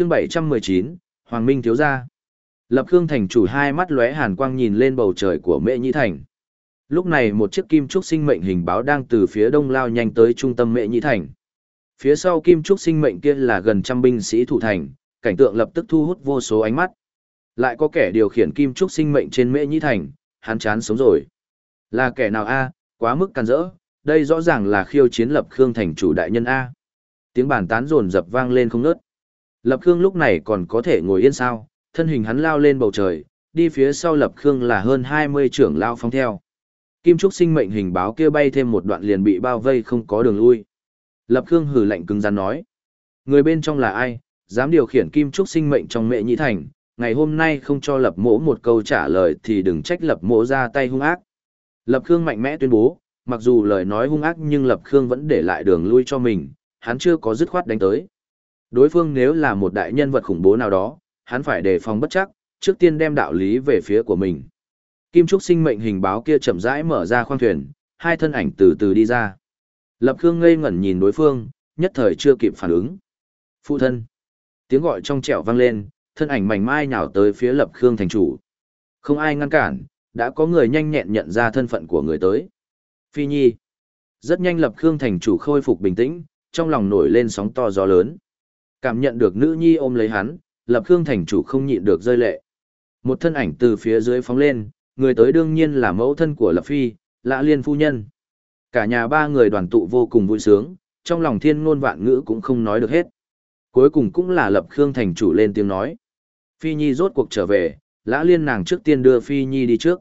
Chương 719, Hoàng Minh thiếu gia. Lập Khương thành chủ hai mắt lóe hàn quang nhìn lên bầu trời của Mễ Nhĩ thành. Lúc này một chiếc kim trúc sinh mệnh hình báo đang từ phía đông lao nhanh tới trung tâm Mễ Nhĩ thành. Phía sau kim trúc sinh mệnh kia là gần trăm binh sĩ thủ thành, cảnh tượng lập tức thu hút vô số ánh mắt. Lại có kẻ điều khiển kim trúc sinh mệnh trên Mễ Nhĩ thành, hắn chán sống rồi. Là kẻ nào a, quá mức can dỡ, đây rõ ràng là khiêu chiến Lập Khương thành chủ đại nhân a. Tiếng bàn tán rồn rập vang lên không ngớt. Lập Khương lúc này còn có thể ngồi yên sao, thân hình hắn lao lên bầu trời, đi phía sau Lập Khương là hơn 20 trưởng lao phóng theo. Kim Trúc sinh mệnh hình báo kia bay thêm một đoạn liền bị bao vây không có đường lui. Lập Khương hử lạnh cứng rắn nói. Người bên trong là ai, dám điều khiển Kim Trúc sinh mệnh trong mẹ nhị thành, ngày hôm nay không cho Lập mỗ một câu trả lời thì đừng trách Lập mỗ ra tay hung ác. Lập Khương mạnh mẽ tuyên bố, mặc dù lời nói hung ác nhưng Lập Khương vẫn để lại đường lui cho mình, hắn chưa có dứt khoát đánh tới. Đối phương nếu là một đại nhân vật khủng bố nào đó, hắn phải đề phòng bất chắc, trước tiên đem đạo lý về phía của mình. Kim Trúc sinh mệnh hình báo kia chậm rãi mở ra khoang thuyền, hai thân ảnh từ từ đi ra. Lập Khương ngây ngẩn nhìn đối phương, nhất thời chưa kịp phản ứng. Phụ thân. Tiếng gọi trong trẻo vang lên, thân ảnh mảnh mai nhào tới phía Lập Khương thành chủ. Không ai ngăn cản, đã có người nhanh nhẹn nhận ra thân phận của người tới. Phi Nhi. Rất nhanh Lập Khương thành chủ khôi phục bình tĩnh, trong lòng nổi lên sóng to gió lớn. Cảm nhận được nữ nhi ôm lấy hắn, Lập Khương thành chủ không nhịn được rơi lệ. Một thân ảnh từ phía dưới phóng lên, người tới đương nhiên là mẫu thân của Lập Phi, Lã Liên phu nhân. Cả nhà ba người đoàn tụ vô cùng vui sướng, trong lòng thiên ngôn vạn ngữ cũng không nói được hết. Cuối cùng cũng là Lập Khương thành chủ lên tiếng nói. Phi Nhi rốt cuộc trở về, Lã Liên nàng trước tiên đưa Phi Nhi đi trước.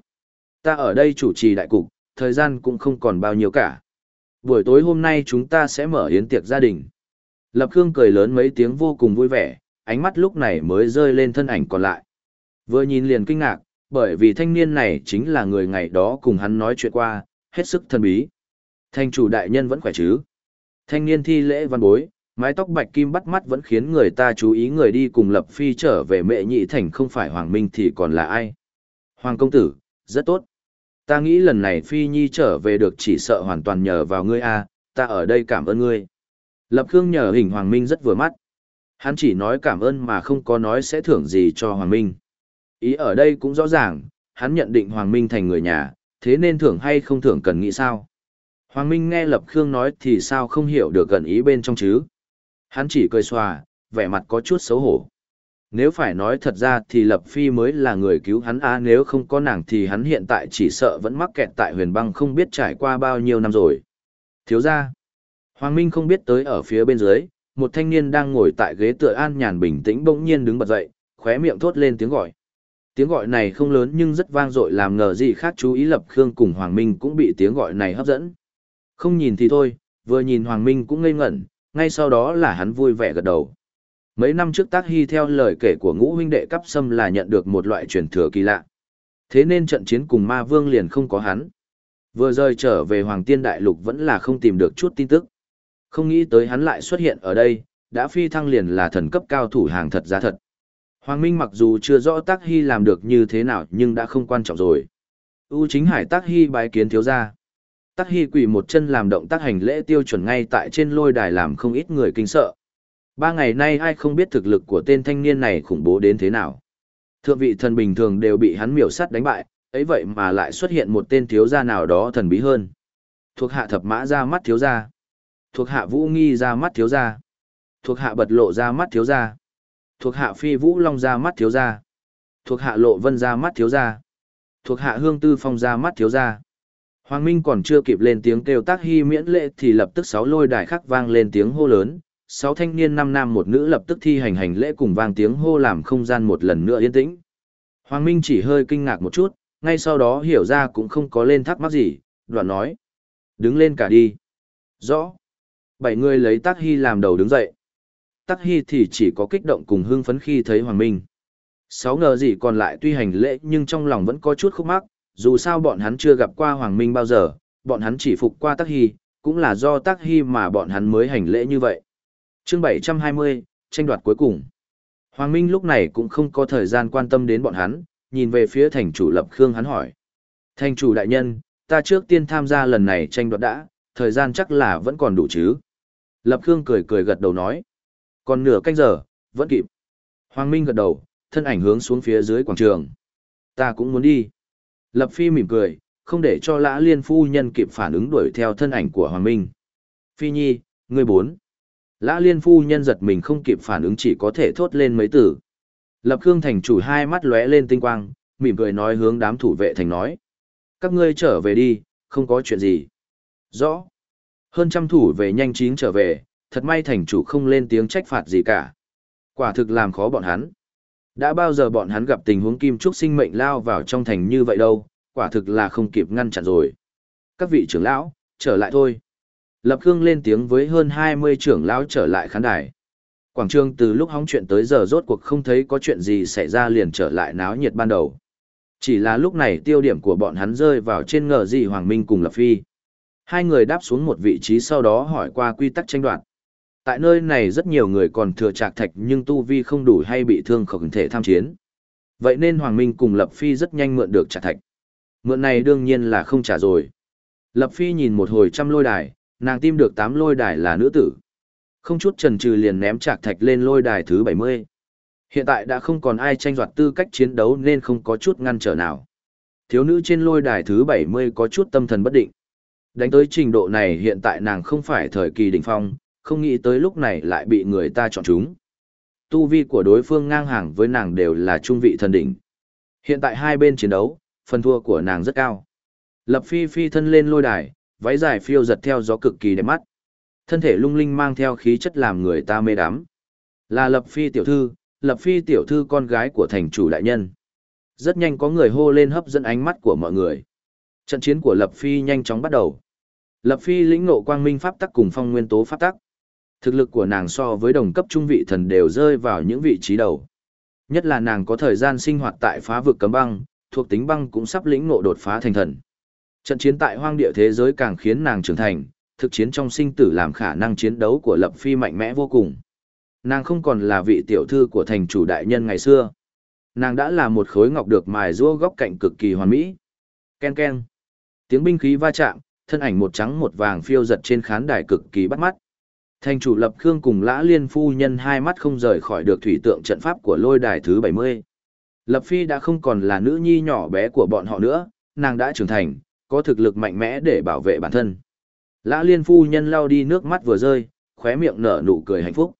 Ta ở đây chủ trì đại cục, thời gian cũng không còn bao nhiêu cả. Buổi tối hôm nay chúng ta sẽ mở yến tiệc gia đình. Lập Khương cười lớn mấy tiếng vô cùng vui vẻ, ánh mắt lúc này mới rơi lên thân ảnh còn lại. Vừa nhìn liền kinh ngạc, bởi vì thanh niên này chính là người ngày đó cùng hắn nói chuyện qua, hết sức thân bí. Thanh chủ đại nhân vẫn khỏe chứ. Thanh niên thi lễ văn bối, mái tóc bạch kim bắt mắt vẫn khiến người ta chú ý người đi cùng lập phi trở về mệ nhị thành không phải Hoàng Minh thì còn là ai. Hoàng công tử, rất tốt. Ta nghĩ lần này phi nhi trở về được chỉ sợ hoàn toàn nhờ vào ngươi a, ta ở đây cảm ơn ngươi. Lập Khương nhờ hình Hoàng Minh rất vừa mắt. Hắn chỉ nói cảm ơn mà không có nói sẽ thưởng gì cho Hoàng Minh. Ý ở đây cũng rõ ràng, hắn nhận định Hoàng Minh thành người nhà, thế nên thưởng hay không thưởng cần nghĩ sao. Hoàng Minh nghe Lập Khương nói thì sao không hiểu được gần ý bên trong chứ. Hắn chỉ cười xòa, vẻ mặt có chút xấu hổ. Nếu phải nói thật ra thì Lập Phi mới là người cứu hắn á nếu không có nàng thì hắn hiện tại chỉ sợ vẫn mắc kẹt tại huyền băng không biết trải qua bao nhiêu năm rồi. Thiếu ra, Hoàng Minh không biết tới ở phía bên dưới, một thanh niên đang ngồi tại ghế tựa an nhàn bình tĩnh bỗng nhiên đứng bật dậy, khóe miệng thốt lên tiếng gọi. Tiếng gọi này không lớn nhưng rất vang dội làm ngờ gì khác chú ý Lập Khương cùng Hoàng Minh cũng bị tiếng gọi này hấp dẫn. Không nhìn thì thôi, vừa nhìn Hoàng Minh cũng ngây ngẩn, ngay sau đó là hắn vui vẻ gật đầu. Mấy năm trước Tác Hy theo lời kể của ngũ huynh đệ cắp sâm là nhận được một loại truyền thừa kỳ lạ. Thế nên trận chiến cùng ma vương liền không có hắn. Vừa rời trở về Hoàng Tiên Đại Lục vẫn là không tìm được chút tin tức. Không nghĩ tới hắn lại xuất hiện ở đây, đã phi thăng liền là thần cấp cao thủ hàng thật giá thật. Hoàng Minh mặc dù chưa rõ Tác Hy làm được như thế nào nhưng đã không quan trọng rồi. U chính hải Tác Hy bái kiến thiếu gia. Tác Hy quỳ một chân làm động tác hành lễ tiêu chuẩn ngay tại trên lôi đài làm không ít người kinh sợ. Ba ngày nay ai không biết thực lực của tên thanh niên này khủng bố đến thế nào. Thượng vị thần bình thường đều bị hắn miểu sắt đánh bại, ấy vậy mà lại xuất hiện một tên thiếu gia nào đó thần bí hơn. Thuộc hạ thập mã ra mắt thiếu gia. Thuộc hạ vũ nghi ra mắt thiếu gia. Thuộc hạ bật lộ ra mắt thiếu gia. Thuộc hạ phi vũ long ra mắt thiếu gia. Thuộc hạ lộ vân ra mắt thiếu gia. Thuộc hạ hương tư phong ra mắt thiếu gia. Hoàng Minh còn chưa kịp lên tiếng kêu tác hy miễn lệ thì lập tức sáu lôi đài khắc vang lên tiếng hô lớn, sáu thanh niên năm nam một nữ lập tức thi hành hành lễ cùng vang tiếng hô làm không gian một lần nữa yên tĩnh. Hoàng Minh chỉ hơi kinh ngạc một chút, ngay sau đó hiểu ra cũng không có lên thắc mắc gì, đoạn nói. Đứng lên cả đi. Rõ. Bảy người lấy Tắc Hy làm đầu đứng dậy. Tắc Hy thì chỉ có kích động cùng hưng phấn khi thấy Hoàng Minh. Sáu ngờ gì còn lại tuy hành lễ nhưng trong lòng vẫn có chút khúc mắc, dù sao bọn hắn chưa gặp qua Hoàng Minh bao giờ, bọn hắn chỉ phục qua Tắc Hy, cũng là do Tắc Hy mà bọn hắn mới hành lễ như vậy chương 720, tranh đoạt cuối cùng. Hoàng Minh lúc này cũng không có thời gian quan tâm đến bọn hắn, nhìn về phía thành chủ Lập Khương hắn hỏi. Thành chủ đại nhân, ta trước tiên tham gia lần này tranh đoạt đã, thời gian chắc là vẫn còn đủ chứ. Lập Khương cười cười gật đầu nói. Còn nửa canh giờ, vẫn kịp. Hoàng Minh gật đầu, thân ảnh hướng xuống phía dưới quảng trường. Ta cũng muốn đi. Lập Phi mỉm cười, không để cho lã liên phu nhân kịp phản ứng đuổi theo thân ảnh của Hoàng Minh. Phi nhi, ngươi bốn. Lã liên phu nhân giật mình không kịp phản ứng chỉ có thể thốt lên mấy từ. Lập Khương thành chủ hai mắt lóe lên tinh quang, mỉm cười nói hướng đám thủ vệ thành nói. Các ngươi trở về đi, không có chuyện gì. Rõ. Hơn trăm thủ về nhanh chín trở về, thật may thành chủ không lên tiếng trách phạt gì cả. Quả thực làm khó bọn hắn. Đã bao giờ bọn hắn gặp tình huống kim trúc sinh mệnh lao vào trong thành như vậy đâu, quả thực là không kịp ngăn chặn rồi. Các vị trưởng lão, trở lại thôi. Lập Khương lên tiếng với hơn 20 trưởng lão trở lại khán đài. Quảng trường từ lúc hóng chuyện tới giờ rốt cuộc không thấy có chuyện gì xảy ra liền trở lại náo nhiệt ban đầu. Chỉ là lúc này tiêu điểm của bọn hắn rơi vào trên ngờ gì Hoàng Minh cùng Lập Phi. Hai người đáp xuống một vị trí sau đó hỏi qua quy tắc tranh đoạt. Tại nơi này rất nhiều người còn thừa trạc thạch nhưng tu vi không đủ hay bị thương không thể tham chiến. Vậy nên Hoàng Minh cùng Lập Phi rất nhanh mượn được trạc thạch. Mượn này đương nhiên là không trả rồi. Lập Phi nhìn một hồi trăm lôi đài, nàng tìm được tám lôi đài là nữ tử. Không chút trần trừ liền ném trạc thạch lên lôi đài thứ 70. Hiện tại đã không còn ai tranh đoạt tư cách chiến đấu nên không có chút ngăn trở nào. Thiếu nữ trên lôi đài thứ 70 có chút tâm thần bất định. Đánh tới trình độ này hiện tại nàng không phải thời kỳ đỉnh phong, không nghĩ tới lúc này lại bị người ta chọn chúng. Tu vi của đối phương ngang hàng với nàng đều là trung vị thần đỉnh. Hiện tại hai bên chiến đấu, phần thua của nàng rất cao. Lập phi phi thân lên lôi đài, váy dài phiêu giật theo gió cực kỳ đẹp mắt. Thân thể lung linh mang theo khí chất làm người ta mê đắm. Là Lập phi tiểu thư, Lập phi tiểu thư con gái của thành chủ đại nhân. Rất nhanh có người hô lên hấp dẫn ánh mắt của mọi người. Trận chiến của Lập phi nhanh chóng bắt đầu. Lập phi lĩnh ngộ quang minh pháp tắc cùng phong nguyên tố pháp tắc. Thực lực của nàng so với đồng cấp trung vị thần đều rơi vào những vị trí đầu. Nhất là nàng có thời gian sinh hoạt tại phá vực cấm băng, thuộc tính băng cũng sắp lĩnh ngộ đột phá thành thần. Trận chiến tại hoang địa thế giới càng khiến nàng trưởng thành, thực chiến trong sinh tử làm khả năng chiến đấu của Lập Phi mạnh mẽ vô cùng. Nàng không còn là vị tiểu thư của thành chủ đại nhân ngày xưa. Nàng đã là một khối ngọc được mài rũa góc cạnh cực kỳ hoàn mỹ. Ken ken. Tiếng binh khí va chạm, thân ảnh một trắng một vàng phiêu giật trên khán đài cực kỳ bắt mắt. Thành chủ Lập Khương cùng Lã Liên phu nhân hai mắt không rời khỏi được thủy tượng trận pháp của lôi đài thứ 70. Lập Phi đã không còn là nữ nhi nhỏ bé của bọn họ nữa, nàng đã trưởng thành, có thực lực mạnh mẽ để bảo vệ bản thân. Lã Liên phu nhân lau đi nước mắt vừa rơi, khóe miệng nở nụ cười hạnh phúc.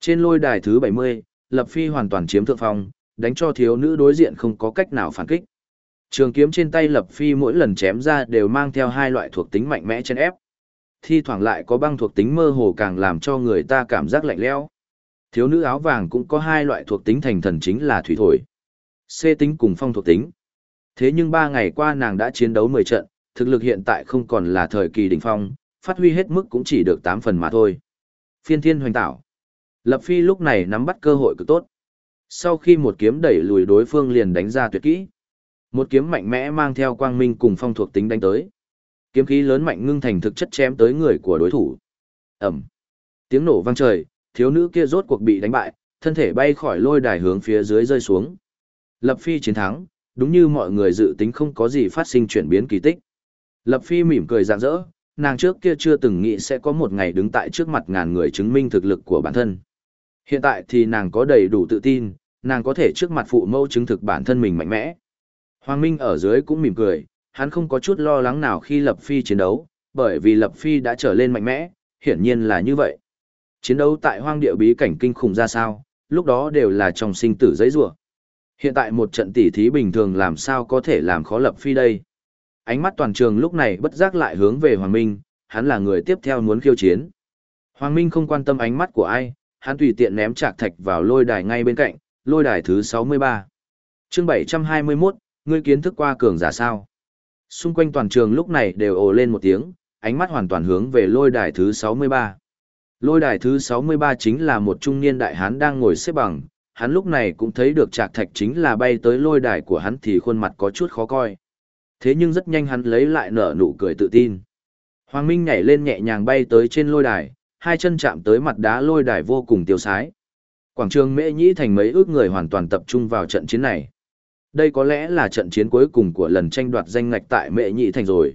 Trên lôi đài thứ 70, Lập Phi hoàn toàn chiếm thượng phong, đánh cho thiếu nữ đối diện không có cách nào phản kích. Trường kiếm trên tay Lập Phi mỗi lần chém ra đều mang theo hai loại thuộc tính mạnh mẽ chân ép. Thi thoảng lại có băng thuộc tính mơ hồ càng làm cho người ta cảm giác lạnh lẽo. Thiếu nữ áo vàng cũng có hai loại thuộc tính thành thần chính là thủy thổi. C tính cùng phong thuộc tính. Thế nhưng ba ngày qua nàng đã chiến đấu 10 trận, thực lực hiện tại không còn là thời kỳ đỉnh phong, phát huy hết mức cũng chỉ được tám phần mà thôi. Phiên thiên hoành tảo. Lập Phi lúc này nắm bắt cơ hội cực tốt. Sau khi một kiếm đẩy lùi đối phương liền đánh ra tuyệt kỹ. Một kiếm mạnh mẽ mang theo quang minh cùng phong thuộc tính đánh tới. Kiếm khí lớn mạnh ngưng thành thực chất chém tới người của đối thủ. Ẩm. Tiếng nổ vang trời, thiếu nữ kia rốt cuộc bị đánh bại, thân thể bay khỏi lôi đài hướng phía dưới rơi xuống. Lập Phi chiến thắng, đúng như mọi người dự tính không có gì phát sinh chuyển biến kỳ tích. Lập Phi mỉm cười rạng rỡ, nàng trước kia chưa từng nghĩ sẽ có một ngày đứng tại trước mặt ngàn người chứng minh thực lực của bản thân. Hiện tại thì nàng có đầy đủ tự tin, nàng có thể trước mặt phụ mẫu chứng thực bản thân mình mạnh mẽ. Hoàng Minh ở dưới cũng mỉm cười, hắn không có chút lo lắng nào khi Lập Phi chiến đấu, bởi vì Lập Phi đã trở lên mạnh mẽ, hiển nhiên là như vậy. Chiến đấu tại hoang địa bí cảnh kinh khủng ra sao, lúc đó đều là trong sinh tử giấy rủa. Hiện tại một trận tỉ thí bình thường làm sao có thể làm khó Lập Phi đây. Ánh mắt toàn trường lúc này bất giác lại hướng về Hoàng Minh, hắn là người tiếp theo muốn khiêu chiến. Hoàng Minh không quan tâm ánh mắt của ai, hắn tùy tiện ném chạc thạch vào lôi đài ngay bên cạnh, lôi đài thứ 63. chương 721, ngươi kiến thức qua cường giả sao? Xung quanh toàn trường lúc này đều ồ lên một tiếng, ánh mắt hoàn toàn hướng về lôi đài thứ 63. Lôi đài thứ 63 chính là một trung niên đại hán đang ngồi xếp bằng, hắn lúc này cũng thấy được trạc thạch chính là bay tới lôi đài của hắn thì khuôn mặt có chút khó coi. Thế nhưng rất nhanh hắn lấy lại nở nụ cười tự tin. Hoàng Minh nhảy lên nhẹ nhàng bay tới trên lôi đài, hai chân chạm tới mặt đá lôi đài vô cùng tiêu sái. Quảng trường Mễ Nhĩ thành mấy ước người hoàn toàn tập trung vào trận chiến này. Đây có lẽ là trận chiến cuối cùng của lần tranh đoạt danh ngạch tại Mễ Nhị thành rồi.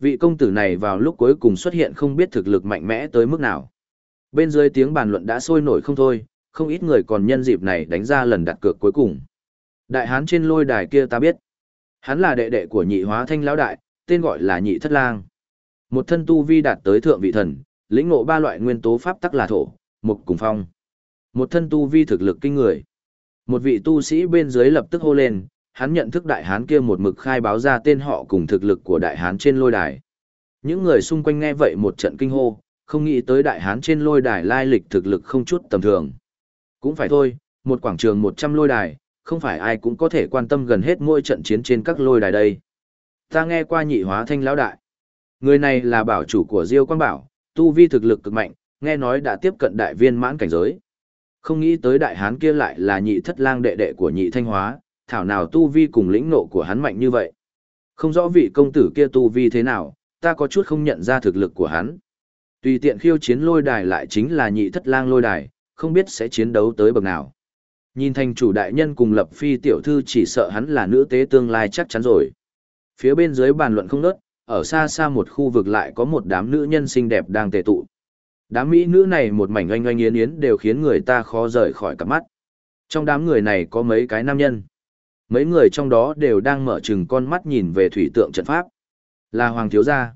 Vị công tử này vào lúc cuối cùng xuất hiện không biết thực lực mạnh mẽ tới mức nào. Bên dưới tiếng bàn luận đã sôi nổi không thôi, không ít người còn nhân dịp này đánh ra lần đặt cược cuối cùng. Đại hán trên lôi đài kia ta biết. Hắn là đệ đệ của nhị hóa thanh lão đại, tên gọi là nhị thất lang. Một thân tu vi đạt tới thượng vị thần, lĩnh ngộ ba loại nguyên tố pháp tắc là thổ, mục cùng phong. Một thân tu vi thực lực kinh người. Một vị tu sĩ bên dưới lập tức hô lên, hắn nhận thức đại hán kia một mực khai báo ra tên họ cùng thực lực của đại hán trên lôi đài. Những người xung quanh nghe vậy một trận kinh hô, không nghĩ tới đại hán trên lôi đài lai lịch thực lực không chút tầm thường. Cũng phải thôi, một quảng trường 100 lôi đài, không phải ai cũng có thể quan tâm gần hết mỗi trận chiến trên các lôi đài đây. Ta nghe qua nhị hóa thanh lão đại. Người này là bảo chủ của Diêu Quang Bảo, tu vi thực lực cực mạnh, nghe nói đã tiếp cận đại viên mãn cảnh giới. Không nghĩ tới đại hán kia lại là nhị thất lang đệ đệ của nhị thanh hóa, thảo nào tu vi cùng lĩnh nộ của hắn mạnh như vậy. Không rõ vị công tử kia tu vi thế nào, ta có chút không nhận ra thực lực của hắn. Tùy tiện khiêu chiến lôi đài lại chính là nhị thất lang lôi đài, không biết sẽ chiến đấu tới bậc nào. Nhìn thành chủ đại nhân cùng lập phi tiểu thư chỉ sợ hắn là nữ tế tương lai chắc chắn rồi. Phía bên dưới bàn luận không nớt, ở xa xa một khu vực lại có một đám nữ nhân xinh đẹp đang tề tụ. Đám mỹ nữ này một mảnh oanh oanh yến yến đều khiến người ta khó rời khỏi cặp mắt. Trong đám người này có mấy cái nam nhân. Mấy người trong đó đều đang mở chừng con mắt nhìn về thủy tượng trận pháp. Là Hoàng thiếu gia.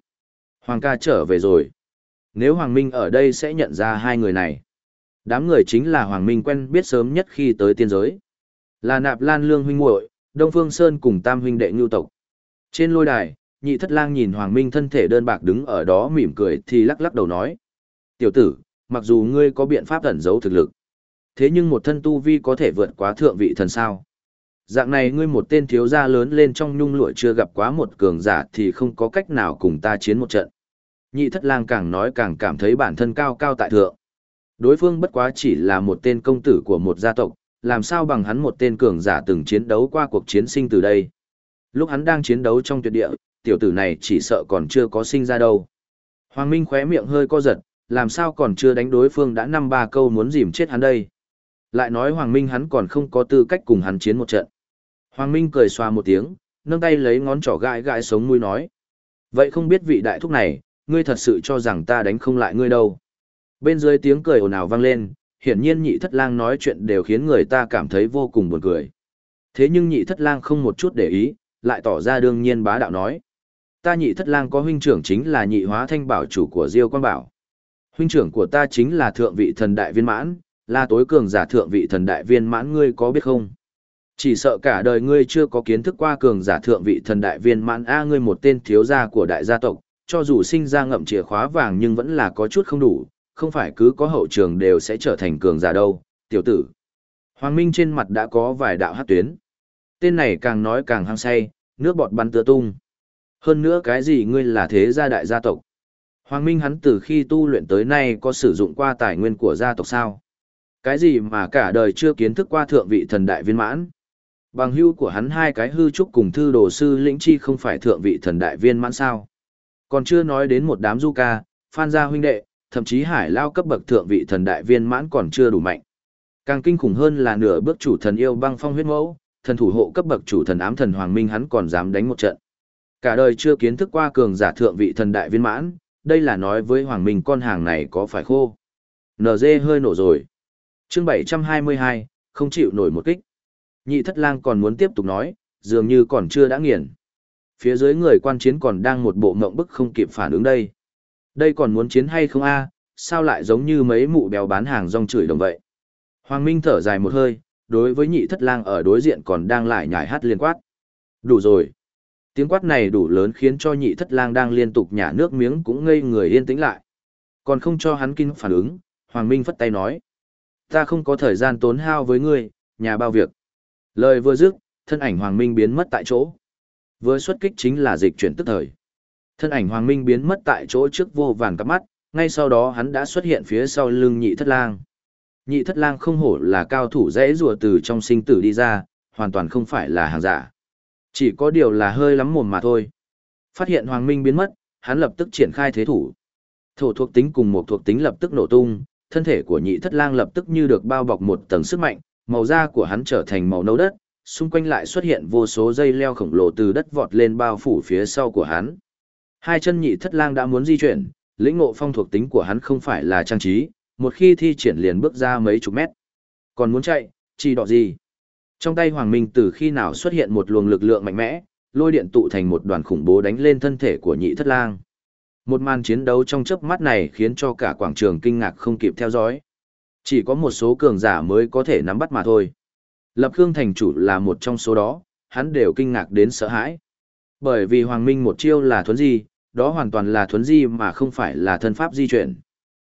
Hoàng ca trở về rồi. Nếu Hoàng Minh ở đây sẽ nhận ra hai người này. Đám người chính là Hoàng Minh quen biết sớm nhất khi tới tiên giới. Là Nạp Lan Lương huynh muội, Đông Phương Sơn cùng Tam huynh đệ ngưu tộc. Trên lôi đài, nhị thất lang nhìn Hoàng Minh thân thể đơn bạc đứng ở đó mỉm cười thì lắc lắc đầu nói. Tiểu tử, mặc dù ngươi có biện pháp ẩn giấu thực lực, thế nhưng một thân tu vi có thể vượt quá thượng vị thần sao. Dạng này ngươi một tên thiếu gia lớn lên trong nhung lụa chưa gặp quá một cường giả thì không có cách nào cùng ta chiến một trận. Nhị thất lang càng nói càng cảm thấy bản thân cao cao tại thượng. Đối phương bất quá chỉ là một tên công tử của một gia tộc, làm sao bằng hắn một tên cường giả từng chiến đấu qua cuộc chiến sinh từ đây. Lúc hắn đang chiến đấu trong tuyệt địa, tiểu tử này chỉ sợ còn chưa có sinh ra đâu. Hoàng Minh khóe miệng hơi co giật, làm sao còn chưa đánh đối phương đã năm ba câu muốn dìm chết hắn đây. Lại nói Hoàng Minh hắn còn không có tư cách cùng hắn chiến một trận. Hoàng Minh cười xoa một tiếng, nâng tay lấy ngón trỏ gãi gãi sống mũi nói. Vậy không biết vị đại thúc này, ngươi thật sự cho rằng ta đánh không lại ngươi đâu. Bên dưới tiếng cười ồn ào vang lên, hiển nhiên nhị thất lang nói chuyện đều khiến người ta cảm thấy vô cùng buồn cười. Thế nhưng nhị thất lang không một chút để ý, lại tỏ ra đương nhiên bá đạo nói. Ta nhị thất lang có huynh trưởng chính là nhị hóa thanh bảo chủ của Diêu Quang Bảo. Huynh trưởng của ta chính là thượng vị thần đại viên mãn, là tối cường giả thượng vị thần đại viên mãn ngươi có biết không? Chỉ sợ cả đời ngươi chưa có kiến thức qua cường giả thượng vị thần đại viên mãn A ngươi một tên thiếu gia của đại gia tộc, cho dù sinh ra ngậm chìa khóa vàng nhưng vẫn là có chút không đủ, không phải cứ có hậu trường đều sẽ trở thành cường giả đâu, tiểu tử. Hoàng Minh trên mặt đã có vài đạo hát tuyến. Tên này càng nói càng hăng say, nước bọt bắn tựa tung. Hơn nữa cái gì ngươi là thế gia đại gia tộc. Hoàng Minh hắn từ khi tu luyện tới nay có sử dụng qua tài nguyên của gia tộc sao? Cái gì mà cả đời chưa kiến thức qua thượng vị thần đại viên mãn? Bằng hưu của hắn hai cái hư trúc cùng thư đồ sư lĩnh chi không phải thượng vị thần đại viên mãn sao? Còn chưa nói đến một đám du ca, phan gia huynh đệ, thậm chí hải lao cấp bậc thượng vị thần đại viên mãn còn chưa đủ mạnh. Càng kinh khủng hơn là nửa bước chủ thần yêu băng phong huyết mẫu, thần thủ hộ cấp bậc chủ thần ám thần hoàng minh hắn còn dám đánh một trận. Cả đời chưa kiến thức qua cường giả thượng vị thần đại viên mãn, đây là nói với hoàng minh con hàng này có phải khô. NG hơi nổ rồi. Chương 722, không chịu nổi một kích. Nhị thất lang còn muốn tiếp tục nói, dường như còn chưa đã nghiền. Phía dưới người quan chiến còn đang một bộ mộng bức không kịp phản ứng đây. Đây còn muốn chiến hay không a? sao lại giống như mấy mụ béo bán hàng rong chửi đồng vậy. Hoàng Minh thở dài một hơi, đối với nhị thất lang ở đối diện còn đang lại nhảy hát liên quát. Đủ rồi. Tiếng quát này đủ lớn khiến cho nhị thất lang đang liên tục nhả nước miếng cũng ngây người yên tĩnh lại. Còn không cho hắn kinh phản ứng, Hoàng Minh phất tay nói. Ta không có thời gian tốn hao với ngươi, nhà bao việc. Lời vừa dứt, thân ảnh Hoàng Minh biến mất tại chỗ. Vừa xuất kích chính là dịch chuyển tức thời. Thân ảnh Hoàng Minh biến mất tại chỗ trước vô vàng cắp mắt, ngay sau đó hắn đã xuất hiện phía sau lưng nhị thất lang. Nhị thất lang không hổ là cao thủ dễ rùa từ trong sinh tử đi ra, hoàn toàn không phải là hàng giả. Chỉ có điều là hơi lắm mồm mà thôi. Phát hiện Hoàng Minh biến mất, hắn lập tức triển khai thế thủ. Thổ thuộc tính cùng một thuộc tính lập tức nổ tung, thân thể của nhị thất lang lập tức như được bao bọc một tầng sức mạnh, màu da của hắn trở thành màu nâu đất, xung quanh lại xuất hiện vô số dây leo khổng lồ từ đất vọt lên bao phủ phía sau của hắn. Hai chân nhị thất lang đã muốn di chuyển, lĩnh ngộ phong thuộc tính của hắn không phải là trang trí, một khi thi triển liền bước ra mấy chục mét. Còn muốn chạy, chỉ đọ gì? Trong tay Hoàng Minh từ khi nào xuất hiện một luồng lực lượng mạnh mẽ, lôi điện tụ thành một đoàn khủng bố đánh lên thân thể của nhị thất lang. Một màn chiến đấu trong chớp mắt này khiến cho cả quảng trường kinh ngạc không kịp theo dõi. Chỉ có một số cường giả mới có thể nắm bắt mà thôi. Lập Khương thành chủ là một trong số đó, hắn đều kinh ngạc đến sợ hãi. Bởi vì Hoàng Minh một chiêu là thuấn di, đó hoàn toàn là thuấn di mà không phải là thân pháp di chuyển.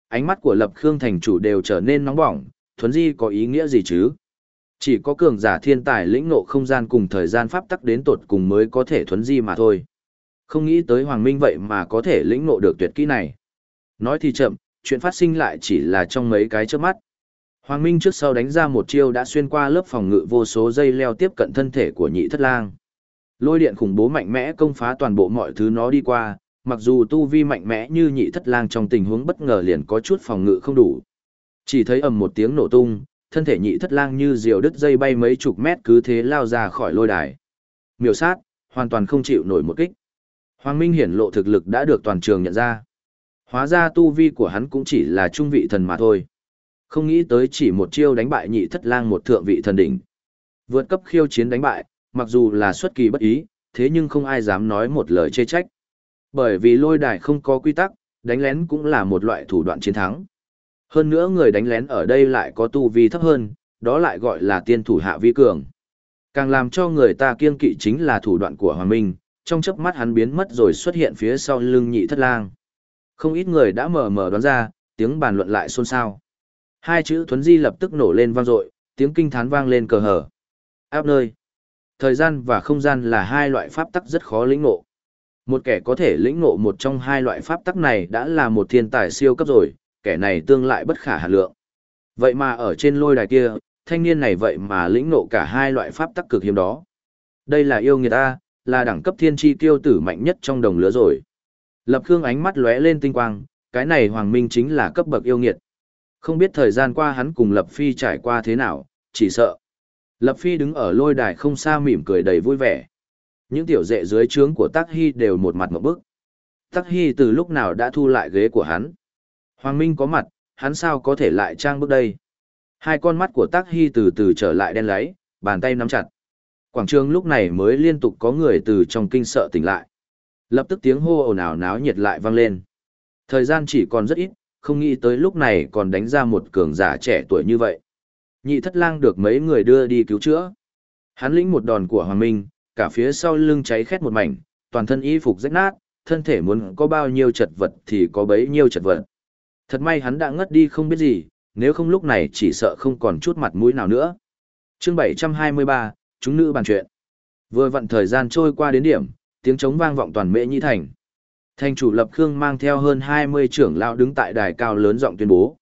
Ánh mắt của Lập Khương thành chủ đều trở nên nóng bỏng, thuấn di có ý nghĩa gì chứ? Chỉ có cường giả thiên tài lĩnh ngộ không gian cùng thời gian pháp tắc đến tột cùng mới có thể thuấn di mà thôi. Không nghĩ tới Hoàng Minh vậy mà có thể lĩnh ngộ được tuyệt kỹ này. Nói thì chậm, chuyện phát sinh lại chỉ là trong mấy cái trước mắt. Hoàng Minh trước sau đánh ra một chiêu đã xuyên qua lớp phòng ngự vô số dây leo tiếp cận thân thể của nhị thất lang. Lôi điện khủng bố mạnh mẽ công phá toàn bộ mọi thứ nó đi qua, mặc dù tu vi mạnh mẽ như nhị thất lang trong tình huống bất ngờ liền có chút phòng ngự không đủ. Chỉ thấy ầm một tiếng nổ tung, thân thể nhị thất lang như diều đứt dây bay mấy chục mét cứ thế lao ra khỏi lôi đài. Miểu sát, hoàn toàn không chịu nổi một kích. Hoàng Minh hiển lộ thực lực đã được toàn trường nhận ra. Hóa ra tu vi của hắn cũng chỉ là trung vị thần mà thôi. Không nghĩ tới chỉ một chiêu đánh bại nhị thất lang một thượng vị thần đỉnh. Vượt cấp khiêu chiến đánh bại, mặc dù là xuất kỳ bất ý, thế nhưng không ai dám nói một lời chê trách. Bởi vì lôi đài không có quy tắc, đánh lén cũng là một loại thủ đoạn chiến thắng. Hơn nữa người đánh lén ở đây lại có tu vi thấp hơn, đó lại gọi là tiên thủ hạ vi cường. Càng làm cho người ta kiên kỵ chính là thủ đoạn của Hoàng Minh, trong chớp mắt hắn biến mất rồi xuất hiện phía sau lưng nhị thất lang. Không ít người đã mờ mờ đoán ra, tiếng bàn luận lại xôn xao. Hai chữ thuấn di lập tức nổ lên vang dội, tiếng kinh thán vang lên cờ hở. Áp nơi. Thời gian và không gian là hai loại pháp tắc rất khó lĩnh ngộ. Một kẻ có thể lĩnh ngộ một trong hai loại pháp tắc này đã là một thiên tài siêu cấp rồi, kẻ này tương lại bất khả hà lượng. Vậy mà ở trên lôi đài kia, thanh niên này vậy mà lĩnh ngộ cả hai loại pháp tắc cực hiếm đó. Đây là yêu người ta, là đẳng cấp thiên tri tiêu tử mạnh nhất trong đồng lứa rồi. Lập Khương ánh mắt lóe lên tinh quang, cái này Hoàng Minh chính là cấp bậc yêu nghiệt. Không biết thời gian qua hắn cùng Lập Phi trải qua thế nào, chỉ sợ. Lập Phi đứng ở lôi đài không xa mỉm cười đầy vui vẻ. Những tiểu dệ dưới trướng của Tắc Hy đều một mặt một bức. Tắc Hy từ lúc nào đã thu lại ghế của hắn. Hoàng Minh có mặt, hắn sao có thể lại trang bước đây. Hai con mắt của Tắc Hy từ từ trở lại đen láy, bàn tay nắm chặt. Quảng trường lúc này mới liên tục có người từ trong kinh sợ tỉnh lại. Lập tức tiếng hô ồn ào náo nhiệt lại vang lên. Thời gian chỉ còn rất ít, không nghĩ tới lúc này còn đánh ra một cường giả trẻ tuổi như vậy. Nhị thất lang được mấy người đưa đi cứu chữa. Hắn lĩnh một đòn của Hoàng Minh, cả phía sau lưng cháy khét một mảnh, toàn thân y phục rách nát, thân thể muốn có bao nhiêu chật vật thì có bấy nhiêu chật vật. Thật may hắn đã ngất đi không biết gì, nếu không lúc này chỉ sợ không còn chút mặt mũi nào nữa. Chương 723, chúng nữ bàn chuyện. Vừa vặn thời gian trôi qua đến điểm, tiếng trống vang vọng toàn mễ nhĩ thành. Thành chủ Lập Khương mang theo hơn 20 trưởng lão đứng tại đài cao lớn giọng tuyên bố.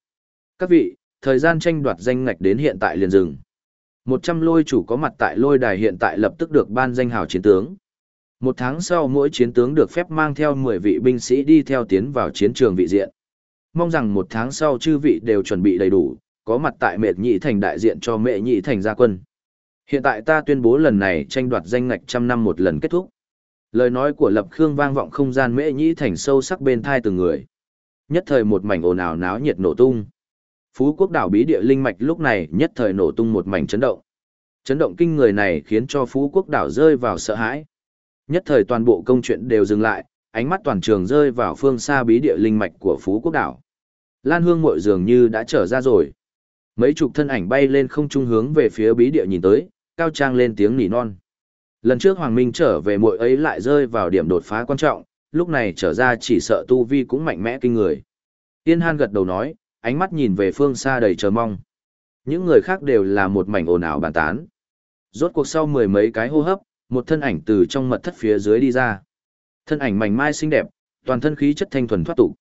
Các vị, thời gian tranh đoạt danh ngạch đến hiện tại liền dừng. 100 lôi chủ có mặt tại lôi đài hiện tại lập tức được ban danh hào chiến tướng. Một tháng sau mỗi chiến tướng được phép mang theo 10 vị binh sĩ đi theo tiến vào chiến trường vị diện. Mong rằng một tháng sau chư vị đều chuẩn bị đầy đủ, có mặt tại mệt nhị thành đại diện cho mẹ nhị thành gia quân. Hiện tại ta tuyên bố lần này tranh đoạt danh ngạch trăm năm một lần kết thúc. Lời nói của Lập Khương vang vọng không gian mễ nhĩ thành sâu sắc bên thai từng người. Nhất thời một mảnh ồn ào náo nhiệt nổ tung. Phú quốc đảo bí địa linh mạch lúc này nhất thời nổ tung một mảnh chấn động. Chấn động kinh người này khiến cho Phú quốc đảo rơi vào sợ hãi. Nhất thời toàn bộ công chuyện đều dừng lại, ánh mắt toàn trường rơi vào phương xa bí địa linh mạch của Phú quốc đảo. Lan hương mội dường như đã trở ra rồi. Mấy chục thân ảnh bay lên không trung hướng về phía bí địa nhìn tới, cao trang lên tiếng nỉ non. Lần trước Hoàng Minh trở về muội ấy lại rơi vào điểm đột phá quan trọng, lúc này trở ra chỉ sợ tu vi cũng mạnh mẽ kinh người. Tiên Han gật đầu nói, ánh mắt nhìn về phương xa đầy chờ mong. Những người khác đều là một mảnh ồn ào bàn tán. Rốt cuộc sau mười mấy cái hô hấp, một thân ảnh từ trong mật thất phía dưới đi ra. Thân ảnh mảnh mai xinh đẹp, toàn thân khí chất thanh thuần thoát tục.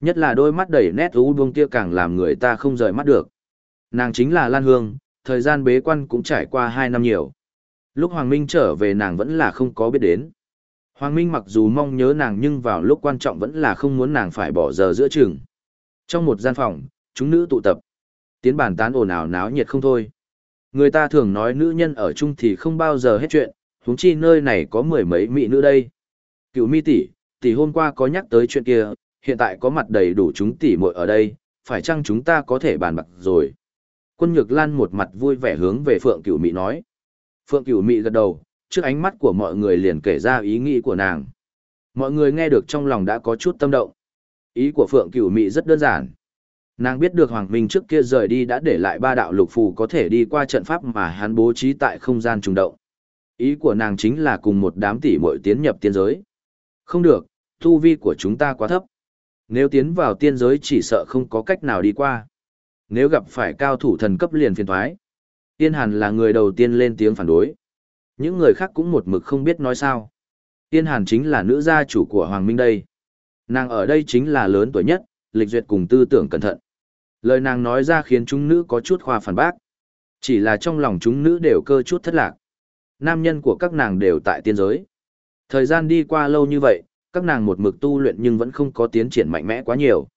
Nhất là đôi mắt đầy nét u buông kia càng làm người ta không rời mắt được. Nàng chính là Lan Hương, thời gian bế quan cũng trải qua hai năm nhiều. Lúc Hoàng Minh trở về nàng vẫn là không có biết đến. Hoàng Minh mặc dù mong nhớ nàng nhưng vào lúc quan trọng vẫn là không muốn nàng phải bỏ giờ giữa chừng. Trong một gian phòng, chúng nữ tụ tập. Tiến bàn tán ồn ào náo nhiệt không thôi. Người ta thường nói nữ nhân ở chung thì không bao giờ hết chuyện, huống chi nơi này có mười mấy mỹ nữ đây. Cựu mi tỷ, tỷ hôm qua có nhắc tới chuyện kia, hiện tại có mặt đầy đủ chúng tỷ muội ở đây, phải chăng chúng ta có thể bàn bạc rồi. Quân Nhược Lan một mặt vui vẻ hướng về Phượng Cửu Mị nói. Phượng Cửu Mị gật đầu, trước ánh mắt của mọi người liền kể ra ý nghĩ của nàng. Mọi người nghe được trong lòng đã có chút tâm động. Ý của Phượng Cửu Mị rất đơn giản. Nàng biết được Hoàng Minh trước kia rời đi đã để lại ba đạo lục phù có thể đi qua trận pháp mà hắn bố trí tại không gian trùng động. Ý của nàng chính là cùng một đám tỷ muội tiến nhập tiên giới. Không được, tu vi của chúng ta quá thấp. Nếu tiến vào tiên giới chỉ sợ không có cách nào đi qua. Nếu gặp phải cao thủ thần cấp liền phiền thoái. Tiên Hàn là người đầu tiên lên tiếng phản đối. Những người khác cũng một mực không biết nói sao. Tiên Hàn chính là nữ gia chủ của Hoàng Minh đây. Nàng ở đây chính là lớn tuổi nhất, lịch duyệt cùng tư tưởng cẩn thận. Lời nàng nói ra khiến chúng nữ có chút khoa phản bác. Chỉ là trong lòng chúng nữ đều cơ chút thất lạc. Nam nhân của các nàng đều tại tiên giới. Thời gian đi qua lâu như vậy, các nàng một mực tu luyện nhưng vẫn không có tiến triển mạnh mẽ quá nhiều.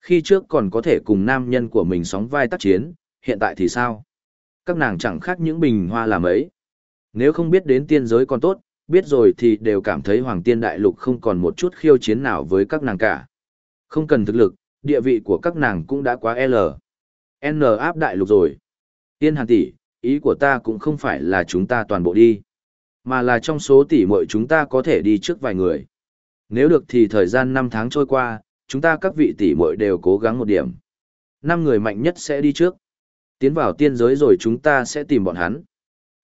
Khi trước còn có thể cùng nam nhân của mình sóng vai tác chiến, hiện tại thì sao? Các nàng chẳng khác những bình hoa làm ấy. Nếu không biết đến tiên giới còn tốt, biết rồi thì đều cảm thấy Hoàng Tiên Đại Lục không còn một chút khiêu chiến nào với các nàng cả. Không cần thực lực, địa vị của các nàng cũng đã quá L. N áp Đại Lục rồi. Tiên Hàn tỷ, ý của ta cũng không phải là chúng ta toàn bộ đi, mà là trong số tỷ muội chúng ta có thể đi trước vài người. Nếu được thì thời gian 5 tháng trôi qua, chúng ta các vị tỷ muội đều cố gắng một điểm. Năm người mạnh nhất sẽ đi trước. Tiến vào tiên giới rồi chúng ta sẽ tìm bọn hắn.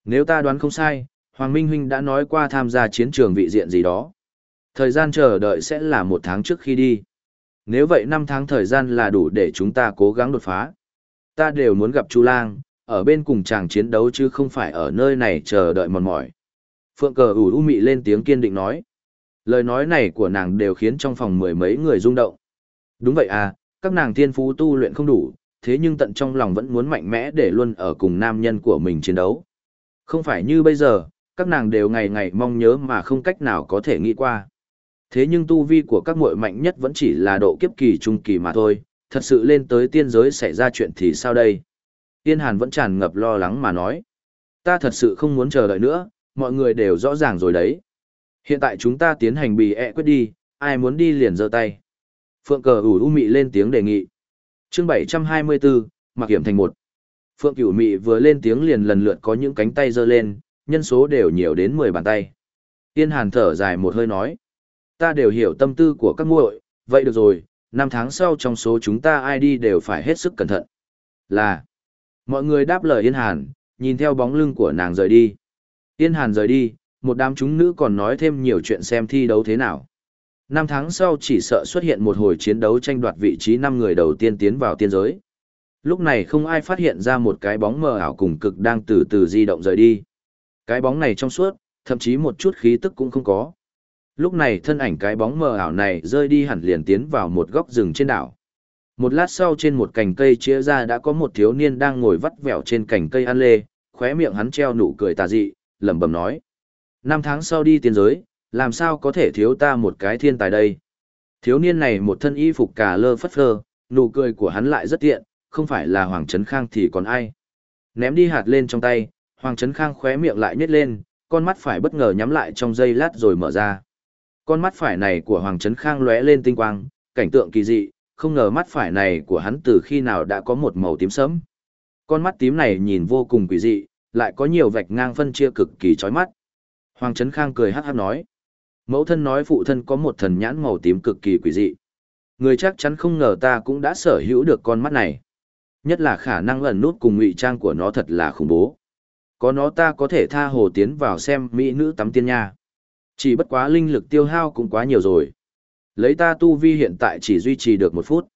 Nếu ta đoán không sai, Hoàng Minh Huynh đã nói qua tham gia chiến trường vị diện gì đó. Thời gian chờ đợi sẽ là một tháng trước khi đi. Nếu vậy 5 tháng thời gian là đủ để chúng ta cố gắng đột phá. Ta đều muốn gặp Chu Lang, ở bên cùng chàng chiến đấu chứ không phải ở nơi này chờ đợi mòn mỏi. Phượng cờ ủ u mị lên tiếng kiên định nói. Lời nói này của nàng đều khiến trong phòng mười mấy người rung động. Đúng vậy à, các nàng thiên phú tu luyện không đủ, thế nhưng tận trong lòng vẫn muốn mạnh mẽ để luôn ở cùng nam nhân của mình chiến đấu. Không phải như bây giờ, các nàng đều ngày ngày mong nhớ mà không cách nào có thể nghĩ qua. Thế nhưng tu vi của các muội mạnh nhất vẫn chỉ là độ kiếp kỳ trung kỳ mà thôi, thật sự lên tới tiên giới xảy ra chuyện thì sao đây? Tiên Hàn vẫn tràn ngập lo lắng mà nói. Ta thật sự không muốn chờ đợi nữa, mọi người đều rõ ràng rồi đấy. Hiện tại chúng ta tiến hành bì ẹ e quyết đi, ai muốn đi liền giơ tay. Phượng cờ ủ u mị lên tiếng đề nghị. chương 724, mặc hiểm thành một. Phượng cửu mị vừa lên tiếng liền lần lượt có những cánh tay giơ lên, nhân số đều nhiều đến 10 bàn tay. Tiên Hàn thở dài một hơi nói. Ta đều hiểu tâm tư của các muội, vậy được rồi, năm tháng sau trong số chúng ta ai đi đều phải hết sức cẩn thận. Là. Mọi người đáp lời Yên Hàn, nhìn theo bóng lưng của nàng rời đi. Yên Hàn rời đi, một đám chúng nữ còn nói thêm nhiều chuyện xem thi đấu thế nào. Năm tháng sau chỉ sợ xuất hiện một hồi chiến đấu tranh đoạt vị trí năm người đầu tiên tiến vào tiên giới. Lúc này không ai phát hiện ra một cái bóng mờ ảo cùng cực đang từ từ di động rời đi. Cái bóng này trong suốt, thậm chí một chút khí tức cũng không có. Lúc này thân ảnh cái bóng mờ ảo này rơi đi hẳn liền tiến vào một góc rừng trên đảo. Một lát sau trên một cành cây chia ra đã có một thiếu niên đang ngồi vắt vẻo trên cành cây ăn lê, khóe miệng hắn treo nụ cười tà dị, lẩm bẩm nói. Năm tháng sau đi tiên giới, làm sao có thể thiếu ta một cái thiên tài đây? Thiếu niên này một thân y phục cà lơ phất phơ, nụ cười của hắn lại rất tiện, không phải là Hoàng Trấn Khang thì còn ai. Ném đi hạt lên trong tay, Hoàng Trấn Khang khóe miệng lại nhét lên, con mắt phải bất ngờ nhắm lại trong giây lát rồi mở ra. Con mắt phải này của Hoàng Trấn Khang lóe lên tinh quang, cảnh tượng kỳ dị, không ngờ mắt phải này của hắn từ khi nào đã có một màu tím sẫm. Con mắt tím này nhìn vô cùng quỷ dị, lại có nhiều vạch ngang phân chia cực kỳ chói mắt. Hoàng Trấn Khang cười hát hát nói. Mẫu thân nói phụ thân có một thần nhãn màu tím cực kỳ quỷ dị. Người chắc chắn không ngờ ta cũng đã sở hữu được con mắt này. Nhất là khả năng ẩn nút cùng ngụy trang của nó thật là khủng bố. Có nó ta có thể tha hồ tiến vào xem mỹ nữ tắm tiên nha. Chỉ bất quá linh lực tiêu hao cũng quá nhiều rồi. Lấy ta tu vi hiện tại chỉ duy trì được một phút.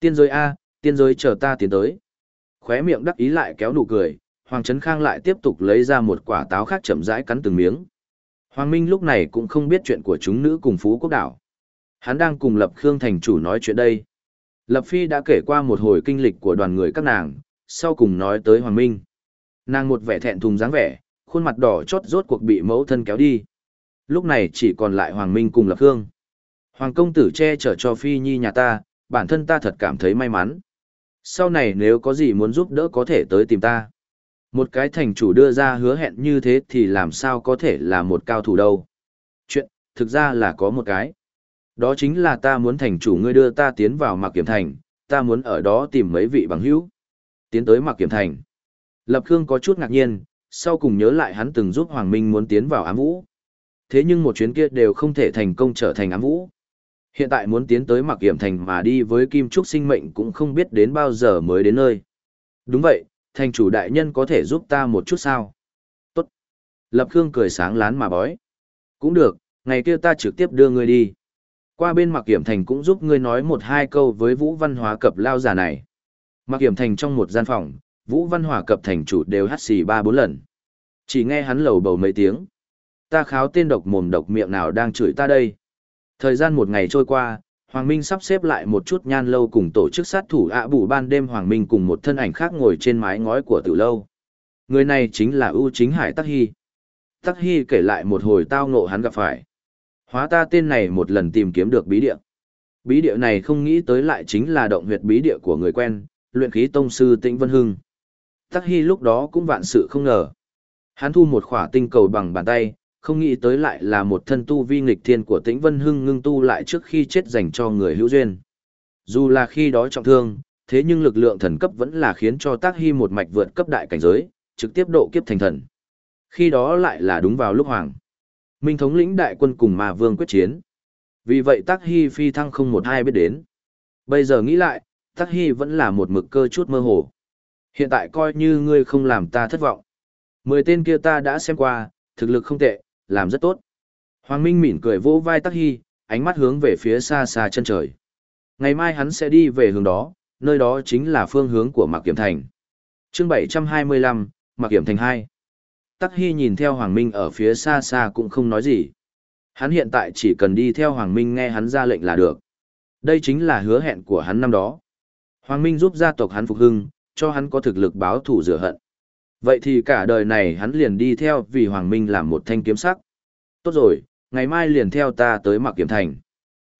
Tiên giới A, tiên giới chờ ta tiến tới. Khóe miệng đắc ý lại kéo nụ cười, Hoàng Trấn Khang lại tiếp tục lấy ra một quả táo khác chậm rãi cắn từng miếng. Hoàng Minh lúc này cũng không biết chuyện của chúng nữ cùng Phú Quốc Đảo. Hắn đang cùng Lập Khương thành chủ nói chuyện đây. Lập Phi đã kể qua một hồi kinh lịch của đoàn người các nàng, sau cùng nói tới Hoàng Minh. Nàng một vẻ thẹn thùng dáng vẻ, khuôn mặt đỏ chót rốt cuộc bị mẫu thân kéo đi. Lúc này chỉ còn lại Hoàng Minh cùng Lập Khương. Hoàng công tử che chở cho Phi Nhi nhà ta, bản thân ta thật cảm thấy may mắn. Sau này nếu có gì muốn giúp đỡ có thể tới tìm ta. Một cái thành chủ đưa ra hứa hẹn như thế thì làm sao có thể là một cao thủ đâu. Chuyện, thực ra là có một cái. Đó chính là ta muốn thành chủ ngươi đưa ta tiến vào mặc kiểm thành, ta muốn ở đó tìm mấy vị bằng hữu. Tiến tới mặc kiểm thành. Lập Khương có chút ngạc nhiên, sau cùng nhớ lại hắn từng giúp Hoàng Minh muốn tiến vào ám vũ. Thế nhưng một chuyến kia đều không thể thành công trở thành ám vũ. Hiện tại muốn tiến tới mặc kiểm thành mà đi với Kim Trúc sinh mệnh cũng không biết đến bao giờ mới đến nơi. Đúng vậy, thành chủ đại nhân có thể giúp ta một chút sao? Tốt. Lập Khương cười sáng lán mà bói. Cũng được, ngày kia ta trực tiếp đưa ngươi đi. Qua bên mặc kiểm thành cũng giúp ngươi nói một hai câu với Vũ Văn Hóa cập lao giả này. Mặc kiểm thành trong một gian phòng, Vũ Văn Hóa cập thành chủ đều hát xì ba bốn lần. Chỉ nghe hắn lầu bầu mấy tiếng. Ta kháo tên độc mồm độc miệng nào đang chửi ta đây. Thời gian một ngày trôi qua, Hoàng Minh sắp xếp lại một chút nhan lâu cùng tổ chức sát thủ ạ bù ban đêm Hoàng Minh cùng một thân ảnh khác ngồi trên mái ngói của tử lâu. Người này chính là ưu chính hải Tắc Hy. Tắc Hy kể lại một hồi tao ngộ hắn gặp phải. Hóa ta tên này một lần tìm kiếm được bí địa. Bí địa này không nghĩ tới lại chính là động huyệt bí địa của người quen, luyện khí tông sư Tĩnh Vân Hưng. Tắc Hy lúc đó cũng vạn sự không ngờ. Hắn thu một khỏa tinh cầu bằng bàn tay, không nghĩ tới lại là một thân tu vi nghịch thiên của Tĩnh Vân Hưng ngưng tu lại trước khi chết dành cho người hữu duyên. Dù là khi đó trọng thương, thế nhưng lực lượng thần cấp vẫn là khiến cho Tác Hy một mạch vượt cấp đại cảnh giới, trực tiếp độ kiếp thành thần. Khi đó lại là đúng vào lúc hoàng. Minh thống lĩnh đại quân cùng mà vương quyết chiến. Vì vậy Tác Hy phi thăng không một ai biết đến. Bây giờ nghĩ lại, Tác Hy vẫn là một mực cơ chút mơ hồ. Hiện tại coi như ngươi không làm ta thất vọng. Mười tên kia ta đã xem qua, thực lực không tệ, làm rất tốt. Hoàng Minh mỉm cười vỗ vai Tắc Hy, ánh mắt hướng về phía xa xa chân trời. Ngày mai hắn sẽ đi về hướng đó, nơi đó chính là phương hướng của Mạc Kiểm Thành. chương 725, Mạc Kiểm Thành 2. Tắc Hy nhìn theo Hoàng Minh ở phía xa xa cũng không nói gì. Hắn hiện tại chỉ cần đi theo Hoàng Minh nghe hắn ra lệnh là được. Đây chính là hứa hẹn của hắn năm đó. Hoàng Minh giúp gia tộc hắn phục hưng, cho hắn có thực lực báo thù rửa hận. Vậy thì cả đời này hắn liền đi theo vì Hoàng Minh làm một thanh kiếm sắc. Tốt rồi, ngày mai liền theo ta tới mặc kiểm thành.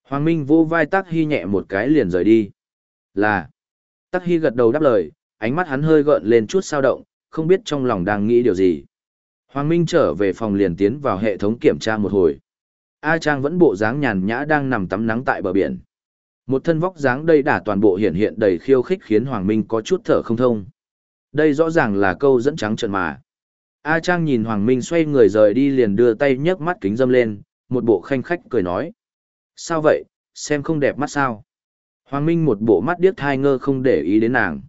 Hoàng Minh vô vai Tắc Hy nhẹ một cái liền rời đi. Là. Tắc Hy gật đầu đáp lời, ánh mắt hắn hơi gợn lên chút sao động, không biết trong lòng đang nghĩ điều gì. Hoàng Minh trở về phòng liền tiến vào hệ thống kiểm tra một hồi. A Trang vẫn bộ dáng nhàn nhã đang nằm tắm nắng tại bờ biển. Một thân vóc dáng đây đả toàn bộ hiện hiện đầy khiêu khích khiến Hoàng Minh có chút thở không thông. Đây rõ ràng là câu dẫn trắng trợn mà. A Trang nhìn Hoàng Minh xoay người rời đi liền đưa tay nhấc mắt kính dâm lên, một bộ khanh khách cười nói. Sao vậy, xem không đẹp mắt sao? Hoàng Minh một bộ mắt điếc thai ngơ không để ý đến nàng.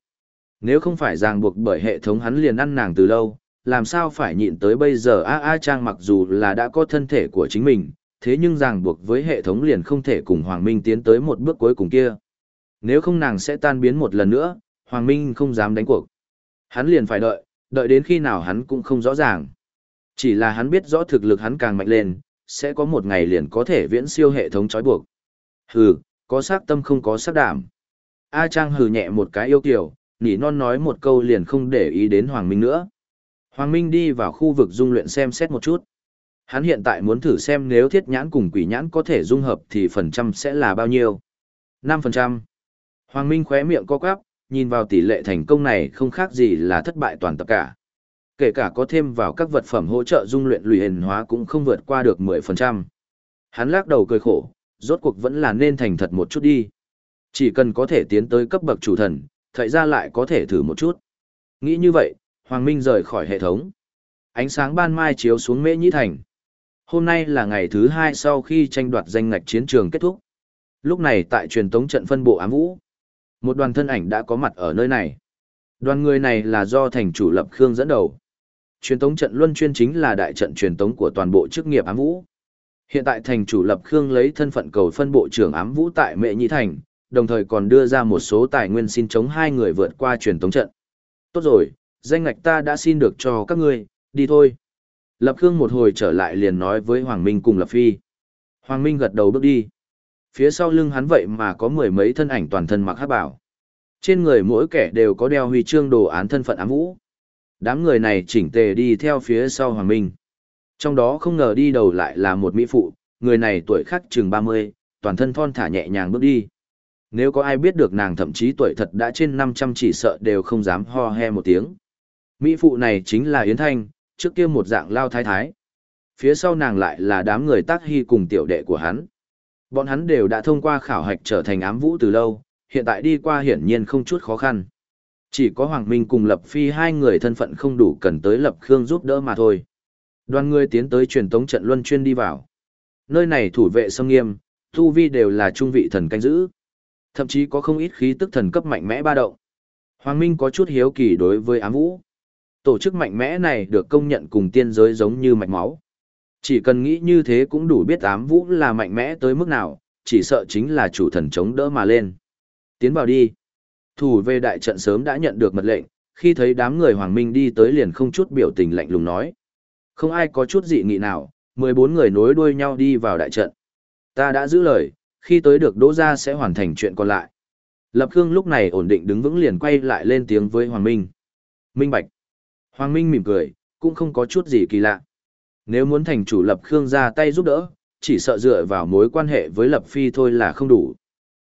Nếu không phải ràng buộc bởi hệ thống hắn liền ăn nàng từ lâu, làm sao phải nhịn tới bây giờ A A Trang mặc dù là đã có thân thể của chính mình, thế nhưng ràng buộc với hệ thống liền không thể cùng Hoàng Minh tiến tới một bước cuối cùng kia. Nếu không nàng sẽ tan biến một lần nữa, Hoàng Minh không dám đánh cuộc. Hắn liền phải đợi, đợi đến khi nào hắn cũng không rõ ràng. Chỉ là hắn biết rõ thực lực hắn càng mạnh lên, sẽ có một ngày liền có thể viễn siêu hệ thống trói buộc. Hừ, có sát tâm không có sát đảm. A Trang hừ nhẹ một cái yêu kiểu, nỉ non nói một câu liền không để ý đến Hoàng Minh nữa. Hoàng Minh đi vào khu vực dung luyện xem xét một chút. Hắn hiện tại muốn thử xem nếu thiết nhãn cùng quỷ nhãn có thể dung hợp thì phần trăm sẽ là bao nhiêu. 5%. Hoàng Minh khóe miệng co quắp, nhìn vào tỷ lệ thành công này không khác gì là thất bại toàn tập cả. Kể cả có thêm vào các vật phẩm hỗ trợ dung luyện lùi hình hóa cũng không vượt qua được 10%. Hắn lắc đầu cười khổ, rốt cuộc vẫn là nên thành thật một chút đi. Chỉ cần có thể tiến tới cấp bậc chủ thần, thời ra lại có thể thử một chút. Nghĩ như vậy, Hoàng Minh rời khỏi hệ thống. Ánh sáng ban mai chiếu xuống Mễ Nhĩ Thành. Hôm nay là ngày thứ hai sau khi tranh đoạt danh ngạch chiến trường kết thúc. Lúc này tại truyền tống trận phân bộ ám vũ, một đoàn thân ảnh đã có mặt ở nơi này. Đoàn người này là do thành chủ lập Khương dẫn đầu. Truyền tống trận luân chuyên chính là đại trận truyền tống của toàn bộ chức nghiệp ám vũ. Hiện tại thành chủ lập Khương lấy thân phận cầu phân bộ trưởng ám vũ tại Mệ Nhĩ Thành, đồng thời còn đưa ra một số tài nguyên xin chống hai người vượt qua truyền tống trận. Tốt rồi, danh ngạch ta đã xin được cho các ngươi, đi thôi. Lập Khương một hồi trở lại liền nói với Hoàng Minh cùng Lập Phi. Hoàng Minh gật đầu bước đi. Phía sau lưng hắn vậy mà có mười mấy thân ảnh toàn thân mặc hắc bảo. Trên người mỗi kẻ đều có đeo huy chương đồ án thân phận ám vũ. Đám người này chỉnh tề đi theo phía sau Hoàng Minh. Trong đó không ngờ đi đầu lại là một mỹ phụ, người này tuổi khắc chừng 30, toàn thân thon thả nhẹ nhàng bước đi. Nếu có ai biết được nàng thậm chí tuổi thật đã trên 500 chỉ sợ đều không dám ho he một tiếng. Mỹ phụ này chính là Yến Thanh, trước kia một dạng lao thái thái. Phía sau nàng lại là đám người tác hy cùng tiểu đệ của hắn. Bọn hắn đều đã thông qua khảo hạch trở thành ám vũ từ lâu, hiện tại đi qua hiển nhiên không chút khó khăn. Chỉ có Hoàng Minh cùng Lập Phi hai người thân phận không đủ cần tới Lập Khương giúp đỡ mà thôi. Đoàn người tiến tới truyền tống trận luân chuyên đi vào. Nơi này thủ vệ sông nghiêm, tu vi đều là trung vị thần canh giữ. Thậm chí có không ít khí tức thần cấp mạnh mẽ ba động. Hoàng Minh có chút hiếu kỳ đối với ám vũ. Tổ chức mạnh mẽ này được công nhận cùng tiên giới giống như mạch máu. Chỉ cần nghĩ như thế cũng đủ biết ám vũ là mạnh mẽ tới mức nào, chỉ sợ chính là chủ thần chống đỡ mà lên. Tiến vào đi. Thủ về đại trận sớm đã nhận được mật lệnh, khi thấy đám người Hoàng Minh đi tới liền không chút biểu tình lạnh lùng nói. Không ai có chút dị nghị nào, 14 người nối đuôi nhau đi vào đại trận. Ta đã giữ lời, khi tới được đỗ ra sẽ hoàn thành chuyện còn lại. Lập Khương lúc này ổn định đứng vững liền quay lại lên tiếng với Hoàng Minh. Minh Bạch. Hoàng Minh mỉm cười, cũng không có chút gì kỳ lạ. Nếu muốn thành chủ Lập Khương ra tay giúp đỡ, chỉ sợ dựa vào mối quan hệ với Lập Phi thôi là không đủ.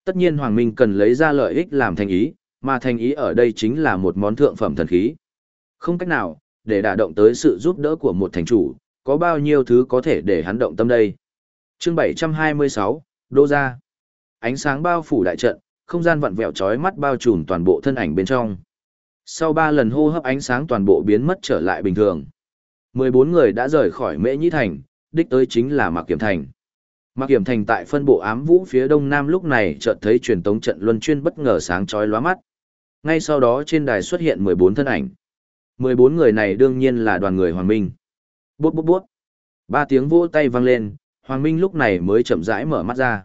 Tất nhiên Hoàng Minh cần lấy ra lợi ích làm thành ý, mà thành ý ở đây chính là một món thượng phẩm thần khí. Không cách nào, để đả động tới sự giúp đỡ của một thành chủ, có bao nhiêu thứ có thể để hắn động tâm đây. Chương 726, Đô Gia. Ánh sáng bao phủ đại trận, không gian vặn vẹo chói mắt bao trùm toàn bộ thân ảnh bên trong. Sau ba lần hô hấp ánh sáng toàn bộ biến mất trở lại bình thường. 14 người đã rời khỏi Mễ Nhĩ Thành, đích tới chính là Mạc Kiểm Thành. Mạc Kiểm Thành tại phân bộ ám vũ phía đông nam lúc này chợt thấy truyền tống trận luân chuyên bất ngờ sáng chói lóa mắt. Ngay sau đó trên đài xuất hiện 14 thân ảnh. 14 người này đương nhiên là đoàn người Hoàng Minh. Bút bút bút. Ba tiếng vỗ tay vang lên, Hoàng Minh lúc này mới chậm rãi mở mắt ra.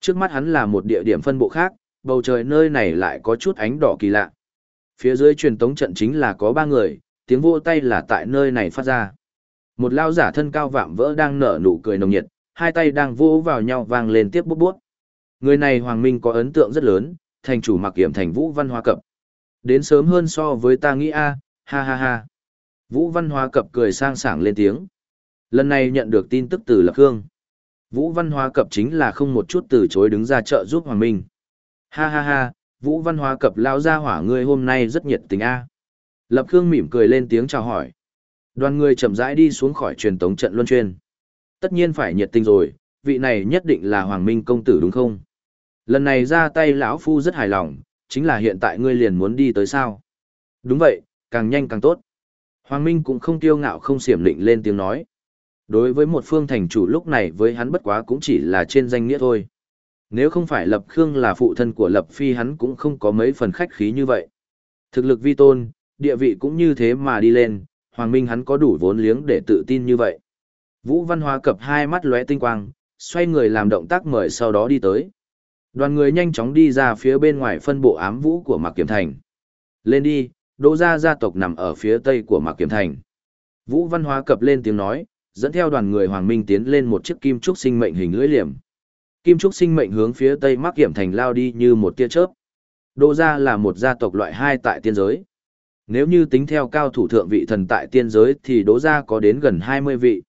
Trước mắt hắn là một địa điểm phân bộ khác, bầu trời nơi này lại có chút ánh đỏ kỳ lạ. Phía dưới truyền tống trận chính là có ba người, tiếng vỗ tay là tại nơi này phát ra. Một lao giả thân cao vạm vỡ đang nở nụ cười nồng nhiệt, hai tay đang vỗ vào nhau vang lên tiếp bút bút. Người này Hoàng Minh có ấn tượng rất lớn, thành chủ mặc kiểm thành vũ văn Hoa cập. Đến sớm hơn so với ta nghĩ a, ha ha ha. Vũ văn Hoa cập cười sang sảng lên tiếng. Lần này nhận được tin tức từ Lập Hương. Vũ văn Hoa cập chính là không một chút từ chối đứng ra trợ giúp Hoàng Minh. Ha ha ha, Vũ Văn Hoa cập lao ra hỏa ngươi hôm nay rất nhiệt tình a. Lập Khương mỉm cười lên tiếng chào hỏi. Đoàn người chậm rãi đi xuống khỏi truyền tống trận luân chuyên. Tất nhiên phải nhiệt tình rồi, vị này nhất định là Hoàng Minh công tử đúng không? Lần này ra tay lão phu rất hài lòng, chính là hiện tại ngươi liền muốn đi tới sao? Đúng vậy, càng nhanh càng tốt. Hoàng Minh cũng không kiêu ngạo không xiểm lịnh lên tiếng nói. Đối với một phương thành chủ lúc này với hắn bất quá cũng chỉ là trên danh nghĩa thôi. Nếu không phải Lập Khương là phụ thân của Lập Phi hắn cũng không có mấy phần khách khí như vậy. Thực lực vi tôn, địa vị cũng như thế mà đi lên, Hoàng Minh hắn có đủ vốn liếng để tự tin như vậy. Vũ Văn Hoa cập hai mắt lóe tinh quang, xoay người làm động tác mời sau đó đi tới. Đoàn người nhanh chóng đi ra phía bên ngoài phân bộ ám vũ của Mạc Kiểm Thành. Lên đi, đỗ gia gia tộc nằm ở phía tây của Mạc Kiểm Thành. Vũ Văn Hoa cập lên tiếng nói, dẫn theo đoàn người Hoàng Minh tiến lên một chiếc kim trúc sinh mệnh hình lưỡi liềm. Kim Trúc sinh mệnh hướng phía tây Mạc kiểm thành lao đi như một tia chớp. Đỗ gia là một gia tộc loại hai tại tiên giới. Nếu như tính theo cao thủ thượng vị thần tại tiên giới thì đỗ gia có đến gần 20 vị.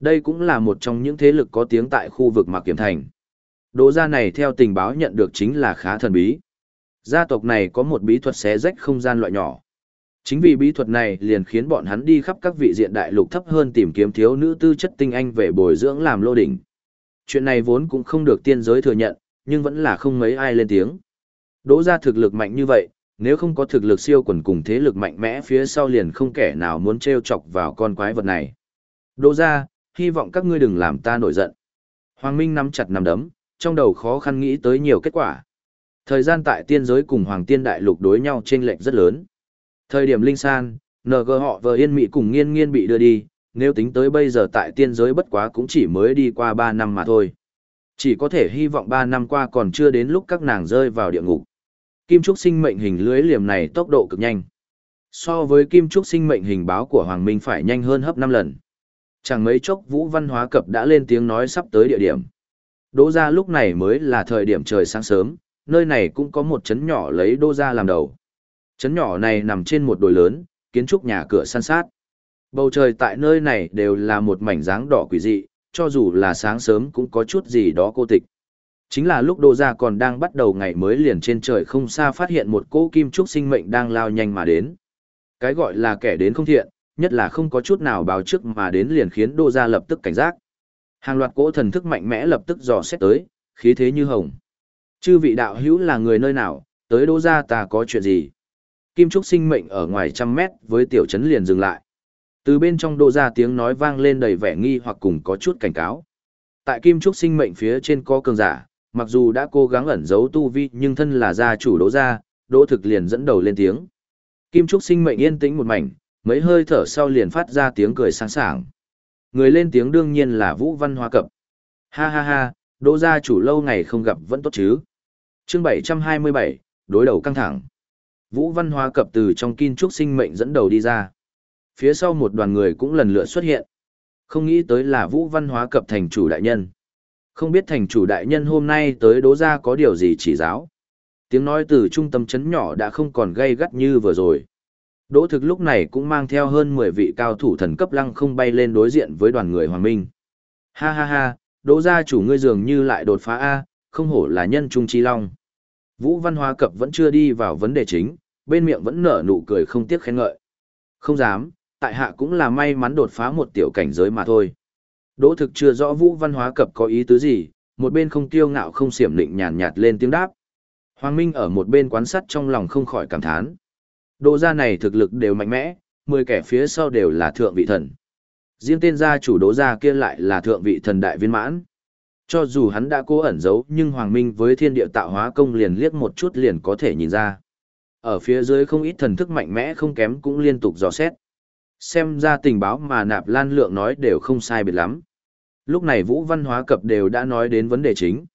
Đây cũng là một trong những thế lực có tiếng tại khu vực mạc kiểm thành. Đỗ gia này theo tình báo nhận được chính là khá thần bí. Gia tộc này có một bí thuật xé rách không gian loại nhỏ. Chính vì bí thuật này liền khiến bọn hắn đi khắp các vị diện đại lục thấp hơn tìm kiếm thiếu nữ tư chất tinh anh về bồi dưỡng làm lô đỉnh chuyện này vốn cũng không được tiên giới thừa nhận, nhưng vẫn là không mấy ai lên tiếng. Đỗ ra thực lực mạnh như vậy, nếu không có thực lực siêu quần cùng thế lực mạnh mẽ phía sau liền không kẻ nào muốn treo chọc vào con quái vật này. Đỗ ra, hy vọng các ngươi đừng làm ta nổi giận. Hoàng Minh nắm chặt nắm đấm, trong đầu khó khăn nghĩ tới nhiều kết quả. Thời gian tại tiên giới cùng Hoàng Tiên Đại Lục đối nhau chênh lệch rất lớn. Thời điểm Linh San, NG họ vợ Yên Mỹ cùng nghiên nghiên bị đưa đi, nếu tính tới bây giờ tại tiên giới bất quá cũng chỉ mới đi qua 3 năm mà thôi. Chỉ có thể hy vọng 3 năm qua còn chưa đến lúc các nàng rơi vào địa ngục. Kim Trúc sinh mệnh hình lưới liềm này tốc độ cực nhanh. So với Kim Trúc sinh mệnh hình báo của Hoàng Minh phải nhanh hơn hấp năm lần. Chẳng mấy chốc Vũ Văn Hóa Cập đã lên tiếng nói sắp tới địa điểm. Đỗ gia lúc này mới là thời điểm trời sáng sớm, nơi này cũng có một trấn nhỏ lấy đô gia làm đầu. Trấn nhỏ này nằm trên một đồi lớn, kiến trúc nhà cửa san sát. Bầu trời tại nơi này đều là một mảnh dáng đỏ quỷ dị, cho dù là sáng sớm cũng có chút gì đó cô tịch. Chính là lúc Đô Gia còn đang bắt đầu ngày mới liền trên trời không xa phát hiện một cỗ kim trúc sinh mệnh đang lao nhanh mà đến. Cái gọi là kẻ đến không thiện, nhất là không có chút nào báo trước mà đến liền khiến Đô Gia lập tức cảnh giác. Hàng loạt cỗ thần thức mạnh mẽ lập tức dò xét tới, khí thế như hồng. Chư vị đạo hữu là người nơi nào, tới Đô Gia ta có chuyện gì? Kim Trúc sinh mệnh ở ngoài trăm mét với tiểu trấn liền dừng lại. Từ bên trong đô gia tiếng nói vang lên đầy vẻ nghi hoặc cùng có chút cảnh cáo. Tại Kim Trúc sinh mệnh phía trên có cường giả, mặc dù đã cố gắng ẩn giấu tu vi nhưng thân là gia chủ đỗ gia, đỗ thực liền dẫn đầu lên tiếng. Kim Trúc sinh mệnh yên tĩnh một mảnh, mấy hơi thở sau liền phát ra tiếng cười sáng sảng. Người lên tiếng đương nhiên là Vũ Văn Hoa Cập. Ha ha ha, đỗ gia chủ lâu ngày không gặp vẫn tốt chứ. chương 727, đối đầu căng thẳng. Vũ Văn Hoa Cập từ trong Kim Trúc sinh mệnh dẫn đầu đi ra. Phía sau một đoàn người cũng lần lượt xuất hiện. Không nghĩ tới là Vũ Văn Hóa Cập thành chủ đại nhân. Không biết thành chủ đại nhân hôm nay tới đố ra có điều gì chỉ giáo. Tiếng nói từ trung tâm chấn nhỏ đã không còn gây gắt như vừa rồi. Đỗ thực lúc này cũng mang theo hơn 10 vị cao thủ thần cấp lăng không bay lên đối diện với đoàn người Hoàng Minh. Ha ha ha, đỗ gia chủ ngươi dường như lại đột phá A, không hổ là nhân trung chi long. Vũ Văn Hóa Cập vẫn chưa đi vào vấn đề chính, bên miệng vẫn nở nụ cười không tiếc khen ngợi. Không dám, tại hạ cũng là may mắn đột phá một tiểu cảnh giới mà thôi. Đỗ thực chưa rõ Vũ Văn Hóa Cập có ý tứ gì, một bên không tiêu ngạo không xiểm lịnh nhàn nhạt lên tiếng đáp. Hoàng Minh ở một bên quan sát trong lòng không khỏi cảm thán. Đỗ gia này thực lực đều mạnh mẽ, 10 kẻ phía sau đều là thượng vị thần. Riêng tên gia chủ đỗ gia kia lại là thượng vị thần đại viên mãn. Cho dù hắn đã cố ẩn giấu nhưng Hoàng Minh với thiên địa tạo hóa công liền liếc một chút liền có thể nhìn ra. Ở phía dưới không ít thần thức mạnh mẽ không kém cũng liên tục dò xét. Xem ra tình báo mà nạp lan lượng nói đều không sai biệt lắm. Lúc này Vũ Văn Hóa Cập đều đã nói đến vấn đề chính.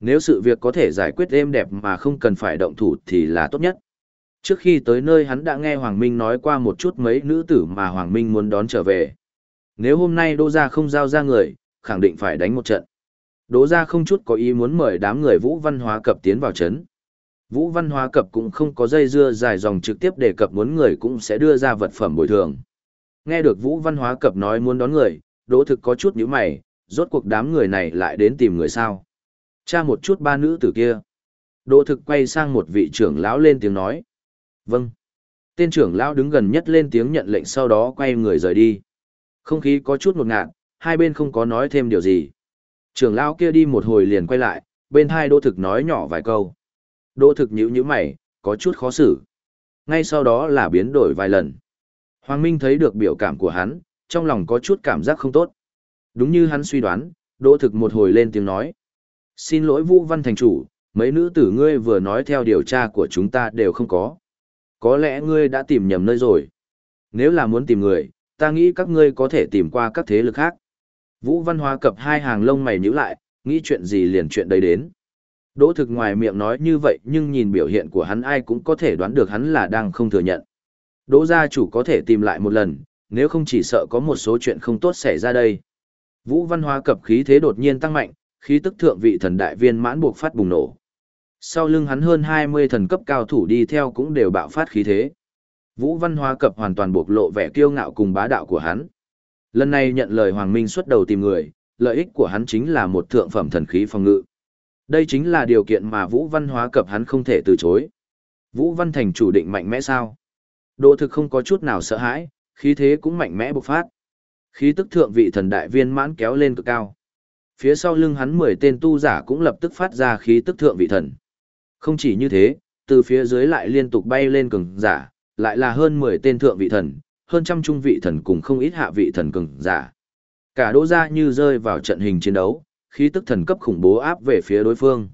Nếu sự việc có thể giải quyết êm đẹp mà không cần phải động thủ thì là tốt nhất. Trước khi tới nơi hắn đã nghe Hoàng Minh nói qua một chút mấy nữ tử mà Hoàng Minh muốn đón trở về. Nếu hôm nay Đô Gia không giao ra người, khẳng định phải đánh một trận. Đỗ Gia không chút có ý muốn mời đám người Vũ Văn Hóa Cập tiến vào chấn. Vũ Văn Hóa Cập cũng không có dây dưa dài dòng trực tiếp đề cập muốn người cũng sẽ đưa ra vật phẩm bồi thường. Nghe được Vũ Văn Hóa Cập nói muốn đón người, Đỗ Thực có chút nhíu mày, rốt cuộc đám người này lại đến tìm người sao? Cha một chút ba nữ tử kia. Đỗ Thực quay sang một vị trưởng lão lên tiếng nói. Vâng. Tên trưởng lão đứng gần nhất lên tiếng nhận lệnh sau đó quay người rời đi. Không khí có chút ngột ngạt, hai bên không có nói thêm điều gì. Trưởng lão kia đi một hồi liền quay lại, bên hai Đỗ Thực nói nhỏ vài câu. Đỗ Thực nhíu nhíu mày, có chút khó xử. Ngay sau đó là biến đổi vài lần. Hoàng Minh thấy được biểu cảm của hắn, trong lòng có chút cảm giác không tốt. Đúng như hắn suy đoán, Đỗ Thực một hồi lên tiếng nói. Xin lỗi Vũ Văn Thành Chủ, mấy nữ tử ngươi vừa nói theo điều tra của chúng ta đều không có. Có lẽ ngươi đã tìm nhầm nơi rồi. Nếu là muốn tìm người, ta nghĩ các ngươi có thể tìm qua các thế lực khác. Vũ Văn Hóa cập hai hàng lông mày nhíu lại, nghĩ chuyện gì liền chuyện đấy đến. Đỗ thực ngoài miệng nói như vậy nhưng nhìn biểu hiện của hắn ai cũng có thể đoán được hắn là đang không thừa nhận. Đỗ gia chủ có thể tìm lại một lần, nếu không chỉ sợ có một số chuyện không tốt xảy ra đây. Vũ văn hóa cập khí thế đột nhiên tăng mạnh, khí tức thượng vị thần đại viên mãn buộc phát bùng nổ. Sau lưng hắn hơn 20 thần cấp cao thủ đi theo cũng đều bạo phát khí thế. Vũ văn hóa cập hoàn toàn bộc lộ vẻ kiêu ngạo cùng bá đạo của hắn. Lần này nhận lời Hoàng Minh xuất đầu tìm người, lợi ích của hắn chính là một thượng phẩm thần khí phòng ngự. Đây chính là điều kiện mà Vũ Văn hóa cập hắn không thể từ chối. Vũ Văn thành chủ định mạnh mẽ sao? Đỗ thực không có chút nào sợ hãi, khí thế cũng mạnh mẽ bộc phát. Khí tức thượng vị thần đại viên mãn kéo lên cực cao. Phía sau lưng hắn 10 tên tu giả cũng lập tức phát ra khí tức thượng vị thần. Không chỉ như thế, từ phía dưới lại liên tục bay lên cường giả, lại là hơn 10 tên thượng vị thần, hơn trăm trung vị thần cùng không ít hạ vị thần cường giả. Cả đỗ ra như rơi vào trận hình chiến đấu, khí tức thần cấp khủng bố áp về phía đối phương.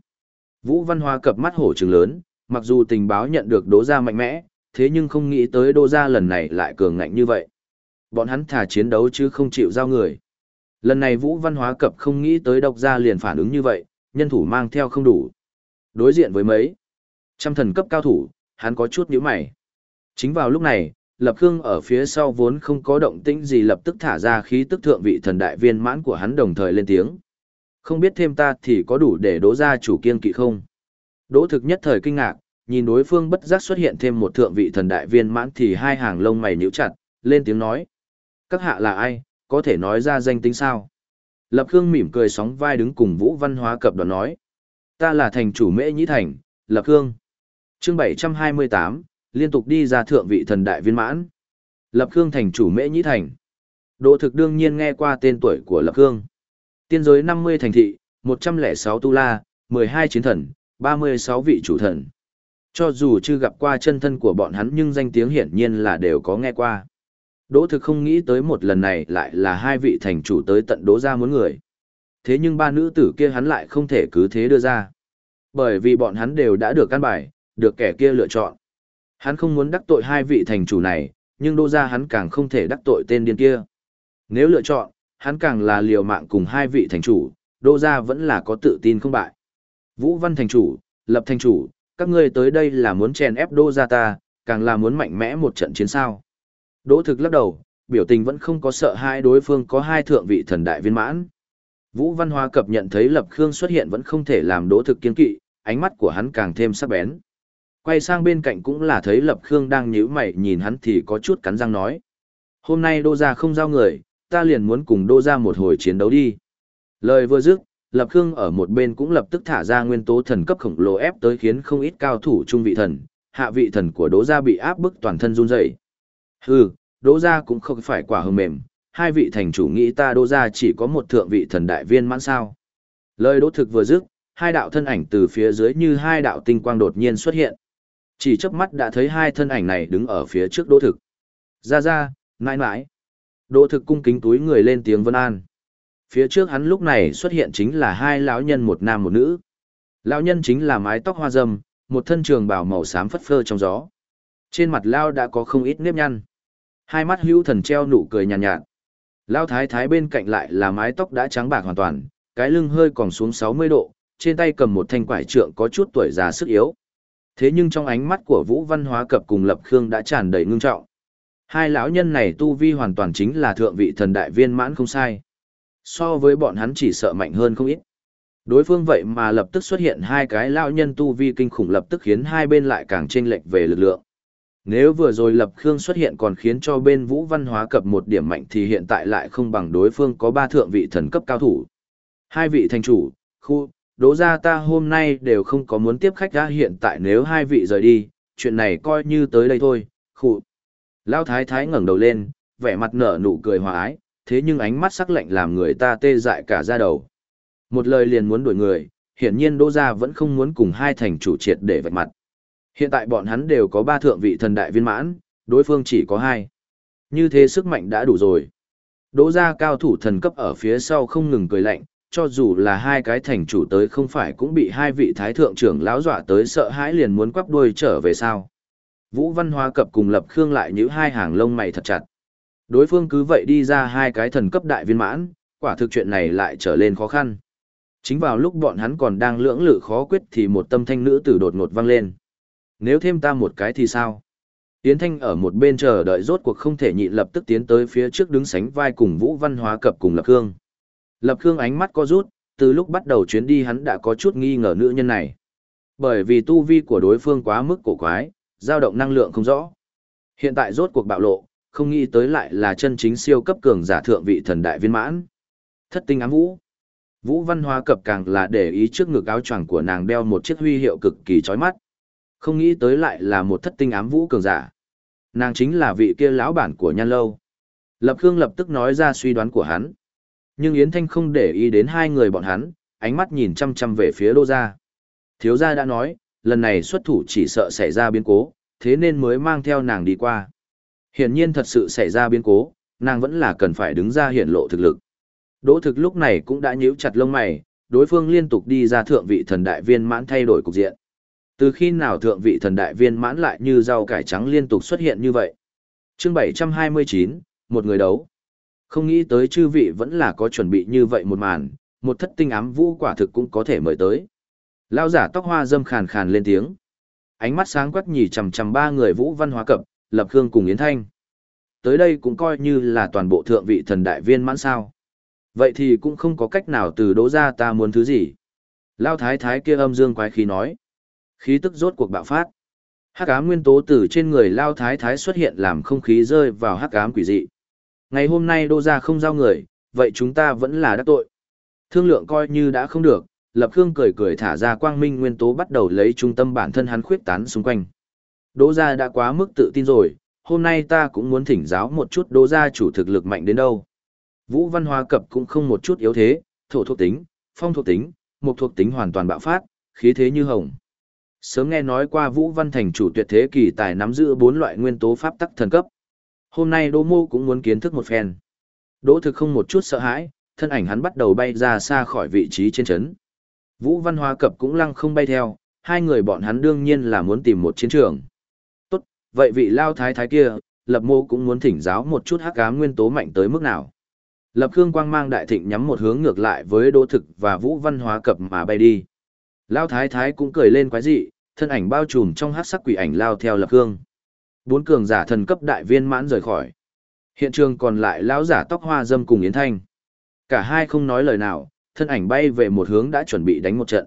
Vũ Văn Hoa cập mắt hổ trừng lớn, mặc dù tình báo nhận được đỗ ra mạnh mẽ, thế nhưng không nghĩ tới đô gia lần này lại cường ngạnh như vậy. Bọn hắn thả chiến đấu chứ không chịu giao người. Lần này Vũ Văn Hóa Cập không nghĩ tới độc gia liền phản ứng như vậy, nhân thủ mang theo không đủ. Đối diện với mấy trăm thần cấp cao thủ, hắn có chút nhíu mày. Chính vào lúc này, Lập Khương ở phía sau vốn không có động tĩnh gì lập tức thả ra khí tức thượng vị thần đại viên mãn của hắn đồng thời lên tiếng. Không biết thêm ta thì có đủ để đố ra chủ kiên kỵ không? Đỗ thực nhất thời kinh ngạc, nhìn đối phương bất giác xuất hiện thêm một thượng vị thần đại viên mãn thì hai hàng lông mày nhíu chặt, lên tiếng nói. Các hạ là ai, có thể nói ra danh tính sao? Lập Khương mỉm cười sóng vai đứng cùng Vũ Văn Hóa cập đoàn nói. Ta là thành chủ mễ nhĩ thành, Lập Khương. chương 728, liên tục đi ra thượng vị thần đại viên mãn. Lập Khương thành chủ mễ nhĩ thành. Độ thực đương nhiên nghe qua tên tuổi của Lập Khương. Tiên giới 50 thành thị, 106 tu la, 12 chiến thần, 36 vị chủ thần. Cho dù chưa gặp qua chân thân của bọn hắn nhưng danh tiếng hiển nhiên là đều có nghe qua. Đỗ thực không nghĩ tới một lần này lại là hai vị thành chủ tới tận đỗ ra muốn người. Thế nhưng ba nữ tử kia hắn lại không thể cứ thế đưa ra. Bởi vì bọn hắn đều đã được căn bài, được kẻ kia lựa chọn. Hắn không muốn đắc tội hai vị thành chủ này, nhưng đô ra hắn càng không thể đắc tội tên điên kia. Nếu lựa chọn, hắn càng là liều mạng cùng hai vị thành chủ, đô ra vẫn là có tự tin không bại. Vũ Văn thành chủ, Lập thành chủ, các ngươi tới đây là muốn chèn ép đô ra ta, càng là muốn mạnh mẽ một trận chiến sao. Đỗ thực lắc đầu, biểu tình vẫn không có sợ hai đối phương có hai thượng vị thần đại viên mãn. Vũ Văn Hoa cập nhận thấy Lập Khương xuất hiện vẫn không thể làm Đỗ thực kiên kỵ, ánh mắt của hắn càng thêm sắc bén. Quay sang bên cạnh cũng là thấy Lập Khương đang nhíu mày nhìn hắn thì có chút cắn răng nói. Hôm nay đô gia không giao người, ta liền muốn cùng đô gia một hồi chiến đấu đi. Lời vừa dứt, Lập Khương ở một bên cũng lập tức thả ra nguyên tố thần cấp khổng lồ ép tới khiến không ít cao thủ trung vị thần, hạ vị thần của Đỗ gia bị áp bức toàn thân run rẩy. Hừ, Đỗ gia cũng không phải quả hờ mềm, hai vị thành chủ nghĩ ta Đỗ gia chỉ có một thượng vị thần đại viên mãn sao? Lời Đỗ thực vừa dứt, hai đạo thân ảnh từ phía dưới như hai đạo tinh quang đột nhiên xuất hiện. Chỉ chớp mắt đã thấy hai thân ảnh này đứng ở phía trước Đỗ thực. Ra ra, mãi mãi. Đỗ thực cung kính túi người lên tiếng vân an. Phía trước hắn lúc này xuất hiện chính là hai lão nhân một nam một nữ. Lão nhân chính là mái tóc hoa râm, một thân trường bào màu xám phất phơ trong gió. Trên mặt lao đã có không ít nếp nhăn. Hai mắt hữu thần treo nụ cười nhàn nhạt, nhạt. Lao thái thái bên cạnh lại là mái tóc đã trắng bạc hoàn toàn, cái lưng hơi còn xuống 60 độ, trên tay cầm một thanh quải trượng có chút tuổi già sức yếu. Thế nhưng trong ánh mắt của Vũ Văn Hóa Cập cùng Lập Khương đã tràn đầy ngưng trọng. Hai lão nhân này tu vi hoàn toàn chính là thượng vị thần đại viên mãn không sai. So với bọn hắn chỉ sợ mạnh hơn không ít. Đối phương vậy mà lập tức xuất hiện hai cái lão nhân tu vi kinh khủng lập tức khiến hai bên lại càng chênh lệch về lực lượng. Nếu vừa rồi Lập Khương xuất hiện còn khiến cho bên Vũ Văn Hóa cập một điểm mạnh thì hiện tại lại không bằng đối phương có ba thượng vị thần cấp cao thủ. Hai vị thành chủ, khu, đố ra ta hôm nay đều không có muốn tiếp khách ra hiện tại nếu hai vị rời đi, chuyện này coi như tới đây thôi, khu. Lão Thái Thái ngẩng đầu lên, vẻ mặt nở nụ cười hòa ái, thế nhưng ánh mắt sắc lạnh làm người ta tê dại cả da đầu. Một lời liền muốn đuổi người, hiển nhiên Đỗ Gia vẫn không muốn cùng hai thành chủ triệt để vạch mặt. Hiện tại bọn hắn đều có ba thượng vị thần đại viên mãn, đối phương chỉ có hai. Như thế sức mạnh đã đủ rồi. Đỗ Gia cao thủ thần cấp ở phía sau không ngừng cười lạnh, cho dù là hai cái thành chủ tới không phải cũng bị hai vị thái thượng trưởng lão dọa tới sợ hãi liền muốn quắp đuôi trở về sao. Vũ Văn Hoa cập cùng Lập Khương lại như hai hàng lông mày thật chặt. Đối phương cứ vậy đi ra hai cái thần cấp đại viên mãn, quả thực chuyện này lại trở lên khó khăn. Chính vào lúc bọn hắn còn đang lưỡng lự khó quyết thì một tâm thanh nữ tử đột ngột vang lên. Nếu thêm ta một cái thì sao? Yến Thanh ở một bên chờ đợi rốt cuộc không thể nhịn lập tức tiến tới phía trước đứng sánh vai cùng Vũ Văn Hóa cập cùng Lập Khương. Lập Khương ánh mắt co rút, từ lúc bắt đầu chuyến đi hắn đã có chút nghi ngờ nữ nhân này. Bởi vì tu vi của đối phương quá mức cổ quái, dao động năng lượng không rõ. Hiện tại rốt cuộc bạo lộ, không nghĩ tới lại là chân chính siêu cấp cường giả thượng vị thần đại viên mãn. Thất tinh ám vũ. Vũ văn hoa cập càng là để ý trước ngực áo choàng của nàng đeo một chiếc huy hiệu cực kỳ chói mắt. Không nghĩ tới lại là một thất tinh ám vũ cường giả. Nàng chính là vị kia lão bản của nhan lâu. Lập Khương lập tức nói ra suy đoán của hắn. Nhưng Yến Thanh không để ý đến hai người bọn hắn, ánh mắt nhìn chăm chăm về phía Đô Gia. Thiếu gia đã nói, lần này xuất thủ chỉ sợ xảy ra biến cố, thế nên mới mang theo nàng đi qua. Hiển nhiên thật sự xảy ra biến cố, nàng vẫn là cần phải đứng ra hiển lộ thực lực. Đỗ thực lúc này cũng đã nhíu chặt lông mày, đối phương liên tục đi ra thượng vị thần đại viên mãn thay đổi cục diện. Từ khi nào thượng vị thần đại viên mãn lại như rau cải trắng liên tục xuất hiện như vậy? Chương 729, một người đấu. Không nghĩ tới chư vị vẫn là có chuẩn bị như vậy một màn, một thất tinh ám vũ quả thực cũng có thể mời tới. Lao giả tóc hoa dâm khàn khàn lên tiếng. Ánh mắt sáng quắc nhì chằm chằm ba người vũ văn hóa cập, Lập Khương cùng Yến Thanh. Tới đây cũng coi như là toàn bộ thượng vị thần đại viên mãn sao. Vậy thì cũng không có cách nào từ đỗ ra ta muốn thứ gì. Lao thái thái kia âm dương quái khí nói. Khí tức rốt cuộc bạo phát. Hắc ám nguyên tố từ trên người Lao thái thái xuất hiện làm không khí rơi vào hắc ám quỷ dị. Ngày hôm nay đô ra không giao người, vậy chúng ta vẫn là đắc tội. Thương lượng coi như đã không được, Lập Khương cười cười thả ra quang minh nguyên tố bắt đầu lấy trung tâm bản thân hắn khuyết tán xung quanh. Đỗ gia đã quá mức tự tin rồi, hôm nay ta cũng muốn thỉnh giáo một chút đỗ gia chủ thực lực mạnh đến đâu. Vũ văn hóa cập cũng không một chút yếu thế, thổ thuộc tính, phong thuộc tính, mục thuộc tính hoàn toàn bạo phát, khí thế như hồng. Sớm nghe nói qua Vũ Văn Thành chủ tuyệt thế kỳ tài nắm giữ bốn loại nguyên tố pháp tắc thần cấp. Hôm nay Đỗ Mô cũng muốn kiến thức một phen. Đỗ thực không một chút sợ hãi, thân ảnh hắn bắt đầu bay ra xa khỏi vị trí trên chấn. Vũ Văn Hoa Cập cũng lăng không bay theo, hai người bọn hắn đương nhiên là muốn tìm một chiến trường. Vậy vị lao thái thái kia, Lập Mô cũng muốn thỉnh giáo một chút hắc ám nguyên tố mạnh tới mức nào. Lập Khương Quang mang đại thịnh nhắm một hướng ngược lại với Đỗ Thực và Vũ Văn Hóa Cập mà bay đi. Lao thái thái cũng cười lên quái dị, thân ảnh bao trùm trong hắc sắc quỷ ảnh lao theo Lập Khương. Bốn cường giả thần cấp đại viên mãn rời khỏi. Hiện trường còn lại lão giả tóc hoa dâm cùng Yến Thanh. Cả hai không nói lời nào, thân ảnh bay về một hướng đã chuẩn bị đánh một trận.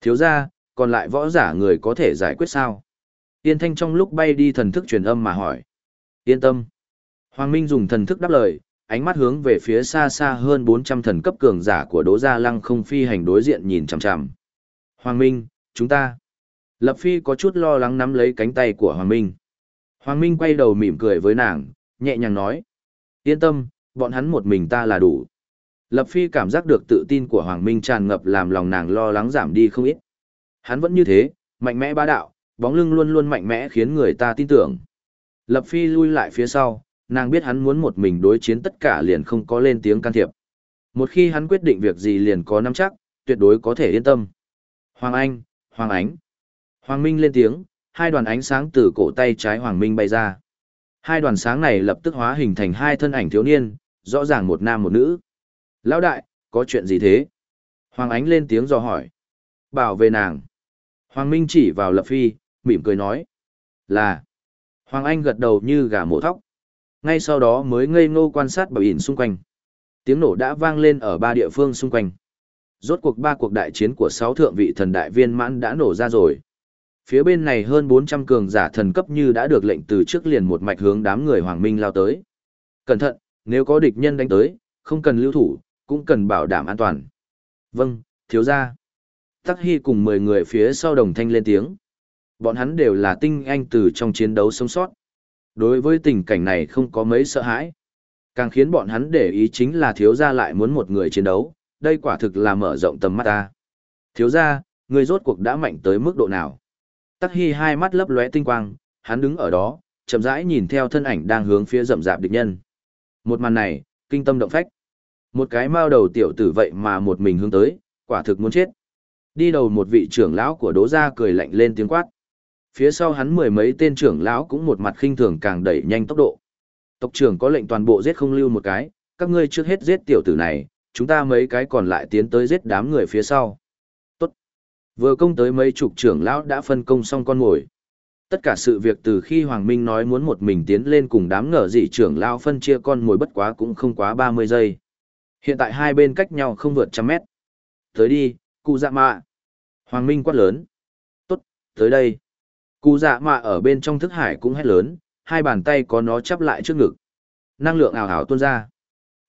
Thiếu ra, còn lại võ giả người có thể giải quyết sao? Yên Thanh trong lúc bay đi thần thức truyền âm mà hỏi. Yên tâm. Hoàng Minh dùng thần thức đáp lời, ánh mắt hướng về phía xa xa hơn 400 thần cấp cường giả của Đỗ Gia Lăng không phi hành đối diện nhìn chằm chằm. Hoàng Minh, chúng ta. Lập Phi có chút lo lắng nắm lấy cánh tay của Hoàng Minh. Hoàng Minh quay đầu mỉm cười với nàng, nhẹ nhàng nói. Yên tâm, bọn hắn một mình ta là đủ. Lập Phi cảm giác được tự tin của Hoàng Minh tràn ngập làm lòng nàng lo lắng giảm đi không ít. Hắn vẫn như thế, mạnh mẽ bá đạo, bóng lưng luôn luôn mạnh mẽ khiến người ta tin tưởng. Lập Phi lui lại phía sau, nàng biết hắn muốn một mình đối chiến tất cả liền không có lên tiếng can thiệp. Một khi hắn quyết định việc gì liền có nắm chắc, tuyệt đối có thể yên tâm. Hoàng Anh, Hoàng Ánh. Hoàng Minh lên tiếng, hai đoàn ánh sáng từ cổ tay trái Hoàng Minh bay ra. Hai đoàn sáng này lập tức hóa hình thành hai thân ảnh thiếu niên, rõ ràng một nam một nữ. Lão đại, có chuyện gì thế? Hoàng Ánh lên tiếng dò hỏi. Bảo vệ nàng. Hoàng Minh chỉ vào Lập Phi, mỉm cười nói. Là. Hoàng Anh gật đầu như gà mổ thóc. Ngay sau đó mới ngây ngô quan sát bảo ỉn xung quanh. Tiếng nổ đã vang lên ở ba địa phương xung quanh. Rốt cuộc ba cuộc đại chiến của sáu thượng vị thần đại viên mãn đã nổ ra rồi. Phía bên này hơn 400 cường giả thần cấp như đã được lệnh từ trước liền một mạch hướng đám người Hoàng Minh lao tới. Cẩn thận, nếu có địch nhân đánh tới, không cần lưu thủ, cũng cần bảo đảm an toàn. Vâng, thiếu gia. Tắc Hy cùng 10 người phía sau đồng thanh lên tiếng. Bọn hắn đều là tinh anh từ trong chiến đấu sống sót. Đối với tình cảnh này không có mấy sợ hãi. Càng khiến bọn hắn để ý chính là thiếu gia lại muốn một người chiến đấu, đây quả thực là mở rộng tầm mắt ta. Thiếu gia, người rốt cuộc đã mạnh tới mức độ nào? Tắc Hi hai mắt lấp lóe tinh quang, hắn đứng ở đó, chậm rãi nhìn theo thân ảnh đang hướng phía rậm rạp địch nhân. Một màn này, kinh tâm động phách. Một cái mao đầu tiểu tử vậy mà một mình hướng tới, quả thực muốn chết. Đi đầu một vị trưởng lão của Đỗ gia cười lạnh lên tiếng quát. Phía sau hắn mười mấy tên trưởng lão cũng một mặt khinh thường càng đẩy nhanh tốc độ. Tộc trưởng có lệnh toàn bộ giết không lưu một cái, các ngươi trước hết giết tiểu tử này, chúng ta mấy cái còn lại tiến tới giết đám người phía sau. Tốt. Vừa công tới mấy chục trưởng lão đã phân công xong con ngồi. Tất cả sự việc từ khi Hoàng Minh nói muốn một mình tiến lên cùng đám ngờ dị trưởng lão phân chia con ngồi bất quá cũng không quá 30 giây. Hiện tại hai bên cách nhau không vượt trăm mét. Tới đi, cụ dạ mạ. Hoàng Minh quát lớn. Tốt, tới đây. Cụ dạ mạ ở bên trong thức hải cũng hét lớn, hai bàn tay có nó chắp lại trước ngực. Năng lượng ảo ảo tuôn ra.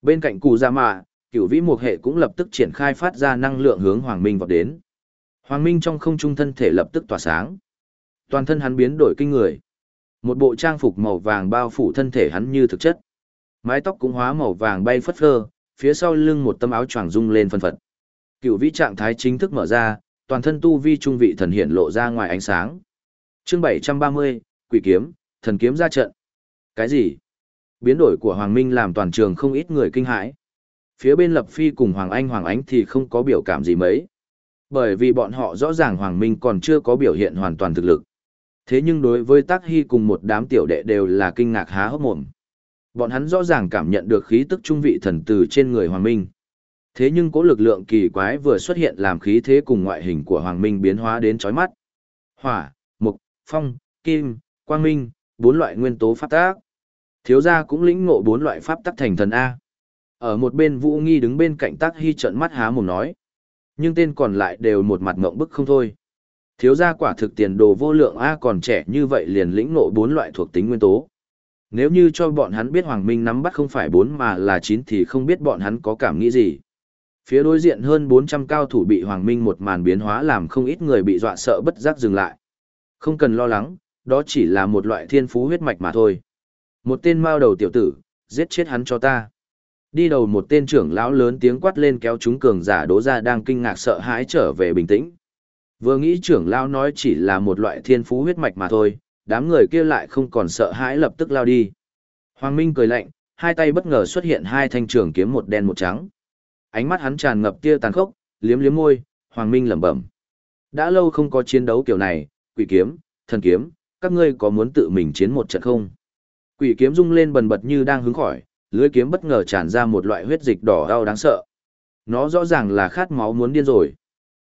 Bên cạnh cụ dạ mạ, cửu vĩ mục hệ cũng lập tức triển khai phát ra năng lượng hướng Hoàng Minh vọt đến. Hoàng Minh trong không trung thân thể lập tức tỏa sáng. Toàn thân hắn biến đổi kinh người. Một bộ trang phục màu vàng bao phủ thân thể hắn như thực chất. Mái tóc cũng hóa màu vàng bay phất phơ, phía sau lưng một tấm áo choàng rung lên phân phật. Cửu vĩ trạng thái chính thức mở ra, toàn thân tu vi trung vị thần hiện lộ ra ngoài ánh sáng. Chương 730, Quỷ kiếm, thần kiếm ra trận. Cái gì? Biến đổi của Hoàng Minh làm toàn trường không ít người kinh hãi. Phía bên Lập Phi cùng Hoàng Anh Hoàng Ánh thì không có biểu cảm gì mấy. Bởi vì bọn họ rõ ràng Hoàng Minh còn chưa có biểu hiện hoàn toàn thực lực. Thế nhưng đối với Tác Hy cùng một đám tiểu đệ đều là kinh ngạc há hốc mồm. Bọn hắn rõ ràng cảm nhận được khí tức trung vị thần từ trên người Hoàng Minh. Thế nhưng có lực lượng kỳ quái vừa xuất hiện làm khí thế cùng ngoại hình của Hoàng Minh biến hóa đến chói mắt. Hỏa, phong, kim, quang minh, bốn loại nguyên tố pháp tác. Thiếu gia cũng lĩnh ngộ bốn loại pháp tắc thành thần A. Ở một bên Vũ Nghi đứng bên cạnh Tác Hy trận mắt há mồm nói. Nhưng tên còn lại đều một mặt ngộng bức không thôi. Thiếu gia quả thực tiền đồ vô lượng A còn trẻ như vậy liền lĩnh ngộ bốn loại thuộc tính nguyên tố. Nếu như cho bọn hắn biết Hoàng Minh nắm bắt không phải bốn mà là chín thì không biết bọn hắn có cảm nghĩ gì. Phía đối diện hơn 400 cao thủ bị Hoàng Minh một màn biến hóa làm không ít người bị dọa sợ bất giác dừng lại. Không cần lo lắng, đó chỉ là một loại thiên phú huyết mạch mà thôi. Một tên mao đầu tiểu tử, giết chết hắn cho ta. Đi đầu một tên trưởng lão lớn tiếng quát lên kéo chúng cường giả đố ra đang kinh ngạc sợ hãi trở về bình tĩnh. Vừa nghĩ trưởng lão nói chỉ là một loại thiên phú huyết mạch mà thôi, đám người kia lại không còn sợ hãi lập tức lao đi. Hoàng Minh cười lạnh, hai tay bất ngờ xuất hiện hai thanh trường kiếm một đen một trắng. Ánh mắt hắn tràn ngập tia tàn khốc, liếm liếm môi, Hoàng Minh lẩm bẩm. Đã lâu không có chiến đấu kiểu này, quỷ kiếm, thần kiếm, các ngươi có muốn tự mình chiến một trận không? Quỷ kiếm rung lên bần bật như đang hứng khỏi, lưới kiếm bất ngờ tràn ra một loại huyết dịch đỏ đau đáng sợ. Nó rõ ràng là khát máu muốn điên rồi.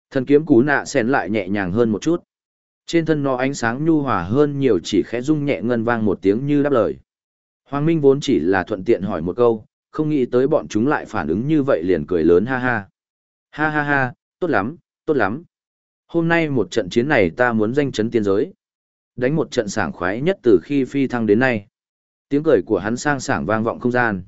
Thần kiếm cú nạ xen lại nhẹ nhàng hơn một chút. Trên thân nó ánh sáng nhu hòa hơn nhiều chỉ khẽ rung nhẹ ngân vang một tiếng như đáp lời. Hoàng Minh vốn chỉ là thuận tiện hỏi một câu, không nghĩ tới bọn chúng lại phản ứng như vậy liền cười lớn ha ha. Ha ha ha, tốt lắm, tốt lắm. Hôm nay một trận chiến này ta muốn danh chấn tiên giới. Đánh một trận sảng khoái nhất từ khi phi thăng đến nay. Tiếng cười của hắn sang sảng vang vọng không gian.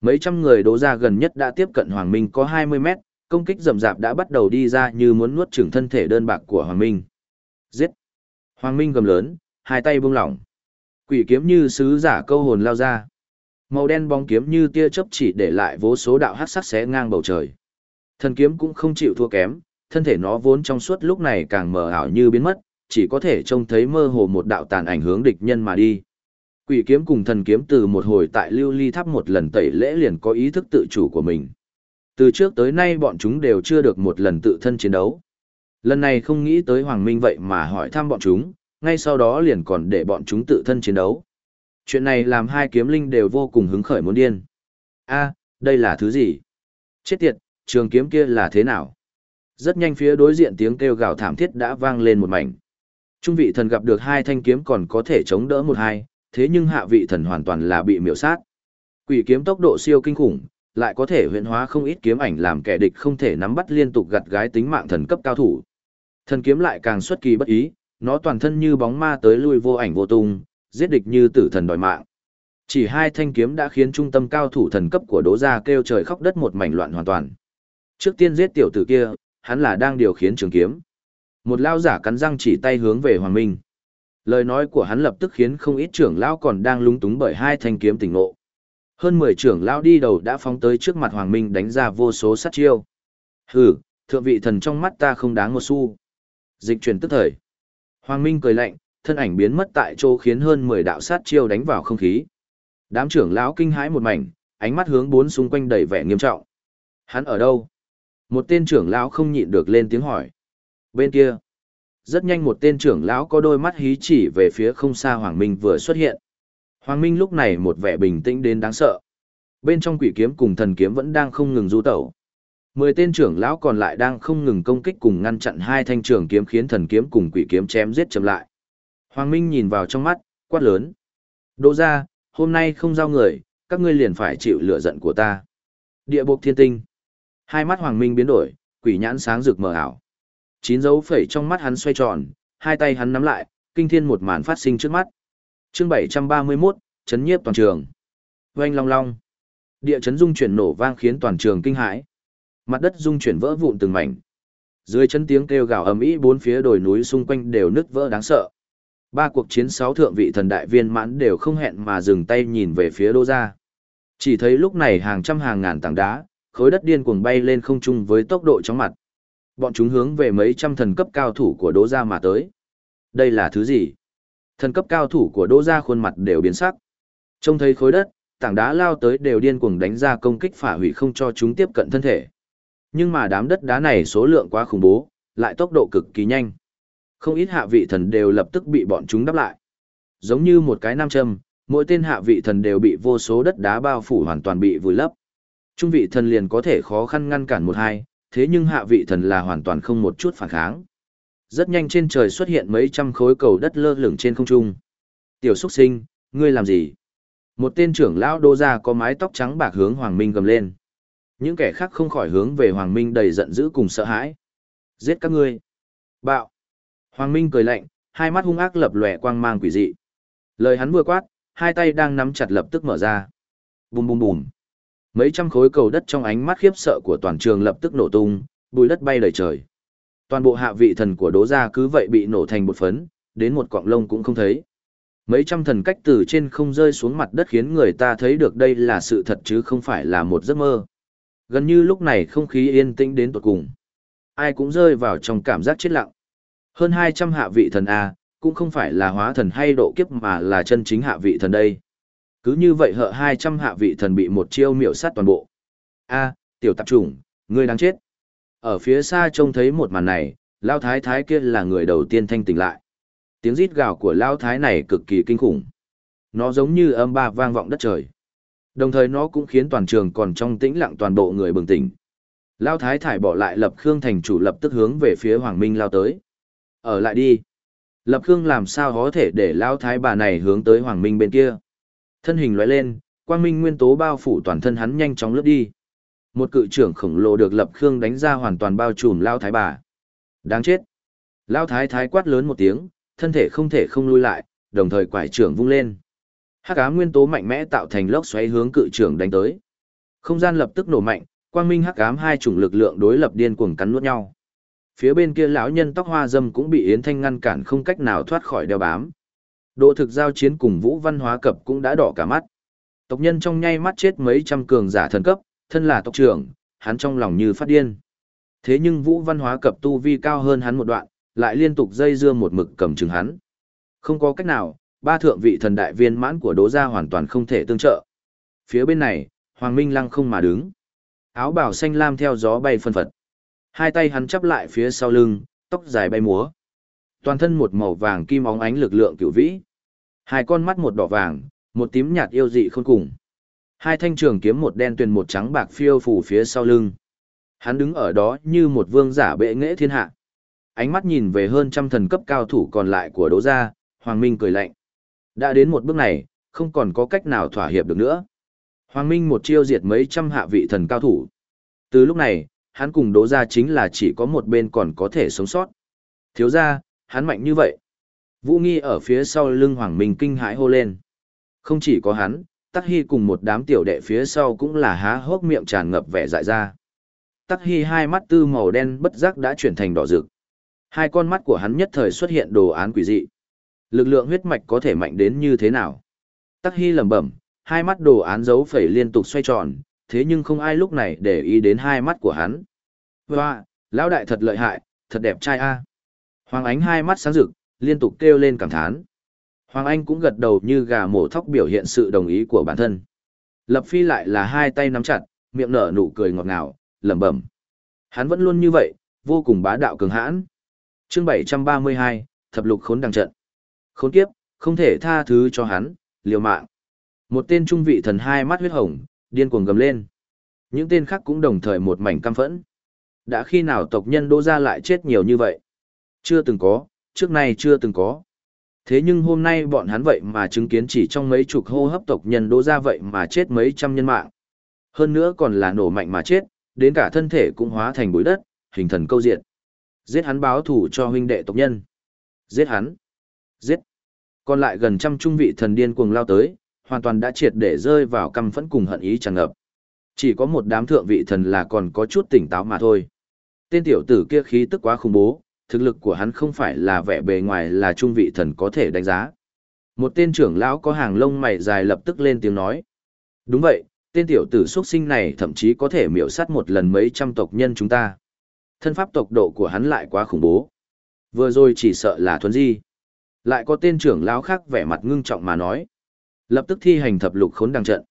Mấy trăm người đố ra gần nhất đã tiếp cận Hoàng Minh có 20 mét, công kích rầm rạp đã bắt đầu đi ra như muốn nuốt chửng thân thể đơn bạc của Hoàng Minh. Giết! Hoàng Minh gầm lớn, hai tay buông lỏng. Quỷ kiếm như sứ giả câu hồn lao ra. Màu đen bóng kiếm như tia chớp chỉ để lại vô số đạo hắc sắc xé ngang bầu trời. Thần kiếm cũng không chịu thua kém, thân thể nó vốn trong suốt lúc này càng mờ ảo như biến mất, chỉ có thể trông thấy mơ hồ một đạo tàn ảnh hướng địch nhân mà đi. Quỷ kiếm cùng thần kiếm từ một hồi tại lưu ly tháp một lần tẩy lễ liền có ý thức tự chủ của mình. Từ trước tới nay bọn chúng đều chưa được một lần tự thân chiến đấu. Lần này không nghĩ tới Hoàng Minh vậy mà hỏi thăm bọn chúng, ngay sau đó liền còn để bọn chúng tự thân chiến đấu. Chuyện này làm hai kiếm linh đều vô cùng hứng khởi muốn điên. a đây là thứ gì? Chết tiệt, trường kiếm kia là thế nào? Rất nhanh phía đối diện tiếng kêu gào thảm thiết đã vang lên một mảnh. Trung vị thần gặp được hai thanh kiếm còn có thể chống đỡ một hai, thế nhưng hạ vị thần hoàn toàn là bị miểu sát. Quỷ kiếm tốc độ siêu kinh khủng, lại có thể huyễn hóa không ít kiếm ảnh làm kẻ địch không thể nắm bắt liên tục gặt gái tính mạng thần cấp cao thủ. Thần kiếm lại càng xuất kỳ bất ý, nó toàn thân như bóng ma tới lui vô ảnh vô tung, giết địch như tử thần đòi mạng. Chỉ hai thanh kiếm đã khiến trung tâm cao thủ thần cấp của Đỗ gia kêu trời khóc đất một mảnh loạn hoàn toàn. Trước tiên giết tiểu tử kia, hắn là đang điều khiển trường kiếm. Một lao giả cắn răng chỉ tay hướng về Hoàng Minh. Lời nói của hắn lập tức khiến không ít trưởng lão còn đang lúng túng bởi hai thanh kiếm tỉnh ngộ. Hơn 10 trưởng lão đi đầu đã phóng tới trước mặt Hoàng Minh đánh ra vô số sát chiêu. Hừ, thượng vị thần trong mắt ta không đáng một xu. Dịch chuyển tức thời. Hoàng Minh cười lạnh, thân ảnh biến mất tại chỗ khiến hơn 10 đạo sát chiêu đánh vào không khí. Đám trưởng lão kinh hãi một mảnh, ánh mắt hướng bốn xung quanh đầy vẻ nghiêm trọng. Hắn ở đâu? Một tên trưởng lão không nhịn được lên tiếng hỏi. Bên kia. Rất nhanh một tên trưởng lão có đôi mắt hí chỉ về phía không xa Hoàng Minh vừa xuất hiện. Hoàng Minh lúc này một vẻ bình tĩnh đến đáng sợ. Bên trong quỷ kiếm cùng thần kiếm vẫn đang không ngừng du tẩu. Mười tên trưởng lão còn lại đang không ngừng công kích cùng ngăn chặn hai thanh trường kiếm khiến thần kiếm cùng quỷ kiếm chém giết chậm lại. Hoàng Minh nhìn vào trong mắt, quát lớn. Đỗ ra, hôm nay không giao người, các ngươi liền phải chịu lửa giận của ta. Địa bộc thiên tinh. Hai mắt Hoàng Minh biến đổi, quỷ nhãn sáng rực mờ ảo. Chín dấu phẩy trong mắt hắn xoay tròn, hai tay hắn nắm lại, kinh thiên một màn phát sinh trước mắt. Chương 731, chấn nhiếp toàn trường. Oanh long long. Địa chấn dung chuyển nổ vang khiến toàn trường kinh hãi. Mặt đất dung chuyển vỡ vụn từng mảnh. Dưới chân tiếng kêu gào ầm ĩ bốn phía đồi núi xung quanh đều nứt vỡ đáng sợ. Ba cuộc chiến sáu thượng vị thần đại viên mãn đều không hẹn mà dừng tay nhìn về phía đô gia. Chỉ thấy lúc này hàng trăm hàng ngàn tảng đá, khối đất điên cuồng bay lên không trung với tốc độ chóng mặt. Bọn chúng hướng về mấy trăm thần cấp cao thủ của Đỗ gia mà tới. Đây là thứ gì? Thần cấp cao thủ của Đỗ gia khuôn mặt đều biến sắc. Trông thấy khối đất, tảng đá lao tới đều điên cuồng đánh ra công kích phá hủy không cho chúng tiếp cận thân thể. Nhưng mà đám đất đá này số lượng quá khủng bố, lại tốc độ cực kỳ nhanh. Không ít hạ vị thần đều lập tức bị bọn chúng đắp lại. Giống như một cái nam châm, mỗi tên hạ vị thần đều bị vô số đất đá bao phủ hoàn toàn bị vùi lấp. Trung vị thần liền có thể khó khăn ngăn cản một hai, thế nhưng hạ vị thần là hoàn toàn không một chút phản kháng. Rất nhanh trên trời xuất hiện mấy trăm khối cầu đất lơ lửng trên không trung. Tiểu xuất sinh, ngươi làm gì? Một tên trưởng lão đô gia có mái tóc trắng bạc hướng Hoàng Minh gầm lên. Những kẻ khác không khỏi hướng về Hoàng Minh đầy giận dữ cùng sợ hãi. Giết các ngươi. Bạo. Hoàng Minh cười lạnh, hai mắt hung ác lập lòe quang mang quỷ dị. Lời hắn vừa quát, hai tay đang nắm chặt lập tức mở ra. Bùm bùm bùm. Mấy trăm khối cầu đất trong ánh mắt khiếp sợ của toàn trường lập tức nổ tung, bùi đất bay đầy trời. Toàn bộ hạ vị thần của Đỗ gia cứ vậy bị nổ thành một phấn, đến một cọng lông cũng không thấy. Mấy trăm thần cách từ trên không rơi xuống mặt đất khiến người ta thấy được đây là sự thật chứ không phải là một giấc mơ. Gần như lúc này không khí yên tĩnh đến tột cùng. Ai cũng rơi vào trong cảm giác chết lặng. Hơn 200 hạ vị thần A, cũng không phải là hóa thần hay độ kiếp mà là chân chính hạ vị thần đây. Cứ như vậy hợ 200 hạ vị thần bị một chiêu miểu sát toàn bộ. A, tiểu tạp chủng, ngươi đáng chết. Ở phía xa trông thấy một màn này, Lao Thái Thái kia là người đầu tiên thanh tỉnh lại. Tiếng rít gào của Lao Thái này cực kỳ kinh khủng. Nó giống như âm ba vang vọng đất trời. Đồng thời nó cũng khiến toàn trường còn trong tĩnh lặng toàn bộ người bừng tỉnh. Lao Thái thải bỏ lại Lập Khương thành chủ lập tức hướng về phía Hoàng Minh lao tới. Ở lại đi. Lập Khương làm sao có thể để Lao Thái bà này hướng tới Hoàng Minh bên kia. Thân hình lóe lên, quang minh nguyên tố bao phủ toàn thân hắn nhanh chóng lướt đi. Một cự trưởng khổng lồ được Lập Khương đánh ra hoàn toàn bao trùm Lao Thái bà. Đáng chết. Lao Thái Thái quát lớn một tiếng, thân thể không thể không lui lại, đồng thời quải trưởng vung lên. Hắc ám nguyên tố mạnh mẽ tạo thành lốc xoáy hướng cự trưởng đánh tới. Không gian lập tức nổ mạnh, quang minh hắc ám hai chủng lực lượng đối lập điên cuồng cắn nuốt nhau. Phía bên kia lão nhân tóc hoa dâm cũng bị Yến Thanh ngăn cản không cách nào thoát khỏi đeo bám. Độ thực giao chiến cùng Vũ Văn Hóa Cập cũng đã đỏ cả mắt. Tộc nhân trong nhay mắt chết mấy trăm cường giả thần cấp, thân là tộc trưởng, hắn trong lòng như phát điên. Thế nhưng Vũ Văn Hóa Cập tu vi cao hơn hắn một đoạn, lại liên tục dây dưa một mực cầm chừng hắn. Không có cách nào, ba thượng vị thần đại viên mãn của Đỗ gia hoàn toàn không thể tương trợ. Phía bên này, Hoàng Minh Lăng không mà đứng. Áo bào xanh lam theo gió bay phân phật. Hai tay hắn chắp lại phía sau lưng, tóc dài bay múa. Toàn thân một màu vàng kim óng ánh lực lượng cửu vĩ. Hai con mắt một đỏ vàng, một tím nhạt yêu dị khôn cùng. Hai thanh trường kiếm một đen tuyền một trắng bạc phiêu phủ phía sau lưng. Hắn đứng ở đó như một vương giả bệ nghệ thiên hạ. Ánh mắt nhìn về hơn trăm thần cấp cao thủ còn lại của Đỗ gia, Hoàng Minh cười lạnh. Đã đến một bước này, không còn có cách nào thỏa hiệp được nữa. Hoàng Minh một chiêu diệt mấy trăm hạ vị thần cao thủ. Từ lúc này, hắn cùng Đỗ gia chính là chỉ có một bên còn có thể sống sót. Thiếu ra, hắn mạnh như vậy. Vũ Nghi ở phía sau lưng Hoàng Minh kinh hãi hô lên. Không chỉ có hắn, Tắc Hy cùng một đám tiểu đệ phía sau cũng là há hốc miệng tràn ngập vẻ dại ra. Tắc Hy hai mắt tư màu đen bất giác đã chuyển thành đỏ rực. Hai con mắt của hắn nhất thời xuất hiện đồ án quỷ dị. Lực lượng huyết mạch có thể mạnh đến như thế nào? Tắc Hy lẩm bẩm, hai mắt đồ án dấu phẩy liên tục xoay tròn, thế nhưng không ai lúc này để ý đến hai mắt của hắn. Hoa, lão đại thật lợi hại, thật đẹp trai a. Hoàng Ánh hai mắt sáng rực, liên tục kêu lên cảm thán. Hoàng Anh cũng gật đầu như gà mổ thóc biểu hiện sự đồng ý của bản thân. Lập Phi lại là hai tay nắm chặt, miệng nở nụ cười ngọt ngào, lẩm bẩm. Hắn vẫn luôn như vậy, vô cùng bá đạo cường hãn. Chương 732, thập lục khốn đằng trận. Khốn kiếp, không thể tha thứ cho hắn, liều mạng. Một tên trung vị thần hai mắt huyết hồng, điên cuồng gầm lên. Những tên khác cũng đồng thời một mảnh căm phẫn. Đã khi nào tộc nhân đô ra lại chết nhiều như vậy? Chưa từng có, trước nay chưa từng có. Thế nhưng hôm nay bọn hắn vậy mà chứng kiến chỉ trong mấy chục hô hấp tộc nhân đỗ ra vậy mà chết mấy trăm nhân mạng. Hơn nữa còn là nổ mạnh mà chết, đến cả thân thể cũng hóa thành bụi đất, hình thần câu diện. Giết hắn báo thủ cho huynh đệ tộc nhân. Giết hắn. Giết. Còn lại gần trăm trung vị thần điên cuồng lao tới, hoàn toàn đã triệt để rơi vào căm phẫn cùng hận ý tràn ngập. Chỉ có một đám thượng vị thần là còn có chút tỉnh táo mà thôi. Tên tiểu tử kia khí tức quá khủng bố, thực lực của hắn không phải là vẻ bề ngoài là trung vị thần có thể đánh giá. Một tên trưởng lão có hàng lông mày dài lập tức lên tiếng nói. Đúng vậy, tên tiểu tử xuất sinh này thậm chí có thể miểu sát một lần mấy trăm tộc nhân chúng ta. Thân pháp tộc độ của hắn lại quá khủng bố. Vừa rồi chỉ sợ là thuần di. Lại có tên trưởng lão khác vẻ mặt ngưng trọng mà nói. Lập tức thi hành thập lục khốn đằng trận.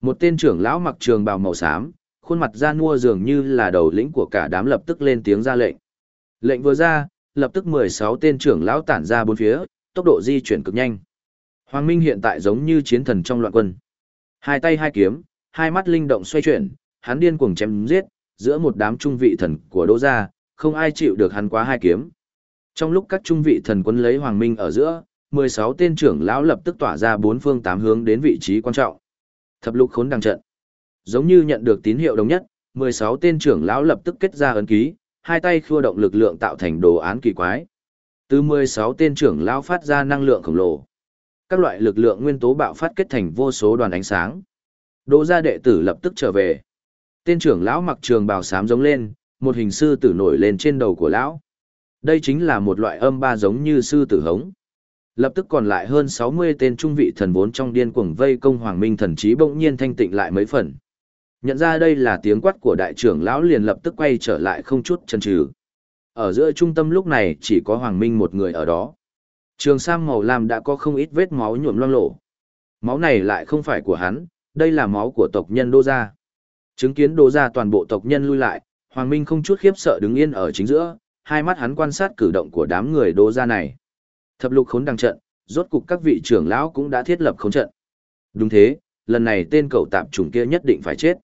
Một tên trưởng lão mặc trường bào màu xám, khuôn mặt da nua dường như là đầu lĩnh của cả đám lập tức lên tiếng ra lệnh. Lệnh vừa ra, lập tức 16 tên trưởng lão tản ra bốn phía, tốc độ di chuyển cực nhanh. Hoàng Minh hiện tại giống như chiến thần trong loạn quân. Hai tay hai kiếm, hai mắt linh động xoay chuyển, hắn điên cuồng chém giết, giữa một đám trung vị thần của Đỗ gia, không ai chịu được hắn quá hai kiếm. Trong lúc các trung vị thần quân lấy Hoàng Minh ở giữa, 16 tên trưởng lão lập tức tỏa ra bốn phương tám hướng đến vị trí quan trọng. Thập lục khốn đằng trận. Giống như nhận được tín hiệu đồng nhất, 16 tên trưởng lão lập tức kết ra ấn ký, hai tay khua động lực lượng tạo thành đồ án kỳ quái. Từ 16 tên trưởng lão phát ra năng lượng khổng lồ. Các loại lực lượng nguyên tố bạo phát kết thành vô số đoàn ánh sáng. Đỗ gia đệ tử lập tức trở về. Tên trưởng lão mặc trường bào xám giống lên, một hình sư tử nổi lên trên đầu của lão. Đây chính là một loại âm ba giống như sư tử hống. Lập tức còn lại hơn 60 tên trung vị thần vốn trong điên cuồng vây công Hoàng Minh thần trí bỗng nhiên thanh tịnh lại mấy phần. Nhận ra đây là tiếng quát của đại trưởng lão liền lập tức quay trở lại không chút chần chừ. Ở giữa trung tâm lúc này chỉ có Hoàng Minh một người ở đó. Trường sam màu lam đã có không ít vết máu nhuộm loang lổ. Máu này lại không phải của hắn, đây là máu của tộc nhân Đô Gia. Chứng kiến Đô Gia toàn bộ tộc nhân lui lại, Hoàng Minh không chút khiếp sợ đứng yên ở chính giữa, hai mắt hắn quan sát cử động của đám người Đô Gia này. Thập lục khốn đằng trận, rốt cục các vị trưởng lão cũng đã thiết lập khốn trận. Đúng thế, lần này tên cậu tạp chủng kia nhất định phải chết.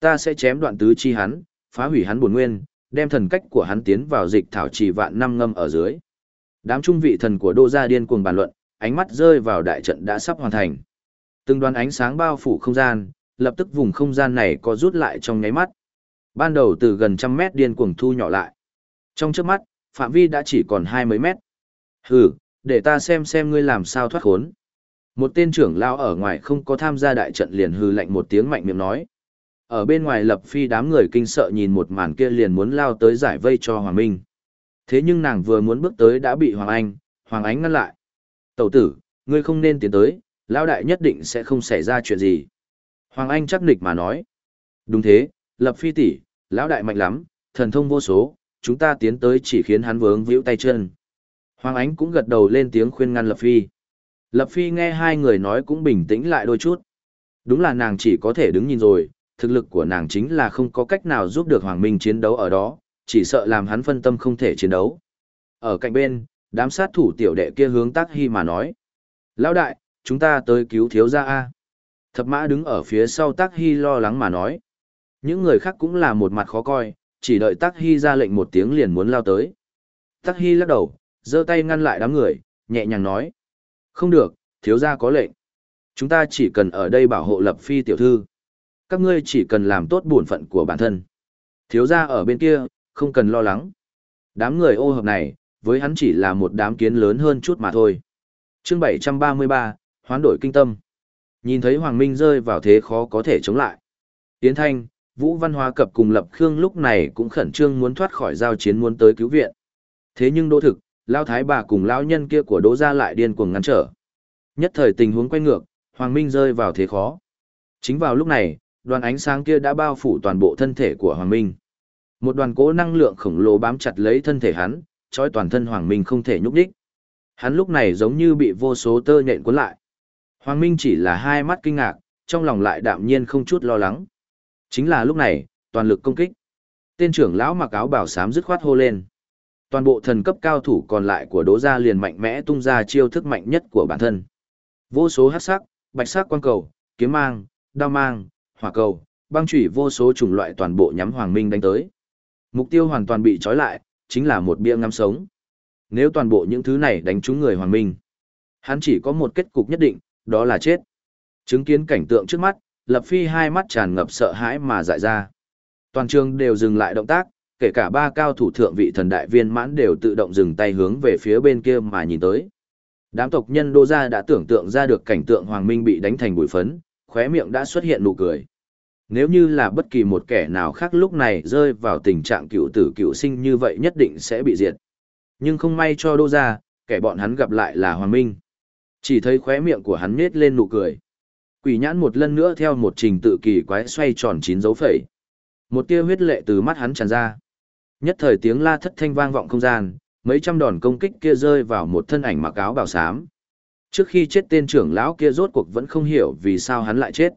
Ta sẽ chém đoạn tứ chi hắn, phá hủy hắn buồn nguyên, đem thần cách của hắn tiến vào dịch thảo trì vạn năm ngâm ở dưới. Đám trung vị thần của Đô Gia điên cuồng bàn luận, ánh mắt rơi vào đại trận đã sắp hoàn thành. Từng đoàn ánh sáng bao phủ không gian, lập tức vùng không gian này có rút lại trong nháy mắt. Ban đầu từ gần trăm mét điên cuồng thu nhỏ lại. Trong trước mắt, phạm vi đã chỉ còn hai mấy mét. Hừ, để ta xem xem ngươi làm sao thoát khốn. Một tên trưởng lao ở ngoài không có tham gia đại trận liền hừ lạnh một tiếng mạnh miệng nói. Ở bên ngoài lập phi đám người kinh sợ nhìn một màn kia liền muốn lao tới giải vây cho Hoàng Minh. Thế nhưng nàng vừa muốn bước tới đã bị Hoàng Anh, Hoàng Ánh ngăn lại. Tẩu tử, ngươi không nên tiến tới, lão đại nhất định sẽ không xảy ra chuyện gì. Hoàng Anh chắc nịch mà nói. Đúng thế, lập phi tỷ, lão đại mạnh lắm, thần thông vô số, chúng ta tiến tới chỉ khiến hắn vướng víu tay chân. Hoàng Ánh cũng gật đầu lên tiếng khuyên ngăn Lập Phi. Lập Phi nghe hai người nói cũng bình tĩnh lại đôi chút. Đúng là nàng chỉ có thể đứng nhìn rồi, thực lực của nàng chính là không có cách nào giúp được Hoàng Minh chiến đấu ở đó, chỉ sợ làm hắn phân tâm không thể chiến đấu. Ở cạnh bên, đám sát thủ tiểu đệ kia hướng Tác Hy mà nói. Lão đại, chúng ta tới cứu thiếu gia A. Thập mã đứng ở phía sau Tác Hy lo lắng mà nói. Những người khác cũng là một mặt khó coi, chỉ đợi Tác Hy ra lệnh một tiếng liền muốn lao tới. Tác Hy lắc đầu, giơ tay ngăn lại đám người, nhẹ nhàng nói. Không được, thiếu gia có lệnh. Chúng ta chỉ cần ở đây bảo hộ lập phi tiểu thư. Các ngươi chỉ cần làm tốt bổn phận của bản thân. Thiếu gia ở bên kia, không cần lo lắng. Đám người ô hợp này, với hắn chỉ là một đám kiến lớn hơn chút mà thôi. chương 733, hoán đổi kinh tâm. Nhìn thấy Hoàng Minh rơi vào thế khó có thể chống lại. Tiến Thanh, Vũ Văn Hóa Cập cùng Lập Khương lúc này cũng khẩn trương muốn thoát khỏi giao chiến muốn tới cứu viện. Thế nhưng đỗ thực, Lao thái bà cùng lão nhân kia của Đỗ gia lại điên cuồng ngăn trở. Nhất thời tình huống quay ngược, Hoàng Minh rơi vào thế khó. Chính vào lúc này, đoàn ánh sáng kia đã bao phủ toàn bộ thân thể của Hoàng Minh. Một đoàn cố năng lượng khổng lồ bám chặt lấy thân thể hắn, trói toàn thân Hoàng Minh không thể nhúc nhích. Hắn lúc này giống như bị vô số tơ nhện cuốn lại. Hoàng Minh chỉ là hai mắt kinh ngạc, trong lòng lại đạm nhiên không chút lo lắng. Chính là lúc này, toàn lực công kích. Tên trưởng lão mặc áo bảo sám dứt khoát hô lên toàn bộ thần cấp cao thủ còn lại của Đỗ gia liền mạnh mẽ tung ra chiêu thức mạnh nhất của bản thân. Vô số hắc sắc, bạch sắc quang cầu, kiếm mang, đao mang, hỏa cầu, băng chủy vô số chủng loại toàn bộ nhắm Hoàng Minh đánh tới. Mục tiêu hoàn toàn bị trói lại, chính là một bia ngắm sống. Nếu toàn bộ những thứ này đánh trúng người Hoàng Minh, hắn chỉ có một kết cục nhất định, đó là chết. Chứng kiến cảnh tượng trước mắt, Lập Phi hai mắt tràn ngập sợ hãi mà dại ra. Toàn trường đều dừng lại động tác, kể cả ba cao thủ thượng vị thần đại viên mãn đều tự động dừng tay hướng về phía bên kia mà nhìn tới. Đám tộc nhân đô gia đã tưởng tượng ra được cảnh tượng Hoàng Minh bị đánh thành bụi phấn, khóe miệng đã xuất hiện nụ cười. Nếu như là bất kỳ một kẻ nào khác lúc này rơi vào tình trạng cựu tử cựu sinh như vậy nhất định sẽ bị diệt. Nhưng không may cho đô gia, kẻ bọn hắn gặp lại là Hoàng Minh. Chỉ thấy khóe miệng của hắn nết lên nụ cười. Quỷ nhãn một lần nữa theo một trình tự kỳ quái xoay tròn chín dấu phẩy. Một tia huyết lệ từ mắt hắn tràn ra. Nhất thời tiếng la thất thanh vang vọng không gian, mấy trăm đòn công kích kia rơi vào một thân ảnh mặc áo bào xám. Trước khi chết tên trưởng lão kia rốt cuộc vẫn không hiểu vì sao hắn lại chết.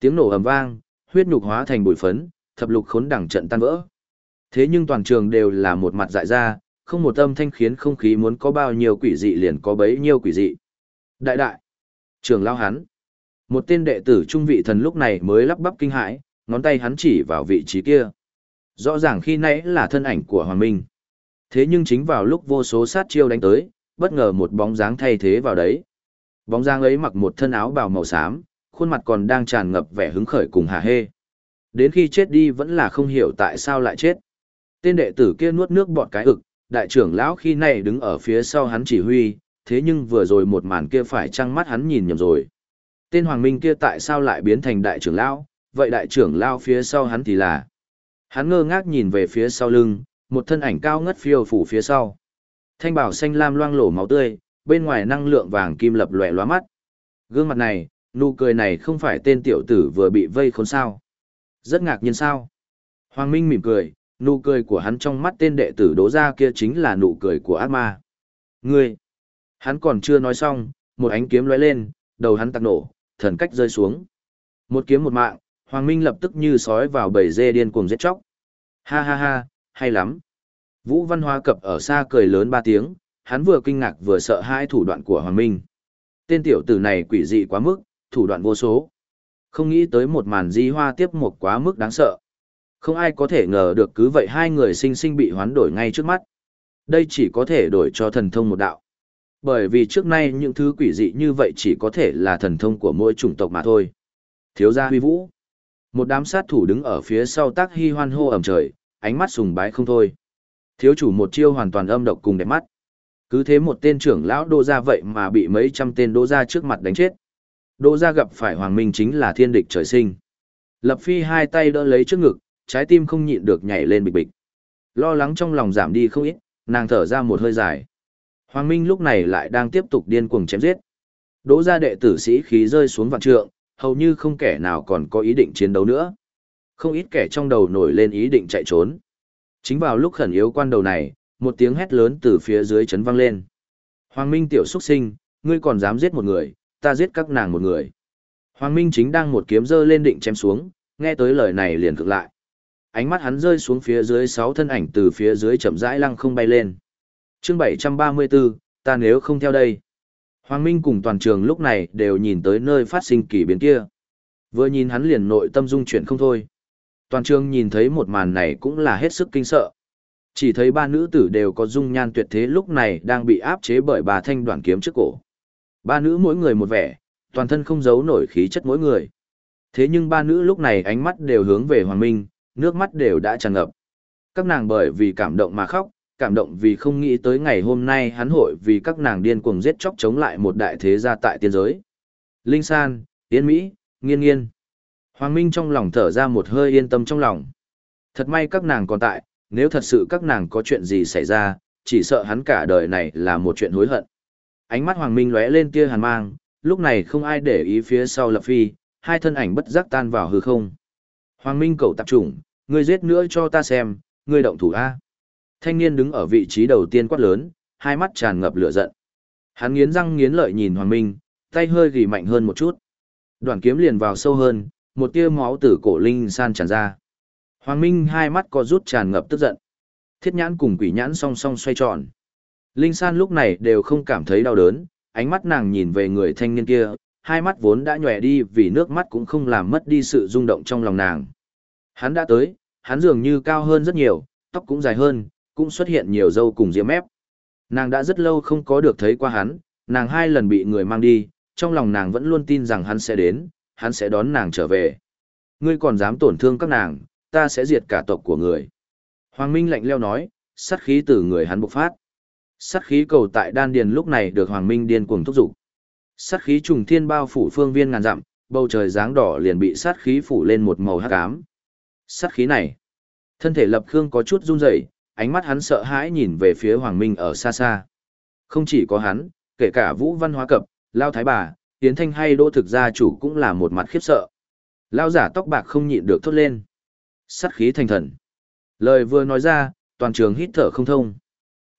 Tiếng nổ ầm vang, huyết nhục hóa thành bụi phấn, thập lục khốn đẳng trận tan vỡ. Thế nhưng toàn trường đều là một mặt dại ra, không một âm thanh khiến không khí muốn có bao nhiêu quỷ dị liền có bấy nhiêu quỷ dị. Đại đại, trưởng lão hắn. Một tên đệ tử trung vị thần lúc này mới lắp bắp kinh hãi, ngón tay hắn chỉ vào vị trí kia. Rõ ràng khi nãy là thân ảnh của Hoàng Minh. Thế nhưng chính vào lúc vô số sát chiêu đánh tới, bất ngờ một bóng dáng thay thế vào đấy. Bóng dáng ấy mặc một thân áo bào màu xám, khuôn mặt còn đang tràn ngập vẻ hứng khởi cùng hà hê. Đến khi chết đi vẫn là không hiểu tại sao lại chết. Tên đệ tử kia nuốt nước bọt cái ực, đại trưởng lão khi này đứng ở phía sau hắn chỉ huy, thế nhưng vừa rồi một màn kia phải trăng mắt hắn nhìn nhầm rồi. Tên hoàng minh kia tại sao lại biến thành đại trưởng lão, vậy đại trưởng lão phía sau hắn thì là Hắn ngơ ngác nhìn về phía sau lưng, một thân ảnh cao ngất phiêu phủ phía sau. Thanh bảo xanh lam loang lổ máu tươi, bên ngoài năng lượng vàng kim lập lòe lóa mắt. Gương mặt này, nụ cười này không phải tên tiểu tử vừa bị vây khốn sao. Rất ngạc nhiên sao. Hoàng Minh mỉm cười, Nụ cười của hắn trong mắt tên đệ tử đố ra kia chính là nụ cười của ác ma. Ngươi! Hắn còn chưa nói xong, một ánh kiếm lóe lên, đầu hắn tạc nổ, thần cách rơi xuống. Một kiếm một mạng, Hoàng Minh lập tức như sói vào bầy dê điên cuồng giết chóc. Ha ha ha, hay lắm. Vũ Văn Hoa cập ở xa cười lớn ba tiếng, hắn vừa kinh ngạc vừa sợ hai thủ đoạn của Hoàng Minh. Tên tiểu tử này quỷ dị quá mức, thủ đoạn vô số. Không nghĩ tới một màn di hoa tiếp một quá mức đáng sợ. Không ai có thể ngờ được cứ vậy hai người sinh sinh bị hoán đổi ngay trước mắt. Đây chỉ có thể đổi cho thần thông một đạo. Bởi vì trước nay những thứ quỷ dị như vậy chỉ có thể là thần thông của mỗi chủng tộc mà thôi. Thiếu gia huy vũ. Một đám sát thủ đứng ở phía sau tác hy hoan hô ẩm trời, ánh mắt sùng bái không thôi. Thiếu chủ một chiêu hoàn toàn âm độc cùng đẹp mắt. Cứ thế một tên trưởng lão đô ra vậy mà bị mấy trăm tên đô ra trước mặt đánh chết. Đô ra gặp phải hoàng minh chính là thiên địch trời sinh. Lập phi hai tay đỡ lấy trước ngực, trái tim không nhịn được nhảy lên bịch bịch. Lo lắng trong lòng giảm đi không ít, nàng thở ra một hơi dài. Hoàng Minh lúc này lại đang tiếp tục điên cuồng chém giết. Đỗ gia đệ tử sĩ khí rơi xuống vạn trượng, hầu như không kẻ nào còn có ý định chiến đấu nữa. Không ít kẻ trong đầu nổi lên ý định chạy trốn. Chính vào lúc khẩn yếu quan đầu này, một tiếng hét lớn từ phía dưới chấn vang lên. Hoàng Minh tiểu xuất sinh, ngươi còn dám giết một người, ta giết các nàng một người. Hoàng Minh chính đang một kiếm dơ lên định chém xuống, nghe tới lời này liền cực lại. Ánh mắt hắn rơi xuống phía dưới sáu thân ảnh từ phía dưới chậm rãi lăng không bay lên. Chương 734, ta nếu không theo đây. Hoàng Minh cùng toàn trường lúc này đều nhìn tới nơi phát sinh kỳ biến kia. Vừa nhìn hắn liền nội tâm dung chuyển không thôi. Toàn trường nhìn thấy một màn này cũng là hết sức kinh sợ. Chỉ thấy ba nữ tử đều có dung nhan tuyệt thế lúc này đang bị áp chế bởi bà thanh đoàn kiếm trước cổ. Ba nữ mỗi người một vẻ, toàn thân không giấu nổi khí chất mỗi người. Thế nhưng ba nữ lúc này ánh mắt đều hướng về Hoàng Minh, nước mắt đều đã tràn ngập. Các nàng bởi vì cảm động mà khóc, cảm động vì không nghĩ tới ngày hôm nay hắn hội vì các nàng điên cuồng giết chóc chống lại một đại thế gia tại tiên giới. Linh San, Yên Mỹ, Nghiên Nghiên. Hoàng Minh trong lòng thở ra một hơi yên tâm trong lòng. Thật may các nàng còn tại, nếu thật sự các nàng có chuyện gì xảy ra, chỉ sợ hắn cả đời này là một chuyện hối hận. Ánh mắt Hoàng Minh lóe lên tia hàn mang, lúc này không ai để ý phía sau Lập Phi, hai thân ảnh bất giác tan vào hư không. Hoàng Minh cầu tập trùng, ngươi giết nữa cho ta xem, ngươi động thủ A. Thanh niên đứng ở vị trí đầu tiên quát lớn, hai mắt tràn ngập lửa giận. Hắn nghiến răng nghiến lợi nhìn Hoàng Minh, tay hơi gỉ mạnh hơn một chút. Đoạn kiếm liền vào sâu hơn, một tia máu từ cổ linh san tràn ra. Hoàng Minh hai mắt co rút tràn ngập tức giận. Thiết nhãn cùng quỷ nhãn song song xoay tròn. Linh san lúc này đều không cảm thấy đau đớn, ánh mắt nàng nhìn về người thanh niên kia, hai mắt vốn đã nhòe đi vì nước mắt cũng không làm mất đi sự rung động trong lòng nàng. Hắn đã tới, hắn dường như cao hơn rất nhiều, tóc cũng dài hơn, cũng xuất hiện nhiều dâu cùng diễm mép. Nàng đã rất lâu không có được thấy qua hắn, nàng hai lần bị người mang đi, trong lòng nàng vẫn luôn tin rằng hắn sẽ đến, hắn sẽ đón nàng trở về. Ngươi còn dám tổn thương các nàng, ta sẽ diệt cả tộc của người. Hoàng Minh lạnh leo nói, sát khí từ người hắn bộc phát. Sát khí cầu tại đan điền lúc này được Hoàng Minh điên cuồng thúc giục. Sát khí trùng thiên bao phủ phương viên ngàn dặm, bầu trời dáng đỏ liền bị sát khí phủ lên một màu hắc ám. Sát khí này, thân thể Lập Khương có chút run rẩy, ánh mắt hắn sợ hãi nhìn về phía Hoàng Minh ở xa xa. Không chỉ có hắn, kể cả Vũ Văn Hóa Cập, Lao Thái Bà, Tiến Thanh hay Đỗ Thực Gia chủ cũng là một mặt khiếp sợ. lão giả tóc bạc không nhịn được thốt lên. Sát khí thành thần. Lời vừa nói ra, toàn trường hít thở không thông.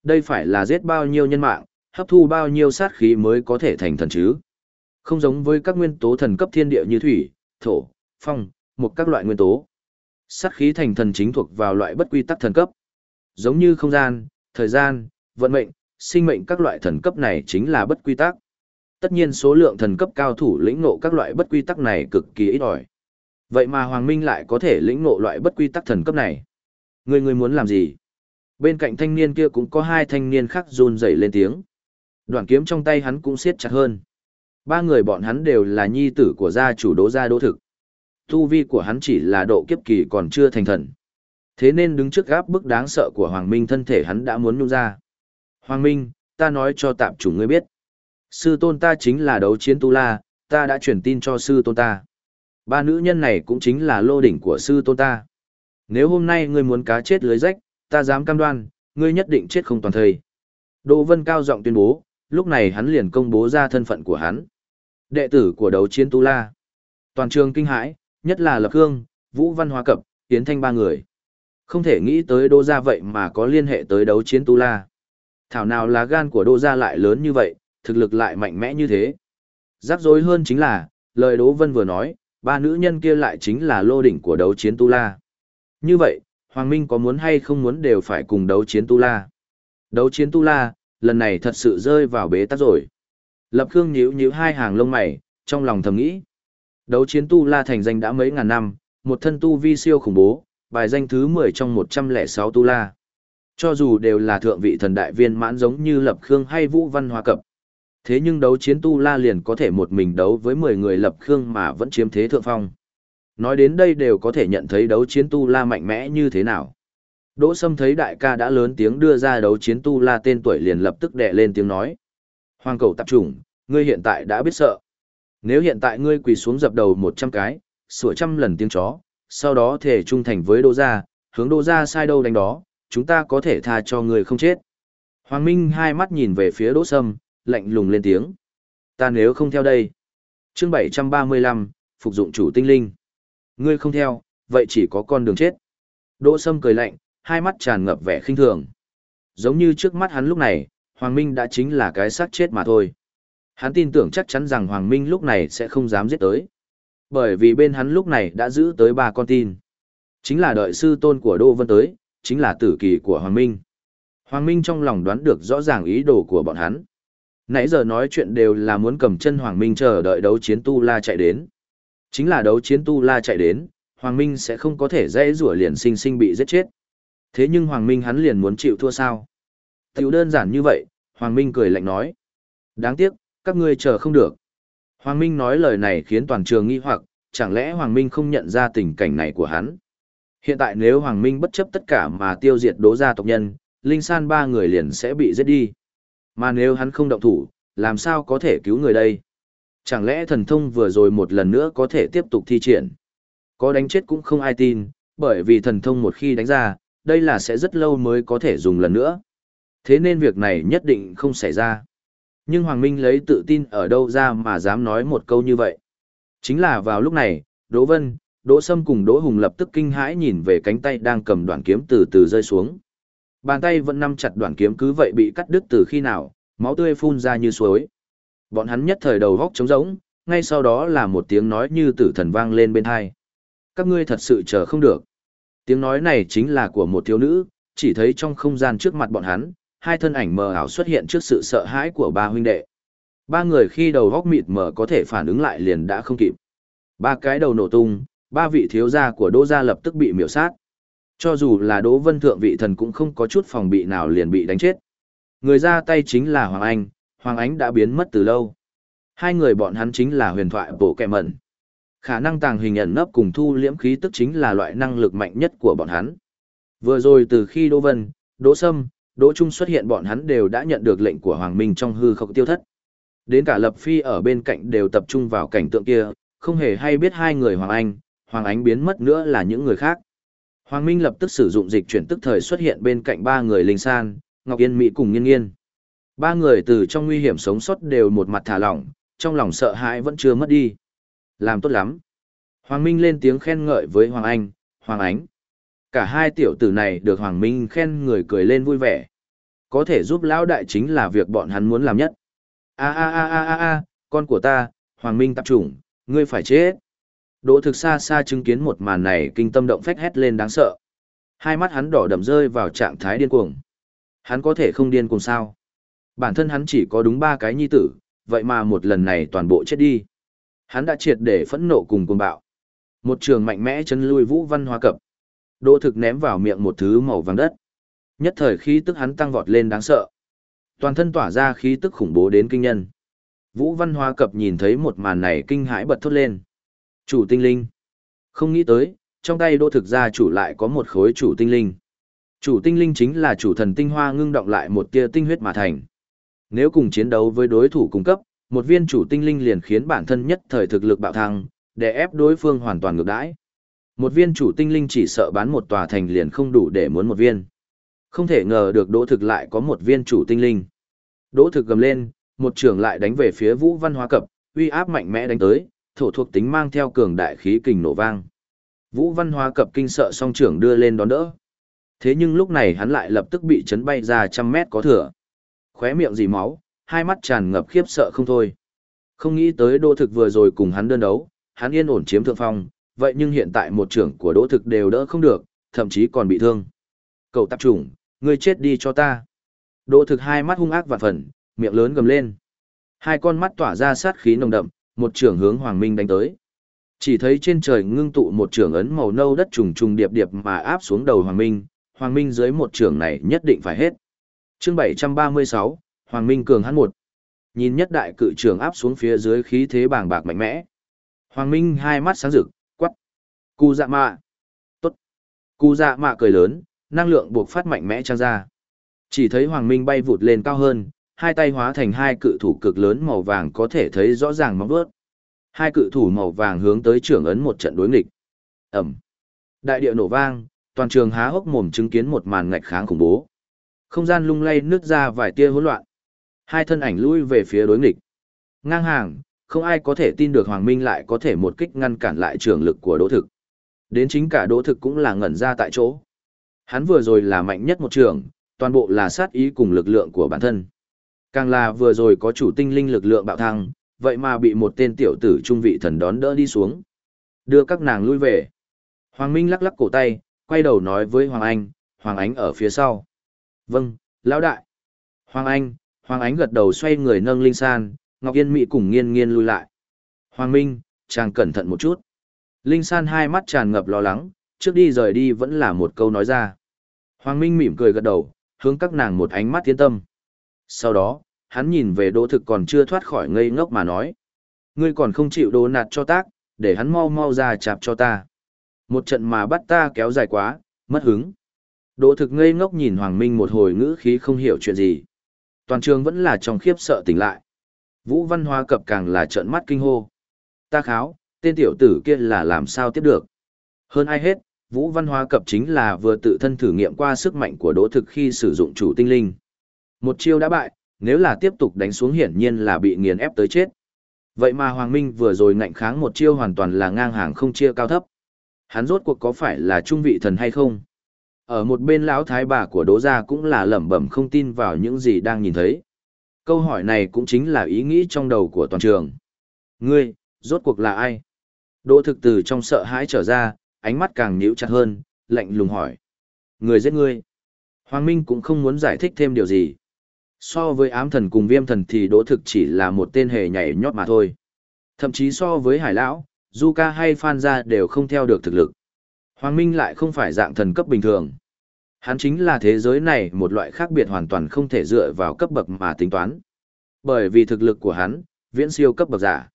Đây phải là giết bao nhiêu nhân mạng, hấp thu bao nhiêu sát khí mới có thể thành thần chứ. Không giống với các nguyên tố thần cấp thiên địa như thủy, thổ, phong, một các loại nguyên tố. Sát khí thành thần chính thuộc vào loại bất quy tắc thần cấp. Giống như không gian, thời gian, vận mệnh, sinh mệnh các loại thần cấp này chính là bất quy tắc. Tất nhiên số lượng thần cấp cao thủ lĩnh ngộ các loại bất quy tắc này cực kỳ ít ỏi. Vậy mà Hoàng Minh lại có thể lĩnh ngộ loại bất quy tắc thần cấp này. Người người muốn làm gì? Bên cạnh thanh niên kia cũng có hai thanh niên khác run rẩy lên tiếng. Đoạn kiếm trong tay hắn cũng siết chặt hơn. Ba người bọn hắn đều là nhi tử của gia chủ đỗ gia đỗ thực. Tu vi của hắn chỉ là độ kiếp kỳ còn chưa thành thần. Thế nên đứng trước gáp bức đáng sợ của Hoàng Minh thân thể hắn đã muốn nhung ra. Hoàng Minh, ta nói cho tạm chủ ngươi biết. Sư tôn ta chính là đấu chiến tu la, ta đã truyền tin cho sư tôn ta. Ba nữ nhân này cũng chính là lô đỉnh của sư tôn ta. Nếu hôm nay ngươi muốn cá chết lưới rách, ta dám cam đoan, ngươi nhất định chết không toàn thời. Đỗ Vân cao giọng tuyên bố, lúc này hắn liền công bố ra thân phận của hắn. Đệ tử của đấu chiến tu la. Toàn trường kinh hãi, nhất là Lập Hương, Vũ Văn Hóa Cập, Tiến Thanh ba người. Không thể nghĩ tới đô gia vậy mà có liên hệ tới đấu chiến tu la. Thảo nào là gan của đô gia lại lớn như vậy, thực lực lại mạnh mẽ như thế. Rắc rối hơn chính là, lời Đỗ Vân vừa nói, ba nữ nhân kia lại chính là lô đỉnh của đấu chiến tu la. Như vậy, Hoàng Minh có muốn hay không muốn đều phải cùng đấu chiến tu la. Đấu chiến tu la, lần này thật sự rơi vào bế tắc rồi. Lập Khương nhíu nhíu hai hàng lông mày, trong lòng thầm nghĩ. Đấu chiến tu la thành danh đã mấy ngàn năm, một thân tu vi siêu khủng bố, bài danh thứ 10 trong 106 tu la. Cho dù đều là thượng vị thần đại viên mãn giống như Lập Khương hay Vũ Văn Hoa Cập. Thế nhưng đấu chiến tu la liền có thể một mình đấu với 10 người Lập Khương mà vẫn chiếm thế thượng phong. Nói đến đây đều có thể nhận thấy đấu chiến tu la mạnh mẽ như thế nào. Đỗ Sâm thấy đại ca đã lớn tiếng đưa ra đấu chiến tu la tên tuổi liền lập tức đè lên tiếng nói. Hoàng cầu tập trùng, ngươi hiện tại đã biết sợ. Nếu hiện tại ngươi quỳ xuống dập đầu 100 cái, sửa trăm lần tiếng chó, sau đó thể trung thành với đô gia, hướng đô gia sai đâu đánh đó, chúng ta có thể tha cho người không chết. Hoàng Minh hai mắt nhìn về phía Đỗ Sâm, lạnh lùng lên tiếng. Ta nếu không theo đây. Chương 735, phục dụng chủ tinh linh. Ngươi không theo, vậy chỉ có con đường chết. Đỗ Sâm cười lạnh, hai mắt tràn ngập vẻ khinh thường. Giống như trước mắt hắn lúc này, Hoàng Minh đã chính là cái xác chết mà thôi. Hắn tin tưởng chắc chắn rằng Hoàng Minh lúc này sẽ không dám giết tới. Bởi vì bên hắn lúc này đã giữ tới ba con tin. Chính là đợi sư tôn của Đô Vân tới, chính là tử kỳ của Hoàng Minh. Hoàng Minh trong lòng đoán được rõ ràng ý đồ của bọn hắn. Nãy giờ nói chuyện đều là muốn cầm chân Hoàng Minh chờ đợi đấu chiến tu la chạy đến. Chính là đấu chiến tu la chạy đến, Hoàng Minh sẽ không có thể dễ rủa liền sinh sinh bị giết chết. Thế nhưng Hoàng Minh hắn liền muốn chịu thua sao? Tiểu đơn giản như vậy, Hoàng Minh cười lạnh nói. Đáng tiếc, các ngươi chờ không được. Hoàng Minh nói lời này khiến toàn trường nghi hoặc, chẳng lẽ Hoàng Minh không nhận ra tình cảnh này của hắn? Hiện tại nếu Hoàng Minh bất chấp tất cả mà tiêu diệt đố gia tộc nhân, Linh San ba người liền sẽ bị giết đi. Mà nếu hắn không động thủ, làm sao có thể cứu người đây? Chẳng lẽ thần thông vừa rồi một lần nữa có thể tiếp tục thi triển? Có đánh chết cũng không ai tin, bởi vì thần thông một khi đánh ra, đây là sẽ rất lâu mới có thể dùng lần nữa. Thế nên việc này nhất định không xảy ra. Nhưng Hoàng Minh lấy tự tin ở đâu ra mà dám nói một câu như vậy. Chính là vào lúc này, Đỗ Vân, Đỗ Sâm cùng Đỗ Hùng lập tức kinh hãi nhìn về cánh tay đang cầm đoạn kiếm từ từ rơi xuống. Bàn tay vẫn nắm chặt đoạn kiếm cứ vậy bị cắt đứt từ khi nào, máu tươi phun ra như suối. Bọn hắn nhất thời đầu góc trống rỗng, ngay sau đó là một tiếng nói như tử thần vang lên bên hai. Các ngươi thật sự chờ không được. Tiếng nói này chính là của một thiếu nữ, chỉ thấy trong không gian trước mặt bọn hắn, hai thân ảnh mờ ảo xuất hiện trước sự sợ hãi của ba huynh đệ. Ba người khi đầu góc mịt mờ có thể phản ứng lại liền đã không kịp. Ba cái đầu nổ tung, ba vị thiếu gia của Đỗ gia lập tức bị miểu sát. Cho dù là Đỗ Vân thượng vị thần cũng không có chút phòng bị nào liền bị đánh chết. Người ra tay chính là Hoàng Anh, Hoàng Ánh đã biến mất từ lâu. Hai người bọn hắn chính là huyền thoại bộ kẹ mẩn. Khả năng tàng hình ẩn nấp cùng thu liễm khí tức chính là loại năng lực mạnh nhất của bọn hắn. Vừa rồi từ khi Đỗ Vân, Đỗ Sâm, Đỗ Trung xuất hiện bọn hắn đều đã nhận được lệnh của Hoàng Minh trong hư không tiêu thất. Đến cả Lập Phi ở bên cạnh đều tập trung vào cảnh tượng kia, không hề hay biết hai người Hoàng Anh, Hoàng Ánh biến mất nữa là những người khác. Hoàng Minh lập tức sử dụng dịch chuyển tức thời xuất hiện bên cạnh ba người Linh San, Ngọc Yên Mỹ cùng Nghiên Nghiên. Ba người từ trong nguy hiểm sống sót đều một mặt thả lỏng, trong lòng sợ hãi vẫn chưa mất đi. Làm tốt lắm. Hoàng Minh lên tiếng khen ngợi với Hoàng Anh, Hoàng Ánh. Cả hai tiểu tử này được Hoàng Minh khen người cười lên vui vẻ. Có thể giúp lão đại chính là việc bọn hắn muốn làm nhất. A a a a a a, con của ta, Hoàng Minh tập trung, ngươi phải chết. Đỗ thực xa xa chứng kiến một màn này kinh tâm động phách hét lên đáng sợ. Hai mắt hắn đỏ đậm rơi vào trạng thái điên cuồng. Hắn có thể không điên cuồng sao? Bản thân hắn chỉ có đúng ba cái nhi tử, vậy mà một lần này toàn bộ chết đi. Hắn đã triệt để phẫn nộ cùng cuồng bạo. Một trường mạnh mẽ chân lui vũ văn hoa cập. Đỗ thực ném vào miệng một thứ màu vàng đất. Nhất thời khí tức hắn tăng vọt lên đáng sợ. Toàn thân tỏa ra khí tức khủng bố đến kinh nhân. Vũ văn hoa cập nhìn thấy một màn này kinh hãi bật thốt lên. Chủ tinh linh. Không nghĩ tới, trong tay đỗ thực gia chủ lại có một khối chủ tinh linh. Chủ tinh linh chính là chủ thần tinh hoa ngưng động lại một tia tinh huyết mà thành. Nếu cùng chiến đấu với đối thủ cung cấp, một viên chủ tinh linh liền khiến bản thân nhất thời thực lực bạo thăng, để ép đối phương hoàn toàn ngược đãi. Một viên chủ tinh linh chỉ sợ bán một tòa thành liền không đủ để muốn một viên. Không thể ngờ được đỗ thực lại có một viên chủ tinh linh. Đỗ thực gầm lên, một trường lại đánh về phía vũ văn hóa cập, uy áp mạnh mẽ đánh tới, thổ thuộc tính mang theo cường đại khí kình nổ vang. Vũ văn hóa cập kinh sợ song trưởng đưa lên đón đỡ. Thế nhưng lúc này hắn lại lập tức bị chấn bay ra trăm mét có thừa. Khóe miệng dì máu, hai mắt tràn ngập khiếp sợ không thôi. Không nghĩ tới đỗ thực vừa rồi cùng hắn đơn đấu, hắn yên ổn chiếm thượng phong, vậy nhưng hiện tại một trưởng của đỗ thực đều đỡ không được, thậm chí còn bị thương. Cậu tạp trùng, ngươi chết đi cho ta. Đỗ thực hai mắt hung ác và phần, miệng lớn gầm lên. Hai con mắt tỏa ra sát khí nồng đậm, một trưởng hướng Hoàng Minh đánh tới. Chỉ thấy trên trời ngưng tụ một trưởng ấn màu nâu đất trùng trùng điệp điệp mà áp xuống đầu Hoàng Minh, Hoàng Minh dưới một trưởng này nhất định phải hết. Chương 736, Hoàng Minh cường hắn một. Nhìn nhất đại cự trưởng áp xuống phía dưới khí thế bàng bạc mạnh mẽ. Hoàng Minh hai mắt sáng rực, quắc. Cú dạ mạ. Tốt. Cú dạ mạ cười lớn, năng lượng buộc phát mạnh mẽ trang ra. Chỉ thấy Hoàng Minh bay vụt lên cao hơn, hai tay hóa thành hai cự thủ cực lớn màu vàng có thể thấy rõ ràng móng vuốt. Hai cự thủ màu vàng hướng tới trưởng ấn một trận đối nghịch. Ẩm. Đại địa nổ vang, toàn trường há hốc mồm chứng kiến một màn ngạch kháng khủng bố. Không gian lung lay nứt ra vài tia hỗn loạn. Hai thân ảnh lui về phía đối nghịch. Ngang hàng, không ai có thể tin được Hoàng Minh lại có thể một kích ngăn cản lại trường lực của Đỗ Thực. Đến chính cả Đỗ Thực cũng là ngẩn ra tại chỗ. Hắn vừa rồi là mạnh nhất một trường, toàn bộ là sát ý cùng lực lượng của bản thân. Càng là vừa rồi có chủ tinh linh lực lượng bạo thăng, vậy mà bị một tên tiểu tử trung vị thần đón đỡ đi xuống. Đưa các nàng lui về. Hoàng Minh lắc lắc cổ tay, quay đầu nói với Hoàng Anh, Hoàng Ánh ở phía sau. Vâng, lão đại. Hoàng Anh, Hoàng Ánh gật đầu xoay người nâng Linh San, Ngọc Yên Mỹ cùng nghiên nghiên lui lại. Hoàng Minh, chàng cẩn thận một chút. Linh San hai mắt tràn ngập lo lắng, trước đi rời đi vẫn là một câu nói ra. Hoàng Minh mỉm cười gật đầu, hướng các nàng một ánh mắt yên tâm. Sau đó, hắn nhìn về đỗ thực còn chưa thoát khỏi ngây ngốc mà nói. Ngươi còn không chịu đồ nạt cho tác, để hắn mau mau ra chạp cho ta. Một trận mà bắt ta kéo dài quá, mất hứng. Đỗ thực ngây ngốc nhìn Hoàng Minh một hồi ngữ khí không hiểu chuyện gì. Toàn trường vẫn là trong khiếp sợ tỉnh lại. Vũ Văn Hoa cập càng là trợn mắt kinh hô. Ta kháo, tên tiểu tử kia là làm sao tiếp được. Hơn ai hết, Vũ Văn Hoa cập chính là vừa tự thân thử nghiệm qua sức mạnh của đỗ thực khi sử dụng chủ tinh linh. Một chiêu đã bại, nếu là tiếp tục đánh xuống hiển nhiên là bị nghiền ép tới chết. Vậy mà Hoàng Minh vừa rồi ngạnh kháng một chiêu hoàn toàn là ngang hàng không chia cao thấp. Hắn rốt cuộc có phải là trung vị thần hay không? Ở một bên lão thái bà của Đỗ gia cũng là lẩm bẩm không tin vào những gì đang nhìn thấy. Câu hỏi này cũng chính là ý nghĩ trong đầu của toàn trường. Ngươi, rốt cuộc là ai? Đỗ thực từ trong sợ hãi trở ra, ánh mắt càng nhíu chặt hơn, lạnh lùng hỏi. Người giết ngươi. Hoàng Minh cũng không muốn giải thích thêm điều gì. So với ám thần cùng viêm thần thì đỗ thực chỉ là một tên hề nhảy nhót mà thôi. Thậm chí so với hải lão, du ca hay phan gia đều không theo được thực lực. Hoàng Minh lại không phải dạng thần cấp bình thường. Hắn chính là thế giới này một loại khác biệt hoàn toàn không thể dựa vào cấp bậc mà tính toán. Bởi vì thực lực của hắn, viễn siêu cấp bậc giả.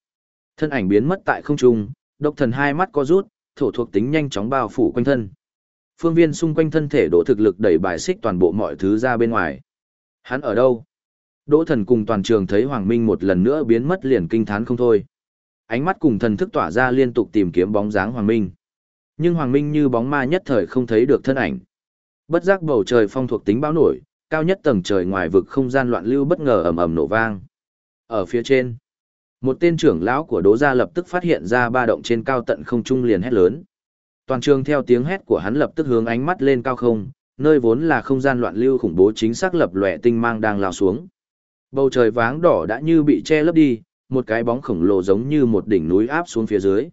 Thân ảnh biến mất tại không trung, độc thần hai mắt co rút, thổ thuộc tính nhanh chóng bao phủ quanh thân. Phương viên xung quanh thân thể đỗ thực lực đẩy bài xích toàn bộ mọi thứ ra bên ngoài. Hắn ở đâu? Đỗ thần cùng toàn trường thấy Hoàng Minh một lần nữa biến mất liền kinh thán không thôi. Ánh mắt cùng thần thức tỏa ra liên tục tìm kiếm bóng dáng Hoàng Minh. Nhưng Hoàng Minh như bóng ma nhất thời không thấy được thân ảnh. Bất giác bầu trời phong thuộc tính bão nổi, cao nhất tầng trời ngoài vực không gian loạn lưu bất ngờ ầm ầm nổ vang. Ở phía trên, một tên trưởng lão của Đỗ gia lập tức phát hiện ra ba động trên cao tận không trung liền hét lớn. Toàn trường theo tiếng hét của hắn lập tức hướng ánh mắt lên cao không, nơi vốn là không gian loạn lưu khủng bố chính xác lập lòe tinh mang đang lao xuống. Bầu trời váng đỏ đã như bị che lấp đi, một cái bóng khổng lồ giống như một đỉnh núi áp xuống phía dưới.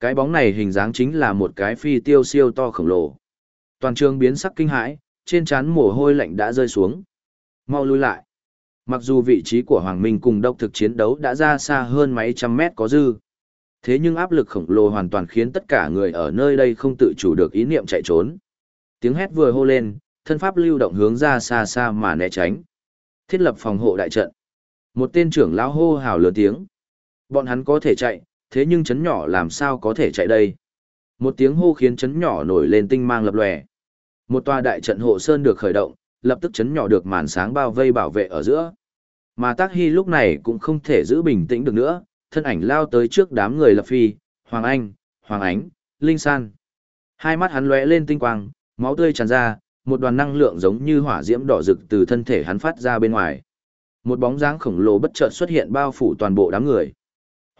Cái bóng này hình dáng chính là một cái phi tiêu siêu to khổng lồ. Toàn trường biến sắc kinh hãi, trên trán mồ hôi lạnh đã rơi xuống. Mau lui lại. Mặc dù vị trí của Hoàng Minh cùng độc thực chiến đấu đã ra xa hơn mấy trăm mét có dư. Thế nhưng áp lực khổng lồ hoàn toàn khiến tất cả người ở nơi đây không tự chủ được ý niệm chạy trốn. Tiếng hét vừa hô lên, thân pháp lưu động hướng ra xa xa mà né tránh. Thiết lập phòng hộ đại trận. Một tên trưởng lão hô hào lớn tiếng. Bọn hắn có thể chạy, thế nhưng chấn nhỏ làm sao có thể chạy đây? Một tiếng hô khiến chấn nhỏ nổi lên tinh mang lập lòe. Một tòa đại trận hộ sơn được khởi động, lập tức chấn nhỏ được màn sáng bao vây bảo vệ ở giữa. Mà Tác Hy lúc này cũng không thể giữ bình tĩnh được nữa, thân ảnh lao tới trước đám người lập phi, Hoàng Anh, Hoàng Ánh, Linh San. Hai mắt hắn lóe lên tinh quang, máu tươi tràn ra, một đoàn năng lượng giống như hỏa diễm đỏ rực từ thân thể hắn phát ra bên ngoài. Một bóng dáng khổng lồ bất chợt xuất hiện bao phủ toàn bộ đám người.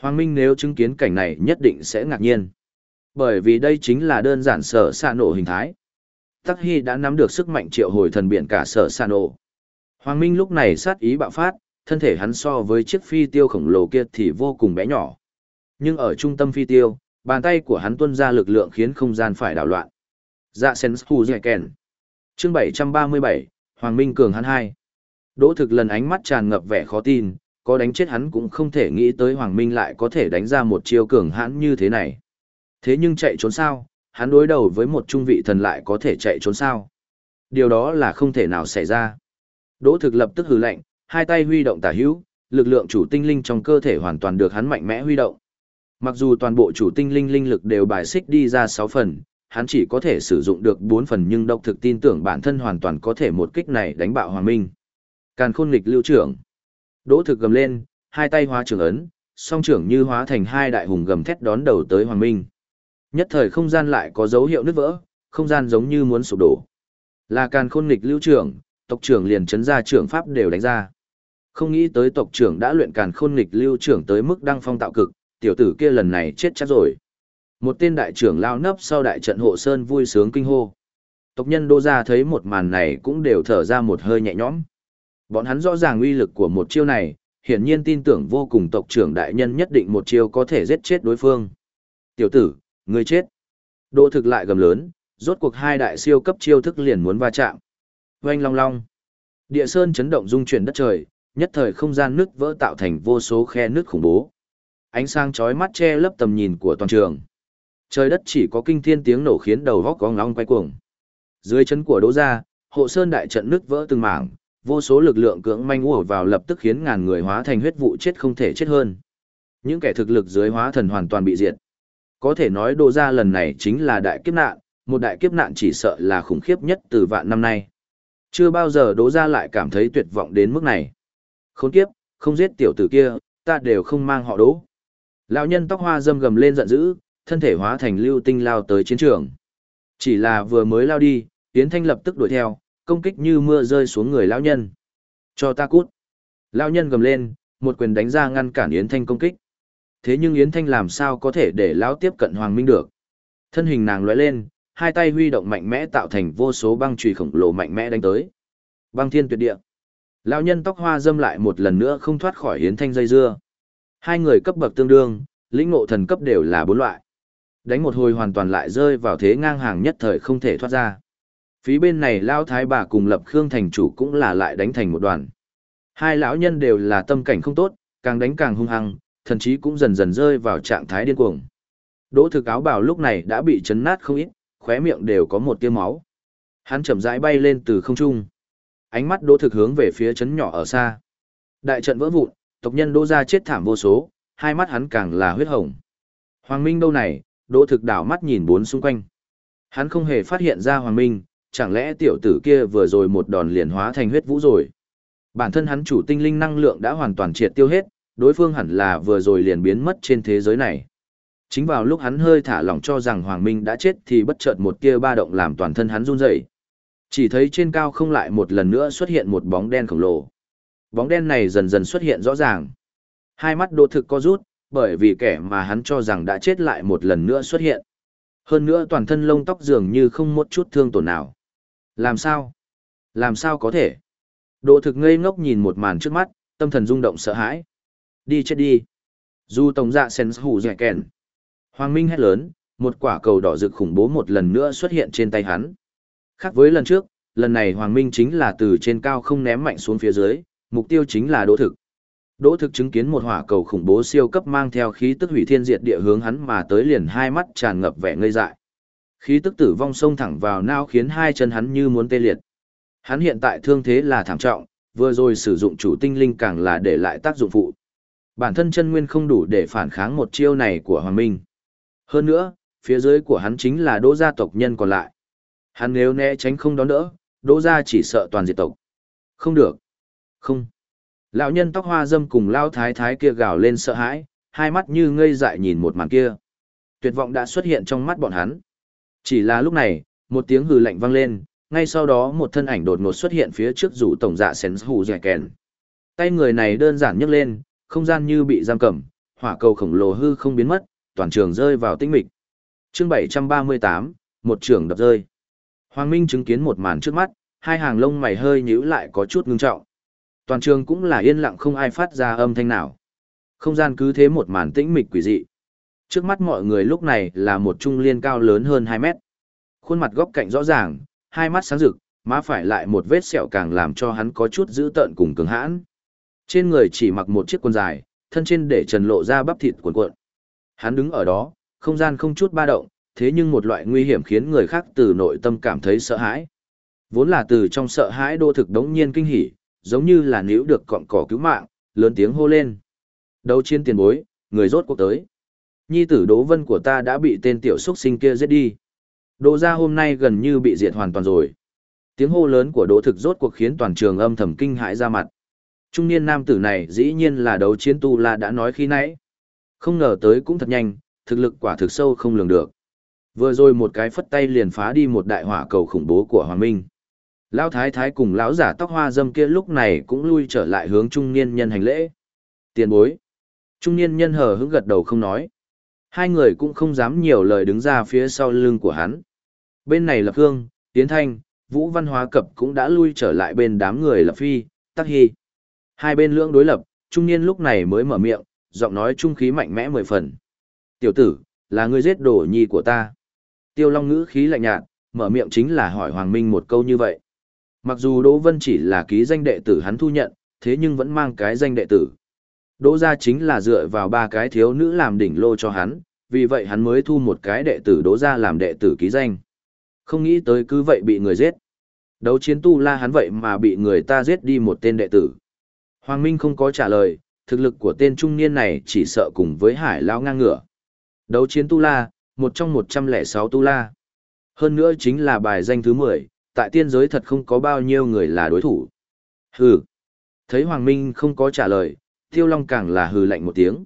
Hoàng Minh nếu chứng kiến cảnh này nhất định sẽ ngạc nhiên. Bởi vì đây chính là đơn giản sở xạ nổ hình thái. Tắc Hy đã nắm được sức mạnh triệu hồi thần biển cả sở xạ nổ. Hoàng Minh lúc này sát ý bạo phát, thân thể hắn so với chiếc phi tiêu khổng lồ kia thì vô cùng bé nhỏ. Nhưng ở trung tâm phi tiêu, bàn tay của hắn tuôn ra lực lượng khiến không gian phải đảo loạn. Dạ sen hù dạy kèn. Chương 737, Hoàng Minh Cường hắn hai. Đỗ thực lần ánh mắt tràn ngập vẻ khó tin, có đánh chết hắn cũng không thể nghĩ tới Hoàng Minh lại có thể đánh ra một chiêu cường hãn như thế này. Thế nhưng chạy trốn sao, hắn đối đầu với một trung vị thần lại có thể chạy trốn sao? Điều đó là không thể nào xảy ra. Đỗ thực lập tức hừ lạnh, hai tay huy động tả hữu, lực lượng chủ tinh linh trong cơ thể hoàn toàn được hắn mạnh mẽ huy động. Mặc dù toàn bộ chủ tinh linh linh lực đều bài xích đi ra 6 phần, hắn chỉ có thể sử dụng được 4 phần nhưng độc thực tin tưởng bản thân hoàn toàn có thể một kích này đánh bạo Hoàng Minh. Càn khôn nghịch lưu trưởng. Đỗ thực gầm lên, hai tay hóa trưởng ấn, song trưởng như hóa thành hai đại hùng gầm thét đón đầu tới Hoàng Minh. Nhất thời không gian lại có dấu hiệu nứt vỡ, không gian giống như muốn sụp đổ. Là càn khôn nghịch lưu trưởng, tộc trưởng liền chấn ra trưởng pháp đều đánh ra. Không nghĩ tới tộc trưởng đã luyện càn khôn nghịch lưu trưởng tới mức đăng phong tạo cực, tiểu tử kia lần này chết chắc rồi. Một tên đại trưởng lao nấp sau đại trận hộ sơn vui sướng kinh hô. Tộc nhân đô ra thấy một màn này cũng đều thở ra một hơi nhẹ nhõm. Bọn hắn rõ ràng uy lực của một chiêu này, hiển nhiên tin tưởng vô cùng tộc trưởng đại nhân nhất định một chiêu có thể giết chết đối phương. Tiểu tử, người chết. Đô thực lại gầm lớn, rốt cuộc hai đại siêu cấp chiêu thức liền muốn va chạm. Oanh long long. Địa sơn chấn động rung chuyển đất trời, nhất thời không gian nứt vỡ tạo thành vô số khe nứt khủng bố. Ánh sáng chói mắt che lấp tầm nhìn của toàn trường. Trời đất chỉ có kinh thiên tiếng nổ khiến đầu góc có ngóng quay cuồng. Dưới chân của Đỗ gia, hộ sơn đại trận nứt vỡ từng mảng, vô số lực lượng cưỡng manh ùa vào lập tức khiến ngàn người hóa thành huyết vụ chết không thể chết hơn. Những kẻ thực lực dưới hóa thần hoàn toàn bị diệt. Có thể nói Đỗ gia lần này chính là đại kiếp nạn, một đại kiếp nạn chỉ sợ là khủng khiếp nhất từ vạn năm nay. Chưa bao giờ Đỗ gia lại cảm thấy tuyệt vọng đến mức này. Khốn kiếp, không giết tiểu tử kia, ta đều không mang họ Đỗ. Lão nhân tóc hoa dâm gầm lên giận dữ, thân thể hóa thành lưu tinh lao tới chiến trường. Chỉ là vừa mới lao đi, Yến Thanh lập tức đuổi theo, công kích như mưa rơi xuống người lão nhân. Cho ta cút. Lão nhân gầm lên, một quyền đánh ra ngăn cản Yến Thanh công kích. Thế nhưng Yến Thanh làm sao có thể để lão tiếp cận Hoàng Minh được? Thân hình nàng lóe lên, hai tay huy động mạnh mẽ tạo thành vô số băng chùy khổng lồ mạnh mẽ đánh tới. Băng thiên tuyệt địa. Lão nhân tóc hoa dâm lại một lần nữa không thoát khỏi Yến Thanh dây dưa. Hai người cấp bậc tương đương, lĩnh ngộ thần cấp đều là bốn loại. Đánh một hồi hoàn toàn lại rơi vào thế ngang hàng nhất thời không thể thoát ra. Phí bên này lão Thái bà cùng Lập Khương thành chủ cũng là lại đánh thành một đoàn. Hai lão nhân đều là tâm cảnh không tốt, càng đánh càng hung hăng, thậm chí cũng dần dần rơi vào trạng thái điên cuồng. Đỗ thực áo bảo lúc này đã bị chấn nát không ít, khóe miệng đều có một tia máu. Hắn chậm rãi bay lên từ không trung. Ánh mắt đỗ thực hướng về phía chấn nhỏ ở xa. Đại trận vỡ vụn, tộc nhân đỗ gia chết thảm vô số, hai mắt hắn càng là huyết hồng. Hoàng Minh đâu này, đỗ thực đảo mắt nhìn bốn xung quanh. Hắn không hề phát hiện ra Hoàng Minh, chẳng lẽ tiểu tử kia vừa rồi một đòn liền hóa thành huyết vũ rồi. Bản thân hắn chủ tinh linh năng lượng đã hoàn toàn triệt tiêu hết, đối phương hẳn là vừa rồi liền biến mất trên thế giới này. Chính vào lúc hắn hơi thả lỏng cho rằng Hoàng Minh đã chết thì bất chợt một kia ba động làm toàn thân hắn run rẩy. Chỉ thấy trên cao không lại một lần nữa xuất hiện một bóng đen khổng lồ. Bóng đen này dần dần xuất hiện rõ ràng. Hai mắt Đỗ thực co rút, bởi vì kẻ mà hắn cho rằng đã chết lại một lần nữa xuất hiện. Hơn nữa toàn thân lông tóc dường như không một chút thương tổn nào. Làm sao? Làm sao có thể? Đỗ thực ngây ngốc nhìn một màn trước mắt, tâm thần rung động sợ hãi. Đi chết đi. Dù tổng dạ sen hủ dẻ kèn. Hoàng Minh hét lớn, một quả cầu đỏ rực khủng bố một lần nữa xuất hiện trên tay hắn. Khác với lần trước, lần này Hoàng Minh chính là từ trên cao không ném mạnh xuống phía dưới, mục tiêu chính là đỗ thực. Đỗ thực chứng kiến một hỏa cầu khủng bố siêu cấp mang theo khí tức hủy thiên diệt địa hướng hắn mà tới liền hai mắt tràn ngập vẻ ngây dại. Khí tức tử vong xông thẳng vào não khiến hai chân hắn như muốn tê liệt. Hắn hiện tại thương thế là thảm trọng, vừa rồi sử dụng chủ tinh linh càng là để lại tác dụng phụ. Bản thân chân nguyên không đủ để phản kháng một chiêu này của Hoàng Minh. Hơn nữa, phía dưới của hắn chính là đỗ gia tộc nhân còn lại. Hắn nếu né tránh không đón đỡ, đỗ gia chỉ sợ toàn diệt tộc. Không được. Không. Lão nhân tóc hoa dâm cùng lao thái thái kia gào lên sợ hãi, hai mắt như ngây dại nhìn một màn kia. Tuyệt vọng đã xuất hiện trong mắt bọn hắn. Chỉ là lúc này, một tiếng hừ lạnh vang lên, ngay sau đó một thân ảnh đột ngột xuất hiện phía trước rủ tổng dạ xén hù dẻ kèn. Tay người này đơn giản nhấc lên, không gian như bị giam cầm, hỏa cầu khổng lồ hư không biến mất, toàn trường rơi vào tinh mịch. Chương 738, một trường đập rơi. Hoàng Minh chứng kiến một màn trước mắt, hai hàng lông mày hơi nhíu lại có chút ngưng trọng. Toàn trường cũng là yên lặng không ai phát ra âm thanh nào. Không gian cứ thế một màn tĩnh mịch quỷ dị. Trước mắt mọi người lúc này là một trung liên cao lớn hơn 2 mét. Khuôn mặt góc cạnh rõ ràng, hai mắt sáng rực, má phải lại một vết sẹo càng làm cho hắn có chút dữ tợn cùng cứng hãn. Trên người chỉ mặc một chiếc quần dài, thân trên để trần lộ ra bắp thịt cuộn cuộn. Hắn đứng ở đó, không gian không chút ba động, thế nhưng một loại nguy hiểm khiến người khác từ nội tâm cảm thấy sợ hãi. Vốn là từ trong sợ hãi đô thực đống nhiên kinh hỉ, giống như là níu được cọng cỏ cứu mạng, lớn tiếng hô lên. Đấu chiến tiền bối, người rốt cuộc tới. Nhi tử Đỗ Vân của ta đã bị tên tiểu xuất sinh kia giết đi. Đỗ gia hôm nay gần như bị diệt hoàn toàn rồi. Tiếng hô lớn của Đỗ Thực rốt cuộc khiến toàn trường âm thầm kinh hãi ra mặt. Trung niên nam tử này dĩ nhiên là đấu chiến tu la đã nói khi nãy. Không ngờ tới cũng thật nhanh, thực lực quả thực sâu không lường được. Vừa rồi một cái phất tay liền phá đi một đại hỏa cầu khủng bố của Hoàng Minh. Lão thái thái cùng lão giả tóc hoa dâm kia lúc này cũng lui trở lại hướng trung niên nhân hành lễ. Tiền bối. Trung niên nhân hờ hững gật đầu không nói. Hai người cũng không dám nhiều lời đứng ra phía sau lưng của hắn. Bên này Lập Hương, Tiến Thanh, Vũ Văn Hóa Cập cũng đã lui trở lại bên đám người Lập Phi, Tắc Hy. Hai bên lưỡng đối lập, trung niên lúc này mới mở miệng, giọng nói trung khí mạnh mẽ mười phần. Tiểu tử, là ngươi giết đồ nhi của ta. Tiêu Long ngữ khí lạnh nhạt, mở miệng chính là hỏi Hoàng Minh một câu như vậy. Mặc dù Đỗ Vân chỉ là ký danh đệ tử hắn thu nhận, thế nhưng vẫn mang cái danh đệ tử. Đỗ gia chính là dựa vào ba cái thiếu nữ làm đỉnh lô cho hắn, vì vậy hắn mới thu một cái đệ tử Đỗ gia làm đệ tử ký danh. Không nghĩ tới cứ vậy bị người giết. Đấu chiến tu la hắn vậy mà bị người ta giết đi một tên đệ tử. Hoàng Minh không có trả lời, thực lực của tên trung niên này chỉ sợ cùng với hải Lão ngang ngửa. Đấu chiến tu la, một trong 106 tu la. Hơn nữa chính là bài danh thứ 10, tại tiên giới thật không có bao nhiêu người là đối thủ. Hừ. Thấy Hoàng Minh không có trả lời, Tiêu Long càng là hừ lạnh một tiếng.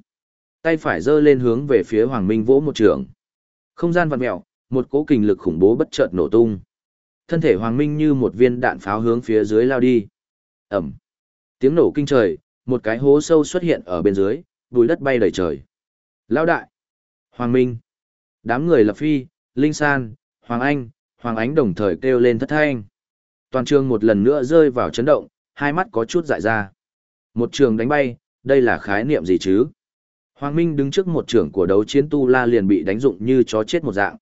Tay phải giơ lên hướng về phía Hoàng Minh vỗ một trường. Không gian vặn mèo, một cỗ kình lực khủng bố bất chợt nổ tung. Thân thể Hoàng Minh như một viên đạn pháo hướng phía dưới lao đi. ầm, Tiếng nổ kinh trời, một cái hố sâu xuất hiện ở bên dưới, bụi đất bay đầy trời. Lao đại. Hoàng Minh. Đám người lập phi, Linh San, Hoàng Anh, Hoàng Ánh đồng thời kêu lên thất thanh. Toàn trường một lần nữa rơi vào chấn động, hai mắt có chút dại ra. Một trường đánh bay, đây là khái niệm gì chứ? Hoàng Minh đứng trước một trưởng của đấu chiến tu la liền bị đánh dụng như chó chết một dạng.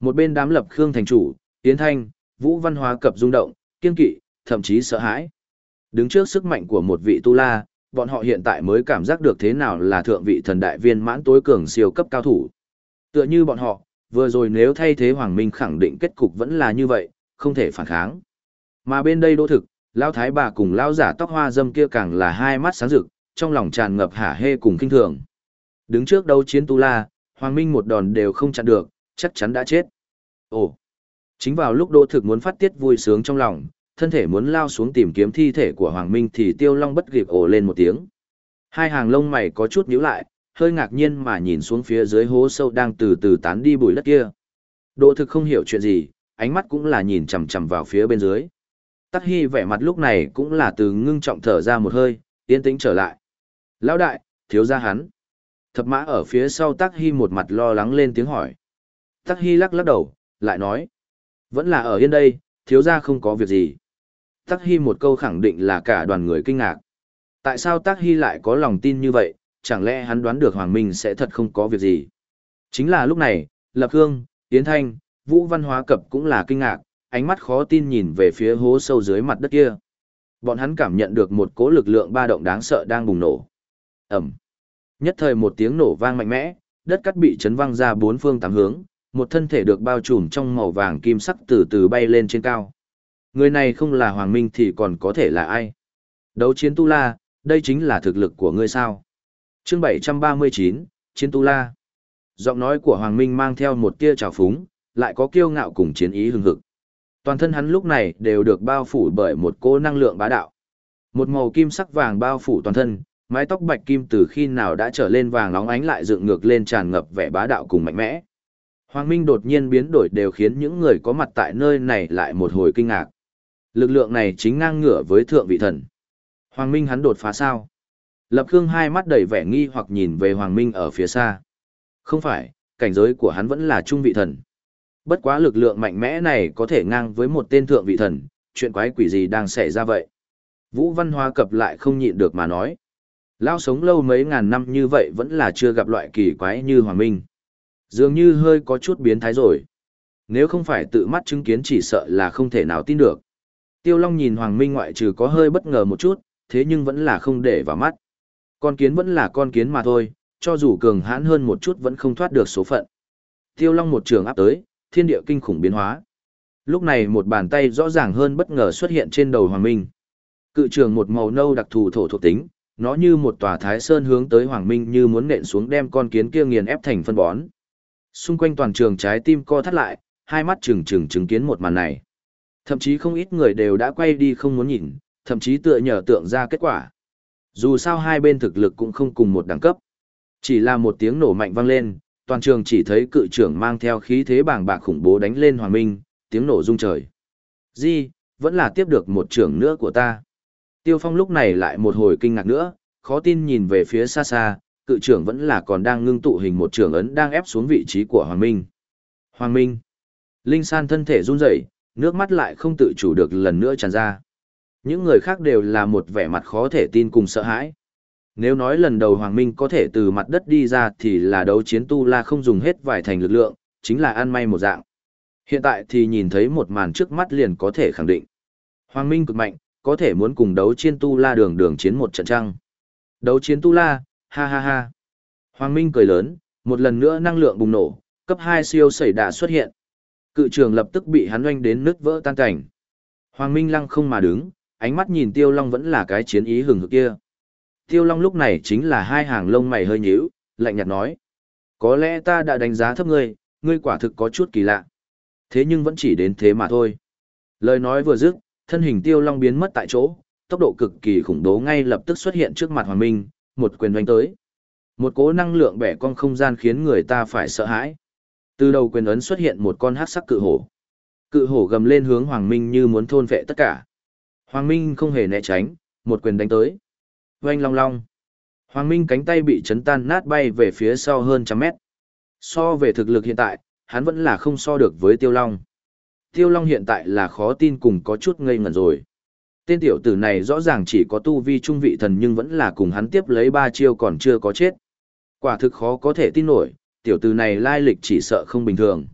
Một bên đám lập Khương thành chủ, Tiến Thanh, Vũ Văn Hóa cập rung động, kiên kỵ, thậm chí sợ hãi. Đứng trước sức mạnh của một vị tu la, bọn họ hiện tại mới cảm giác được thế nào là thượng vị thần đại viên mãn tối cường siêu cấp cao thủ. Tựa như bọn họ, vừa rồi nếu thay thế Hoàng Minh khẳng định kết cục vẫn là như vậy, không thể phản kháng. Mà bên đây đô thực, lão Thái bà cùng lão giả tóc hoa dâm kia càng là hai mắt sáng rực, trong lòng tràn ngập hả hê cùng kinh thường. Đứng trước đấu chiến Tu La, Hoàng Minh một đòn đều không chặn được, chắc chắn đã chết. Ồ! Chính vào lúc đô thực muốn phát tiết vui sướng trong lòng, thân thể muốn lao xuống tìm kiếm thi thể của Hoàng Minh thì Tiêu Long bất kịp ồ lên một tiếng. Hai hàng lông mày có chút nhíu lại, hơi ngạc nhiên mà nhìn xuống phía dưới hố sâu đang từ từ tán đi bụi đất kia. Đỗ thực không hiểu chuyện gì, ánh mắt cũng là nhìn chằm chằm vào phía bên dưới. Tắc Hy vẻ mặt lúc này cũng là từ ngưng trọng thở ra một hơi, yên tĩnh trở lại. Lão đại, thiếu gia hắn. Thập mã ở phía sau Tắc Hy một mặt lo lắng lên tiếng hỏi. Tắc Hy lắc lắc đầu, lại nói. Vẫn là ở yên đây, thiếu gia không có việc gì. Tắc Hy một câu khẳng định là cả đoàn người kinh ngạc. Tại sao Tắc Hy lại có lòng tin như vậy, chẳng lẽ hắn đoán được Hoàng Minh sẽ thật không có việc gì. Chính là lúc này, Lập Hương, Tiến Thanh, Vũ Văn Hóa Cập cũng là kinh ngạc, ánh mắt khó tin nhìn về phía hố sâu dưới mặt đất kia. Bọn hắn cảm nhận được một cỗ lực lượng ba động đáng sợ đang bùng nổ. Ẩm. Nhất thời một tiếng nổ vang mạnh mẽ, đất cắt bị chấn văng ra bốn phương tám hướng, một thân thể được bao trùm trong màu vàng kim sắc từ từ bay lên trên cao. Người này không là Hoàng Minh thì còn có thể là ai? Đấu chiến tu la, đây chính là thực lực của ngươi sao? Chương 739, Chiến Tu La. Giọng nói của Hoàng Minh mang theo một tia trào phúng, lại có kiêu ngạo cùng chiến ý hừng hực. Toàn thân hắn lúc này đều được bao phủ bởi một cỗ năng lượng bá đạo. Một màu kim sắc vàng bao phủ toàn thân, mái tóc bạch kim từ khi nào đã trở lên vàng nóng ánh lại dựng ngược lên tràn ngập vẻ bá đạo cùng mạnh mẽ. Hoàng Minh đột nhiên biến đổi đều khiến những người có mặt tại nơi này lại một hồi kinh ngạc. Lực lượng này chính ngang ngửa với thượng vị thần. Hoàng Minh hắn đột phá sao? Lập Khương hai mắt đầy vẻ nghi hoặc nhìn về Hoàng Minh ở phía xa. Không phải, cảnh giới của hắn vẫn là trung vị thần. Bất quá lực lượng mạnh mẽ này có thể ngang với một tên thượng vị thần, chuyện quái quỷ gì đang xảy ra vậy? Vũ Văn Hoa cập lại không nhịn được mà nói. Lao sống lâu mấy ngàn năm như vậy vẫn là chưa gặp loại kỳ quái như Hoàng Minh. Dường như hơi có chút biến thái rồi. Nếu không phải tự mắt chứng kiến chỉ sợ là không thể nào tin được. Tiêu Long nhìn Hoàng Minh ngoại trừ có hơi bất ngờ một chút, thế nhưng vẫn là không để vào mắt. Con kiến vẫn là con kiến mà thôi, cho dù cường hãn hơn một chút vẫn không thoát được số phận. Tiêu Long một trường áp tới, thiên địa kinh khủng biến hóa. Lúc này một bàn tay rõ ràng hơn bất ngờ xuất hiện trên đầu Hoàng Minh. Cự trường một màu nâu đặc thù thổ thuộc tính, nó như một tòa thái sơn hướng tới Hoàng Minh như muốn nện xuống đem con kiến kia nghiền ép thành phân bón. Xung quanh toàn trường trái tim co thắt lại, hai mắt trừng trừng chứng kiến một màn này. Thậm chí không ít người đều đã quay đi không muốn nhìn, thậm chí tựa nhờ tượng ra kết quả. Dù sao hai bên thực lực cũng không cùng một đẳng cấp. Chỉ là một tiếng nổ mạnh vang lên, toàn trường chỉ thấy cự trưởng mang theo khí thế bàng bạc khủng bố đánh lên Hoàng Minh, tiếng nổ rung trời. Di, vẫn là tiếp được một trưởng nữa của ta. Tiêu Phong lúc này lại một hồi kinh ngạc nữa, khó tin nhìn về phía xa xa, cự trưởng vẫn là còn đang ngưng tụ hình một trưởng ấn đang ép xuống vị trí của Hoàng Minh. Hoàng Minh. Linh San thân thể run rẩy, nước mắt lại không tự chủ được lần nữa tràn ra. Những người khác đều là một vẻ mặt khó thể tin cùng sợ hãi. Nếu nói lần đầu Hoàng Minh có thể từ mặt đất đi ra thì là đấu chiến tu la không dùng hết vài thành lực lượng, chính là ăn may một dạng. Hiện tại thì nhìn thấy một màn trước mắt liền có thể khẳng định. Hoàng Minh cực mạnh, có thể muốn cùng đấu chiến tu la đường đường chiến một trận trăng. Đấu chiến tu la, ha ha ha. Hoàng Minh cười lớn, một lần nữa năng lượng bùng nổ, cấp 2 siêu sẩy đà xuất hiện. Cự trường lập tức bị hắn oanh đến nứt vỡ tan cảnh. Hoàng Minh lăng không mà đứng, ánh mắt nhìn Tiêu Long vẫn là cái chiến ý hừng hực kia. Tiêu Long lúc này chính là hai hàng lông mày hơi nhíu, lạnh nhạt nói. Có lẽ ta đã đánh giá thấp ngươi, ngươi quả thực có chút kỳ lạ. Thế nhưng vẫn chỉ đến thế mà thôi. Lời nói vừa dứt, thân hình Tiêu Long biến mất tại chỗ, tốc độ cực kỳ khủng bố ngay lập tức xuất hiện trước mặt Hoàng Minh, một quyền đánh tới. Một cố năng lượng bẻ cong không gian khiến người ta phải sợ hãi. Từ đầu quyền ấn xuất hiện một con hắc sắc cự hổ. Cự hổ gầm lên hướng Hoàng Minh như muốn thôn vệ tất cả. Hoàng Minh không hề né tránh, một quyền đánh tới. Oanh long long. Hoàng Minh cánh tay bị chấn tan nát bay về phía sau hơn trăm mét. So về thực lực hiện tại, hắn vẫn là không so được với Tiêu Long. Tiêu Long hiện tại là khó tin cùng có chút ngây ngẩn rồi. Tên tiểu tử này rõ ràng chỉ có tu vi trung vị thần nhưng vẫn là cùng hắn tiếp lấy ba chiêu còn chưa có chết. Quả thực khó có thể tin nổi, tiểu tử này lai lịch chỉ sợ không bình thường.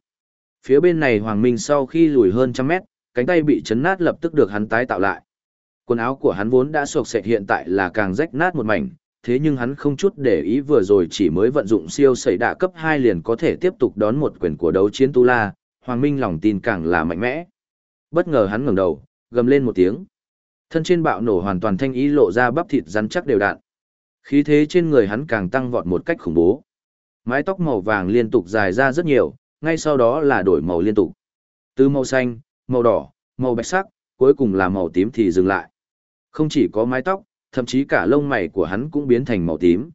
Phía bên này Hoàng Minh sau khi lùi hơn trăm mét, cánh tay bị chấn nát lập tức được hắn tái tạo lại. Quần áo của hắn vốn đã sộc sệt hiện tại là càng rách nát một mảnh, thế nhưng hắn không chút để ý vừa rồi chỉ mới vận dụng siêu sẩy đạ cấp 2 liền có thể tiếp tục đón một quyền của đấu chiến Tu La, Hoàng Minh lòng tin càng là mạnh mẽ. Bất ngờ hắn ngẩng đầu, gầm lên một tiếng. Thân trên bạo nổ hoàn toàn thanh ý lộ ra bắp thịt rắn chắc đều đặn. Khí thế trên người hắn càng tăng vọt một cách khủng bố. Mái tóc màu vàng liên tục dài ra rất nhiều, ngay sau đó là đổi màu liên tục. Từ màu xanh, màu đỏ, màu bạch sắc, cuối cùng là màu tím thì dừng lại. Không chỉ có mái tóc, thậm chí cả lông mày của hắn cũng biến thành màu tím.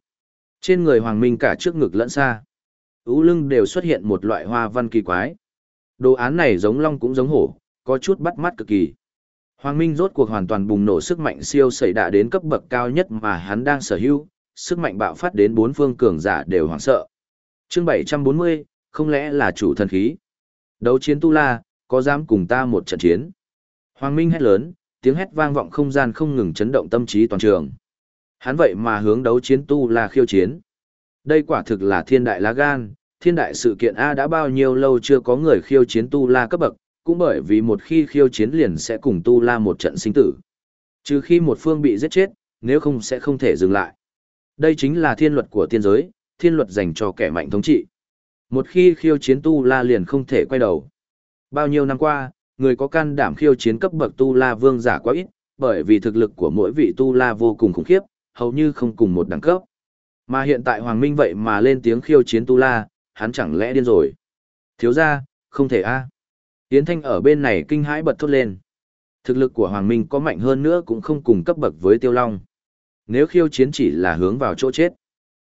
Trên người Hoàng Minh cả trước ngực lẫn xa, ú lưng đều xuất hiện một loại hoa văn kỳ quái. Đồ án này giống long cũng giống hổ, có chút bắt mắt cực kỳ. Hoàng Minh rốt cuộc hoàn toàn bùng nổ sức mạnh siêu xảy đạ đến cấp bậc cao nhất mà hắn đang sở hữu, sức mạnh bạo phát đến bốn phương cường giả đều hoảng sợ. Chương 740, không lẽ là chủ thần khí? Đấu chiến tu la, có dám cùng ta một trận chiến? Hoàng Minh hét lớn, tiếng hét vang vọng không gian không ngừng chấn động tâm trí toàn trường. Hắn vậy mà hướng đấu chiến tu la khiêu chiến. Đây quả thực là thiên đại lá gan, thiên đại sự kiện A đã bao nhiêu lâu chưa có người khiêu chiến tu la cấp bậc, cũng bởi vì một khi khiêu chiến liền sẽ cùng tu la một trận sinh tử. Trừ khi một phương bị giết chết, nếu không sẽ không thể dừng lại. Đây chính là thiên luật của tiên giới, thiên luật dành cho kẻ mạnh thống trị. Một khi khiêu chiến tu la liền không thể quay đầu. Bao nhiêu năm qua, người có can đảm khiêu chiến cấp bậc tu la vương giả quá ít, bởi vì thực lực của mỗi vị tu la vô cùng khủng khiếp, hầu như không cùng một đẳng cấp. Mà hiện tại Hoàng Minh vậy mà lên tiếng khiêu chiến tu la, hắn chẳng lẽ điên rồi. Thiếu ra, không thể a Yến Thanh ở bên này kinh hãi bật thốt lên. Thực lực của Hoàng Minh có mạnh hơn nữa cũng không cùng cấp bậc với Tiêu Long. Nếu khiêu chiến chỉ là hướng vào chỗ chết.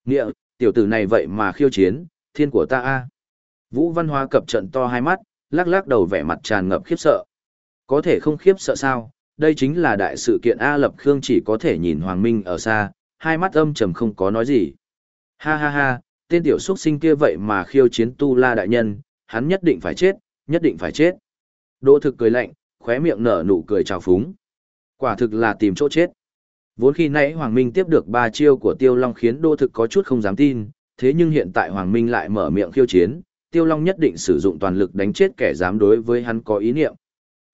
Nghĩa, tiểu tử này vậy mà khiêu chiến, thiên của ta a Vũ Văn Hoa cập trận to hai mắt, lắc lắc đầu vẻ mặt tràn ngập khiếp sợ. Có thể không khiếp sợ sao, đây chính là đại sự kiện A Lập Khương chỉ có thể nhìn Hoàng Minh ở xa, hai mắt âm trầm không có nói gì. Ha ha ha, tên tiểu xuất sinh kia vậy mà khiêu chiến tu la đại nhân, hắn nhất định phải chết, nhất định phải chết. Đỗ thực cười lạnh, khóe miệng nở nụ cười trào phúng. Quả thực là tìm chỗ chết. Vốn khi nãy Hoàng Minh tiếp được ba chiêu của Tiêu Long khiến Đỗ thực có chút không dám tin, thế nhưng hiện tại Hoàng Minh lại mở miệng khiêu chiến, Tiêu Long nhất định sử dụng toàn lực đánh chết kẻ dám đối với hắn có ý niệm.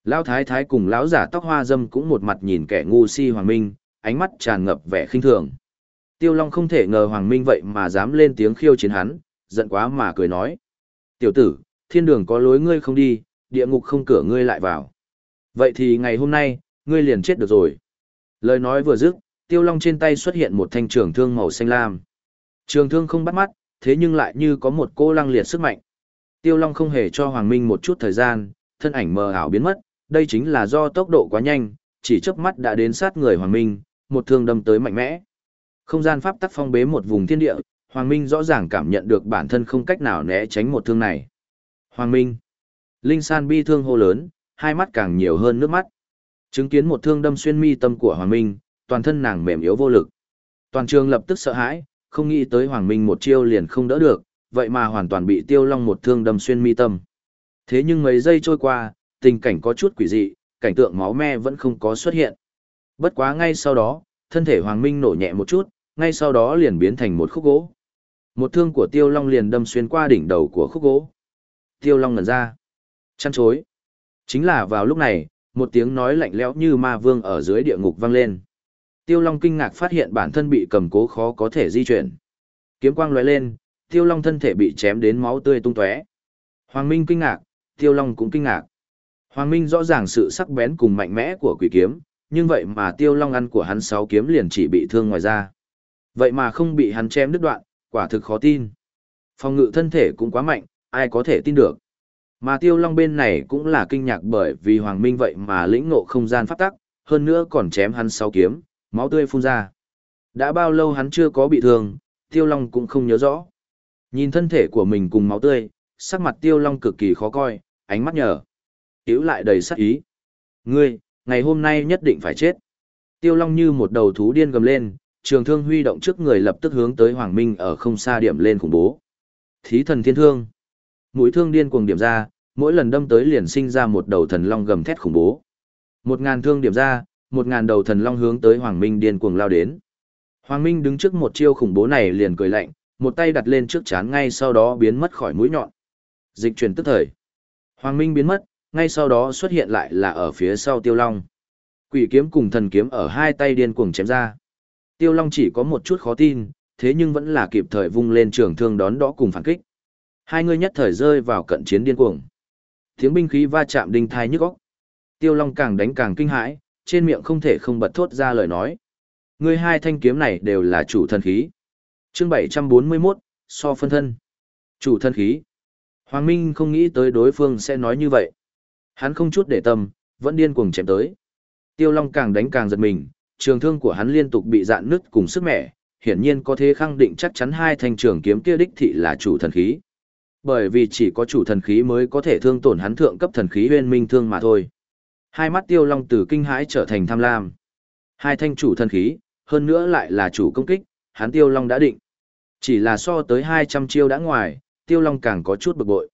Lão thái thái cùng lão giả tóc hoa dâm cũng một mặt nhìn kẻ ngu si Hoàng Minh, ánh mắt tràn ngập vẻ khinh thường. Tiêu Long không thể ngờ Hoàng Minh vậy mà dám lên tiếng khiêu chiến hắn, giận quá mà cười nói. Tiểu tử, thiên đường có lối ngươi không đi, địa ngục không cửa ngươi lại vào. Vậy thì ngày hôm nay, ngươi liền chết được rồi. Lời nói vừa dứt, Tiêu Long trên tay xuất hiện một thanh trường thương màu xanh lam. Trường thương không bắt mắt, thế nhưng lại như có một cô lăng liệt sức mạnh. Tiêu Long không hề cho Hoàng Minh một chút thời gian, thân ảnh mờ ảo biến mất, đây chính là do tốc độ quá nhanh, chỉ chớp mắt đã đến sát người Hoàng Minh, một thương đâm tới mạnh mẽ. Không gian pháp tắc phong bế một vùng thiên địa, Hoàng Minh rõ ràng cảm nhận được bản thân không cách nào né tránh một thương này. Hoàng Minh. Linh San bi thương hô lớn, hai mắt càng nhiều hơn nước mắt. Chứng kiến một thương đâm xuyên mi tâm của Hoàng Minh, toàn thân nàng mềm yếu vô lực. Toàn trường lập tức sợ hãi, không nghĩ tới Hoàng Minh một chiêu liền không đỡ được, vậy mà hoàn toàn bị Tiêu Long một thương đâm xuyên mi tâm. Thế nhưng mấy giây trôi qua, tình cảnh có chút quỷ dị, cảnh tượng máu me vẫn không có xuất hiện. Bất quá ngay sau đó, thân thể Hoàng Minh nổ nhẹ một chút, ngay sau đó liền biến thành một khúc gỗ. Một thương của Tiêu Long liền đâm xuyên qua đỉnh đầu của khúc gỗ. Tiêu Long ngẩn ra. Chăn chối. Chính là vào lúc này, một tiếng nói lạnh lẽo như ma vương ở dưới địa ngục vang lên. Tiêu Long kinh ngạc phát hiện bản thân bị cầm cố khó có thể di chuyển. Kiếm quang lóe lên, Tiêu Long thân thể bị chém đến máu tươi tung tóe. Hoàng Minh kinh ngạc, Tiêu Long cũng kinh ngạc. Hoàng Minh rõ ràng sự sắc bén cùng mạnh mẽ của quỷ kiếm, nhưng vậy mà Tiêu Long ăn của hắn sáu kiếm liền chỉ bị thương ngoài da. Vậy mà không bị hắn chém đứt đoạn, quả thực khó tin. Phòng ngự thân thể cũng quá mạnh, ai có thể tin được. Mà Tiêu Long bên này cũng là kinh ngạc bởi vì Hoàng Minh vậy mà lĩnh ngộ không gian pháp tắc, hơn nữa còn chém hắn sáu kiếm, máu tươi phun ra. Đã bao lâu hắn chưa có bị thương, Tiêu Long cũng không nhớ rõ. Nhìn thân thể của mình cùng máu tươi, sắc mặt Tiêu Long cực kỳ khó coi, ánh mắt nhở. Yếu lại đầy sắc ý. Ngươi, ngày hôm nay nhất định phải chết. Tiêu Long như một đầu thú điên gầm lên, trường thương huy động trước người lập tức hướng tới Hoàng Minh ở không xa điểm lên khủng bố. Thí thần thiên thương. Mũi thương điên cuồng điểm ra, mỗi lần đâm tới liền sinh ra một đầu thần long gầm thét khủng bố. Một ngàn thương điểm ra, một ngàn đầu thần long hướng tới Hoàng Minh điên cuồng lao đến. Hoàng Minh đứng trước một chiêu khủng bố này liền cười lạnh, một tay đặt lên trước chán ngay sau đó biến mất khỏi mũi nhọn. Dịch chuyển tức thời. Hoàng Minh biến mất, ngay sau đó xuất hiện lại là ở phía sau Tiêu Long. Quỷ kiếm cùng thần kiếm ở hai tay điên cuồng chém ra. Tiêu Long chỉ có một chút khó tin, thế nhưng vẫn là kịp thời vung lên trường thương đón đó cùng phản kích. Hai người nhất thời rơi vào cận chiến điên cuồng. Tiếng binh khí va chạm đinh thai nhức óc. Tiêu Long càng đánh càng kinh hãi, trên miệng không thể không bật thốt ra lời nói. Người hai thanh kiếm này đều là chủ thần khí. Chương 741, so phân thân. Chủ thân khí. Hoàng Minh không nghĩ tới đối phương sẽ nói như vậy. Hắn không chút để tâm, vẫn điên cuồng chém tới. Tiêu Long càng đánh càng giật mình, trường thương của hắn liên tục bị dạn nứt cùng sức mẻ, hiển nhiên có thế khẳng định chắc chắn hai thanh trường kiếm kia đích thị là chủ thần khí. Bởi vì chỉ có chủ thần khí mới có thể thương tổn hắn thượng cấp thần khí huyên minh thương mà thôi. Hai mắt Tiêu Long từ kinh hãi trở thành tham lam. Hai thanh chủ thần khí, hơn nữa lại là chủ công kích, hắn Tiêu Long đã định. Chỉ là so tới 200 chiêu đã ngoài, Tiêu Long càng có chút bực bội.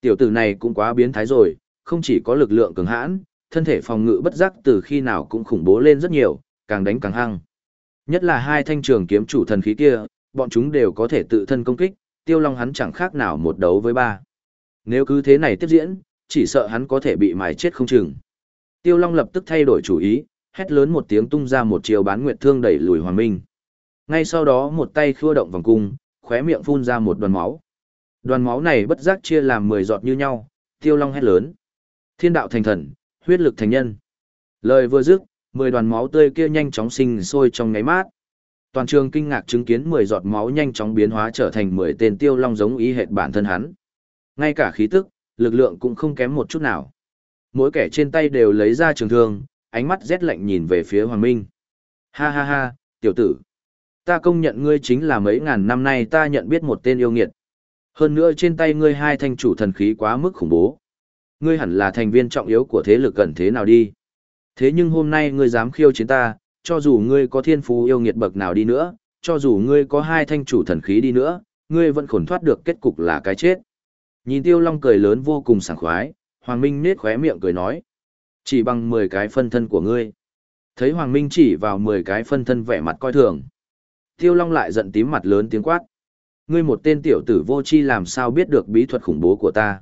Tiểu tử này cũng quá biến thái rồi, không chỉ có lực lượng cường hãn, thân thể phòng ngự bất giác từ khi nào cũng khủng bố lên rất nhiều, càng đánh càng hăng. Nhất là hai thanh trường kiếm chủ thần khí kia, bọn chúng đều có thể tự thân công kích, Tiêu Long hắn chẳng khác nào một đấu với ba. Nếu cứ thế này tiếp diễn, chỉ sợ hắn có thể bị mài chết không chừng. Tiêu Long lập tức thay đổi chủ ý, hét lớn một tiếng tung ra một chiều bán nguyệt thương đẩy lùi Hoàng Minh. Ngay sau đó một tay khua động vòng cung, khóe miệng phun ra một đoàn máu. Đoàn máu này bất giác chia làm 10 giọt như nhau, Tiêu Long hét lớn. Thiên đạo thành thần, huyết lực thành nhân. Lời vừa dứt, 10 đoàn máu tươi kia nhanh chóng sinh sôi trong ngáy mát. Toàn trường kinh ngạc chứng kiến 10 giọt máu nhanh chóng biến hóa trở thành 10 tên Tiêu Long giống ý hệt bản thân hắn. Ngay cả khí tức, lực lượng cũng không kém một chút nào. Mỗi kẻ trên tay đều lấy ra trường thương, ánh mắt rét lạnh nhìn về phía Hoàng Minh. Ha ha ha, tiểu tử. Ta công nhận ngươi chính là mấy ngàn năm nay ta nhận biết một tên yêu nghiệt. Hơn nữa trên tay ngươi hai thanh chủ thần khí quá mức khủng bố. Ngươi hẳn là thành viên trọng yếu của thế lực gần thế nào đi. Thế nhưng hôm nay ngươi dám khiêu chiến ta, cho dù ngươi có thiên phú yêu nghiệt bậc nào đi nữa, cho dù ngươi có hai thanh chủ thần khí đi nữa, ngươi vẫn khổn thoát được kết cục là cái chết. Nhìn Tiêu Long cười lớn vô cùng sảng khoái, Hoàng Minh nết khóe miệng cười nói. Chỉ bằng 10 cái phân thân của ngươi. Thấy Hoàng Minh chỉ vào 10 cái phân thân vẻ mặt coi thường. Tiêu Long lại giận tím mặt lớn tiếng quát. Ngươi một tên tiểu tử vô chi làm sao biết được bí thuật khủng bố của ta.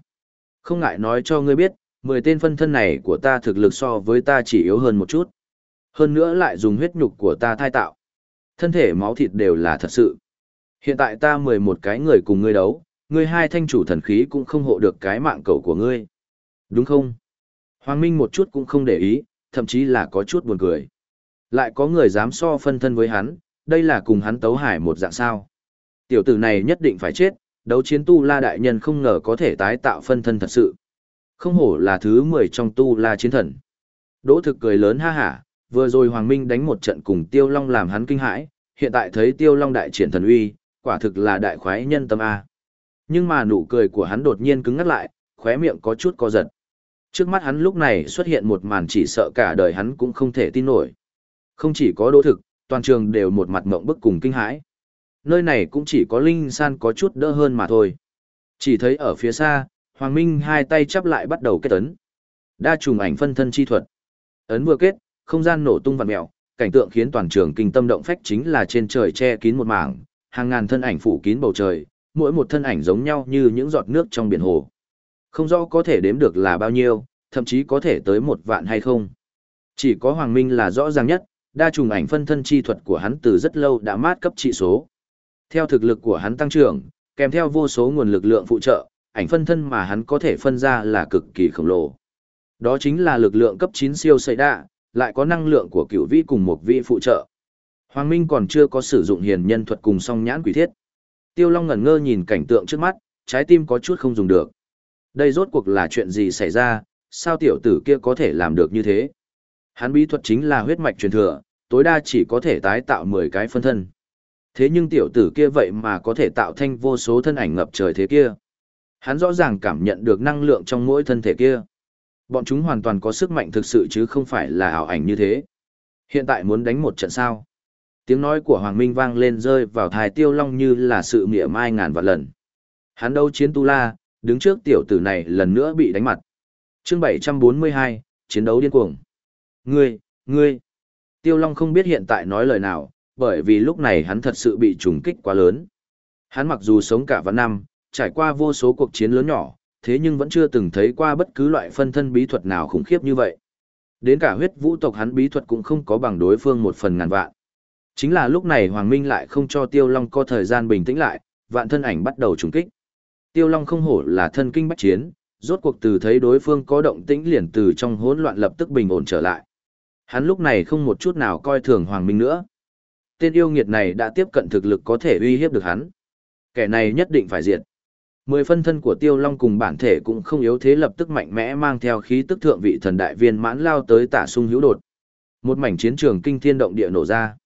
Không ngại nói cho ngươi biết, 10 tên phân thân này của ta thực lực so với ta chỉ yếu hơn một chút. Hơn nữa lại dùng huyết nhục của ta thai tạo. Thân thể máu thịt đều là thật sự. Hiện tại ta 11 cái người cùng ngươi đấu, ngươi hai thanh chủ thần khí cũng không hộ được cái mạng cầu của ngươi. Đúng không? Hoàng Minh một chút cũng không để ý, thậm chí là có chút buồn cười. Lại có người dám so phân thân với hắn, đây là cùng hắn tấu hải một dạng sao. Tiểu tử này nhất định phải chết, đấu chiến tu la đại nhân không ngờ có thể tái tạo phân thân thật sự. Không hổ là thứ 10 trong tu la chiến thần. Đỗ thực cười lớn ha hả, vừa rồi Hoàng Minh đánh một trận cùng Tiêu Long làm hắn kinh hãi, hiện tại thấy Tiêu Long đại triển thần uy, quả thực là đại khoái nhân tâm A. Nhưng mà nụ cười của hắn đột nhiên cứng ngắt lại, khóe miệng có chút co giật. Trước mắt hắn lúc này xuất hiện một màn chỉ sợ cả đời hắn cũng không thể tin nổi. Không chỉ có đỗ thực, toàn trường đều một mặt mộng bức cùng kinh hãi. Nơi này cũng chỉ có Linh San có chút đỡ hơn mà thôi. Chỉ thấy ở phía xa, Hoàng Minh hai tay chắp lại bắt đầu kết ấn. Đa trùng ảnh phân thân chi thuật. Ấn vừa kết, không gian nổ tung vặn mèo, cảnh tượng khiến toàn trường kinh tâm động phách chính là trên trời che kín một mảng, hàng ngàn thân ảnh phủ kín bầu trời, mỗi một thân ảnh giống nhau như những giọt nước trong biển hồ. Không rõ có thể đếm được là bao nhiêu, thậm chí có thể tới một vạn hay không. Chỉ có Hoàng Minh là rõ ràng nhất, đa trùng ảnh phân thân chi thuật của hắn từ rất lâu đã mát cấp trị số. Theo thực lực của hắn tăng trưởng, kèm theo vô số nguồn lực lượng phụ trợ, ảnh phân thân mà hắn có thể phân ra là cực kỳ khổng lồ. Đó chính là lực lượng cấp 9 siêu xây đạ, lại có năng lượng của cửu vĩ cùng một vị phụ trợ. Hoàng Minh còn chưa có sử dụng hiền nhân thuật cùng song nhãn quỷ thiết. Tiêu Long ngẩn ngơ nhìn cảnh tượng trước mắt, trái tim có chút không dùng được. Đây rốt cuộc là chuyện gì xảy ra, sao tiểu tử kia có thể làm được như thế? Hắn bí thuật chính là huyết mạch truyền thừa, tối đa chỉ có thể tái tạo 10 cái phân thân. Thế nhưng tiểu tử kia vậy mà có thể tạo thành vô số thân ảnh ngập trời thế kia. Hắn rõ ràng cảm nhận được năng lượng trong mỗi thân thể kia. Bọn chúng hoàn toàn có sức mạnh thực sự chứ không phải là ảo ảnh như thế. Hiện tại muốn đánh một trận sao? Tiếng nói của Hoàng Minh vang lên rơi vào thái tiêu long như là sự mỉa mai ngàn vạn lần. Hắn đâu chiến tu la, đứng trước tiểu tử này lần nữa bị đánh mặt. chương 742, chiến đấu điên cuồng. Ngươi, ngươi. Tiêu Long không biết hiện tại nói lời nào, bởi vì lúc này hắn thật sự bị trùng kích quá lớn. Hắn mặc dù sống cả vạn năm, trải qua vô số cuộc chiến lớn nhỏ, thế nhưng vẫn chưa từng thấy qua bất cứ loại phân thân bí thuật nào khủng khiếp như vậy. Đến cả huyết vũ tộc hắn bí thuật cũng không có bằng đối phương một phần ngàn vạn. Chính là lúc này Hoàng Minh lại không cho Tiêu Long có thời gian bình tĩnh lại, vạn thân ảnh bắt đầu trùng kích. Tiêu Long không hổ là thân kinh bách chiến, rốt cuộc từ thấy đối phương có động tĩnh liền từ trong hỗn loạn lập tức bình ổn trở lại. Hắn lúc này không một chút nào coi thường Hoàng Minh nữa. Tên yêu nghiệt này đã tiếp cận thực lực có thể uy hiếp được hắn. Kẻ này nhất định phải diệt. Mười phân thân của Tiêu Long cùng bản thể cũng không yếu thế lập tức mạnh mẽ mang theo khí tức thượng vị thần đại viên mãn lao tới tả sung hữu đột. Một mảnh chiến trường kinh thiên động địa nổ ra.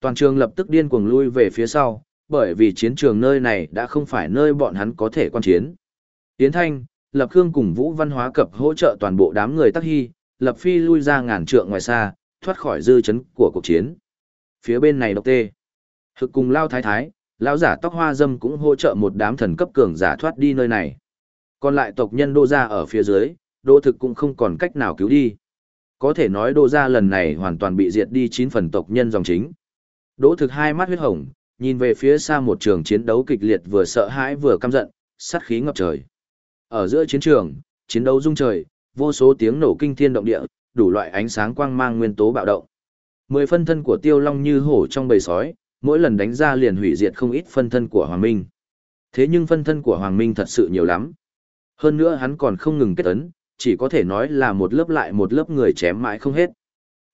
Toàn trường lập tức điên cuồng lui về phía sau, bởi vì chiến trường nơi này đã không phải nơi bọn hắn có thể quan chiến. Tiến Thanh, Lập Khương cùng Vũ Văn Hóa cập hỗ trợ toàn bộ đám người Tắc Hy, Lập Phi lui ra ngàn trượng ngoài xa, thoát khỏi dư chấn của cuộc chiến. Phía bên này độc tê. Hực cùng Lao Thái Thái, lão giả tóc hoa dâm cũng hỗ trợ một đám thần cấp cường giả thoát đi nơi này. Còn lại tộc nhân đô Gia ở phía dưới, đô thực cũng không còn cách nào cứu đi. Có thể nói đô Gia lần này hoàn toàn bị diệt đi chín phần tộc nhân dòng chính. Đỗ thực hai mắt huyết hồng, nhìn về phía xa một trường chiến đấu kịch liệt vừa sợ hãi vừa căm giận, sát khí ngập trời. Ở giữa chiến trường, chiến đấu rung trời, vô số tiếng nổ kinh thiên động địa, đủ loại ánh sáng quang mang nguyên tố bạo động. Mười phân thân của Tiêu Long như hổ trong bầy sói, mỗi lần đánh ra liền hủy diệt không ít phân thân của Hoàng Minh. Thế nhưng phân thân của Hoàng Minh thật sự nhiều lắm. Hơn nữa hắn còn không ngừng kết ấn, chỉ có thể nói là một lớp lại một lớp người chém mãi không hết.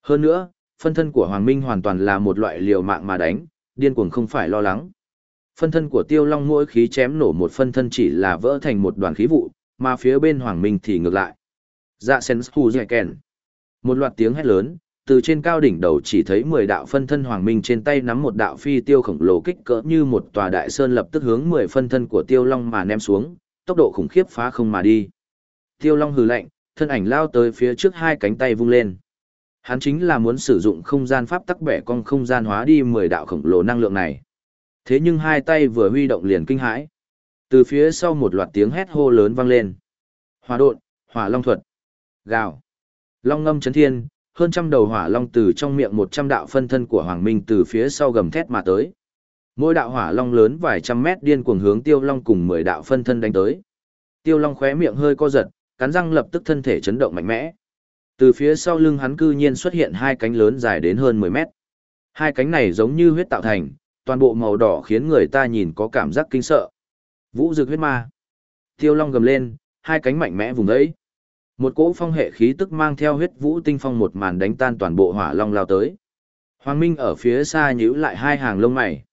Hơn nữa, phân thân của Hoàng Minh hoàn toàn là một loại liều mạng mà đánh, điên cuồng không phải lo lắng. Phân thân của Tiêu Long mỗi khí chém nổ một phân thân chỉ là vỡ thành một đoàn khí vụ, mà phía bên Hoàng Minh thì ngược lại. Dạ sen hù dạy kèn. Một loạt tiếng hét lớn, từ trên cao đỉnh đầu chỉ thấy 10 đạo phân thân Hoàng Minh trên tay nắm một đạo phi tiêu khổng lồ kích cỡ như một tòa đại sơn lập tức hướng 10 phân thân của Tiêu Long mà ném xuống, tốc độ khủng khiếp phá không mà đi. Tiêu Long hừ lạnh, thân ảnh lao tới phía trước hai cánh tay vung lên. Hắn chính là muốn sử dụng không gian pháp tắc bẻ con không gian hóa đi 10 đạo khổng lồ năng lượng này. Thế nhưng hai tay vừa huy động liền kinh hãi. Từ phía sau một loạt tiếng hét hô lớn vang lên. Hỏa độn, hỏa long thuật, gào. Long ngâm chấn thiên, hơn trăm đầu hỏa long từ trong miệng một trăm đạo phân thân của Hoàng Minh từ phía sau gầm thét mà tới. Mỗi đạo hỏa long lớn vài trăm mét điên cuồng hướng Tiêu Long cùng mười đạo phân thân đánh tới. Tiêu Long khóe miệng hơi co giật, cắn răng lập tức thân thể chấn động mạnh mẽ. Từ phía sau lưng hắn cư nhiên xuất hiện hai cánh lớn dài đến hơn 10 mét. Hai cánh này giống như huyết tạo thành, toàn bộ màu đỏ khiến người ta nhìn có cảm giác kinh sợ. Vũ dược huyết ma. Tiêu Long gầm lên, hai cánh mạnh mẽ vùng ấy. Một cỗ phong hệ khí tức mang theo huyết vũ tinh phong một màn đánh tan toàn bộ hỏa long lao tới. Hoàng Minh ở phía xa nhíu lại hai hàng lông mày.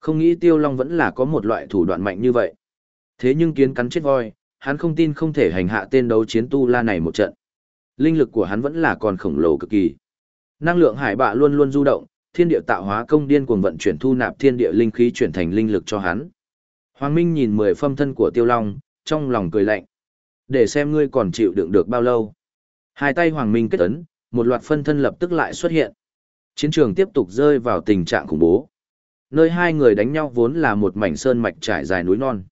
Không nghĩ Tiêu Long vẫn là có một loại thủ đoạn mạnh như vậy. Thế nhưng kiến cắn chết voi, hắn không tin không thể hành hạ tên đấu chiến tu la này một trận. Linh lực của hắn vẫn là còn khổng lồ cực kỳ. Năng lượng hải bạ luôn luôn du động, thiên địa tạo hóa công điên cuồng vận chuyển thu nạp thiên địa linh khí chuyển thành linh lực cho hắn. Hoàng Minh nhìn mười phong thân của Tiêu Long, trong lòng cười lạnh. Để xem ngươi còn chịu đựng được bao lâu. Hai tay Hoàng Minh kết ấn, một loạt phân thân lập tức lại xuất hiện. Chiến trường tiếp tục rơi vào tình trạng khủng bố. Nơi hai người đánh nhau vốn là một mảnh sơn mạch trải dài núi non.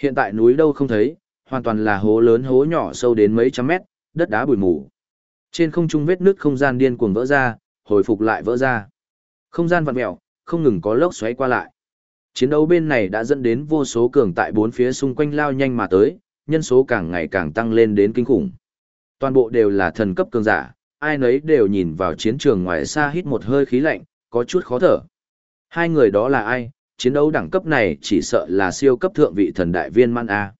Hiện tại núi đâu không thấy, hoàn toàn là hố lớn hố nhỏ sâu đến mấy trăm mét, đất đá bụi mù. Trên không trung vết nước không gian điên cuồng vỡ ra, hồi phục lại vỡ ra. Không gian vặn mèo, không ngừng có lốc xoáy qua lại. Chiến đấu bên này đã dẫn đến vô số cường tại bốn phía xung quanh lao nhanh mà tới, nhân số càng ngày càng tăng lên đến kinh khủng. Toàn bộ đều là thần cấp cường giả, ai nấy đều nhìn vào chiến trường ngoài xa hít một hơi khí lạnh, có chút khó thở. Hai người đó là ai? Chiến đấu đẳng cấp này chỉ sợ là siêu cấp thượng vị thần đại viên man A.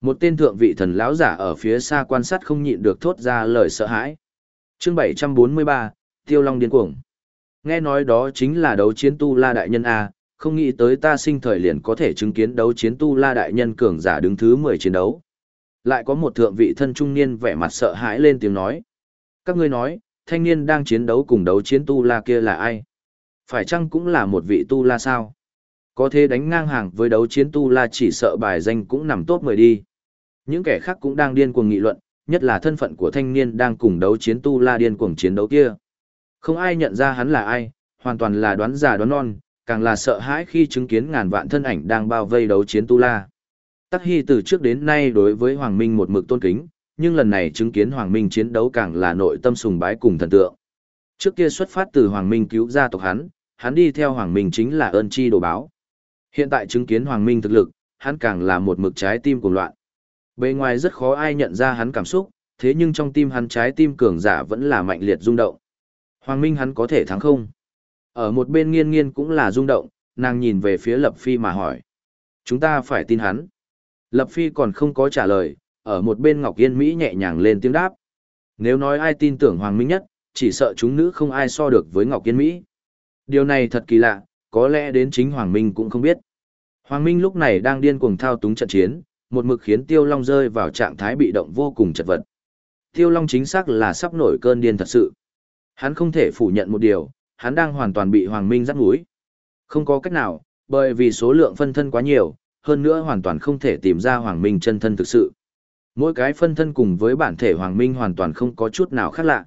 Một tên thượng vị thần lão giả ở phía xa quan sát không nhịn được thốt ra lời sợ hãi. Chương 743, Tiêu Long điên cuồng. Nghe nói đó chính là đấu chiến tu la đại nhân A, không nghĩ tới ta sinh thời liền có thể chứng kiến đấu chiến tu la đại nhân cường giả đứng thứ 10 chiến đấu. Lại có một thượng vị thân trung niên vẻ mặt sợ hãi lên tiếng nói. Các ngươi nói, thanh niên đang chiến đấu cùng đấu chiến tu la kia là ai? Phải chăng cũng là một vị tu la sao? Có thể đánh ngang hàng với đấu chiến tu la chỉ sợ bài danh cũng nằm tốt mười đi. Những kẻ khác cũng đang điên cuồng nghị luận, nhất là thân phận của thanh niên đang cùng đấu chiến tu la điên cuồng chiến đấu kia. Không ai nhận ra hắn là ai, hoàn toàn là đoán già đoán non, càng là sợ hãi khi chứng kiến ngàn vạn thân ảnh đang bao vây đấu chiến tu la. Tắc Hy từ trước đến nay đối với Hoàng Minh một mực tôn kính, nhưng lần này chứng kiến Hoàng Minh chiến đấu càng là nội tâm sùng bái cùng thần tượng. Trước kia xuất phát từ Hoàng Minh cứu gia tộc hắn, hắn đi theo Hoàng Minh chính là ơn chi đồ báo. Hiện tại chứng kiến Hoàng Minh thực lực, hắn càng là một mực trái tim cuồng loạn. Bề ngoài rất khó ai nhận ra hắn cảm xúc, thế nhưng trong tim hắn trái tim cường giả vẫn là mạnh liệt rung động. Hoàng Minh hắn có thể thắng không? Ở một bên nghiên nghiên cũng là rung động, nàng nhìn về phía Lập Phi mà hỏi. Chúng ta phải tin hắn. Lập Phi còn không có trả lời, ở một bên Ngọc Yên Mỹ nhẹ nhàng lên tiếng đáp. Nếu nói ai tin tưởng Hoàng Minh nhất, chỉ sợ chúng nữ không ai so được với Ngọc Yên Mỹ. Điều này thật kỳ lạ, có lẽ đến chính Hoàng Minh cũng không biết. Hoàng Minh lúc này đang điên cuồng thao túng trận chiến, một mực khiến Tiêu Long rơi vào trạng thái bị động vô cùng chật vật. Tiêu Long chính xác là sắp nổi cơn điên thật sự. Hắn không thể phủ nhận một điều, hắn đang hoàn toàn bị Hoàng Minh dắt mũi. Không có cách nào, bởi vì số lượng phân thân quá nhiều, hơn nữa hoàn toàn không thể tìm ra Hoàng Minh chân thân thực sự. Mỗi cái phân thân cùng với bản thể Hoàng Minh hoàn toàn không có chút nào khác lạ.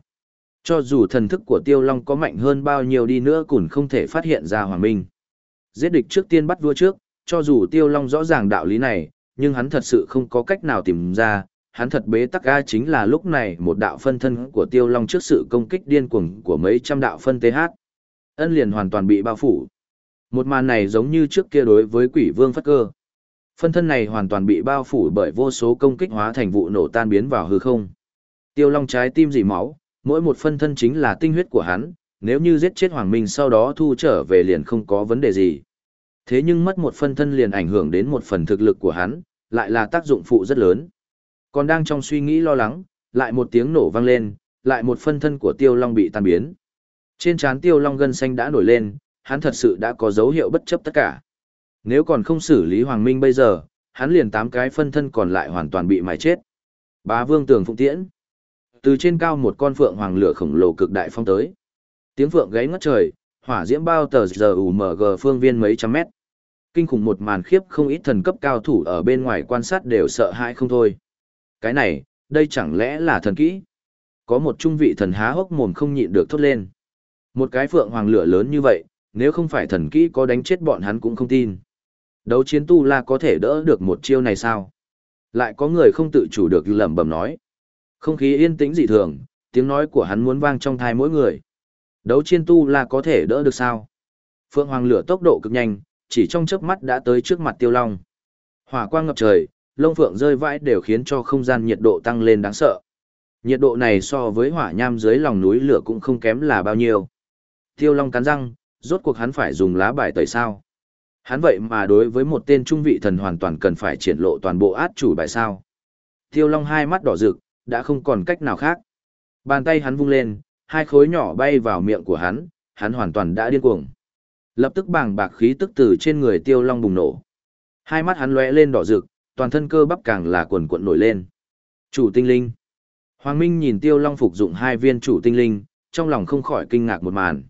Cho dù thần thức của Tiêu Long có mạnh hơn bao nhiêu đi nữa cũng không thể phát hiện ra Hoàng Minh. Giết địch trước tiên bắt vua trước, cho dù Tiêu Long rõ ràng đạo lý này, nhưng hắn thật sự không có cách nào tìm ra, hắn thật bế tắc ga chính là lúc này một đạo phân thân của Tiêu Long trước sự công kích điên cuồng của mấy trăm đạo phân TH. Ân liền hoàn toàn bị bao phủ. Một màn này giống như trước kia đối với quỷ vương phất cơ. Phân thân này hoàn toàn bị bao phủ bởi vô số công kích hóa thành vụ nổ tan biến vào hư không. Tiêu Long trái tim dì máu, mỗi một phân thân chính là tinh huyết của hắn, nếu như giết chết Hoàng Minh sau đó thu trở về liền không có vấn đề gì. Thế nhưng mất một phân thân liền ảnh hưởng đến một phần thực lực của hắn, lại là tác dụng phụ rất lớn. Còn đang trong suy nghĩ lo lắng, lại một tiếng nổ vang lên, lại một phân thân của Tiêu Long bị tan biến. Trên trán Tiêu Long gân xanh đã nổi lên, hắn thật sự đã có dấu hiệu bất chấp tất cả. Nếu còn không xử lý Hoàng Minh bây giờ, hắn liền tám cái phân thân còn lại hoàn toàn bị mài chết. Bá Vương Tường Phụng Tiễn. Từ trên cao một con phượng hoàng lửa khổng lồ cực đại phong tới. Tiếng phượng gáy ngất trời, hỏa diễm bao tờ giờ UMG phương viên mấy trăm mét. Kinh khủng một màn khiếp không ít thần cấp cao thủ ở bên ngoài quan sát đều sợ hãi không thôi. Cái này, đây chẳng lẽ là thần kỹ? Có một trung vị thần há hốc mồm không nhịn được thốt lên. Một cái phượng hoàng lửa lớn như vậy, nếu không phải thần kỹ có đánh chết bọn hắn cũng không tin. Đấu chiến tu la có thể đỡ được một chiêu này sao? Lại có người không tự chủ được lẩm bẩm nói. Không khí yên tĩnh dị thường, tiếng nói của hắn muốn vang trong thai mỗi người. Đấu chiến tu la có thể đỡ được sao? Phượng Hoàng lửa tốc độ cực nhanh, chỉ trong chớp mắt đã tới trước mặt Tiêu Long. Hỏa quang ngập trời, lông phượng rơi vãi đều khiến cho không gian nhiệt độ tăng lên đáng sợ. Nhiệt độ này so với hỏa nham dưới lòng núi lửa cũng không kém là bao nhiêu. Tiêu Long cắn răng, rốt cuộc hắn phải dùng lá bài tẩy sao. Hắn vậy mà đối với một tên trung vị thần hoàn toàn cần phải triển lộ toàn bộ át chủ bài sao. Tiêu Long hai mắt đỏ rực, đã không còn cách nào khác. Bàn tay hắn vung lên, hai khối nhỏ bay vào miệng của hắn, hắn hoàn toàn đã điên cuồng. Lập tức bàng bạc khí tức từ trên người Tiêu Long bùng nổ. Hai mắt hắn lóe lên đỏ rực, toàn thân cơ bắp càng là cuồn cuộn nổi lên. Chủ tinh linh. Hoàng Minh nhìn Tiêu Long phục dụng hai viên chủ tinh linh, trong lòng không khỏi kinh ngạc một màn.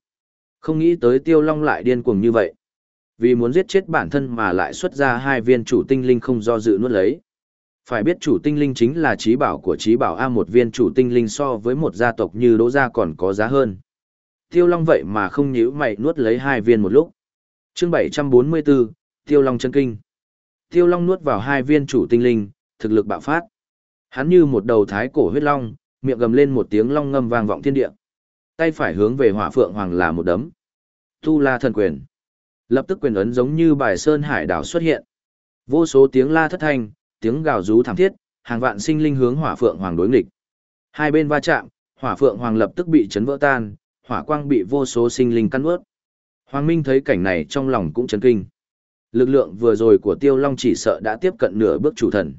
Không nghĩ tới Tiêu Long lại điên cuồng như vậy. Vì muốn giết chết bản thân mà lại xuất ra hai viên chủ tinh linh không do dự nuốt lấy. Phải biết chủ tinh linh chính là trí bảo của trí bảo A một viên chủ tinh linh so với một gia tộc như Đỗ Gia còn có giá hơn. Tiêu Long vậy mà không nhíu mày nuốt lấy hai viên một lúc. chương 744, Tiêu Long chân kinh. Tiêu Long nuốt vào hai viên chủ tinh linh, thực lực bạo phát. Hắn như một đầu thái cổ huyết long, miệng gầm lên một tiếng long ngâm vang vọng thiên địa. Tay phải hướng về Hỏa Phượng Hoàng là một đấm. Tu La thần quyền. Lập tức quyền ấn giống như bài sơn hải đảo xuất hiện. Vô số tiếng la thất thanh, tiếng gào rú thảm thiết, hàng vạn sinh linh hướng Hỏa Phượng Hoàng đối nghịch. Hai bên va chạm, Hỏa Phượng Hoàng lập tức bị chấn vỡ tan, hỏa quang bị vô số sinh linh căn ướt. Hoàng Minh thấy cảnh này trong lòng cũng chấn kinh. Lực lượng vừa rồi của Tiêu Long chỉ sợ đã tiếp cận nửa bước chủ thần.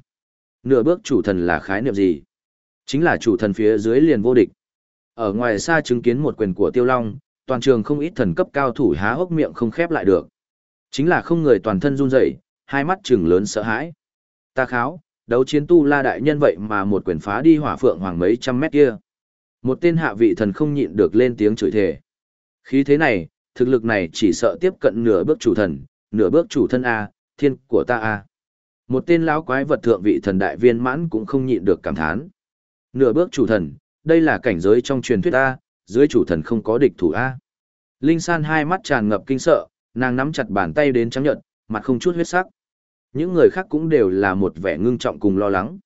Nửa bước chủ thần là khái niệm gì? Chính là chủ thần phía dưới liền vô địch. Ở ngoài xa chứng kiến một quyền của Tiêu Long, toàn trường không ít thần cấp cao thủ há hốc miệng không khép lại được. Chính là không người toàn thân run rẩy, hai mắt trừng lớn sợ hãi. Ta kháo, đấu chiến tu la đại nhân vậy mà một quyền phá đi hỏa phượng hoàng mấy trăm mét kia. Một tên hạ vị thần không nhịn được lên tiếng chửi thề. Khí thế này, thực lực này chỉ sợ tiếp cận nửa bước chủ thần, nửa bước chủ thân A, thiên của ta A. Một tên lão quái vật thượng vị thần đại viên mãn cũng không nhịn được cảm thán. Nửa bước chủ thần, đây là cảnh giới trong truyền thuyết A, dưới chủ thần không có địch thủ A. Linh San hai mắt tràn ngập kinh sợ, nàng nắm chặt bàn tay đến trắng nhợt, mặt không chút huyết sắc. Những người khác cũng đều là một vẻ ngưng trọng cùng lo lắng.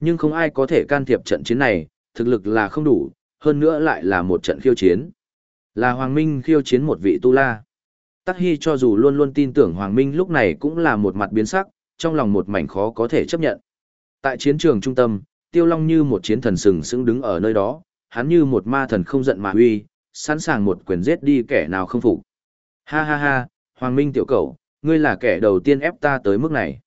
Nhưng không ai có thể can thiệp trận chiến này, thực lực là không đủ, hơn nữa lại là một trận khiêu chiến. Là Hoàng Minh khiêu chiến một vị tu la. Tắc Hy cho dù luôn luôn tin tưởng Hoàng Minh lúc này cũng là một mặt biến sắc, trong lòng một mảnh khó có thể chấp nhận. Tại chiến trường trung tâm, Tiêu Long như một chiến thần sừng sững đứng ở nơi đó, hắn như một ma thần không giận mà huy, sẵn sàng một quyền giết đi kẻ nào không phục. Ha ha ha, Hoàng Minh tiểu cầu, ngươi là kẻ đầu tiên ép ta tới mức này.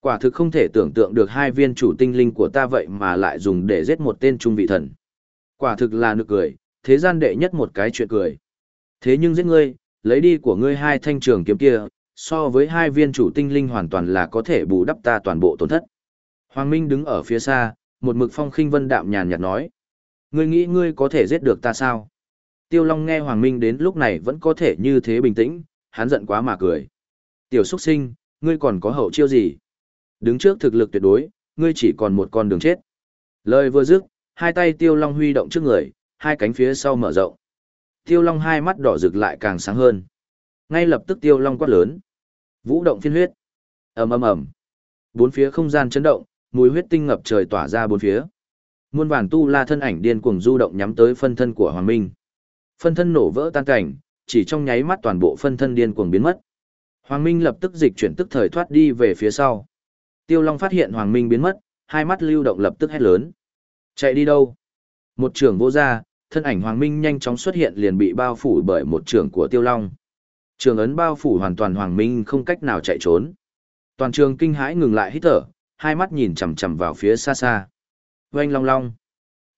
Quả thực không thể tưởng tượng được hai viên chủ tinh linh của ta vậy mà lại dùng để giết một tên trung vị thần. Quả thực là nực cười, thế gian đệ nhất một cái chuyện cười. Thế nhưng giết ngươi, lấy đi của ngươi hai thanh trường kiếm kia, so với hai viên chủ tinh linh hoàn toàn là có thể bù đắp ta toàn bộ tổn thất. Hoàng Minh đứng ở phía xa, một mực phong khinh vân đạm nhàn nhạt nói. Ngươi nghĩ ngươi có thể giết được ta sao? Tiêu Long nghe Hoàng Minh đến lúc này vẫn có thể như thế bình tĩnh, hắn giận quá mà cười. Tiểu xuất sinh, ngươi còn có hậu chiêu gì? Đứng trước thực lực tuyệt đối, ngươi chỉ còn một con đường chết. Lời vừa dứt, hai tay Tiêu Long huy động trước người, hai cánh phía sau mở rộng. Tiêu Long hai mắt đỏ rực lại càng sáng hơn. Ngay lập tức Tiêu Long quát lớn. Vũ động phiên huyết. ầm ầm ầm. Bốn phía không gian chấn động, mùi huyết tinh ngập trời tỏa ra bốn phía. Muôn vàn tu la thân ảnh điên cuồng du động nhắm tới phân thân của Hoàng Minh. Phân thân nổ vỡ tan cảnh, chỉ trong nháy mắt toàn bộ phân thân điên cuồng biến mất. Hoàng Minh lập tức dịch chuyển tức thời thoát đi về phía sau. Tiêu Long phát hiện Hoàng Minh biến mất, hai mắt lưu động lập tức hét lớn. Chạy đi đâu? Một trường vô ra, thân ảnh Hoàng Minh nhanh chóng xuất hiện liền bị bao phủ bởi một trường của Tiêu Long. Trường ấn bao phủ hoàn toàn Hoàng Minh không cách nào chạy trốn. Toàn trường kinh hãi ngừng lại hít thở, hai mắt nhìn chằm chằm vào phía xa xa. Oanh long long.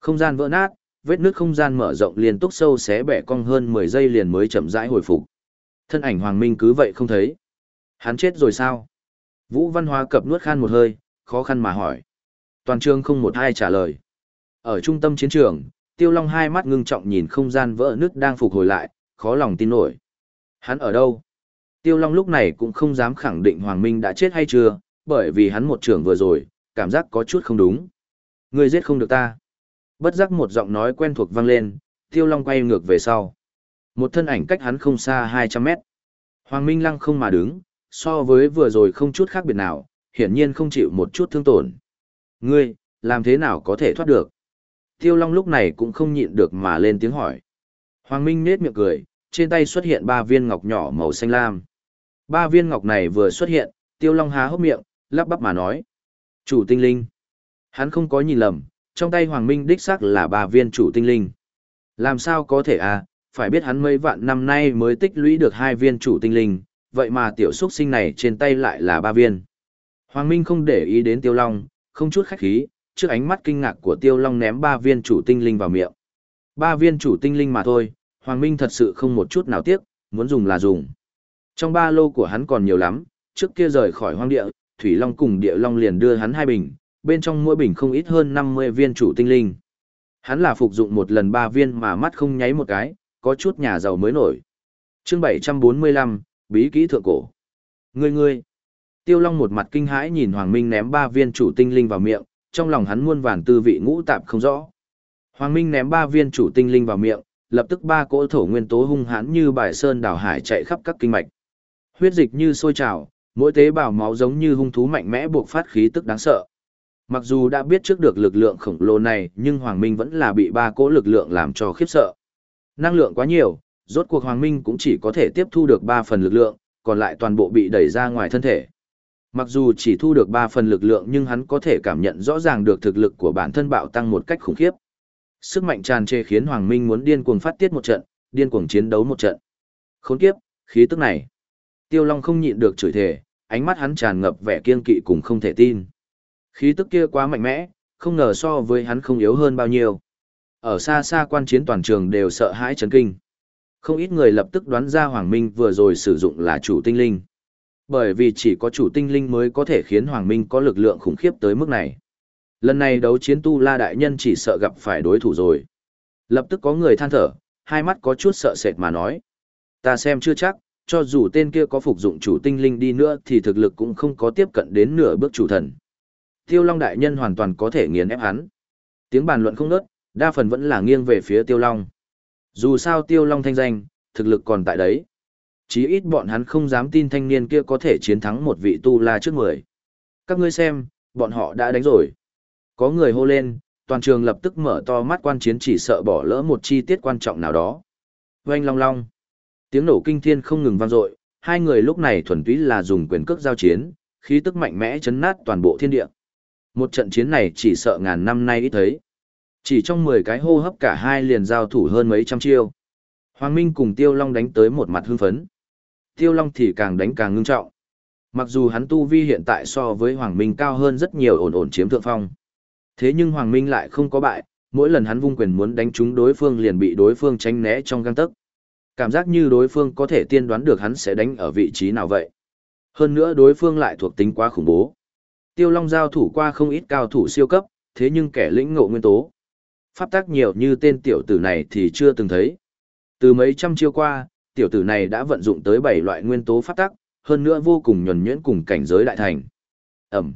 Không gian vỡ nát, vết nước không gian mở rộng liên tục sâu xé bẻ cong hơn 10 giây liền mới chậm rãi hồi phục. Thân ảnh Hoàng Minh cứ vậy không thấy. Hắn chết rồi sao? Vũ Văn Hóa cập nuốt khan một hơi, khó khăn mà hỏi. Toàn trường không một ai trả lời. Ở trung tâm chiến trường, Tiêu Long hai mắt ngưng trọng nhìn không gian vỡ nước đang phục hồi lại, khó lòng tin nổi. Hắn ở đâu? Tiêu Long lúc này cũng không dám khẳng định Hoàng Minh đã chết hay chưa, bởi vì hắn một trưởng vừa rồi, cảm giác có chút không đúng. Ngươi giết không được ta. Bất giác một giọng nói quen thuộc vang lên, Tiêu Long quay ngược về sau. Một thân ảnh cách hắn không xa 200 mét. Hoàng Minh lăng không mà đứng, so với vừa rồi không chút khác biệt nào, hiển nhiên không chịu một chút thương tổn. Ngươi, làm thế nào có thể thoát được? Tiêu Long lúc này cũng không nhịn được mà lên tiếng hỏi. Hoàng Minh nết miệng cười, trên tay xuất hiện ba viên ngọc nhỏ màu xanh lam. Ba viên ngọc này vừa xuất hiện, Tiêu Long há hốc miệng, lắp bắp mà nói. Chủ tinh linh. Hắn không có nhìn lầm, trong tay Hoàng Minh đích xác là ba viên chủ tinh linh. Làm sao có thể à, phải biết hắn mấy vạn năm nay mới tích lũy được hai viên chủ tinh linh, vậy mà tiểu xuất sinh này trên tay lại là ba viên. Hoàng Minh không để ý đến Tiêu Long, không chút khách khí, trước ánh mắt kinh ngạc của Tiêu Long ném ba viên chủ tinh linh vào miệng. Ba viên chủ tinh linh mà thôi, Hoàng Minh thật sự không một chút nào tiếc, muốn dùng là dùng. Trong ba lô của hắn còn nhiều lắm, trước kia rời khỏi hoang địa, Thủy Long cùng Địa Long liền đưa hắn hai bình, bên trong mỗi bình không ít hơn 50 viên chủ tinh linh. Hắn là phục dụng một lần ba viên mà mắt không nháy một cái, có chút nhà giàu mới nổi. chương 745, Bí kỹ thượng cổ. Ngươi ngươi. Tiêu Long một mặt kinh hãi nhìn Hoàng Minh ném ba viên chủ tinh linh vào miệng, trong lòng hắn muôn vàn tư vị ngũ tạp không rõ. Hoàng Minh ném ba viên chủ tinh linh vào miệng, lập tức ba cỗ thổ nguyên tố hung hãn như bài sơn đảo hải chạy khắp các kinh mạch. Huyết dịch như sôi trào, mỗi tế bào máu giống như hung thú mạnh mẽ buộc phát khí tức đáng sợ. Mặc dù đã biết trước được lực lượng khổng lồ này, nhưng Hoàng Minh vẫn là bị ba cỗ lực lượng làm cho khiếp sợ. Năng lượng quá nhiều, rốt cuộc Hoàng Minh cũng chỉ có thể tiếp thu được 3 phần lực lượng, còn lại toàn bộ bị đẩy ra ngoài thân thể. Mặc dù chỉ thu được 3 phần lực lượng nhưng hắn có thể cảm nhận rõ ràng được thực lực của bản thân bạo tăng một cách khủng khiếp. Sức mạnh tràn trề khiến Hoàng Minh muốn điên cuồng phát tiết một trận, điên cuồng chiến đấu một trận. Khốn kiếp, khí tức này. Tiêu Long không nhịn được chửi thề, ánh mắt hắn tràn ngập vẻ kiên kỵ cùng không thể tin. Khí tức kia quá mạnh mẽ, không ngờ so với hắn không yếu hơn bao nhiêu. Ở xa xa quan chiến toàn trường đều sợ hãi chấn kinh. Không ít người lập tức đoán ra Hoàng Minh vừa rồi sử dụng là chủ tinh linh. Bởi vì chỉ có chủ tinh linh mới có thể khiến Hoàng Minh có lực lượng khủng khiếp tới mức này. Lần này đấu chiến tu la đại nhân chỉ sợ gặp phải đối thủ rồi. Lập tức có người than thở, hai mắt có chút sợ sệt mà nói. Ta xem chưa chắc, cho dù tên kia có phục dụng chủ tinh linh đi nữa thì thực lực cũng không có tiếp cận đến nửa bước chủ thần. Tiêu Long đại nhân hoàn toàn có thể nghiền ép hắn. Tiếng bàn luận không ngớt, đa phần vẫn là nghiêng về phía Tiêu Long. Dù sao Tiêu Long thanh danh, thực lực còn tại đấy. Chí ít bọn hắn không dám tin thanh niên kia có thể chiến thắng một vị tu la trước mười. Các ngươi xem, bọn họ đã đánh rồi. Có người hô lên, toàn trường lập tức mở to mắt quan chiến chỉ sợ bỏ lỡ một chi tiết quan trọng nào đó. Oanh long long. Tiếng nổ kinh thiên không ngừng vang dội, hai người lúc này thuần túy là dùng quyền cước giao chiến, khí tức mạnh mẽ chấn nát toàn bộ thiên địa. Một trận chiến này chỉ sợ ngàn năm nay ít thấy. Chỉ trong 10 cái hô hấp cả hai liền giao thủ hơn mấy trăm chiêu. Hoàng Minh cùng Tiêu Long đánh tới một mặt hưng phấn. Tiêu Long thì càng đánh càng ngưng trọng. Mặc dù hắn tu vi hiện tại so với Hoàng Minh cao hơn rất nhiều ổn ổn chiếm thượng phong. Thế nhưng Hoàng Minh lại không có bại, mỗi lần hắn vung quyền muốn đánh trúng đối phương liền bị đối phương tránh né trong găng tấc. Cảm giác như đối phương có thể tiên đoán được hắn sẽ đánh ở vị trí nào vậy. Hơn nữa đối phương lại thuộc tính quá khủng bố. Tiêu Long giao thủ qua không ít cao thủ siêu cấp, thế nhưng kẻ lĩnh ngộ nguyên tố. Pháp tác nhiều như tên tiểu tử này thì chưa từng thấy. Từ mấy trăm chiêu qua, tiểu tử này đã vận dụng tới 7 loại nguyên tố pháp tác, hơn nữa vô cùng nhuần nhuyễn cùng cảnh giới đại thành. Ẩm.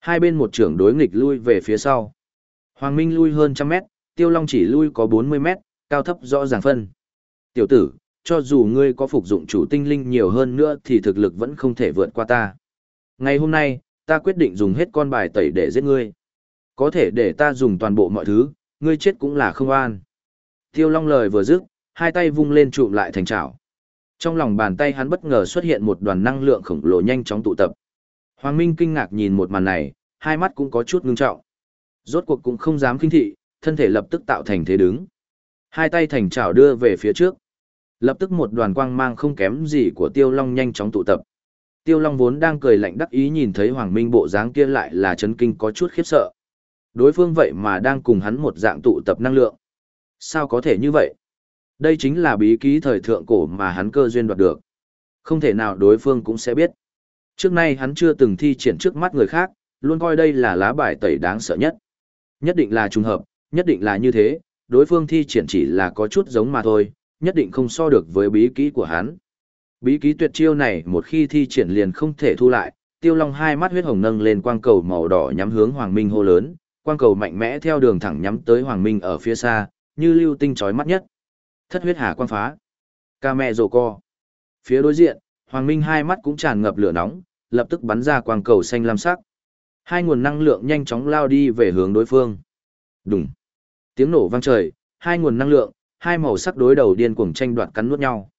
Hai bên một trưởng đối nghịch lui về phía sau. Hoàng Minh lui hơn trăm mét, Tiêu Long chỉ lui có 40 mét, cao thấp rõ ràng phân. Tiểu tử, cho dù ngươi có phục dụng chủ tinh linh nhiều hơn nữa thì thực lực vẫn không thể vượt qua ta. Ngày hôm nay, ta quyết định dùng hết con bài tẩy để giết ngươi. Có thể để ta dùng toàn bộ mọi thứ, ngươi chết cũng là không an. Tiêu Long lời vừa dứt, hai tay vung lên trụm lại thành chảo. Trong lòng bàn tay hắn bất ngờ xuất hiện một đoàn năng lượng khổng lồ nhanh chóng tụ tập. Hoàng Minh kinh ngạc nhìn một màn này, hai mắt cũng có chút ngưng trọng. Rốt cuộc cũng không dám kinh thị, thân thể lập tức tạo thành thế đứng. Hai tay thành chảo đưa về phía trước. Lập tức một đoàn quang mang không kém gì của Tiêu Long nhanh chóng tụ tập. Tiêu Long vốn đang cười lạnh đắc ý nhìn thấy Hoàng Minh bộ dáng kia lại là chấn kinh có chút khiếp sợ. Đối phương vậy mà đang cùng hắn một dạng tụ tập năng lượng. Sao có thể như vậy? Đây chính là bí ký thời thượng cổ mà hắn cơ duyên đoạt được. Không thể nào đối phương cũng sẽ biết. Trước nay hắn chưa từng thi triển trước mắt người khác, luôn coi đây là lá bài tẩy đáng sợ nhất. Nhất định là trùng hợp, nhất định là như thế, đối phương thi triển chỉ là có chút giống mà thôi, nhất định không so được với bí kỹ của hắn. Bí kỹ tuyệt chiêu này một khi thi triển liền không thể thu lại, tiêu long hai mắt huyết hồng nâng lên quang cầu màu đỏ nhắm hướng Hoàng Minh hô lớn, quang cầu mạnh mẽ theo đường thẳng nhắm tới Hoàng Minh ở phía xa, như lưu tinh chói mắt nhất. Thất huyết hà quang phá. Ca mẹ rồ co. Phía đối diện, Hoàng Minh hai mắt cũng tràn ngập lửa nóng, lập tức bắn ra quang cầu xanh lam sắc. Hai nguồn năng lượng nhanh chóng lao đi về hướng đối phương. Đùng. Tiếng nổ vang trời, hai nguồn năng lượng, hai màu sắc đối đầu điên cuồng tranh đoạt cắn nuốt nhau.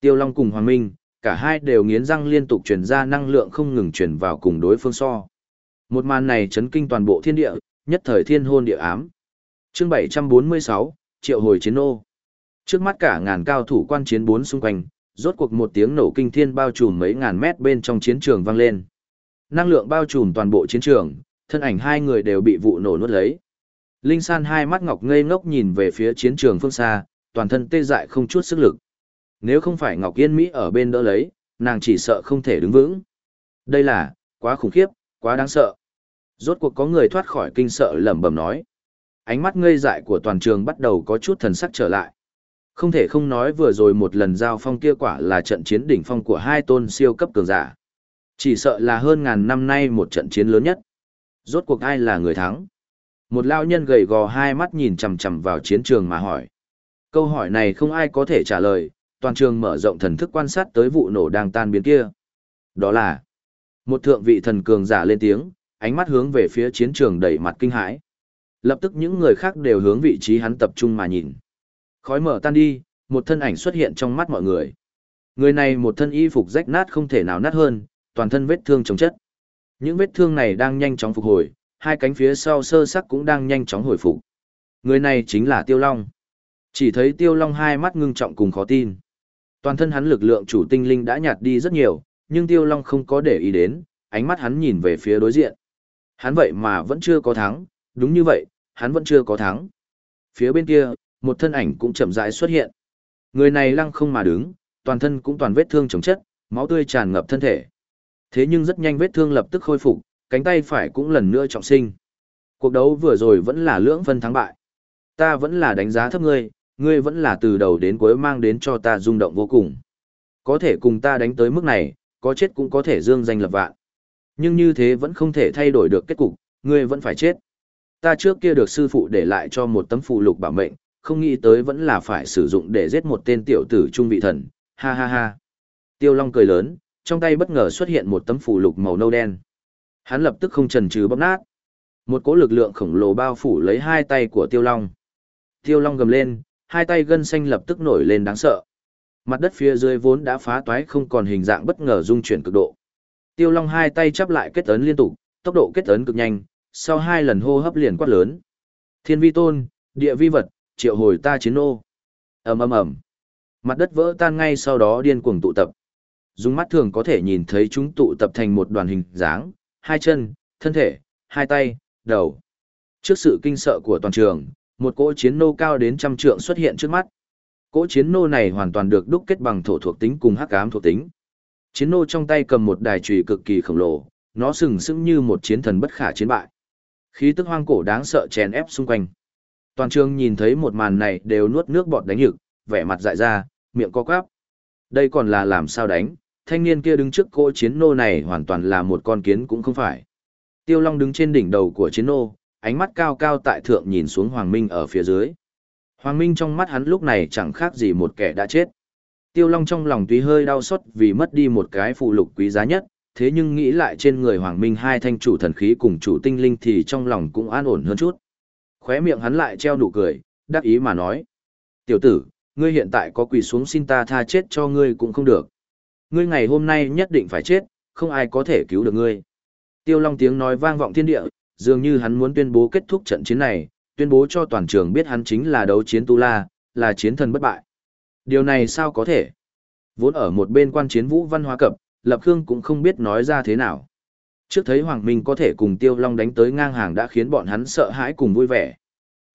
Tiêu Long cùng Hoàng Minh, cả hai đều nghiến răng liên tục truyền ra năng lượng không ngừng truyền vào cùng đối phương so. Một màn này chấn kinh toàn bộ thiên địa, nhất thời thiên hôn địa ám. Chương 746, Triệu hồi chiến ô. Trước mắt cả ngàn cao thủ quan chiến bốn xung quanh, rốt cuộc một tiếng nổ kinh thiên bao trùm mấy ngàn mét bên trong chiến trường vang lên. Năng lượng bao trùm toàn bộ chiến trường, thân ảnh hai người đều bị vụ nổ nuốt lấy. Linh San hai mắt ngọc ngây ngốc nhìn về phía chiến trường phương xa, toàn thân tê dại không chút sức lực. Nếu không phải Ngọc Yên Mỹ ở bên đỡ lấy, nàng chỉ sợ không thể đứng vững. Đây là, quá khủng khiếp, quá đáng sợ. Rốt cuộc có người thoát khỏi kinh sợ lẩm bẩm nói. Ánh mắt ngây dại của toàn trường bắt đầu có chút thần sắc trở lại. Không thể không nói vừa rồi một lần giao phong kia quả là trận chiến đỉnh phong của hai tôn siêu cấp cường giả. Chỉ sợ là hơn ngàn năm nay một trận chiến lớn nhất. Rốt cuộc ai là người thắng? Một lao nhân gầy gò hai mắt nhìn chằm chằm vào chiến trường mà hỏi. Câu hỏi này không ai có thể trả lời, toàn trường mở rộng thần thức quan sát tới vụ nổ đang tan biến kia. Đó là một thượng vị thần cường giả lên tiếng, ánh mắt hướng về phía chiến trường đầy mặt kinh hãi. Lập tức những người khác đều hướng vị trí hắn tập trung mà nhìn. Khói mở tan đi, một thân ảnh xuất hiện trong mắt mọi người. Người này một thân y phục rách nát không thể nào nát hơn, toàn thân vết thương chống chất. Những vết thương này đang nhanh chóng phục hồi, hai cánh phía sau sơ sắc cũng đang nhanh chóng hồi phục. Người này chính là Tiêu Long. Chỉ thấy Tiêu Long hai mắt ngưng trọng cùng khó tin. Toàn thân hắn lực lượng chủ tinh linh đã nhạt đi rất nhiều, nhưng Tiêu Long không có để ý đến, ánh mắt hắn nhìn về phía đối diện. Hắn vậy mà vẫn chưa có thắng, đúng như vậy, hắn vẫn chưa có thắng. Phía bên kia, một thân ảnh cũng chậm rãi xuất hiện. Người này lăng không mà đứng, toàn thân cũng toàn vết thương chống chất, máu tươi tràn ngập thân thể. Thế nhưng rất nhanh vết thương lập tức khôi phục, cánh tay phải cũng lần nữa trọng sinh. Cuộc đấu vừa rồi vẫn là lưỡng phân thắng bại. Ta vẫn là đánh giá thấp ngươi, ngươi vẫn là từ đầu đến cuối mang đến cho ta rung động vô cùng. Có thể cùng ta đánh tới mức này, có chết cũng có thể dương danh lập vạn. Nhưng như thế vẫn không thể thay đổi được kết cục, ngươi vẫn phải chết. Ta trước kia được sư phụ để lại cho một tấm phụ lục bảo mệnh, không nghĩ tới vẫn là phải sử dụng để giết một tên tiểu tử trung vị thần, ha ha ha. Tiêu Long cười lớn, trong tay bất ngờ xuất hiện một tấm phụ lục màu nâu đen. Hắn lập tức không chần chừ bóp nát. Một cỗ lực lượng khổng lồ bao phủ lấy hai tay của Tiêu Long. Tiêu Long gầm lên, hai tay gân xanh lập tức nổi lên đáng sợ. Mặt đất phía dưới vốn đã phá toái không còn hình dạng bất ngờ dung chuyển cực độ. Tiêu Long hai tay chắp lại kết ấn liên tục, tốc độ kết ấn cực nhanh, sau hai lần hô hấp liền quát lớn. Thiên vi tôn, địa vi vật, triệu hồi ta chiến nô. ầm ầm ầm, mặt đất vỡ tan ngay sau đó điên cuồng tụ tập. Dùng mắt thường có thể nhìn thấy chúng tụ tập thành một đoàn hình dáng, hai chân, thân thể, hai tay, đầu. Trước sự kinh sợ của toàn trường, một cỗ chiến nô cao đến trăm trượng xuất hiện trước mắt. Cỗ chiến nô này hoàn toàn được đúc kết bằng thổ thuộc tính cùng hắc ám thuộc tính. Chiến nô trong tay cầm một đài chùy cực kỳ khổng lồ, nó sừng sững như một chiến thần bất khả chiến bại. Khí tức hoang cổ đáng sợ chèn ép xung quanh. Toàn trường nhìn thấy một màn này đều nuốt nước bọt đánh nhực, vẻ mặt dại ra, miệng co quắp. Đây còn là làm sao đánh, thanh niên kia đứng trước cỗ chiến nô này hoàn toàn là một con kiến cũng không phải. Tiêu Long đứng trên đỉnh đầu của chiến nô, ánh mắt cao cao tại thượng nhìn xuống Hoàng Minh ở phía dưới. Hoàng Minh trong mắt hắn lúc này chẳng khác gì một kẻ đã chết. Tiêu Long trong lòng tuy hơi đau xót vì mất đi một cái phụ lục quý giá nhất, thế nhưng nghĩ lại trên người Hoàng Minh hai thanh chủ thần khí cùng chủ tinh linh thì trong lòng cũng an ổn hơn chút. Khóe miệng hắn lại treo nụ cười, đắc ý mà nói. Tiểu tử, ngươi hiện tại có quỳ xuống xin ta tha chết cho ngươi cũng không được. Ngươi ngày hôm nay nhất định phải chết, không ai có thể cứu được ngươi. Tiêu Long tiếng nói vang vọng thiên địa, dường như hắn muốn tuyên bố kết thúc trận chiến này, tuyên bố cho toàn trường biết hắn chính là đấu chiến Tu La, là chiến thần bất bại. Điều này sao có thể? Vốn ở một bên quan chiến vũ văn hóa cập, Lập Khương cũng không biết nói ra thế nào. Trước thấy Hoàng Minh có thể cùng Tiêu Long đánh tới ngang hàng đã khiến bọn hắn sợ hãi cùng vui vẻ.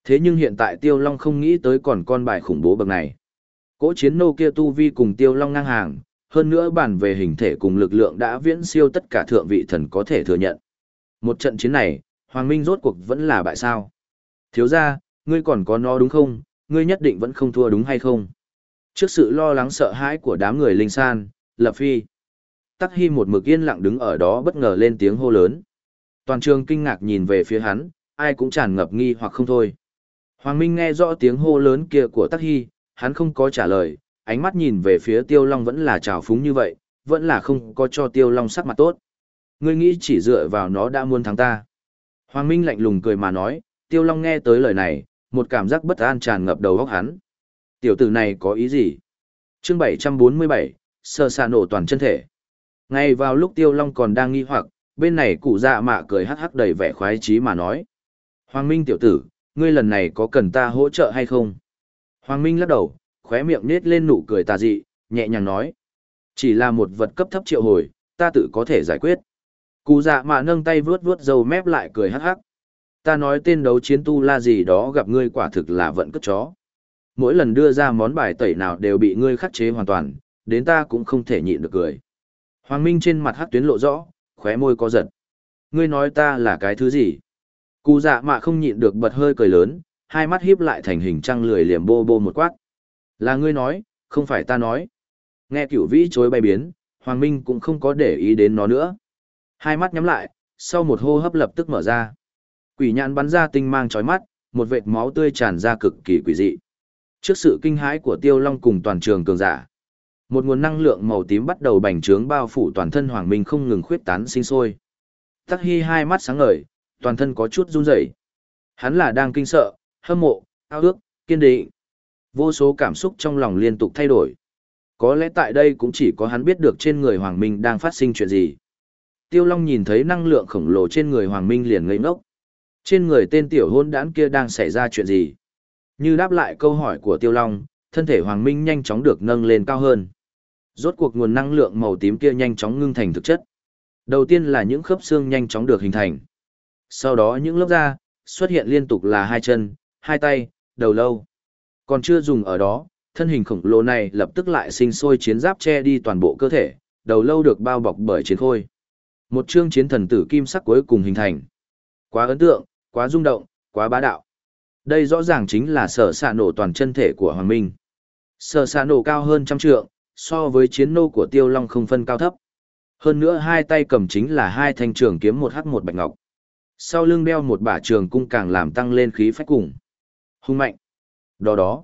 Thế nhưng hiện tại Tiêu Long không nghĩ tới còn con bài khủng bố bậc này. Cỗ chiến nô kia tu vi cùng Tiêu Long ngang hàng, hơn nữa bản về hình thể cùng lực lượng đã viễn siêu tất cả thượng vị thần có thể thừa nhận. Một trận chiến này, Hoàng Minh rốt cuộc vẫn là bại sao. Thiếu ra, ngươi còn có nó đúng không, ngươi nhất định vẫn không thua đúng hay không? Trước sự lo lắng sợ hãi của đám người linh san, Lập Phi. Tắc Hi một mực yên lặng đứng ở đó bất ngờ lên tiếng hô lớn. Toàn trường kinh ngạc nhìn về phía hắn, ai cũng tràn ngập nghi hoặc không thôi. Hoàng Minh nghe rõ tiếng hô lớn kia của Tắc Hi, hắn không có trả lời, ánh mắt nhìn về phía Tiêu Long vẫn là trào phúng như vậy, vẫn là không có cho tiêu long sắc mặt tốt. Ngươi nghĩ chỉ dựa vào nó đã muốn thắng ta. Hoàng Minh lạnh lùng cười mà nói, tiêu long nghe tới lời này, một cảm giác bất an tràn ngập đầu óc hắn. Tiểu tử này có ý gì? Chương 747, sơ xa nổ toàn chân thể. Ngay vào lúc tiêu long còn đang nghi hoặc, bên này cụ dạ mạ cười hắc hắc đầy vẻ khoái trí mà nói. Hoàng Minh tiểu tử, ngươi lần này có cần ta hỗ trợ hay không? Hoàng Minh lắc đầu, khóe miệng nết lên nụ cười tà dị, nhẹ nhàng nói. Chỉ là một vật cấp thấp triệu hồi, ta tự có thể giải quyết. Cụ dạ mạ nâng tay vuốt vuốt dầu mép lại cười hắc hắc. Ta nói tên đấu chiến tu la gì đó gặp ngươi quả thực là vận cất chó. Mỗi lần đưa ra món bài tẩy nào đều bị ngươi khắc chế hoàn toàn, đến ta cũng không thể nhịn được cười. Hoàng Minh trên mặt hắc tuyến lộ rõ, khóe môi có giật. Ngươi nói ta là cái thứ gì? Cụ dạ mạ không nhịn được bật hơi cười lớn, hai mắt híp lại thành hình trăng lười liềm bô bô một quát. Là ngươi nói, không phải ta nói. Nghe cửu vĩ chối bay biến, Hoàng Minh cũng không có để ý đến nó nữa. Hai mắt nhắm lại, sau một hô hấp lập tức mở ra. Quỷ nhãn bắn ra tinh mang chói mắt, một vệt máu tươi tràn ra cực kỳ quỷ dị. Trước sự kinh hãi của Tiêu Long cùng toàn trường cường giả, một nguồn năng lượng màu tím bắt đầu bành trướng bao phủ toàn thân Hoàng Minh không ngừng khuyết tán sinh sôi. Tắc Hy hai mắt sáng ngời, toàn thân có chút run rẩy. Hắn là đang kinh sợ, hâm mộ, ao ước, kiên định. Vô số cảm xúc trong lòng liên tục thay đổi. Có lẽ tại đây cũng chỉ có hắn biết được trên người Hoàng Minh đang phát sinh chuyện gì. Tiêu Long nhìn thấy năng lượng khổng lồ trên người Hoàng Minh liền ngây ngốc. Trên người tên tiểu hôn đản kia đang xảy ra chuyện gì? Như đáp lại câu hỏi của Tiêu Long, thân thể Hoàng Minh nhanh chóng được nâng lên cao hơn. Rốt cuộc nguồn năng lượng màu tím kia nhanh chóng ngưng thành thực chất. Đầu tiên là những khớp xương nhanh chóng được hình thành. Sau đó những lớp da, xuất hiện liên tục là hai chân, hai tay, đầu lâu. Còn chưa dùng ở đó, thân hình khổng lồ này lập tức lại sinh sôi chiến giáp che đi toàn bộ cơ thể, đầu lâu được bao bọc bởi chiến khôi. Một chương chiến thần tử kim sắc cuối cùng hình thành. Quá ấn tượng, quá rung động, quá bá đạo. Đây rõ ràng chính là sở xạ nổ toàn chân thể của Hoàng Minh. Sở xạ nổ cao hơn trăm trượng, so với chiến nô của Tiêu Long không phân cao thấp. Hơn nữa hai tay cầm chính là hai thanh trường kiếm một hắc một bạch ngọc. Sau lưng đeo một bả trường cung càng làm tăng lên khí phách cùng. Hung mạnh. Đó đó.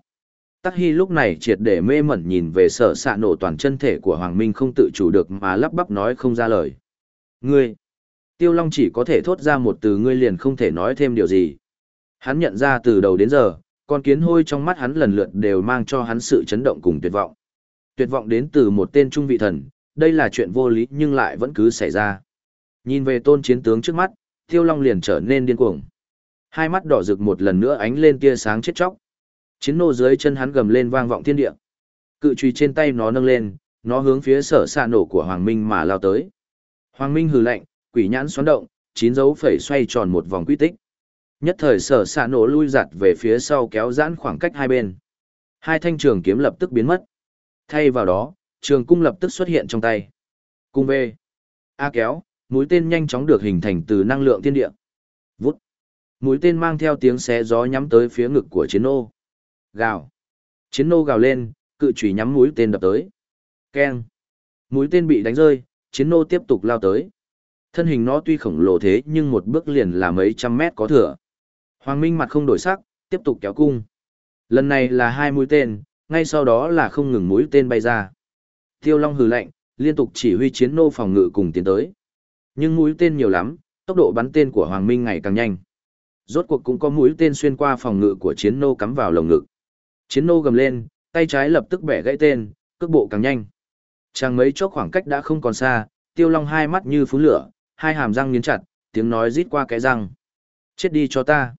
Tắc Hy lúc này triệt để mê mẩn nhìn về sở xạ nổ toàn chân thể của Hoàng Minh không tự chủ được mà lắp bắp nói không ra lời. Ngươi. Tiêu Long chỉ có thể thốt ra một từ ngươi liền không thể nói thêm điều gì. Hắn nhận ra từ đầu đến giờ, con kiến hôi trong mắt hắn lần lượt đều mang cho hắn sự chấn động cùng tuyệt vọng. Tuyệt vọng đến từ một tên trung vị thần, đây là chuyện vô lý nhưng lại vẫn cứ xảy ra. Nhìn về tôn chiến tướng trước mắt, Tiêu Long liền trở nên điên cuồng. Hai mắt đỏ rực một lần nữa ánh lên tia sáng chết chóc. Chiến nô dưới chân hắn gầm lên vang vọng thiên địa. Cự truy trên tay nó nâng lên, nó hướng phía sở xạ nổ của Hoàng Minh mà lao tới. Hoàng Minh hừ lạnh, quỷ nhãn xoắn động, chín dấu phẩy xoay tròn một vòng quy tích. Nhất thời sở xạ nổ lui giặt về phía sau kéo giãn khoảng cách hai bên. Hai thanh trường kiếm lập tức biến mất. Thay vào đó, trường cung lập tức xuất hiện trong tay. Cung về. A kéo, mũi tên nhanh chóng được hình thành từ năng lượng thiên địa. Vút. Mũi tên mang theo tiếng xé gió nhắm tới phía ngực của chiến nô. Gào. Chiến nô gào lên, cự chủy nhắm mũi tên đập tới. Keng. Mũi tên bị đánh rơi, chiến nô tiếp tục lao tới. Thân hình nó tuy khổng lồ thế nhưng một bước liền là mấy trăm mét có thừa. Hoàng Minh mặt không đổi sắc, tiếp tục kéo cung. Lần này là hai mũi tên, ngay sau đó là không ngừng mũi tên bay ra. Tiêu Long hừ lạnh, liên tục chỉ huy chiến nô phòng ngự cùng tiến tới. Nhưng mũi tên nhiều lắm, tốc độ bắn tên của Hoàng Minh ngày càng nhanh. Rốt cuộc cũng có mũi tên xuyên qua phòng ngự của chiến nô cắm vào lồng ngực. Chiến nô gầm lên, tay trái lập tức bẻ gãy tên, cước bộ càng nhanh. Chẳng mấy chốc khoảng cách đã không còn xa, Tiêu Long hai mắt như phú lửa, hai hàm răng nghiến chặt, tiếng nói rít qua cái răng. Chết đi cho ta.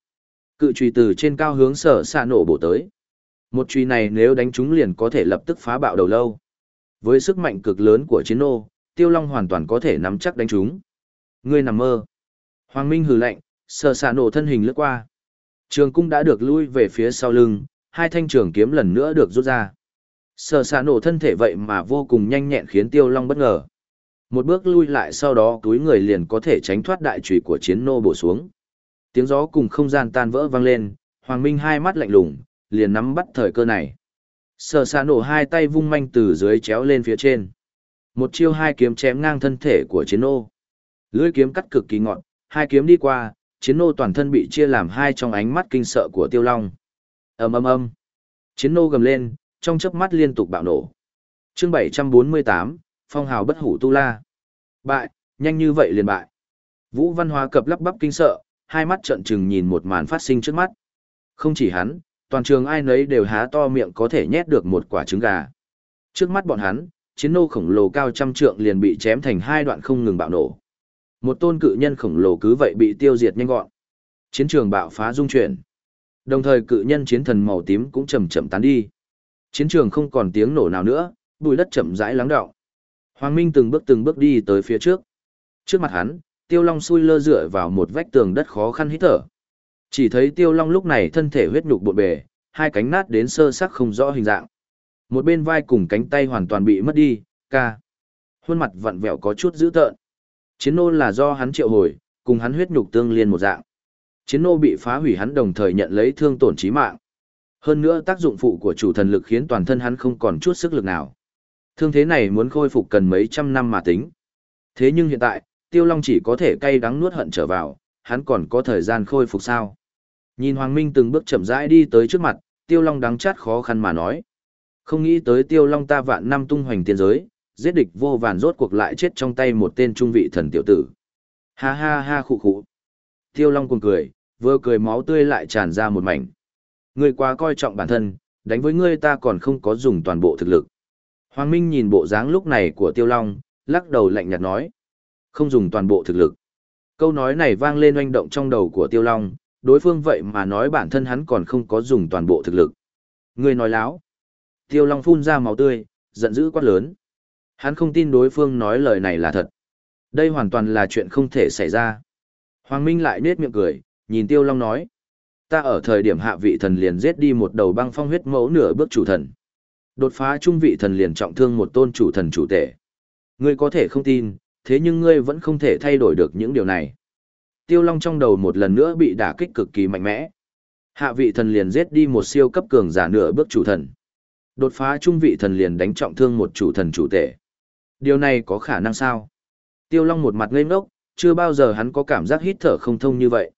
Cự trùy từ trên cao hướng sở xạ nổ bổ tới. Một trùy này nếu đánh trúng liền có thể lập tức phá bạo đầu lâu. Với sức mạnh cực lớn của chiến nô, Tiêu Long hoàn toàn có thể nắm chắc đánh trúng. Ngươi nằm mơ. Hoàng Minh hừ lạnh, sở xạ nổ thân hình lướt qua. Trường cung đã được lui về phía sau lưng, hai thanh trường kiếm lần nữa được rút ra. Sở xạ nổ thân thể vậy mà vô cùng nhanh nhẹn khiến Tiêu Long bất ngờ. Một bước lui lại sau đó túi người liền có thể tránh thoát đại trùy của chiến nô bổ xuống. Tiếng gió cùng không gian tan vỡ vang lên, Hoàng Minh hai mắt lạnh lùng, liền nắm bắt thời cơ này. Sở xạ nổ hai tay vung manh từ dưới chéo lên phía trên. Một chiêu hai kiếm chém ngang thân thể của chiến nô. Lưỡi kiếm cắt cực kỳ ngọn, hai kiếm đi qua, chiến nô toàn thân bị chia làm hai trong ánh mắt kinh sợ của tiêu long ầm ầm ầm, Chiến nô gầm lên, trong chớp mắt liên tục bạo nổ. Chương 748, phong hào bất hủ tu la. Bại, nhanh như vậy liền bại. Vũ Văn Hóa cập lắp bắp kinh sợ, hai mắt trợn trừng nhìn một màn phát sinh trước mắt. Không chỉ hắn, toàn trường ai nấy đều há to miệng có thể nhét được một quả trứng gà. Trước mắt bọn hắn, chiến nô khổng lồ cao trăm trượng liền bị chém thành hai đoạn không ngừng bạo nổ. Một tôn cự nhân khổng lồ cứ vậy bị tiêu diệt nhanh gọn. Chiến trường bạo phá dung chuyển. Đồng thời cự nhân chiến thần màu tím cũng chậm chậm tán đi. Chiến trường không còn tiếng nổ nào nữa, bụi đất chậm rãi lắng đọng. Hoàng Minh từng bước từng bước đi tới phía trước. Trước mặt hắn, Tiêu Long xui lơ dựa vào một vách tường đất khó khăn hít thở. Chỉ thấy Tiêu Long lúc này thân thể huyết nhục bộn bề, hai cánh nát đến sơ sắc không rõ hình dạng. Một bên vai cùng cánh tay hoàn toàn bị mất đi, ca. Khuôn mặt vặn vẹo có chút dữ tợn. Chiến nô là do hắn triệu hồi, cùng hắn huyết nhục tương liên một dạng. Chiến nô bị phá hủy hắn đồng thời nhận lấy thương tổn chí mạng. Hơn nữa tác dụng phụ của chủ thần lực khiến toàn thân hắn không còn chút sức lực nào. Thương thế này muốn khôi phục cần mấy trăm năm mà tính. Thế nhưng hiện tại, Tiêu Long chỉ có thể cay đắng nuốt hận trở vào, hắn còn có thời gian khôi phục sao? Nhìn Hoàng Minh từng bước chậm rãi đi tới trước mặt, Tiêu Long đắng chát khó khăn mà nói. Không nghĩ tới Tiêu Long ta vạn năm tung hoành tiên giới, giết địch vô vàn rốt cuộc lại chết trong tay một tên trung vị thần tiểu tử. Ha ha ha khụ khụ. Tiêu Long cuồng cười, vừa cười máu tươi lại tràn ra một mảnh. Ngươi quá coi trọng bản thân, đánh với ngươi ta còn không có dùng toàn bộ thực lực. Hoàng Minh nhìn bộ dáng lúc này của Tiêu Long, lắc đầu lạnh nhạt nói. Không dùng toàn bộ thực lực. Câu nói này vang lên oanh động trong đầu của Tiêu Long, đối phương vậy mà nói bản thân hắn còn không có dùng toàn bộ thực lực. Ngươi nói láo. Tiêu Long phun ra máu tươi, giận dữ quát lớn. Hắn không tin đối phương nói lời này là thật. Đây hoàn toàn là chuyện không thể xảy ra. Hoàng Minh lại nết miệng cười, nhìn Tiêu Long nói. Ta ở thời điểm hạ vị thần liền giết đi một đầu băng phong huyết mẫu nửa bước chủ thần. Đột phá trung vị thần liền trọng thương một tôn chủ thần chủ tể. Ngươi có thể không tin, thế nhưng ngươi vẫn không thể thay đổi được những điều này. Tiêu Long trong đầu một lần nữa bị đả kích cực kỳ mạnh mẽ. Hạ vị thần liền giết đi một siêu cấp cường giả nửa bước chủ thần. Đột phá trung vị thần liền đánh trọng thương một chủ thần chủ tể. Điều này có khả năng sao? Tiêu Long một mặt ngây ngốc, chưa bao giờ hắn có cảm giác hít thở không thông như vậy.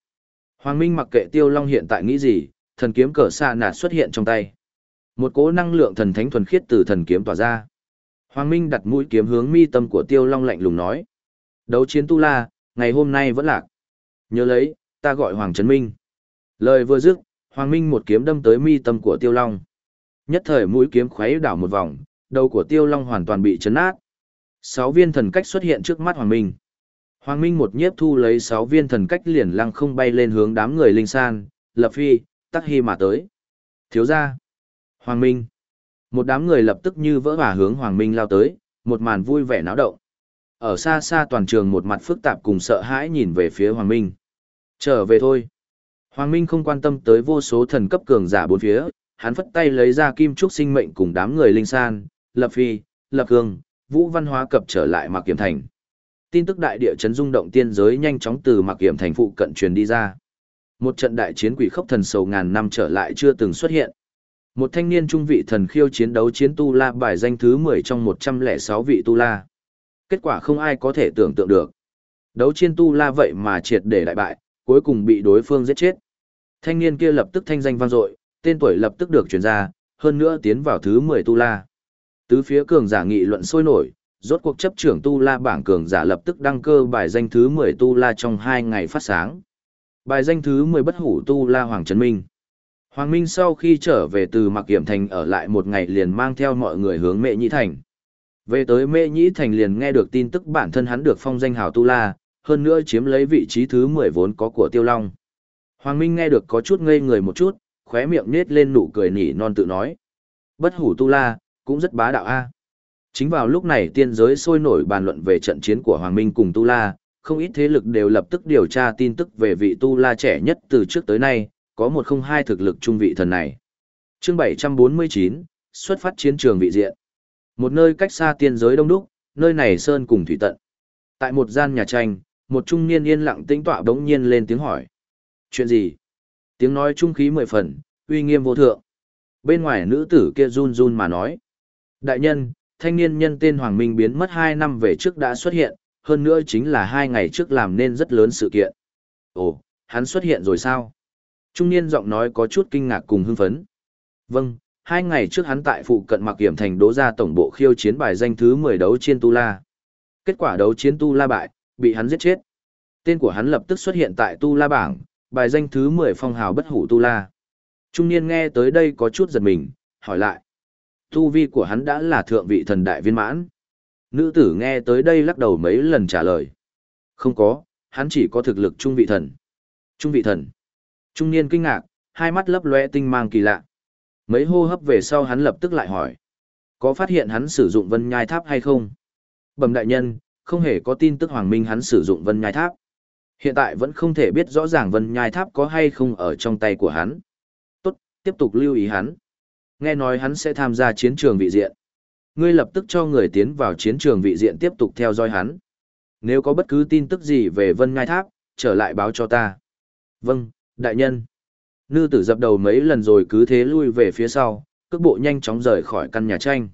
Hoàng Minh mặc kệ Tiêu Long hiện tại nghĩ gì, thần kiếm cờ xa nạt xuất hiện trong tay. Một cỗ năng lượng thần thánh thuần khiết từ thần kiếm tỏa ra. Hoàng Minh đặt mũi kiếm hướng mi tâm của Tiêu Long lạnh lùng nói. Đấu chiến tu la, ngày hôm nay vẫn lạc. Nhớ lấy, ta gọi Hoàng Trấn Minh. Lời vừa dứt, Hoàng Minh một kiếm đâm tới mi tâm của Tiêu Long. Nhất thời mũi kiếm khuấy đảo một vòng, đầu của Tiêu Long hoàn toàn bị chấn nát. Sáu viên thần cách xuất hiện trước mắt Hoàng Minh. Hoàng Minh một nhiếp thu lấy sáu viên thần cách liền lăng không bay lên hướng đám người linh san, lập phi, tắc hy mà tới. Thiếu ra. Hoàng Minh. Một đám người lập tức như vỡ hỏa hướng Hoàng Minh lao tới, một màn vui vẻ náo động. Ở xa xa toàn trường một mặt phức tạp cùng sợ hãi nhìn về phía Hoàng Minh. Trở về thôi. Hoàng Minh không quan tâm tới vô số thần cấp cường giả bốn phía, hắn phất tay lấy ra kim trúc sinh mệnh cùng đám người linh san, lập phi, lập cương, vũ văn hóa cập trở lại mà kiểm thành. Tin tức đại địa chấn rung động tiên giới nhanh chóng từ mặc hiểm thành phụ cận truyền đi ra. Một trận đại chiến quỷ khốc thần sầu ngàn năm trở lại chưa từng xuất hiện. Một thanh niên trung vị thần khiêu chiến đấu chiến tu la bài danh thứ 10 trong 106 vị tu la. Kết quả không ai có thể tưởng tượng được. Đấu chiến tu la vậy mà triệt để đại bại, cuối cùng bị đối phương giết chết. Thanh niên kia lập tức thanh danh vang dội, tên tuổi lập tức được truyền ra, hơn nữa tiến vào thứ 10 tu la. Tứ phía cường giả nghị luận sôi nổi, rốt cuộc chấp trưởng tu la bảng cường giả lập tức đăng cơ bài danh thứ 10 tu la trong 2 ngày phát sáng. Bài danh thứ 10 bất hủ tu la Hoàng Trấn Minh. Hoàng Minh sau khi trở về từ Mặc Kiểm Thành ở lại một ngày liền mang theo mọi người hướng Mệ Nhĩ Thành. Về tới Mệ Nhĩ Thành liền nghe được tin tức bản thân hắn được phong danh hào tu la, hơn nữa chiếm lấy vị trí thứ 10 vốn có của Tiêu Long. Hoàng Minh nghe được có chút ngây người một chút, khóe miệng nết lên nụ cười nỉ non tự nói. Bất hủ tu la, cũng rất bá đạo a. Chính vào lúc này tiên giới sôi nổi bàn luận về trận chiến của Hoàng Minh cùng Tu La, không ít thế lực đều lập tức điều tra tin tức về vị Tu La trẻ nhất từ trước tới nay, có một không hai thực lực trung vị thần này. Chương 749, xuất phát chiến trường vị diện. Một nơi cách xa tiên giới đông đúc, nơi này sơn cùng thủy tận. Tại một gian nhà tranh, một trung niên yên lặng tĩnh tọa bỗng nhiên lên tiếng hỏi. Chuyện gì? Tiếng nói trung khí mười phần, uy nghiêm vô thượng. Bên ngoài nữ tử kia run run mà nói. Đại nhân, thanh niên nhân tên Hoàng Minh biến mất 2 năm về trước đã xuất hiện, hơn nữa chính là hai ngày trước làm nên rất lớn sự kiện. Ồ, hắn xuất hiện rồi sao? Trung niên giọng nói có chút kinh ngạc cùng hưng phấn. Vâng, Hai ngày trước hắn tại phụ cận mặc hiểm thành đố ra tổng bộ khiêu chiến bài danh thứ 10 đấu chiến Tu La. Kết quả đấu chiến Tu La bại, bị hắn giết chết. Tên của hắn lập tức xuất hiện tại Tu La bảng, bài danh thứ 10 phong hào bất hủ Tu La. Trung niên nghe tới đây có chút giật mình, hỏi lại. Tu vi của hắn đã là thượng vị thần đại viên mãn. Nữ tử nghe tới đây lắc đầu mấy lần trả lời. Không có, hắn chỉ có thực lực trung vị thần. Trung vị thần. Trung niên kinh ngạc, hai mắt lấp lóe tinh mang kỳ lạ. Mấy hô hấp về sau hắn lập tức lại hỏi. Có phát hiện hắn sử dụng vân nhai tháp hay không? Bẩm đại nhân, không hề có tin tức hoàng minh hắn sử dụng vân nhai tháp. Hiện tại vẫn không thể biết rõ ràng vân nhai tháp có hay không ở trong tay của hắn. Tốt, tiếp tục lưu ý hắn. Nghe nói hắn sẽ tham gia chiến trường vị diện. Ngươi lập tức cho người tiến vào chiến trường vị diện tiếp tục theo dõi hắn. Nếu có bất cứ tin tức gì về vân ngai tháp, trở lại báo cho ta. Vâng, đại nhân. Nư tử dập đầu mấy lần rồi cứ thế lui về phía sau, cước bộ nhanh chóng rời khỏi căn nhà tranh.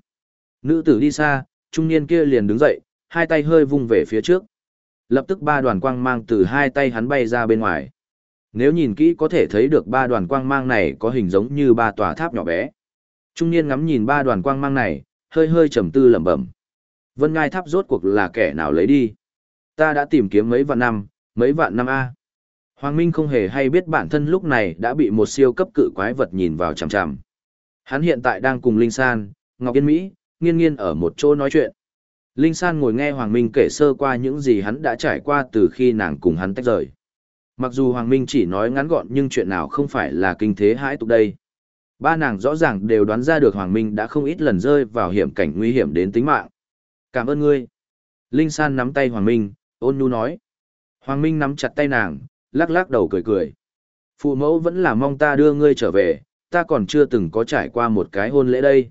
Nữ tử đi xa, trung niên kia liền đứng dậy, hai tay hơi vung về phía trước. Lập tức ba đoàn quang mang từ hai tay hắn bay ra bên ngoài. Nếu nhìn kỹ có thể thấy được ba đoàn quang mang này có hình giống như ba tòa tháp nhỏ bé. Trung niên ngắm nhìn ba đoàn quang mang này, hơi hơi trầm tư lẩm bẩm. Vân Ngai tháp rốt cuộc là kẻ nào lấy đi? Ta đã tìm kiếm mấy vạn năm, mấy vạn năm a. Hoàng Minh không hề hay biết bản thân lúc này đã bị một siêu cấp cự quái vật nhìn vào chằm chằm. Hắn hiện tại đang cùng Linh San, Ngọc Yên Mỹ, nghiên nghiên ở một chỗ nói chuyện. Linh San ngồi nghe Hoàng Minh kể sơ qua những gì hắn đã trải qua từ khi nàng cùng hắn tách rời. Mặc dù Hoàng Minh chỉ nói ngắn gọn nhưng chuyện nào không phải là kinh thế hãi tục đây. Ba nàng rõ ràng đều đoán ra được Hoàng Minh đã không ít lần rơi vào hiểm cảnh nguy hiểm đến tính mạng. Cảm ơn ngươi. Linh San nắm tay Hoàng Minh, ôn nhu nói. Hoàng Minh nắm chặt tay nàng, lắc lắc đầu cười cười. Phụ mẫu vẫn là mong ta đưa ngươi trở về, ta còn chưa từng có trải qua một cái hôn lễ đây.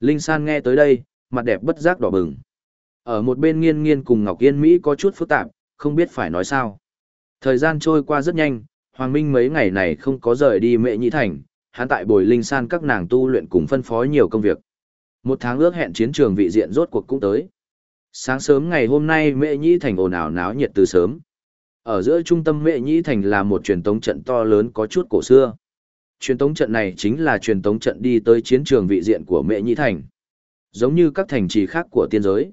Linh San nghe tới đây, mặt đẹp bất giác đỏ bừng. Ở một bên nghiên nghiên cùng Ngọc Yên Mỹ có chút phức tạp, không biết phải nói sao. Thời gian trôi qua rất nhanh, Hoàng Minh mấy ngày này không có rời đi mẹ nhị thành, hắn tại bồi Linh San các nàng tu luyện cùng phân phối nhiều công việc. Một tháng ước hẹn chiến trường vị diện rốt cuộc cũng tới. Sáng sớm ngày hôm nay mẹ Nhĩ thành ồn ào náo nhiệt từ sớm. Ở giữa trung tâm mẹ Nhĩ thành là một truyền tống trận to lớn có chút cổ xưa. Truyền tống trận này chính là truyền tống trận đi tới chiến trường vị diện của mẹ Nhĩ thành. Giống như các thành trì khác của tiên giới.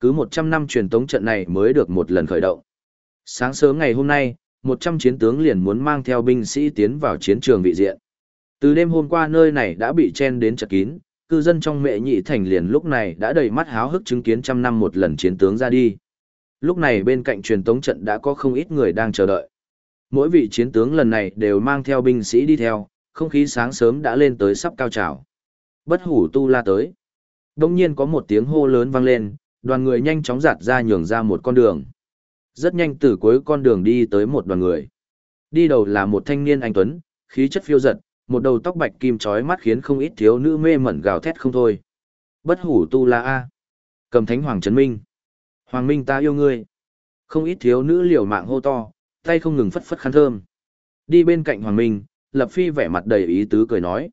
Cứ 100 năm truyền tống trận này mới được một lần khởi động. Sáng sớm ngày hôm nay, 100 chiến tướng liền muốn mang theo binh sĩ tiến vào chiến trường vị diện. Từ đêm hôm qua nơi này đã bị chen đến chật kín, cư dân trong mẹ nhị thành liền lúc này đã đầy mắt háo hức chứng kiến trăm năm một lần chiến tướng ra đi. Lúc này bên cạnh truyền tống trận đã có không ít người đang chờ đợi. Mỗi vị chiến tướng lần này đều mang theo binh sĩ đi theo, không khí sáng sớm đã lên tới sắp cao trào. Bất hủ tu la tới. Đông nhiên có một tiếng hô lớn vang lên, đoàn người nhanh chóng giạt ra nhường ra một con đường. Rất nhanh từ cuối con đường đi tới một đoàn người. Đi đầu là một thanh niên anh Tuấn, khí chất phiêu giật, một đầu tóc bạch kim trói mắt khiến không ít thiếu nữ mê mẩn gào thét không thôi. Bất hủ tu la A. Cầm thánh hoàng trấn minh. Hoàng minh ta yêu ngươi. Không ít thiếu nữ liều mạng hô to, tay không ngừng phất phất khăn thơm. Đi bên cạnh hoàng minh, lập phi vẻ mặt đầy ý tứ cười nói.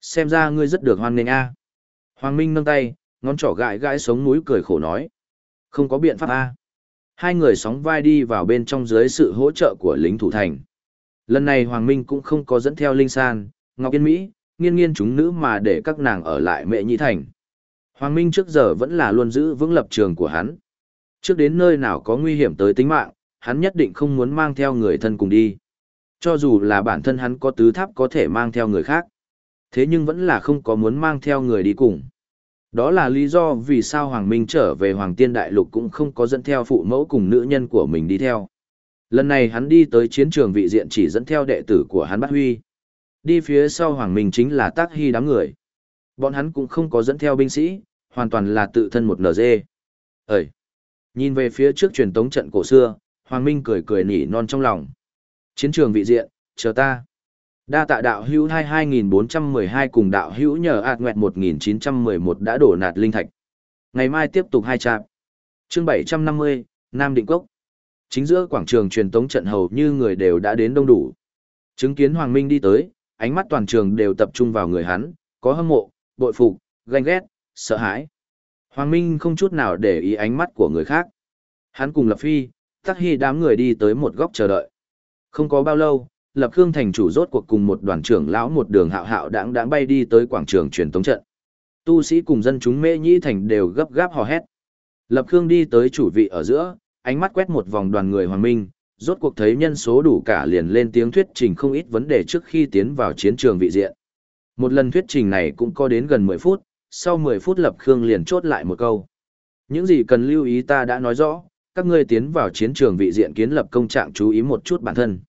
Xem ra ngươi rất được hoan nghênh A. Hoàng minh nâng tay, ngón trỏ gãi gãi sống núi cười khổ nói. Không có biện pháp A. Hai người sóng vai đi vào bên trong dưới sự hỗ trợ của lính thủ thành. Lần này Hoàng Minh cũng không có dẫn theo Linh San, Ngọc Yên Mỹ, nghiên nghiên chúng nữ mà để các nàng ở lại mẹ nhị thành. Hoàng Minh trước giờ vẫn là luôn giữ vững lập trường của hắn. Trước đến nơi nào có nguy hiểm tới tính mạng, hắn nhất định không muốn mang theo người thân cùng đi. Cho dù là bản thân hắn có tứ tháp có thể mang theo người khác. Thế nhưng vẫn là không có muốn mang theo người đi cùng. Đó là lý do vì sao Hoàng Minh trở về Hoàng Tiên Đại Lục cũng không có dẫn theo phụ mẫu cùng nữ nhân của mình đi theo. Lần này hắn đi tới chiến trường vị diện chỉ dẫn theo đệ tử của hắn Bát Huy. Đi phía sau Hoàng Minh chính là Tác Hy đám người. Bọn hắn cũng không có dẫn theo binh sĩ, hoàn toàn là tự thân một NG. Ơi! Nhìn về phía trước truyền tống trận cổ xưa, Hoàng Minh cười cười nỉ non trong lòng. Chiến trường vị diện, chờ ta. Đa tạ đạo hữu 22412 cùng đạo hữu nhờ ạt nguyệt 1911 đã đổ nạt linh thạch. Ngày mai tiếp tục hai trạm. Chương 750, Nam Định Cốc. Chính giữa quảng trường truyền tống trận hầu như người đều đã đến đông đủ. Chứng kiến Hoàng Minh đi tới, ánh mắt toàn trường đều tập trung vào người hắn, có hâm mộ, bội phục, ganh ghét, sợ hãi. Hoàng Minh không chút nào để ý ánh mắt của người khác. Hắn cùng Lập Phi, Tắc Hy đám người đi tới một góc chờ đợi. Không có bao lâu, Lập Khương thành chủ rốt cuộc cùng một đoàn trưởng lão một đường hạo hạo đãng đãng bay đi tới quảng trường truyền tống trận. Tu sĩ cùng dân chúng mê Nhĩ thành đều gấp gáp hò hét. Lập Khương đi tới chủ vị ở giữa, ánh mắt quét một vòng đoàn người hoàng minh, rốt cuộc thấy nhân số đủ cả liền lên tiếng thuyết trình không ít vấn đề trước khi tiến vào chiến trường vị diện. Một lần thuyết trình này cũng có đến gần 10 phút, sau 10 phút Lập Khương liền chốt lại một câu. Những gì cần lưu ý ta đã nói rõ, các ngươi tiến vào chiến trường vị diện kiến lập công trạng chú ý một chút bản thân.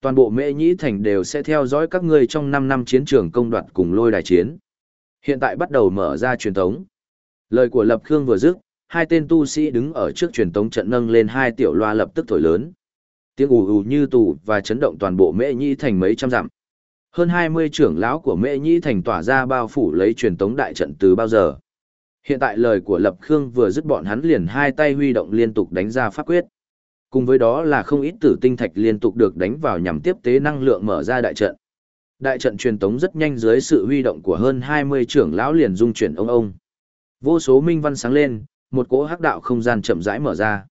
Toàn bộ mễ nhĩ thành đều sẽ theo dõi các ngươi trong 5 năm chiến trường công đoạt cùng lôi đài chiến. Hiện tại bắt đầu mở ra truyền thống. Lời của Lập Khương vừa dứt, hai tên tu sĩ đứng ở trước truyền tống trận nâng lên hai tiểu loa lập tức thổi lớn. Tiếng ù ù như tù và chấn động toàn bộ mễ nhĩ thành mấy trăm dặm. Hơn 20 trưởng lão của mễ nhĩ thành tỏa ra bao phủ lấy truyền tống đại trận từ bao giờ. Hiện tại lời của Lập Khương vừa dứt bọn hắn liền hai tay huy động liên tục đánh ra pháp quyết. Cùng với đó là không ít tử tinh thạch liên tục được đánh vào nhằm tiếp tế năng lượng mở ra đại trận. Đại trận truyền tống rất nhanh dưới sự huy động của hơn 20 trưởng lão liền dung chuyển ông ông. Vô số minh văn sáng lên, một cỗ hắc đạo không gian chậm rãi mở ra.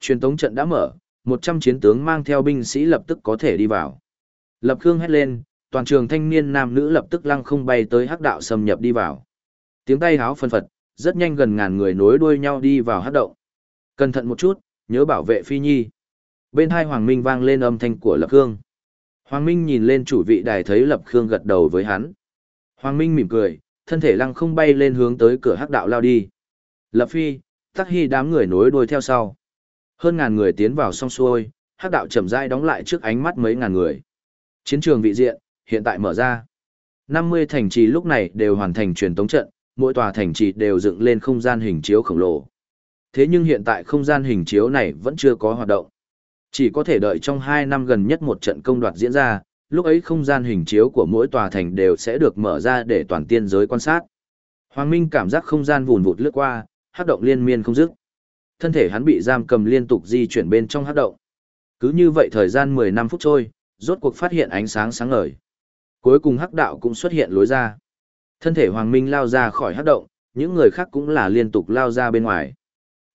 Truyền tống trận đã mở, 100 chiến tướng mang theo binh sĩ lập tức có thể đi vào. Lập Khương hét lên, toàn trường thanh niên nam nữ lập tức lăng không bay tới hắc đạo xâm nhập đi vào. Tiếng tay háo phân phật, rất nhanh gần ngàn người nối đuôi nhau đi vào hắc động. Cẩn thận một chút, nhớ bảo vệ Phi Nhi. Bên hai Hoàng Minh vang lên âm thanh của Lập Khương. Hoàng Minh nhìn lên chủ vị đài thấy Lập Khương gật đầu với hắn. Hoàng Minh mỉm cười, thân thể lăng không bay lên hướng tới cửa hắc đạo lao đi. Lập Phi, Tắc Hy đám người nối đuôi theo sau. Hơn ngàn người tiến vào song xuôi, hắc đạo chậm rãi đóng lại trước ánh mắt mấy ngàn người. Chiến trường vị diện, hiện tại mở ra. 50 thành trì lúc này đều hoàn thành truyền tống trận, mỗi tòa thành trì đều dựng lên không gian hình chiếu khổng lồ. Thế nhưng hiện tại không gian hình chiếu này vẫn chưa có hoạt động. Chỉ có thể đợi trong 2 năm gần nhất một trận công đoạt diễn ra, lúc ấy không gian hình chiếu của mỗi tòa thành đều sẽ được mở ra để toàn tiên giới quan sát. Hoàng Minh cảm giác không gian vùn vụt lướt qua, hát động liên miên không dứt. Thân thể hắn bị giam cầm liên tục di chuyển bên trong hát động. Cứ như vậy thời gian 10 năm phút trôi, rốt cuộc phát hiện ánh sáng sáng ngời. Cuối cùng hắc đạo cũng xuất hiện lối ra. Thân thể Hoàng Minh lao ra khỏi hắc động, những người khác cũng là liên tục lao ra bên ngoài.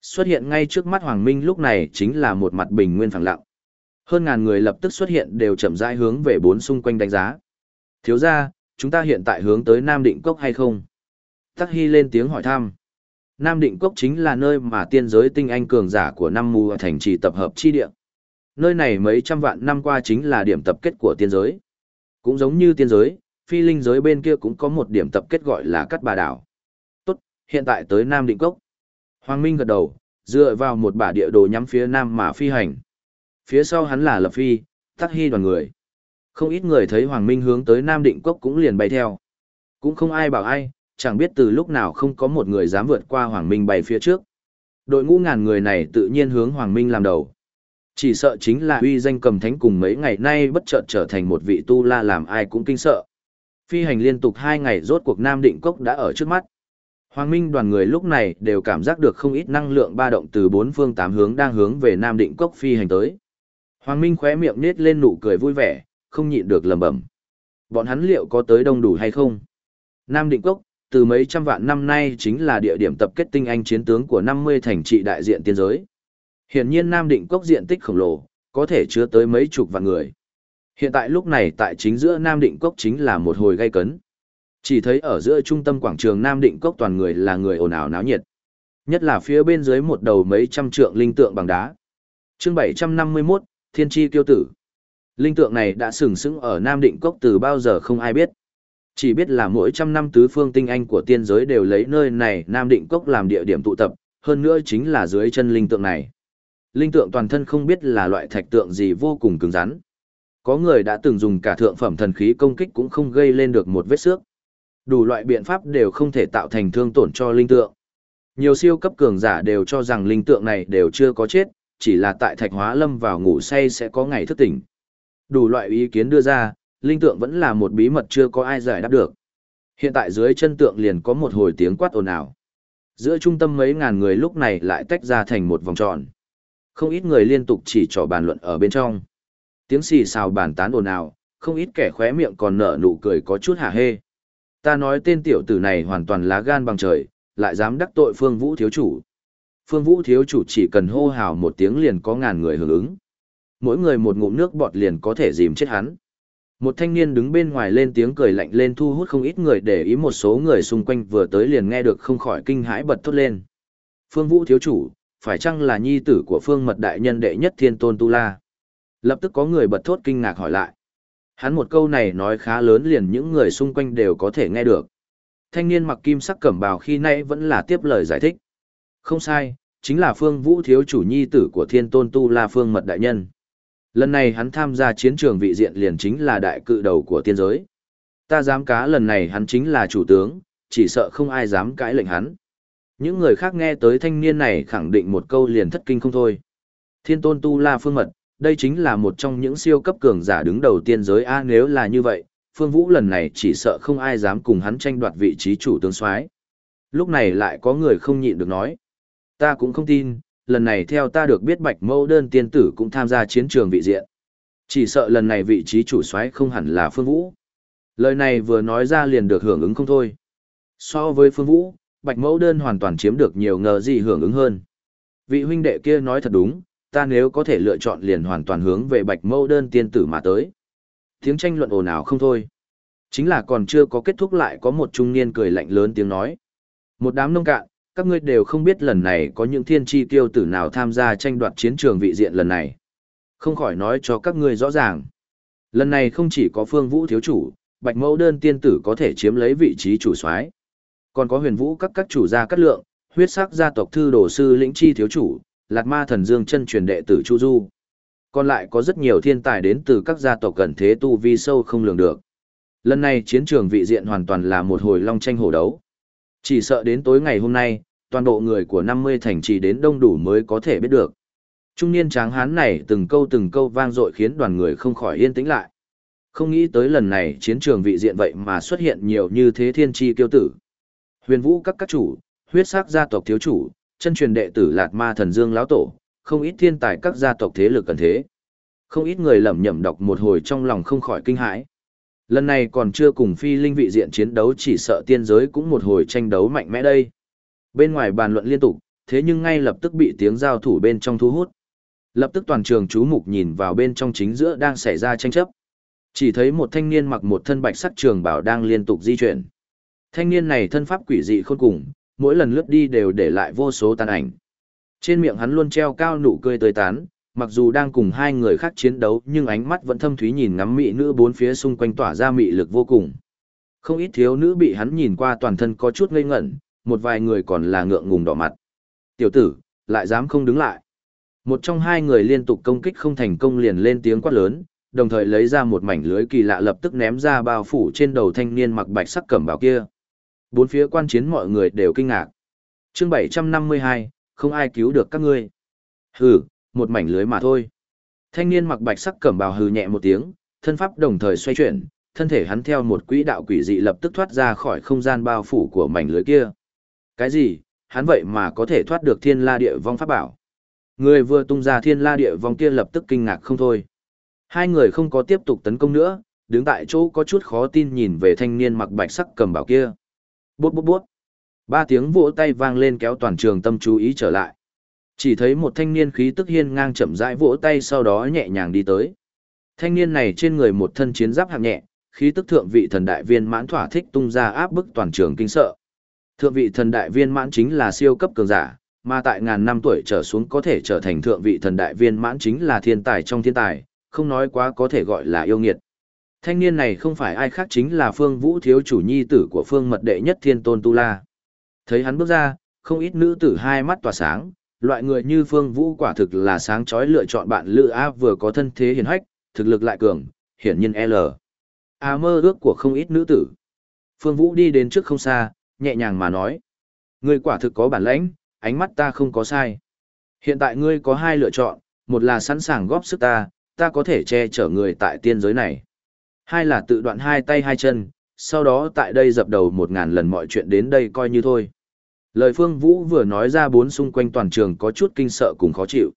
Xuất hiện ngay trước mắt Hoàng Minh lúc này chính là một mặt bình nguyên phẳng lặng. Hơn ngàn người lập tức xuất hiện đều chậm rãi hướng về bốn xung quanh đánh giá. Thiếu ra, chúng ta hiện tại hướng tới Nam Định Cốc hay không? Tắc Hy lên tiếng hỏi thăm. Nam Định Cốc chính là nơi mà tiên giới tinh anh cường giả của năm mù thành trì tập hợp chi địa. Nơi này mấy trăm vạn năm qua chính là điểm tập kết của tiên giới. Cũng giống như tiên giới, phi linh giới bên kia cũng có một điểm tập kết gọi là Cắt Bà Đảo. Tốt, hiện tại tới Nam Định Cốc. Hoàng Minh gật đầu, dựa vào một bả địa đồ nhắm phía Nam mà phi hành. Phía sau hắn là Lập Phi, Tắc Hy đoàn người. Không ít người thấy Hoàng Minh hướng tới Nam Định Cốc cũng liền bay theo. Cũng không ai bảo ai, chẳng biết từ lúc nào không có một người dám vượt qua Hoàng Minh bay phía trước. Đội ngũ ngàn người này tự nhiên hướng Hoàng Minh làm đầu. Chỉ sợ chính là uy danh cầm thánh cùng mấy ngày nay bất chợt trở thành một vị tu la làm ai cũng kinh sợ. Phi hành liên tục hai ngày rốt cuộc Nam Định Cốc đã ở trước mắt. Hoàng Minh đoàn người lúc này đều cảm giác được không ít năng lượng ba động từ bốn phương tám hướng đang hướng về Nam Định Cốc phi hành tới. Hoàng Minh khóe miệng nết lên nụ cười vui vẻ, không nhịn được lẩm bẩm. Bọn hắn liệu có tới đông đủ hay không? Nam Định Cốc, từ mấy trăm vạn năm nay chính là địa điểm tập kết tinh anh chiến tướng của 50 thành trị đại diện tiên giới. Hiển nhiên Nam Định Cốc diện tích khổng lồ, có thể chứa tới mấy chục vạn người. Hiện tại lúc này tại chính giữa Nam Định Cốc chính là một hồi gây cấn. Chỉ thấy ở giữa trung tâm quảng trường Nam Định Cốc toàn người là người ồn ào náo nhiệt. Nhất là phía bên dưới một đầu mấy trăm trượng linh tượng bằng đá. chương 751, Thiên Chi Kiêu Tử. Linh tượng này đã sừng sững ở Nam Định Cốc từ bao giờ không ai biết. Chỉ biết là mỗi trăm năm tứ phương tinh anh của tiên giới đều lấy nơi này Nam Định Cốc làm địa điểm tụ tập, hơn nữa chính là dưới chân linh tượng này. Linh tượng toàn thân không biết là loại thạch tượng gì vô cùng cứng rắn. Có người đã từng dùng cả thượng phẩm thần khí công kích cũng không gây lên được một vết xước. Đủ loại biện pháp đều không thể tạo thành thương tổn cho linh tượng. Nhiều siêu cấp cường giả đều cho rằng linh tượng này đều chưa có chết, chỉ là tại thạch hóa lâm vào ngủ say sẽ có ngày thức tỉnh. Đủ loại ý kiến đưa ra, linh tượng vẫn là một bí mật chưa có ai giải đáp được. Hiện tại dưới chân tượng liền có một hồi tiếng quát ồn ào. Giữa trung tâm mấy ngàn người lúc này lại tách ra thành một vòng tròn. Không ít người liên tục chỉ trỏ bàn luận ở bên trong. Tiếng xì xào bàn tán ồn ào, không ít kẻ khóe miệng còn nở nụ cười có chút hả hê. Ta nói tên tiểu tử này hoàn toàn lá gan bằng trời, lại dám đắc tội Phương Vũ thiếu chủ. Phương Vũ thiếu chủ chỉ cần hô hào một tiếng liền có ngàn người hưởng ứng. mỗi người một ngụm nước bọt liền có thể dìm chết hắn. Một thanh niên đứng bên ngoài lên tiếng cười lạnh lên thu hút không ít người để ý một số người xung quanh vừa tới liền nghe được không khỏi kinh hãi bật thốt lên. Phương Vũ thiếu chủ, phải chăng là nhi tử của Phương Mật đại nhân đệ nhất Thiên Tôn Tu La? Lập tức có người bật thốt kinh ngạc hỏi lại. Hắn một câu này nói khá lớn liền những người xung quanh đều có thể nghe được. Thanh niên mặc kim sắc cẩm bào khi nãy vẫn là tiếp lời giải thích. Không sai, chính là Phương Vũ thiếu chủ nhi tử của Thiên Tôn Tu La Phương Mật đại nhân. Lần này hắn tham gia chiến trường vị diện liền chính là đại cự đầu của tiên giới. Ta dám cá lần này hắn chính là chủ tướng, chỉ sợ không ai dám cãi lệnh hắn. Những người khác nghe tới thanh niên này khẳng định một câu liền thất kinh không thôi. Thiên tôn tu la phương mật, đây chính là một trong những siêu cấp cường giả đứng đầu tiên giới A nếu là như vậy, Phương Vũ lần này chỉ sợ không ai dám cùng hắn tranh đoạt vị trí chủ tướng soái. Lúc này lại có người không nhịn được nói. Ta cũng không tin, lần này theo ta được biết bạch mẫu đơn tiên tử cũng tham gia chiến trường vị diện. Chỉ sợ lần này vị trí chủ soái không hẳn là Phương Vũ. Lời này vừa nói ra liền được hưởng ứng không thôi. So với Phương Vũ, bạch mẫu đơn hoàn toàn chiếm được nhiều ngờ gì hưởng ứng hơn. Vị huynh đệ kia nói thật đúng, ta nếu có thể lựa chọn liền hoàn toàn hướng về bạch mẫu đơn tiên tử mà tới. Tiếng tranh luận ồn ào không thôi. Chính là còn chưa có kết thúc lại có một trung niên cười lạnh lớn tiếng nói. Một đám nông cạn, các ngươi đều không biết lần này có những thiên tri tiêu tử nào tham gia tranh đoạt chiến trường vị diện lần này. Không khỏi nói cho các ngươi rõ ràng. Lần này không chỉ có phương vũ thiếu chủ, bạch mẫu đơn tiên tử có thể chiếm lấy vị trí chủ soái còn có huyền vũ các các chủ gia cát lượng, huyết sắc gia tộc thư đồ sư lĩnh chi thiếu chủ, lạt ma thần dương chân truyền đệ tử Chu Du. Còn lại có rất nhiều thiên tài đến từ các gia tộc gần thế tu vi sâu không lường được. Lần này chiến trường vị diện hoàn toàn là một hồi long tranh hổ đấu. Chỉ sợ đến tối ngày hôm nay, toàn bộ người của 50 thành trì đến đông đủ mới có thể biết được. Trung niên tráng hán này từng câu từng câu vang dội khiến đoàn người không khỏi yên tĩnh lại. Không nghĩ tới lần này chiến trường vị diện vậy mà xuất hiện nhiều như thế thiên tri kiêu tử. Huyền vũ các các chủ, huyết sắc gia tộc thiếu chủ, chân truyền đệ tử Lạt Ma Thần Dương lão tổ, không ít thiên tài các gia tộc thế lực cần thế. Không ít người lẩm nhẩm đọc một hồi trong lòng không khỏi kinh hãi. Lần này còn chưa cùng phi linh vị diện chiến đấu chỉ sợ tiên giới cũng một hồi tranh đấu mạnh mẽ đây. Bên ngoài bàn luận liên tục, thế nhưng ngay lập tức bị tiếng giao thủ bên trong thu hút. Lập tức toàn trường chú mục nhìn vào bên trong chính giữa đang xảy ra tranh chấp. Chỉ thấy một thanh niên mặc một thân bạch sắc trường bảo đang liên tục di chuyển. Thanh niên này thân pháp quỷ dị khôn cùng, mỗi lần lướt đi đều để lại vô số tàn ảnh. Trên miệng hắn luôn treo cao nụ cười tươi tán, mặc dù đang cùng hai người khác chiến đấu nhưng ánh mắt vẫn thâm thúy nhìn ngắm mỹ nữ bốn phía xung quanh tỏa ra mị lực vô cùng. Không ít thiếu nữ bị hắn nhìn qua toàn thân có chút ngây ngẩn, một vài người còn là ngượng ngùng đỏ mặt. Tiểu tử, lại dám không đứng lại. Một trong hai người liên tục công kích không thành công liền lên tiếng quát lớn, đồng thời lấy ra một mảnh lưới kỳ lạ lập tức ném ra bao phủ trên đầu thanh niên mặc bạch sắc cẩm bào kia bốn phía quan chiến mọi người đều kinh ngạc. chương 752, không ai cứu được các ngươi. Hừ, một mảnh lưới mà thôi. Thanh niên mặc bạch sắc cẩm bào hừ nhẹ một tiếng, thân pháp đồng thời xoay chuyển, thân thể hắn theo một quỹ đạo quỷ dị lập tức thoát ra khỏi không gian bao phủ của mảnh lưới kia. Cái gì? Hắn vậy mà có thể thoát được thiên la địa vong pháp bảo. Người vừa tung ra thiên la địa vong kia lập tức kinh ngạc không thôi. Hai người không có tiếp tục tấn công nữa, đứng tại chỗ có chút khó tin nhìn về thanh niên mặc bạch sắc cầm bảo kia. Bút bút bút. Ba tiếng vỗ tay vang lên kéo toàn trường tâm chú ý trở lại. Chỉ thấy một thanh niên khí tức hiên ngang chậm rãi vỗ tay sau đó nhẹ nhàng đi tới. Thanh niên này trên người một thân chiến giáp hạng nhẹ, khí tức thượng vị thần đại viên mãn thỏa thích tung ra áp bức toàn trường kinh sợ. Thượng vị thần đại viên mãn chính là siêu cấp cường giả, mà tại ngàn năm tuổi trở xuống có thể trở thành thượng vị thần đại viên mãn chính là thiên tài trong thiên tài, không nói quá có thể gọi là yêu nghiệt. Thanh niên này không phải ai khác chính là Phương Vũ thiếu chủ nhi tử của Phương Mật đệ nhất Thiên Tôn Tu La. Thấy hắn bước ra, không ít nữ tử hai mắt tỏa sáng, loại người như Phương Vũ quả thực là sáng chói lựa chọn bạn lựa A vừa có thân thế hiền hách, thực lực lại cường, hiển nhiên L. A mơ ước của không ít nữ tử. Phương Vũ đi đến trước không xa, nhẹ nhàng mà nói. Ngươi quả thực có bản lãnh, ánh mắt ta không có sai. Hiện tại ngươi có hai lựa chọn, một là sẵn sàng góp sức ta, ta có thể che chở người tại tiên giới này. Hai là tự đoạn hai tay hai chân, sau đó tại đây dập đầu một ngàn lần mọi chuyện đến đây coi như thôi. Lời Phương Vũ vừa nói ra bốn xung quanh toàn trường có chút kinh sợ cùng khó chịu.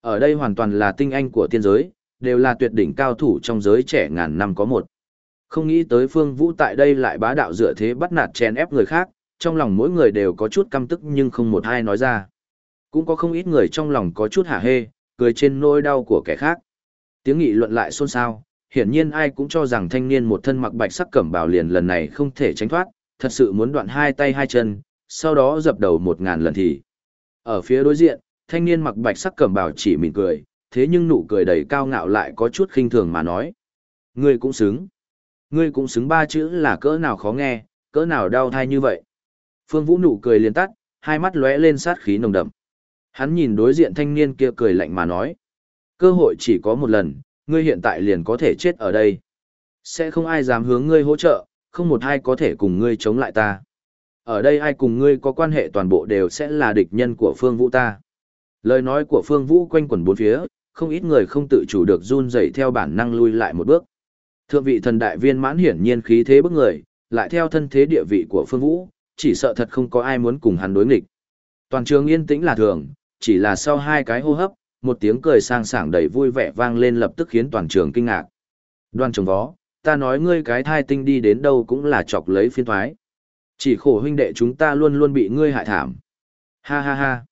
Ở đây hoàn toàn là tinh anh của tiên giới, đều là tuyệt đỉnh cao thủ trong giới trẻ ngàn năm có một. Không nghĩ tới Phương Vũ tại đây lại bá đạo dựa thế bắt nạt chèn ép người khác, trong lòng mỗi người đều có chút căm tức nhưng không một ai nói ra. Cũng có không ít người trong lòng có chút hả hê, cười trên nỗi đau của kẻ khác. Tiếng nghị luận lại xôn xao, hiển nhiên ai cũng cho rằng thanh niên một thân mặc bạch sắc cẩm bào liền lần này không thể tránh thoát, thật sự muốn đoạn hai tay hai chân, sau đó dập đầu một ngàn lần thì. Ở phía đối diện, thanh niên mặc bạch sắc cẩm bào chỉ mỉm cười, thế nhưng nụ cười đầy cao ngạo lại có chút khinh thường mà nói. Ngươi cũng xứng. Ngươi cũng xứng ba chữ là cỡ nào khó nghe, cỡ nào đau thai như vậy. Phương Vũ nụ cười liền tắt, hai mắt lóe lên sát khí nồng đậm. Hắn nhìn đối diện thanh niên kia cười lạnh mà nói. Cơ hội chỉ có một lần, ngươi hiện tại liền có thể chết ở đây. Sẽ không ai dám hướng ngươi hỗ trợ, không một ai có thể cùng ngươi chống lại ta. Ở đây ai cùng ngươi có quan hệ toàn bộ đều sẽ là địch nhân của Phương Vũ ta. Lời nói của Phương Vũ quanh quẩn bốn phía, không ít người không tự chủ được run rẩy theo bản năng lui lại một bước. Thượng vị thần đại viên mãn hiển nhiên khí thế bức người, lại theo thân thế địa vị của Phương Vũ, chỉ sợ thật không có ai muốn cùng hắn đối nghịch. Toàn trường yên tĩnh là thường, chỉ là sau hai cái hô hấp, một tiếng cười sang sảng đầy vui vẻ vang lên lập tức khiến toàn trường kinh ngạc. Đoan trồng vó, ta nói ngươi cái thai tinh đi đến đâu cũng là chọc lấy phiên thoái. Chỉ khổ huynh đệ chúng ta luôn luôn bị ngươi hại thảm. Ha ha ha.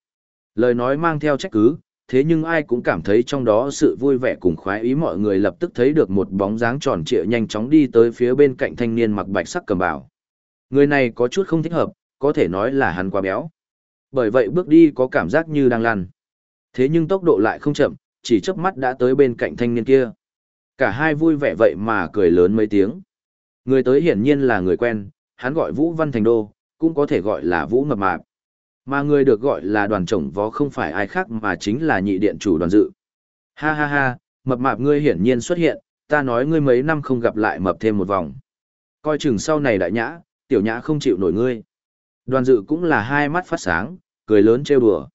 Lời nói mang theo trách cứ, thế nhưng ai cũng cảm thấy trong đó sự vui vẻ cùng khoái ý mọi người lập tức thấy được một bóng dáng tròn trịa nhanh chóng đi tới phía bên cạnh thanh niên mặc bạch sắc cầm bảo. Người này có chút không thích hợp, có thể nói là hắn quá béo. Bởi vậy bước đi có cảm giác như đang lăn. Thế nhưng tốc độ lại không chậm, chỉ chớp mắt đã tới bên cạnh thanh niên kia. Cả hai vui vẻ vậy mà cười lớn mấy tiếng. Người tới hiển nhiên là người quen, hắn gọi Vũ Văn Thành Đô, cũng có thể gọi là Vũ Mập Mạp. Mà người được gọi là đoàn chồng vó không phải ai khác mà chính là nhị điện chủ đoàn dự. Ha ha ha, mập mạp ngươi hiển nhiên xuất hiện, ta nói ngươi mấy năm không gặp lại mập thêm một vòng. Coi chừng sau này đại nhã, tiểu nhã không chịu nổi ngươi. Đoàn dự cũng là hai mắt phát sáng, cười lớn trêu đùa.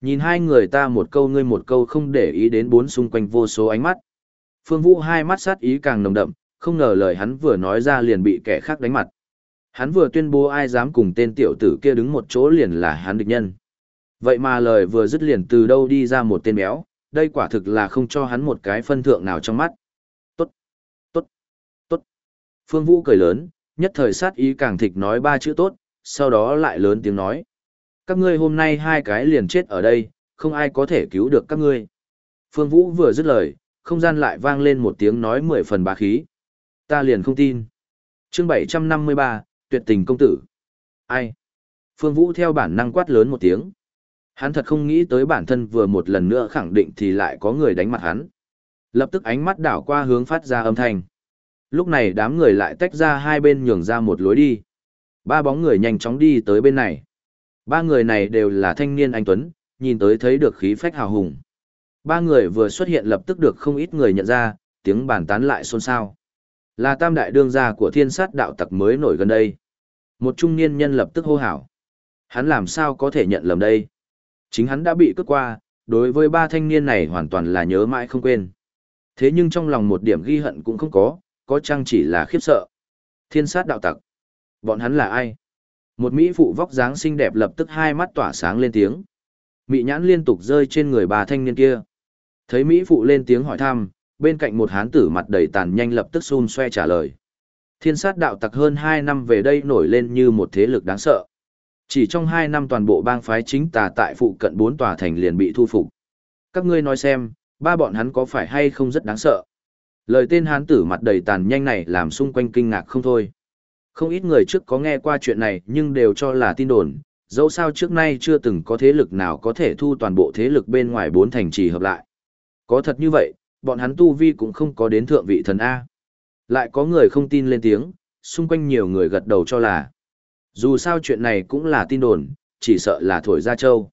Nhìn hai người ta một câu ngươi một câu không để ý đến bốn xung quanh vô số ánh mắt. Phương Vũ hai mắt sát ý càng nồng đậm, không ngờ lời hắn vừa nói ra liền bị kẻ khác đánh mặt. Hắn vừa tuyên bố ai dám cùng tên tiểu tử kia đứng một chỗ liền là hắn địch nhân. Vậy mà lời vừa dứt liền từ đâu đi ra một tên béo, đây quả thực là không cho hắn một cái phân thượng nào trong mắt. Tốt, tốt, tốt. Phương Vũ cười lớn, nhất thời sát ý càng thịt nói ba chữ tốt, sau đó lại lớn tiếng nói. Các ngươi hôm nay hai cái liền chết ở đây, không ai có thể cứu được các ngươi. Phương Vũ vừa dứt lời, không gian lại vang lên một tiếng nói mười phần bá khí. Ta liền không tin. Chương 753, tuyệt tình công tử. Ai? Phương Vũ theo bản năng quát lớn một tiếng. Hắn thật không nghĩ tới bản thân vừa một lần nữa khẳng định thì lại có người đánh mặt hắn. Lập tức ánh mắt đảo qua hướng phát ra âm thanh. Lúc này đám người lại tách ra hai bên nhường ra một lối đi. Ba bóng người nhanh chóng đi tới bên này. Ba người này đều là thanh niên anh Tuấn, nhìn tới thấy được khí phách hào hùng. Ba người vừa xuất hiện lập tức được không ít người nhận ra, tiếng bàn tán lại xôn xao. Là tam đại đương gia của thiên sát đạo tặc mới nổi gần đây. Một trung niên nhân lập tức hô hào. Hắn làm sao có thể nhận lầm đây? Chính hắn đã bị cướp qua, đối với ba thanh niên này hoàn toàn là nhớ mãi không quên. Thế nhưng trong lòng một điểm ghi hận cũng không có, có chăng chỉ là khiếp sợ. Thiên sát đạo tặc. Bọn hắn là ai? Một Mỹ phụ vóc dáng xinh đẹp lập tức hai mắt tỏa sáng lên tiếng. Mỹ nhãn liên tục rơi trên người bà thanh niên kia. Thấy Mỹ phụ lên tiếng hỏi thăm, bên cạnh một hán tử mặt đầy tàn nhanh lập tức xun xoe trả lời. Thiên sát đạo tặc hơn 2 năm về đây nổi lên như một thế lực đáng sợ. Chỉ trong 2 năm toàn bộ bang phái chính tà tại phụ cận 4 tòa thành liền bị thu phục. Các ngươi nói xem, ba bọn hắn có phải hay không rất đáng sợ. Lời tên hán tử mặt đầy tàn nhanh này làm xung quanh kinh ngạc không thôi. Không ít người trước có nghe qua chuyện này nhưng đều cho là tin đồn, dẫu sao trước nay chưa từng có thế lực nào có thể thu toàn bộ thế lực bên ngoài bốn thành trì hợp lại. Có thật như vậy, bọn hắn tu vi cũng không có đến thượng vị thần A. Lại có người không tin lên tiếng, xung quanh nhiều người gật đầu cho là. Dù sao chuyện này cũng là tin đồn, chỉ sợ là thổi ra châu.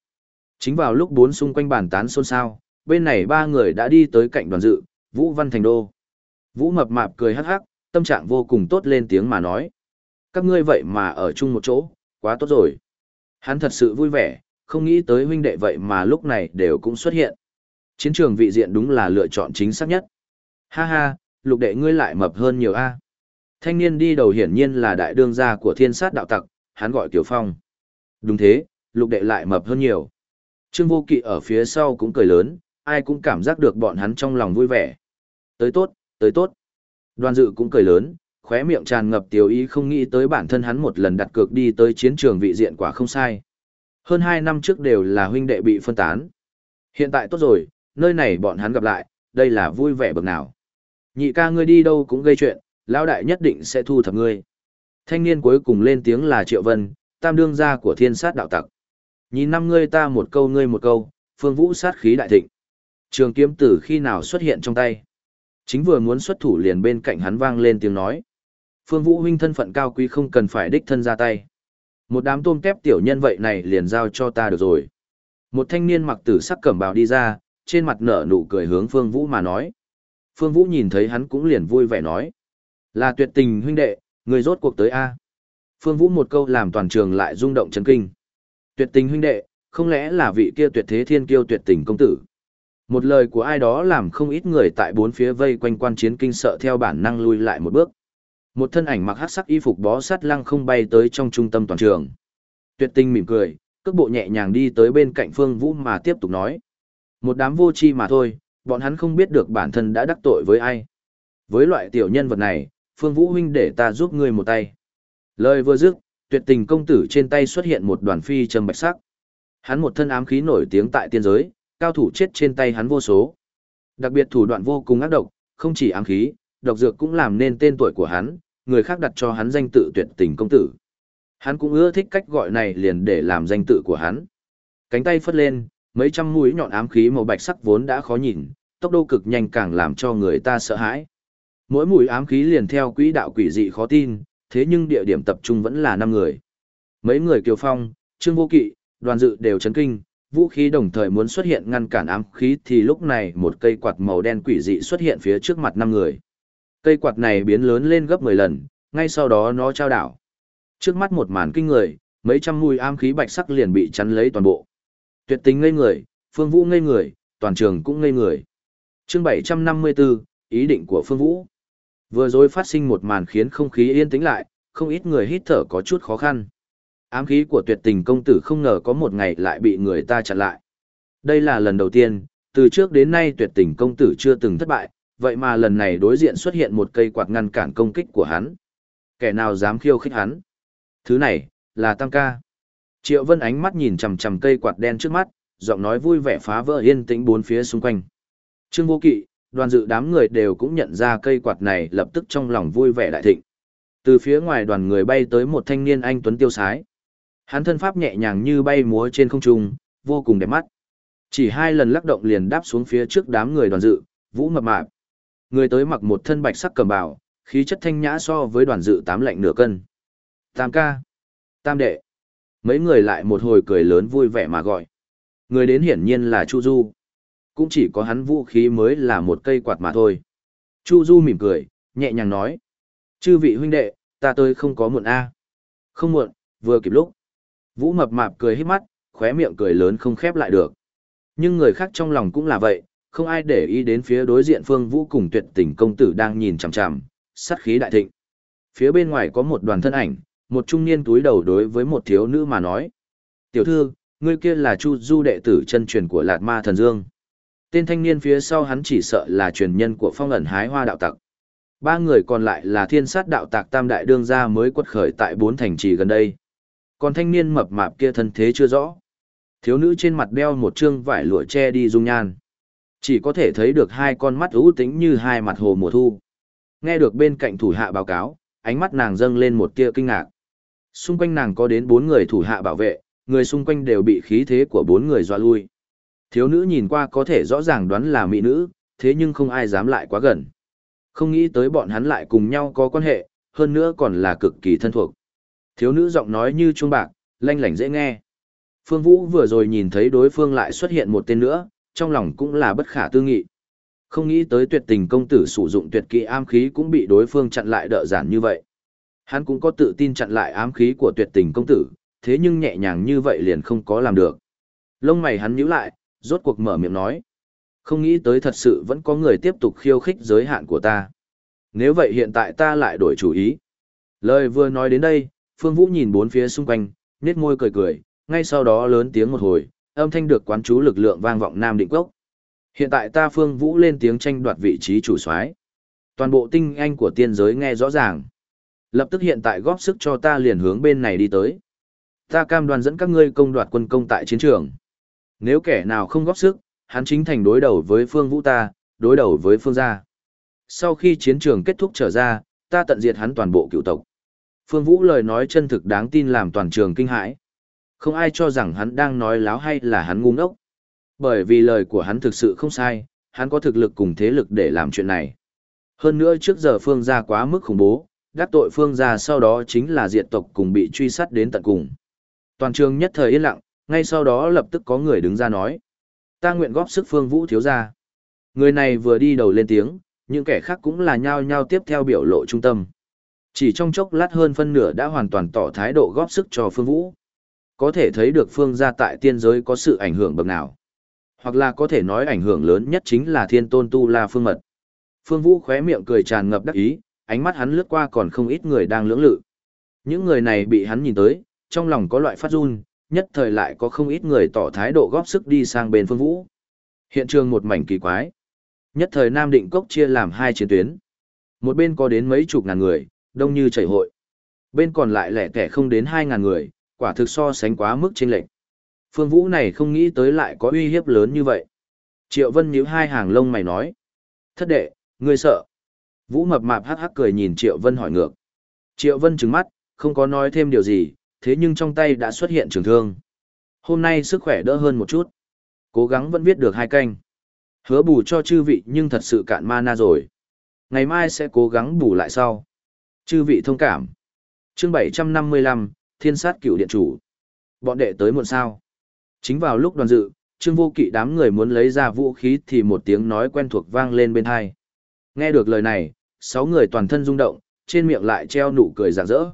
Chính vào lúc bốn xung quanh bàn tán xôn xao, bên này ba người đã đi tới cạnh đoàn dự, Vũ Văn Thành Đô. Vũ mập mạp cười hắc hắc, tâm trạng vô cùng tốt lên tiếng mà nói. Các ngươi vậy mà ở chung một chỗ, quá tốt rồi. Hắn thật sự vui vẻ, không nghĩ tới huynh đệ vậy mà lúc này đều cũng xuất hiện. Chiến trường vị diện đúng là lựa chọn chính xác nhất. Ha ha, lục đệ ngươi lại mập hơn nhiều a. Thanh niên đi đầu hiển nhiên là đại đương gia của thiên sát đạo tặc, hắn gọi Tiểu Phong. Đúng thế, lục đệ lại mập hơn nhiều. Trương Vô Kỵ ở phía sau cũng cười lớn, ai cũng cảm giác được bọn hắn trong lòng vui vẻ. Tới tốt, tới tốt. Đoàn dự cũng cười lớn, khóe miệng tràn ngập tiểu ý không nghĩ tới bản thân hắn một lần đặt cược đi tới chiến trường vị diện quả không sai. Hơn hai năm trước đều là huynh đệ bị phân tán. Hiện tại tốt rồi, nơi này bọn hắn gặp lại, đây là vui vẻ bậc nào. Nhị ca ngươi đi đâu cũng gây chuyện, lão đại nhất định sẽ thu thập ngươi. Thanh niên cuối cùng lên tiếng là Triệu Vân, tam đương gia của thiên sát đạo tặc. Nhìn năm ngươi ta một câu ngươi một câu, phương vũ sát khí đại thịnh. Trường kiếm tử khi nào xuất hiện trong tay. Chính vừa muốn xuất thủ liền bên cạnh hắn vang lên tiếng nói. Phương vũ huynh thân phận cao quý không cần phải đích thân ra tay. Một đám tôm tép tiểu nhân vậy này liền giao cho ta được rồi. Một thanh niên mặc tử sắc cẩm bào đi ra, trên mặt nở nụ cười hướng Phương Vũ mà nói. Phương Vũ nhìn thấy hắn cũng liền vui vẻ nói. Là tuyệt tình huynh đệ, người rốt cuộc tới A. Phương Vũ một câu làm toàn trường lại rung động chấn kinh. Tuyệt tình huynh đệ, không lẽ là vị kia tuyệt thế thiên kiêu tuyệt tình công tử. Một lời của ai đó làm không ít người tại bốn phía vây quanh quan chiến kinh sợ theo bản năng lui lại một bước. Một thân ảnh mặc hắc sắc y phục bó sát lăng không bay tới trong trung tâm toàn trường. Tuyệt tình mỉm cười, cước bộ nhẹ nhàng đi tới bên cạnh Phương Vũ mà tiếp tục nói. Một đám vô tri mà thôi, bọn hắn không biết được bản thân đã đắc tội với ai. Với loại tiểu nhân vật này, Phương Vũ huynh để ta giúp ngươi một tay. Lời vừa dứt, tuyệt tình công tử trên tay xuất hiện một đoàn phi trầm bạch sắc. Hắn một thân ám khí nổi tiếng tại tiên giới, cao thủ chết trên tay hắn vô số. Đặc biệt thủ đoạn vô cùng ác độc, không chỉ ám khí, độc dược cũng làm nên tên tuổi của hắn, người khác đặt cho hắn danh tự tuyệt tình công tử. Hắn cũng ưa thích cách gọi này liền để làm danh tự của hắn. Cánh tay phất lên, mấy trăm mũi nhọn ám khí màu bạch sắc vốn đã khó nhìn, tốc độ cực nhanh càng làm cho người ta sợ hãi. Mỗi mũi ám khí liền theo quỹ đạo quỷ dị khó tin, thế nhưng địa điểm tập trung vẫn là năm người. Mấy người kiều phong, trương vô kỵ, đoàn dự đều chấn kinh, vũ khí đồng thời muốn xuất hiện ngăn cản ám khí thì lúc này một cây quạt màu đen quỷ dị xuất hiện phía trước mặt năm người. Cây quạt này biến lớn lên gấp 10 lần, ngay sau đó nó trao đảo. Trước mắt một màn kinh người, mấy trăm mũi ám khí bạch sắc liền bị chắn lấy toàn bộ. Tuyệt tình ngây người, Phương Vũ ngây người, toàn trường cũng ngây người. Chương 754, ý định của Phương Vũ. Vừa rồi phát sinh một màn khiến không khí yên tĩnh lại, không ít người hít thở có chút khó khăn. Ám khí của tuyệt tình công tử không ngờ có một ngày lại bị người ta chặn lại. Đây là lần đầu tiên, từ trước đến nay tuyệt tình công tử chưa từng thất bại, vậy mà lần này đối diện xuất hiện một cây quạt ngăn cản công kích của hắn. Kẻ nào dám khiêu khích hắn? Thứ này, là Tam ca. Triệu Vân ánh mắt nhìn chằm chằm cây quạt đen trước mắt, giọng nói vui vẻ phá vỡ yên tĩnh bốn phía xung quanh. Trương Vô Kỵ, đoàn dự đám người đều cũng nhận ra cây quạt này lập tức trong lòng vui vẻ đại thịnh. Từ phía ngoài đoàn người bay tới một thanh niên anh tuấn tiêu sái. Hắn thân pháp nhẹ nhàng như bay múa trên không trung, vô cùng đẹp mắt. Chỉ hai lần lắc động liền đáp xuống phía trước đám người đoàn dự, vũ mập mạp. Người tới mặc một thân bạch sắc cầm bào, khí chất thanh nhã so với đoàn dự tám lạnh nửa cân. Tam ca. Tam đệ. Mấy người lại một hồi cười lớn vui vẻ mà gọi. Người đến hiển nhiên là Chu Du. Cũng chỉ có hắn vũ khí mới là một cây quạt mà thôi. Chu Du mỉm cười, nhẹ nhàng nói. Chư vị huynh đệ, ta tới không có muộn A. À. Không muộn, vừa kịp lúc. Vũ mập mạp cười hết mắt, khóe miệng cười lớn không khép lại được. Nhưng người khác trong lòng cũng là vậy, không ai để ý đến phía đối diện phương vũ cùng tuyệt tình công tử đang nhìn chằm chằm, sát khí đại thịnh. Phía bên ngoài có một đoàn thân ảnh, một trung niên túi đầu đối với một thiếu nữ mà nói. Tiểu thư, ngươi kia là Chu Du đệ tử chân truyền của Lạt Ma Thần Dương. Tên thanh niên phía sau hắn chỉ sợ là truyền nhân của phong ẩn hái hoa đạo tặc. Ba người còn lại là thiên sát đạo tặc tam đại đương gia mới quật khởi tại bốn thành trì gần đây. Còn thanh niên mập mạp kia thân thế chưa rõ. Thiếu nữ trên mặt đeo một trương vải lụa che đi dung nhan. Chỉ có thể thấy được hai con mắt ưu tính như hai mặt hồ mùa thu. Nghe được bên cạnh thủ hạ báo cáo, ánh mắt nàng dâng lên một tia kinh ngạc. Xung quanh nàng có đến bốn người thủ hạ bảo vệ, người xung quanh đều bị khí thế của bốn người dọa lui. Thiếu nữ nhìn qua có thể rõ ràng đoán là mỹ nữ, thế nhưng không ai dám lại quá gần. Không nghĩ tới bọn hắn lại cùng nhau có quan hệ, hơn nữa còn là cực kỳ thân thuộc. Thiếu nữ giọng nói như chuông bạc, lanh lảnh dễ nghe. Phương Vũ vừa rồi nhìn thấy đối phương lại xuất hiện một tên nữa, trong lòng cũng là bất khả tư nghị. Không nghĩ tới tuyệt tình công tử sử dụng tuyệt kỹ am khí cũng bị đối phương chặn lại đỡ giản như vậy. Hắn cũng có tự tin chặn lại ám khí của tuyệt tình công tử, thế nhưng nhẹ nhàng như vậy liền không có làm được. Lông mày hắn nhíu lại, rốt cuộc mở miệng nói. Không nghĩ tới thật sự vẫn có người tiếp tục khiêu khích giới hạn của ta. Nếu vậy hiện tại ta lại đổi chủ ý. Lời vừa nói đến đây, Phương Vũ nhìn bốn phía xung quanh, nét môi cười cười, ngay sau đó lớn tiếng một hồi, âm thanh được quán chú lực lượng vang vọng Nam Định Quốc. Hiện tại ta Phương Vũ lên tiếng tranh đoạt vị trí chủ soái. Toàn bộ tinh anh của tiên giới nghe rõ ràng. Lập tức hiện tại góp sức cho ta liền hướng bên này đi tới. Ta cam đoan dẫn các ngươi công đoạt quân công tại chiến trường. Nếu kẻ nào không góp sức, hắn chính thành đối đầu với Phương Vũ ta, đối đầu với phương gia. Sau khi chiến trường kết thúc trở ra, ta tận diệt hắn toàn bộ cựu tộc. Phương Vũ lời nói chân thực đáng tin làm toàn trường kinh hãi. Không ai cho rằng hắn đang nói láo hay là hắn ngu ngốc. Bởi vì lời của hắn thực sự không sai, hắn có thực lực cùng thế lực để làm chuyện này. Hơn nữa trước giờ Phương gia quá mức khủng bố, đắc tội Phương gia sau đó chính là diệt tộc cùng bị truy sát đến tận cùng. Toàn trường nhất thời yên lặng, ngay sau đó lập tức có người đứng ra nói. Ta nguyện góp sức Phương Vũ thiếu gia. Người này vừa đi đầu lên tiếng, những kẻ khác cũng là nhao nhao tiếp theo biểu lộ trung tâm. Chỉ trong chốc lát hơn phân nửa đã hoàn toàn tỏ thái độ góp sức cho Phương Vũ. Có thể thấy được Phương gia tại tiên giới có sự ảnh hưởng bậc nào. Hoặc là có thể nói ảnh hưởng lớn nhất chính là thiên tôn tu la phương mật. Phương Vũ khóe miệng cười tràn ngập đắc ý, ánh mắt hắn lướt qua còn không ít người đang lưỡng lự. Những người này bị hắn nhìn tới, trong lòng có loại phát run, nhất thời lại có không ít người tỏ thái độ góp sức đi sang bên Phương Vũ. Hiện trường một mảnh kỳ quái. Nhất thời Nam Định Cốc chia làm hai chiến tuyến. Một bên có đến mấy chục ngàn người, đông như chảy hội. Bên còn lại lẻ tẻ không đến hai ngàn người, quả thực so sánh quá mức chênh lệch. Phương Vũ này không nghĩ tới lại có uy hiếp lớn như vậy. Triệu Vân nhíu hai hàng lông mày nói. Thất đệ, ngươi sợ. Vũ mập mạp hắc hắc cười nhìn Triệu Vân hỏi ngược. Triệu Vân trừng mắt, không có nói thêm điều gì, thế nhưng trong tay đã xuất hiện trường thương. Hôm nay sức khỏe đỡ hơn một chút. Cố gắng vẫn viết được hai canh. Hứa bù cho chư vị nhưng thật sự cạn mana rồi. Ngày mai sẽ cố gắng bù lại sau. Chư vị thông cảm. chương 755, Thiên sát cựu điện chủ. Bọn đệ tới muộn sao. Chính vào lúc đoàn dự, Trương Vô Kỵ đám người muốn lấy ra vũ khí thì một tiếng nói quen thuộc vang lên bên hai. Nghe được lời này, sáu người toàn thân rung động, trên miệng lại treo nụ cười rạng rỡ.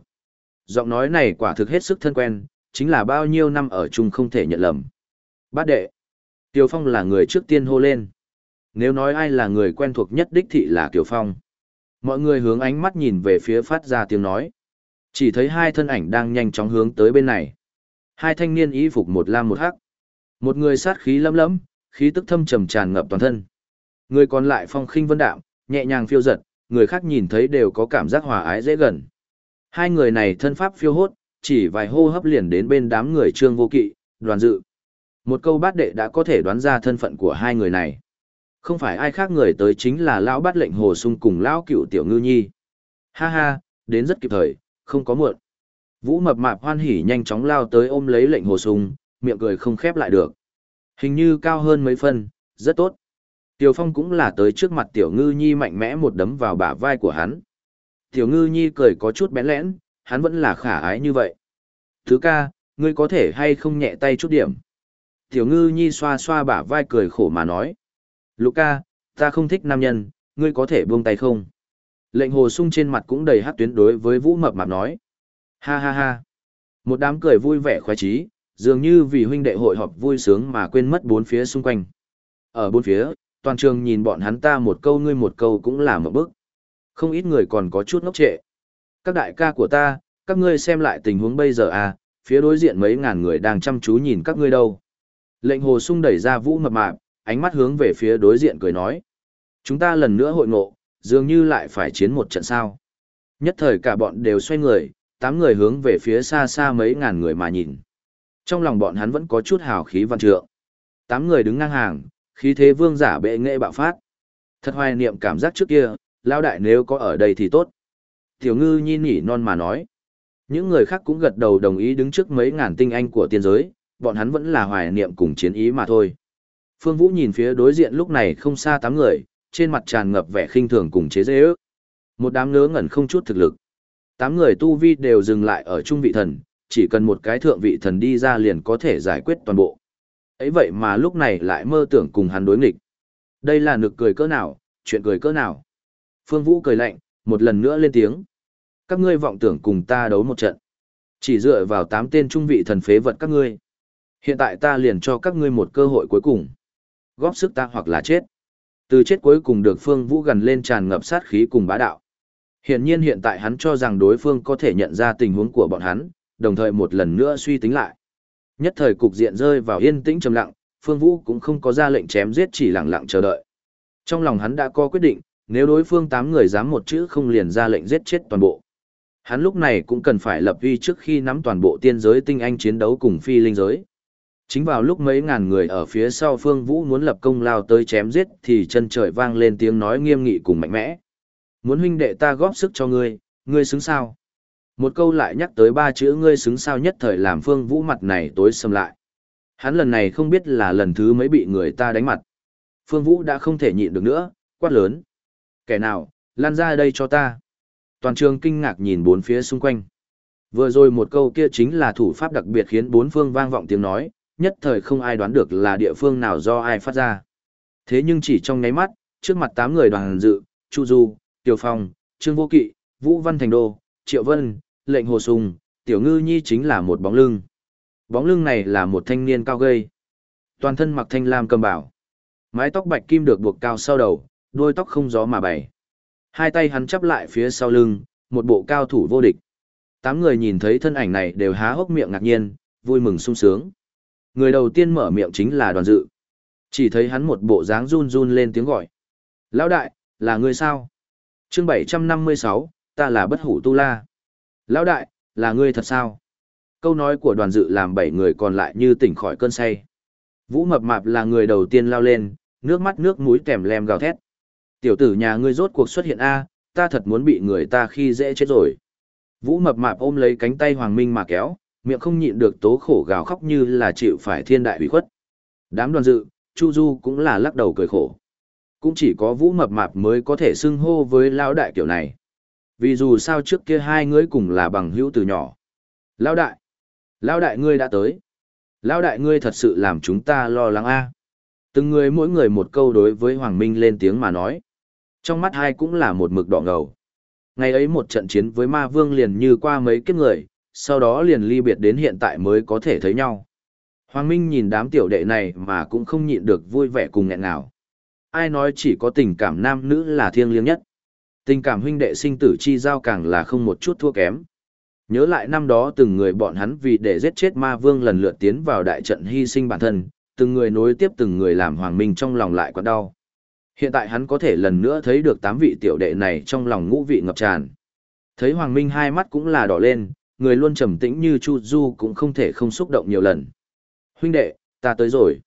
Giọng nói này quả thực hết sức thân quen, chính là bao nhiêu năm ở chung không thể nhận lầm. Bát đệ. tiểu Phong là người trước tiên hô lên. Nếu nói ai là người quen thuộc nhất đích thị là tiểu Phong. Mọi người hướng ánh mắt nhìn về phía phát ra tiếng nói. Chỉ thấy hai thân ảnh đang nhanh chóng hướng tới bên này. Hai thanh niên y phục một lam một hắc. Một người sát khí lấm lấm, khí tức thâm trầm tràn ngập toàn thân. Người còn lại phong khinh vân đạm, nhẹ nhàng phiêu giật, người khác nhìn thấy đều có cảm giác hòa ái dễ gần. Hai người này thân pháp phiêu hốt, chỉ vài hô hấp liền đến bên đám người trương vô kỵ, đoàn dự. Một câu bát đệ đã có thể đoán ra thân phận của hai người này. Không phải ai khác người tới chính là lão bát lệnh hồ sung cùng lão cựu tiểu ngư nhi. Ha ha, đến rất kịp thời, không có muộn. Vũ mập mạp hoan hỉ nhanh chóng lao tới ôm lấy lệnh hồ sung, miệng cười không khép lại được. Hình như cao hơn mấy phân, rất tốt. Tiểu Phong cũng là tới trước mặt Tiểu Ngư Nhi mạnh mẽ một đấm vào bả vai của hắn. Tiểu Ngư Nhi cười có chút bén lẽn, hắn vẫn là khả ái như vậy. Thứ ca, ngươi có thể hay không nhẹ tay chút điểm. Tiểu Ngư Nhi xoa xoa bả vai cười khổ mà nói. Lục ca, ta không thích nam nhân, ngươi có thể buông tay không? Lệnh hồ sung trên mặt cũng đầy hát tuyến đối với Vũ Mập Mạp nói. Ha ha ha. Một đám cười vui vẻ khoái trí, dường như vì huynh đệ hội họp vui sướng mà quên mất bốn phía xung quanh. Ở bốn phía, toàn trường nhìn bọn hắn ta một câu ngươi một câu cũng là một bức. Không ít người còn có chút ngốc trệ. Các đại ca của ta, các ngươi xem lại tình huống bây giờ à, phía đối diện mấy ngàn người đang chăm chú nhìn các ngươi đâu. Lệnh hồ sung đẩy ra vũ mập mạp, ánh mắt hướng về phía đối diện cười nói. Chúng ta lần nữa hội ngộ, dường như lại phải chiến một trận sao. Nhất thời cả bọn đều xoay người, tám người hướng về phía xa xa mấy ngàn người mà nhìn. Trong lòng bọn hắn vẫn có chút hào khí văn trượng. Tám người đứng ngang hàng, khí thế vương giả bệ nghệ bạo phát. Thật hoài niệm cảm giác trước kia, lao đại nếu có ở đây thì tốt. Tiểu ngư nhi nhỉ non mà nói. Những người khác cũng gật đầu đồng ý đứng trước mấy ngàn tinh anh của tiên giới, bọn hắn vẫn là hoài niệm cùng chiến ý mà thôi. Phương Vũ nhìn phía đối diện lúc này không xa tám người, trên mặt tràn ngập vẻ khinh thường cùng chế dễ ước. Một đám ngớ ngẩn không chút thực lực. Tám người tu vi đều dừng lại ở trung vị thần, chỉ cần một cái thượng vị thần đi ra liền có thể giải quyết toàn bộ ấy vậy mà lúc này lại mơ tưởng cùng hắn đối nghịch. Đây là nực cười cỡ nào, chuyện cười cỡ nào. Phương Vũ cười lạnh, một lần nữa lên tiếng. Các ngươi vọng tưởng cùng ta đấu một trận. Chỉ dựa vào tám tên trung vị thần phế vật các ngươi. Hiện tại ta liền cho các ngươi một cơ hội cuối cùng. Góp sức ta hoặc là chết. Từ chết cuối cùng được Phương Vũ gần lên tràn ngập sát khí cùng bá đạo. Hiện nhiên hiện tại hắn cho rằng đối phương có thể nhận ra tình huống của bọn hắn, đồng thời một lần nữa suy tính lại. Nhất thời cục diện rơi vào yên tĩnh trầm lặng, Phương Vũ cũng không có ra lệnh chém giết chỉ lặng lặng chờ đợi. Trong lòng hắn đã có quyết định, nếu đối phương tám người dám một chữ không liền ra lệnh giết chết toàn bộ. Hắn lúc này cũng cần phải lập uy trước khi nắm toàn bộ tiên giới tinh anh chiến đấu cùng phi linh giới. Chính vào lúc mấy ngàn người ở phía sau Phương Vũ muốn lập công lao tới chém giết thì chân trời vang lên tiếng nói nghiêm nghị cùng mạnh mẽ. Muốn huynh đệ ta góp sức cho ngươi, ngươi xứng sao? Một câu lại nhắc tới ba chữ ngươi xứng sao nhất thời làm Phương Vũ mặt này tối sầm lại. Hắn lần này không biết là lần thứ mấy bị người ta đánh mặt. Phương Vũ đã không thể nhịn được nữa, quát lớn. Kẻ nào, lan ra đây cho ta. Toàn trường kinh ngạc nhìn bốn phía xung quanh. Vừa rồi một câu kia chính là thủ pháp đặc biệt khiến bốn phương vang vọng tiếng nói, nhất thời không ai đoán được là địa phương nào do ai phát ra. Thế nhưng chỉ trong nháy mắt, trước mặt tám người đoàn dự, Chu Du, Tiểu Phong, Trương Vô Kỵ, Vũ Văn Thành Đô, Triệu Vân, Lệnh Hồ Sùng, Tiểu Ngư Nhi chính là một bóng lưng. Bóng lưng này là một thanh niên cao gầy. Toàn thân mặc thanh lam cầm bảo. Mái tóc bạch kim được buộc cao sau đầu, đuôi tóc không gió mà bày. Hai tay hắn chắp lại phía sau lưng, một bộ cao thủ vô địch. Tám người nhìn thấy thân ảnh này đều há hốc miệng ngạc nhiên, vui mừng sung sướng. Người đầu tiên mở miệng chính là đoàn dự. Chỉ thấy hắn một bộ dáng run run lên tiếng gọi. Lão đại, là người sao? chương 756, ta là bất hủ tu la. Lão đại, là ngươi thật sao? Câu nói của đoàn dự làm bảy người còn lại như tỉnh khỏi cơn say. Vũ mập mạp là người đầu tiên lao lên, nước mắt nước mũi kèm lem gào thét. Tiểu tử nhà ngươi rốt cuộc xuất hiện A, ta thật muốn bị người ta khi dễ chết rồi. Vũ mập mạp ôm lấy cánh tay Hoàng Minh mà kéo, miệng không nhịn được tố khổ gào khóc như là chịu phải thiên đại hủy khuất. Đám đoàn dự, Chu Du cũng là lắc đầu cười khổ. Cũng chỉ có Vũ mập mạp mới có thể xưng hô với lão đại kiểu này. Vì dù sao trước kia hai người cùng là bằng hữu từ nhỏ. Lão đại, lão đại ngươi đã tới. Lão đại ngươi thật sự làm chúng ta lo lắng a. Từng người mỗi người một câu đối với Hoàng Minh lên tiếng mà nói. Trong mắt hai cũng là một mực đỏ ngầu. Ngày ấy một trận chiến với ma vương liền như qua mấy kiếp người, sau đó liền ly biệt đến hiện tại mới có thể thấy nhau. Hoàng Minh nhìn đám tiểu đệ này mà cũng không nhịn được vui vẻ cùng nghẹn nào. Ai nói chỉ có tình cảm nam nữ là thiêng liêng nhất. Tình cảm huynh đệ sinh tử chi giao càng là không một chút thua kém. Nhớ lại năm đó từng người bọn hắn vì để giết chết ma vương lần lượt tiến vào đại trận hy sinh bản thân, từng người nối tiếp từng người làm Hoàng Minh trong lòng lại quặn đau. Hiện tại hắn có thể lần nữa thấy được tám vị tiểu đệ này trong lòng ngũ vị ngập tràn. Thấy Hoàng Minh hai mắt cũng là đỏ lên, người luôn trầm tĩnh như Chu Du cũng không thể không xúc động nhiều lần. Huynh đệ, ta tới rồi.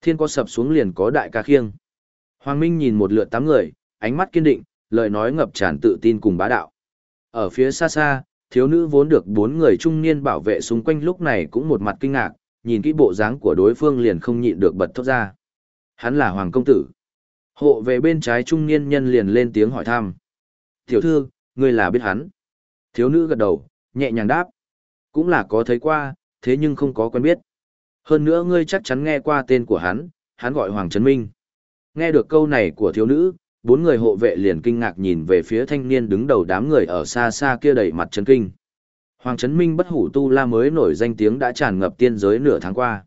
Thiên có sập xuống liền có đại ca khiêng. Hoàng Minh nhìn một lượt tám người, ánh mắt kiên định, lời nói ngập tràn tự tin cùng bá đạo. Ở phía xa xa, thiếu nữ vốn được bốn người trung niên bảo vệ xung quanh lúc này cũng một mặt kinh ngạc, nhìn kỹ bộ dáng của đối phương liền không nhịn được bật thốt ra. Hắn là Hoàng Công Tử. Hộ về bên trái trung niên nhân liền lên tiếng hỏi thăm. Tiểu thư, ngươi là biết hắn. Thiếu nữ gật đầu, nhẹ nhàng đáp. Cũng là có thấy qua, thế nhưng không có quen biết. Hơn nữa ngươi chắc chắn nghe qua tên của hắn, hắn gọi Hoàng Trấn Minh. Nghe được câu này của thiếu nữ, bốn người hộ vệ liền kinh ngạc nhìn về phía thanh niên đứng đầu đám người ở xa xa kia đầy mặt chấn kinh. Hoàng Trấn Minh bất hủ tu la mới nổi danh tiếng đã tràn ngập tiên giới nửa tháng qua.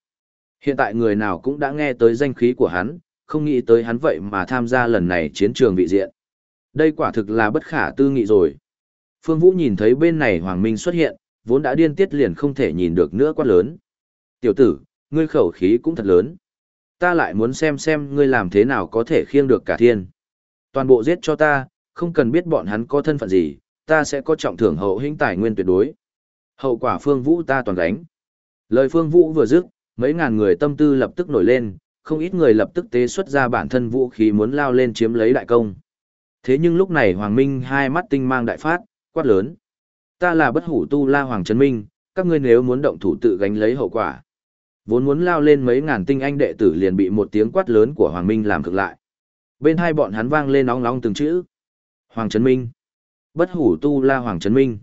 Hiện tại người nào cũng đã nghe tới danh khí của hắn, không nghĩ tới hắn vậy mà tham gia lần này chiến trường vị diện. Đây quả thực là bất khả tư nghị rồi. Phương Vũ nhìn thấy bên này Hoàng Minh xuất hiện, vốn đã điên tiết liền không thể nhìn được nữa quá lớn. Tiểu tử, ngươi khẩu khí cũng thật lớn. Ta lại muốn xem xem ngươi làm thế nào có thể khiêng được cả thiên. Toàn bộ giết cho ta, không cần biết bọn hắn có thân phận gì, ta sẽ có trọng thưởng hậu hĩnh tài nguyên tuyệt đối. Hậu quả Phương Vũ ta toàn gánh. Lời Phương Vũ vừa dứt, mấy ngàn người tâm tư lập tức nổi lên, không ít người lập tức tế xuất ra bản thân vũ khí muốn lao lên chiếm lấy đại công. Thế nhưng lúc này Hoàng Minh hai mắt tinh mang đại phát, quát lớn. Ta là bất hủ tu la Hoàng Trấn Minh, các ngươi nếu muốn động thủ tự gánh lấy hậu quả. Vốn muốn lao lên mấy ngàn tinh anh đệ tử liền bị một tiếng quát lớn của Hoàng Minh làm cực lại. Bên hai bọn hắn vang lên nóng nóng từng chữ. Hoàng Trấn Minh. Bất hủ tu la Hoàng Trấn Minh.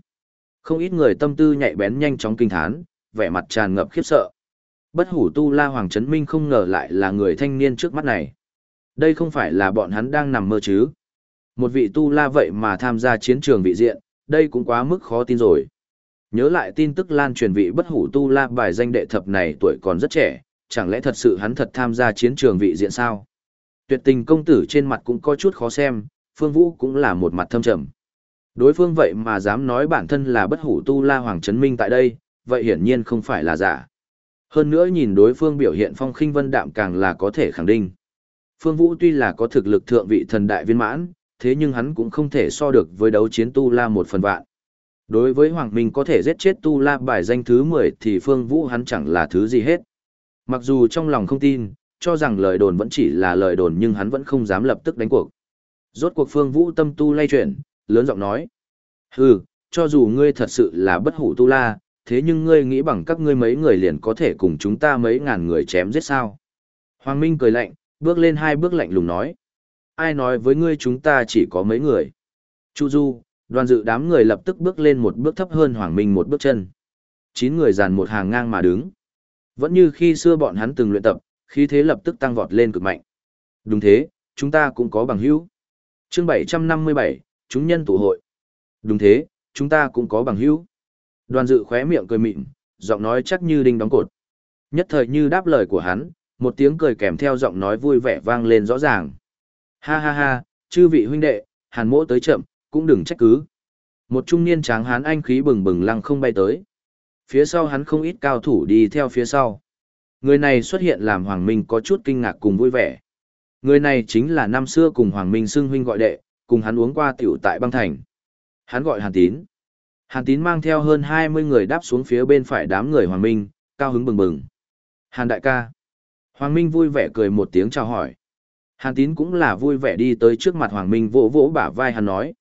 Không ít người tâm tư nhạy bén nhanh chóng kinh thán, vẻ mặt tràn ngập khiếp sợ. Bất hủ tu la Hoàng Trấn Minh không ngờ lại là người thanh niên trước mắt này. Đây không phải là bọn hắn đang nằm mơ chứ. Một vị tu la vậy mà tham gia chiến trường vị diện, đây cũng quá mức khó tin rồi. Nhớ lại tin tức lan truyền vị bất hủ tu la bài danh đệ thập này tuổi còn rất trẻ, chẳng lẽ thật sự hắn thật tham gia chiến trường vị diện sao? Tuyệt tình công tử trên mặt cũng có chút khó xem, Phương Vũ cũng là một mặt thâm trầm. Đối phương vậy mà dám nói bản thân là bất hủ tu la Hoàng Trấn Minh tại đây, vậy hiển nhiên không phải là giả. Hơn nữa nhìn đối phương biểu hiện phong khinh vân đạm càng là có thể khẳng định. Phương Vũ tuy là có thực lực thượng vị thần đại viên mãn, thế nhưng hắn cũng không thể so được với đấu chiến tu la một phần vạn. Đối với Hoàng Minh có thể giết chết tu la bài danh thứ 10 thì Phương Vũ hắn chẳng là thứ gì hết. Mặc dù trong lòng không tin, cho rằng lời đồn vẫn chỉ là lời đồn nhưng hắn vẫn không dám lập tức đánh cuộc. Rốt cuộc Phương Vũ tâm tu lay chuyển, lớn giọng nói. Hừ, cho dù ngươi thật sự là bất hủ tu la, thế nhưng ngươi nghĩ bằng các ngươi mấy người liền có thể cùng chúng ta mấy ngàn người chém giết sao. Hoàng Minh cười lạnh, bước lên hai bước lạnh lùng nói. Ai nói với ngươi chúng ta chỉ có mấy người. Chu Du, đoàn dự đám người lập tức bước lên một bước thấp hơn Hoàng Minh một bước chân. Chín người dàn một hàng ngang mà đứng. Vẫn như khi xưa bọn hắn từng luyện tập, khí thế lập tức tăng vọt lên cực mạnh. Đúng thế, chúng ta cũng có bằng hữu. Chương 757, chúng nhân tụ hội. Đúng thế, chúng ta cũng có bằng hữu. Đoàn dự khóe miệng cười mịn, giọng nói chắc như đinh đóng cột. Nhất thời như đáp lời của hắn, một tiếng cười kèm theo giọng nói vui vẻ vang lên rõ ràng. Ha ha ha, chư vị huynh đệ, hàn mỗ tới chậm, cũng đừng trách cứ. Một trung niên tráng hán anh khí bừng bừng lăng không bay tới. Phía sau hắn không ít cao thủ đi theo phía sau. Người này xuất hiện làm Hoàng Minh có chút kinh ngạc cùng vui vẻ. Người này chính là năm xưa cùng Hoàng Minh xưng huynh gọi đệ, cùng hắn uống qua tiểu tại băng thành. Hắn gọi Hàn Tín. Hàn Tín mang theo hơn 20 người đáp xuống phía bên phải đám người Hoàng Minh, cao hứng bừng bừng. Hàn đại ca. Hoàng Minh vui vẻ cười một tiếng chào hỏi. Hàn Tín cũng là vui vẻ đi tới trước mặt Hoàng Minh vỗ vỗ bả vai hắn nói.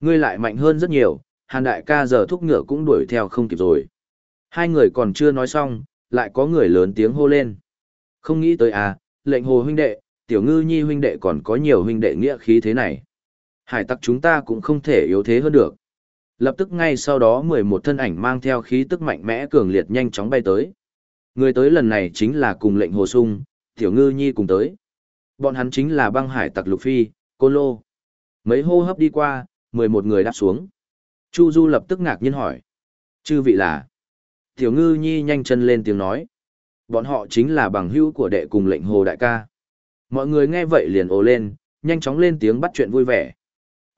Ngươi lại mạnh hơn rất nhiều, Hàn đại ca giờ thúc ngựa cũng đuổi theo không kịp rồi. Hai người còn chưa nói xong, lại có người lớn tiếng hô lên. Không nghĩ tới à, lệnh hồ huynh đệ, tiểu ngư nhi huynh đệ còn có nhiều huynh đệ nghĩa khí thế này. Hải tặc chúng ta cũng không thể yếu thế hơn được. Lập tức ngay sau đó 11 thân ảnh mang theo khí tức mạnh mẽ cường liệt nhanh chóng bay tới. Người tới lần này chính là cùng lệnh hồ sung, tiểu ngư nhi cùng tới. Bọn hắn chính là băng hải tặc lục phi, côn lô. Mấy hô hấp đi qua, 11 người đáp xuống. Chu Du lập tức ngạc nhiên hỏi. Chư vị là. Tiểu ngư nhi nhanh chân lên tiếng nói. Bọn họ chính là bằng hữu của đệ cùng lệnh hồ đại ca. Mọi người nghe vậy liền ồ lên, nhanh chóng lên tiếng bắt chuyện vui vẻ.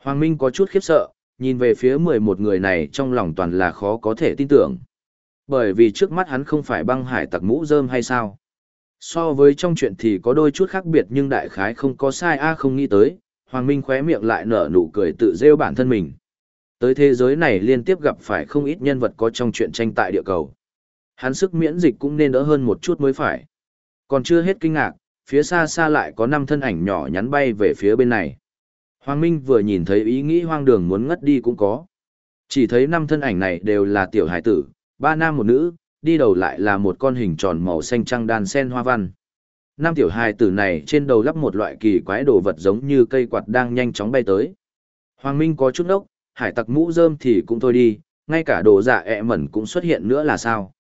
Hoàng Minh có chút khiếp sợ, nhìn về phía 11 người này trong lòng toàn là khó có thể tin tưởng. Bởi vì trước mắt hắn không phải băng hải tặc mũ rơm hay sao. So với trong chuyện thì có đôi chút khác biệt nhưng đại khái không có sai a không nghĩ tới, Hoàng Minh khóe miệng lại nở nụ cười tự rêu bản thân mình. Tới thế giới này liên tiếp gặp phải không ít nhân vật có trong chuyện tranh tại địa cầu. Hắn sức miễn dịch cũng nên đỡ hơn một chút mới phải. Còn chưa hết kinh ngạc, phía xa xa lại có năm thân ảnh nhỏ nhắn bay về phía bên này. Hoàng Minh vừa nhìn thấy ý nghĩ hoang đường muốn ngất đi cũng có. Chỉ thấy năm thân ảnh này đều là tiểu hải tử, ba nam một nữ, đi đầu lại là một con hình tròn màu xanh trăng đan sen hoa văn. Năm tiểu hải tử này trên đầu lắp một loại kỳ quái đồ vật giống như cây quạt đang nhanh chóng bay tới. Hoàng Minh có chút ốc, hải tặc mũ rơm thì cũng thôi đi, ngay cả đồ dạ ẹ mẩn cũng xuất hiện nữa là sao.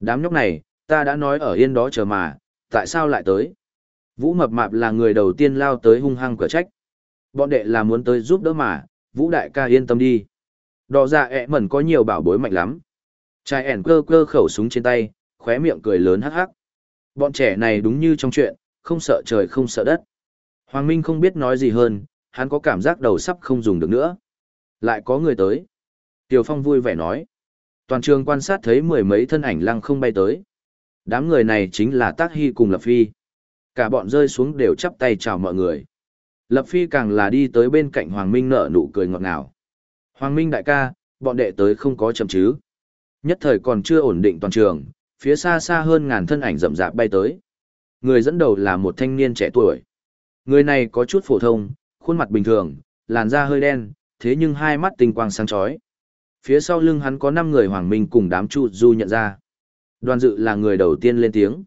Đám nhóc này, ta đã nói ở yên đó chờ mà, tại sao lại tới? Vũ mập mạp là người đầu tiên lao tới hung hăng cửa trách. Bọn đệ là muốn tới giúp đỡ mà, Vũ đại ca yên tâm đi. Đỏ dạ ẹ mẩn có nhiều bảo bối mạnh lắm. Trai ẻn cơ cơ khẩu súng trên tay, khóe miệng cười lớn hắc hắc. Bọn trẻ này đúng như trong chuyện, không sợ trời không sợ đất. Hoàng Minh không biết nói gì hơn, hắn có cảm giác đầu sắp không dùng được nữa. Lại có người tới. Tiều Phong vui vẻ nói. Toàn trường quan sát thấy mười mấy thân ảnh lăng không bay tới. Đám người này chính là Tác Hy cùng Lập Phi. Cả bọn rơi xuống đều chắp tay chào mọi người. Lập Phi càng là đi tới bên cạnh Hoàng Minh nở nụ cười ngọt ngào. Hoàng Minh đại ca, bọn đệ tới không có chậm chứ. Nhất thời còn chưa ổn định toàn trường, phía xa xa hơn ngàn thân ảnh rậm rạp bay tới. Người dẫn đầu là một thanh niên trẻ tuổi. Người này có chút phổ thông, khuôn mặt bình thường, làn da hơi đen, thế nhưng hai mắt tinh quang sáng chói. Phía sau lưng hắn có 5 người Hoàng Minh cùng đám chu du nhận ra. Đoàn dự là người đầu tiên lên tiếng.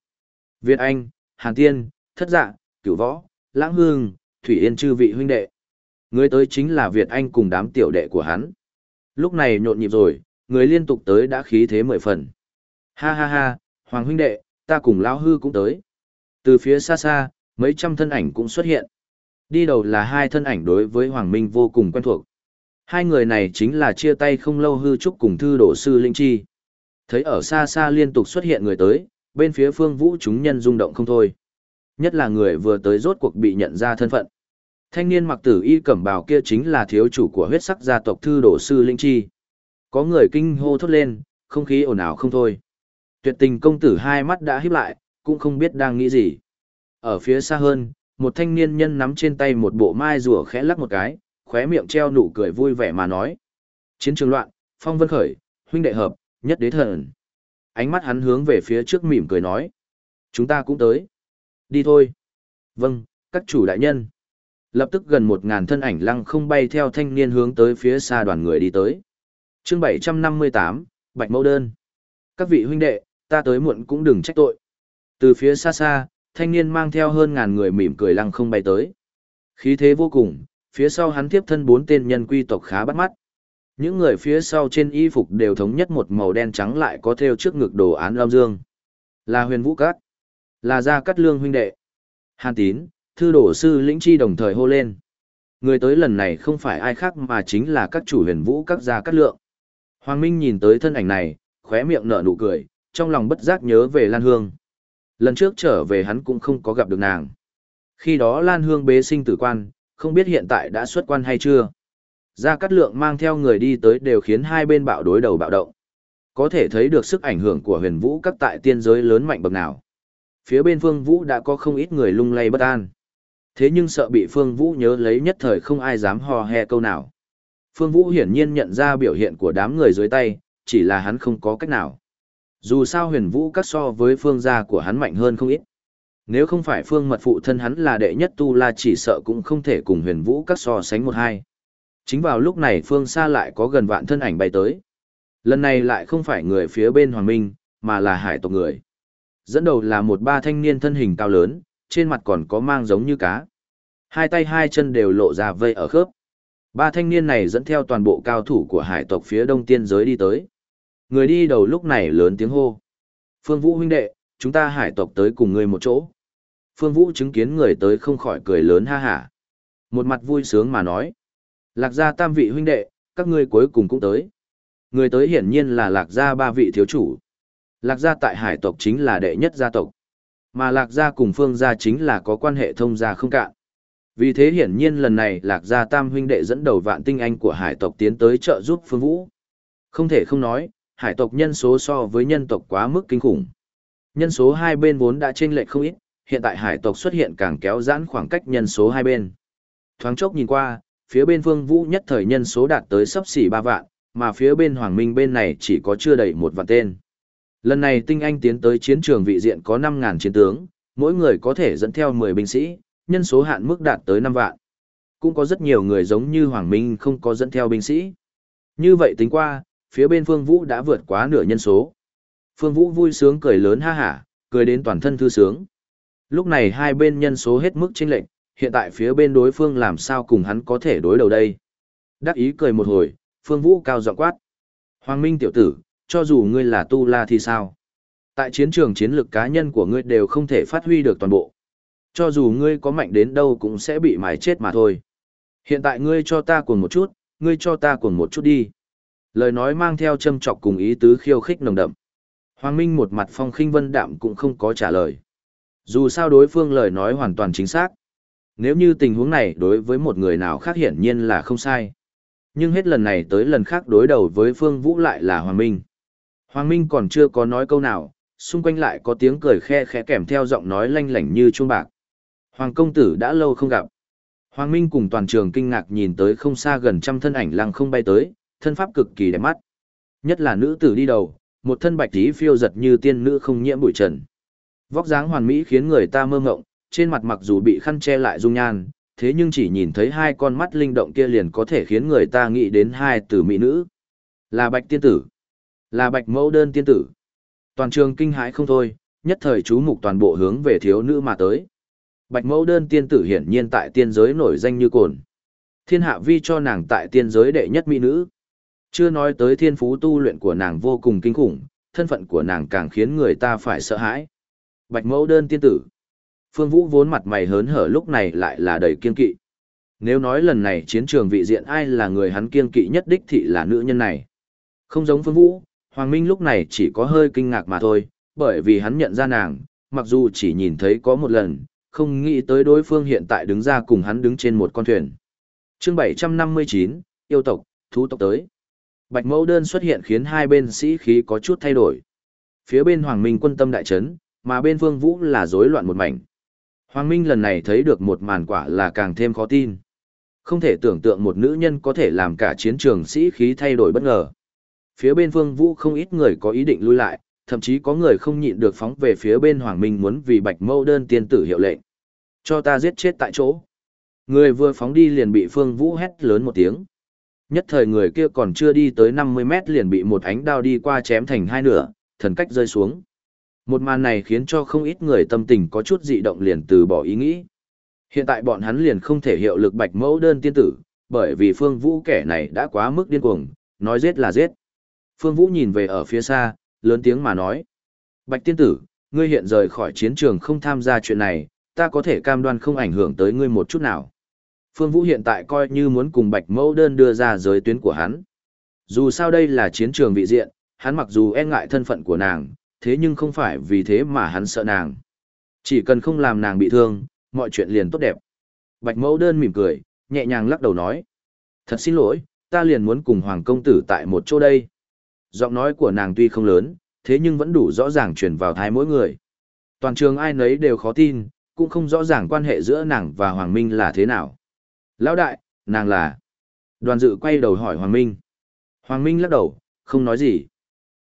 Việt Anh, Hàn Tiên, Thất Dạ, Cửu Võ, Lãng Hương, Thủy Yên chư vị huynh đệ. Người tới chính là Việt Anh cùng đám tiểu đệ của hắn. Lúc này nhộn nhịp rồi, người liên tục tới đã khí thế mười phần. Ha ha ha, Hoàng huynh đệ, ta cùng Lão Hư cũng tới. Từ phía xa xa, mấy trăm thân ảnh cũng xuất hiện. Đi đầu là hai thân ảnh đối với Hoàng Minh vô cùng quen thuộc. Hai người này chính là chia tay không lâu hư trúc cùng thư đổ sư Linh Chi. Thấy ở xa xa liên tục xuất hiện người tới, bên phía phương vũ chúng nhân rung động không thôi. Nhất là người vừa tới rốt cuộc bị nhận ra thân phận. Thanh niên mặc tử y cẩm bào kia chính là thiếu chủ của huyết sắc gia tộc thư đổ sư Linh Chi. Có người kinh hô thốt lên, không khí ồn ào không thôi. Tuyệt tình công tử hai mắt đã híp lại, cũng không biết đang nghĩ gì. Ở phía xa hơn, một thanh niên nhân nắm trên tay một bộ mai rùa khẽ lắc một cái, khóe miệng treo nụ cười vui vẻ mà nói. Chiến trường loạn, phong vân khởi, huynh đệ hợp, nhất đế thần. Ánh mắt hắn hướng về phía trước mỉm cười nói. Chúng ta cũng tới. Đi thôi. Vâng, các chủ đại nhân. Lập tức gần một ngàn thân ảnh lăng không bay theo thanh niên hướng tới phía xa đoàn người đi tới. chương bảy trăm năm mươi tám Bạch Mẫu Đơn. Các vị huynh đệ, ta tới muộn cũng đừng trách tội. Từ phía xa xa, thanh niên mang theo hơn ngàn người mỉm cười lăng không bay tới. Khí thế vô cùng, phía sau hắn tiếp thân bốn tên nhân quy tộc khá bắt mắt. Những người phía sau trên y phục đều thống nhất một màu đen trắng lại có theo trước ngực đồ án âm dương. Là huyền vũ cát. Là gia cát lương huynh đệ. Hàn tín, thư đổ sư lĩnh chi đồng thời hô lên. Người tới lần này không phải ai khác mà chính là các chủ huyền vũ các gia cát lượng. Hoàng Minh nhìn tới thân ảnh này, khóe miệng nở nụ cười, trong lòng bất giác nhớ về Lan Hương. Lần trước trở về hắn cũng không có gặp được nàng. Khi đó Lan Hương bế sinh tử quan, không biết hiện tại đã xuất quan hay chưa. Gia Cát Lượng mang theo người đi tới đều khiến hai bên bạo đối đầu bạo động. Có thể thấy được sức ảnh hưởng của huyền vũ các tại tiên giới lớn mạnh bậc nào. Phía bên Phương Vũ đã có không ít người lung lay bất an. Thế nhưng sợ bị Phương Vũ nhớ lấy nhất thời không ai dám hò hè câu nào. Phương Vũ hiển nhiên nhận ra biểu hiện của đám người dưới tay, chỉ là hắn không có cách nào. Dù sao huyền vũ các so với phương gia của hắn mạnh hơn không ít. Nếu không phải phương mật phụ thân hắn là đệ nhất tu la chỉ sợ cũng không thể cùng huyền vũ các so sánh một hai. Chính vào lúc này phương xa lại có gần vạn thân ảnh bay tới. Lần này lại không phải người phía bên Hoàng Minh, mà là hải tộc người. Dẫn đầu là một ba thanh niên thân hình cao lớn, trên mặt còn có mang giống như cá. Hai tay hai chân đều lộ ra vây ở khớp. Ba thanh niên này dẫn theo toàn bộ cao thủ của hải tộc phía đông tiên giới đi tới. Người đi đầu lúc này lớn tiếng hô. Phương Vũ huynh đệ, chúng ta hải tộc tới cùng ngươi một chỗ. Phương Vũ chứng kiến người tới không khỏi cười lớn ha hả. Một mặt vui sướng mà nói. Lạc gia tam vị huynh đệ, các ngươi cuối cùng cũng tới. Người tới hiển nhiên là lạc gia ba vị thiếu chủ. Lạc gia tại hải tộc chính là đệ nhất gia tộc. Mà lạc gia cùng phương gia chính là có quan hệ thông gia không cạn. Vì thế hiển nhiên lần này lạc gia tam huynh đệ dẫn đầu vạn tinh anh của hải tộc tiến tới trợ giúp phương vũ. Không thể không nói, hải tộc nhân số so với nhân tộc quá mức kinh khủng. Nhân số hai bên vốn đã chênh lệch không ít, hiện tại hải tộc xuất hiện càng kéo giãn khoảng cách nhân số hai bên. Thoáng chốc nhìn qua, phía bên Vương Vũ nhất thời nhân số đạt tới sấp xỉ 3 vạn, mà phía bên Hoàng Minh bên này chỉ có chưa đầy một vạn tên. Lần này tinh anh tiến tới chiến trường vị diện có 5.000 chiến tướng, mỗi người có thể dẫn theo 10 binh sĩ, nhân số hạn mức đạt tới 5 vạn. Cũng có rất nhiều người giống như Hoàng Minh không có dẫn theo binh sĩ. Như vậy tính qua, phía bên Phương Vũ đã vượt quá nửa nhân số. Phương Vũ vui sướng cười lớn ha hả, cười đến toàn thân thư sướng. Lúc này hai bên nhân số hết mức chênh lệch, hiện tại phía bên đối phương làm sao cùng hắn có thể đối đầu đây. Đắc ý cười một hồi, Phương Vũ cao giọng quát. Hoàng Minh tiểu tử, cho dù ngươi là tu la thì sao? Tại chiến trường chiến lược cá nhân của ngươi đều không thể phát huy được toàn bộ. Cho dù ngươi có mạnh đến đâu cũng sẽ bị mái chết mà thôi. Hiện tại ngươi cho ta cuồng một chút, ngươi cho ta cuồng một chút đi. Lời nói mang theo châm chọc cùng ý tứ khiêu khích nồng đậm. Hoàng Minh một mặt phong khinh vân đạm cũng không có trả lời. Dù sao đối phương lời nói hoàn toàn chính xác. Nếu như tình huống này đối với một người nào khác hiển nhiên là không sai. Nhưng hết lần này tới lần khác đối đầu với Phương Vũ lại là Hoàng Minh. Hoàng Minh còn chưa có nói câu nào, xung quanh lại có tiếng cười khe khẽ kèm theo giọng nói lanh lảnh như chuông bạc. Hoàng công tử đã lâu không gặp. Hoàng Minh cùng toàn trường kinh ngạc nhìn tới không xa gần trăm thân ảnh lăng không bay tới, thân pháp cực kỳ đẹp mắt. Nhất là nữ tử đi đầu, một thân bạch tí phiêu giật như tiên nữ không nhiễm bụi trần. Vóc dáng hoàn mỹ khiến người ta mơ ngộng, trên mặt mặc dù bị khăn che lại dung nhan, thế nhưng chỉ nhìn thấy hai con mắt linh động kia liền có thể khiến người ta nghĩ đến hai từ mỹ nữ. Là bạch tiên tử, là bạch mẫu đơn tiên tử. Toàn trường kinh hãi không thôi, nhất thời chú mục toàn bộ hướng về thiếu nữ mà tới. Bạch mẫu đơn tiên tử hiển nhiên tại tiên giới nổi danh như cồn. Thiên hạ vi cho nàng tại tiên giới đệ nhất mỹ nữ. Chưa nói tới thiên phú tu luyện của nàng vô cùng kinh khủng, thân phận của nàng càng khiến người ta phải sợ hãi. Bạch mẫu đơn tiên tử. Phương Vũ vốn mặt mày hớn hở lúc này lại là đầy kiên kỵ. Nếu nói lần này chiến trường vị diện ai là người hắn kiên kỵ nhất đích thị là nữ nhân này. Không giống Phương Vũ, Hoàng Minh lúc này chỉ có hơi kinh ngạc mà thôi, bởi vì hắn nhận ra nàng, mặc dù chỉ nhìn thấy có một lần, không nghĩ tới đối phương hiện tại đứng ra cùng hắn đứng trên một con thuyền. chương 759, yêu tộc, thú tộc tới. Bạch mẫu đơn xuất hiện khiến hai bên sĩ khí có chút thay đổi. Phía bên Hoàng Minh quân tâm đại chấn, mà bên Vương Vũ là rối loạn một mảnh. Hoàng Minh lần này thấy được một màn quả là càng thêm khó tin. Không thể tưởng tượng một nữ nhân có thể làm cả chiến trường sĩ khí thay đổi bất ngờ. Phía bên Vương Vũ không ít người có ý định lui lại, thậm chí có người không nhịn được phóng về phía bên Hoàng Minh muốn vì Bạch Mâu đơn tiên tử hiệu lệnh. Cho ta giết chết tại chỗ. Người vừa phóng đi liền bị Phương Vũ hét lớn một tiếng. Nhất thời người kia còn chưa đi tới 50 mét liền bị một ánh đao đi qua chém thành hai nửa, thần cách rơi xuống. Một màn này khiến cho không ít người tâm tình có chút dị động liền từ bỏ ý nghĩ. Hiện tại bọn hắn liền không thể hiệu lực bạch mẫu đơn tiên tử, bởi vì Phương Vũ kẻ này đã quá mức điên cuồng, nói giết là giết. Phương Vũ nhìn về ở phía xa, lớn tiếng mà nói. Bạch tiên tử, ngươi hiện rời khỏi chiến trường không tham gia chuyện này, ta có thể cam đoan không ảnh hưởng tới ngươi một chút nào. Phương Vũ hiện tại coi như muốn cùng Bạch Mẫu đơn đưa ra giới tuyến của hắn. Dù sao đây là chiến trường vị diện, hắn mặc dù e ngại thân phận của nàng, thế nhưng không phải vì thế mà hắn sợ nàng. Chỉ cần không làm nàng bị thương, mọi chuyện liền tốt đẹp. Bạch Mẫu đơn mỉm cười, nhẹ nhàng lắc đầu nói. Thật xin lỗi, ta liền muốn cùng Hoàng Công Tử tại một chỗ đây. Giọng nói của nàng tuy không lớn, thế nhưng vẫn đủ rõ ràng truyền vào thai mỗi người. Toàn trường ai nấy đều khó tin, cũng không rõ ràng quan hệ giữa nàng và Hoàng Minh là thế nào. Lão đại, nàng là... Đoàn dự quay đầu hỏi Hoàng Minh. Hoàng Minh lắc đầu, không nói gì.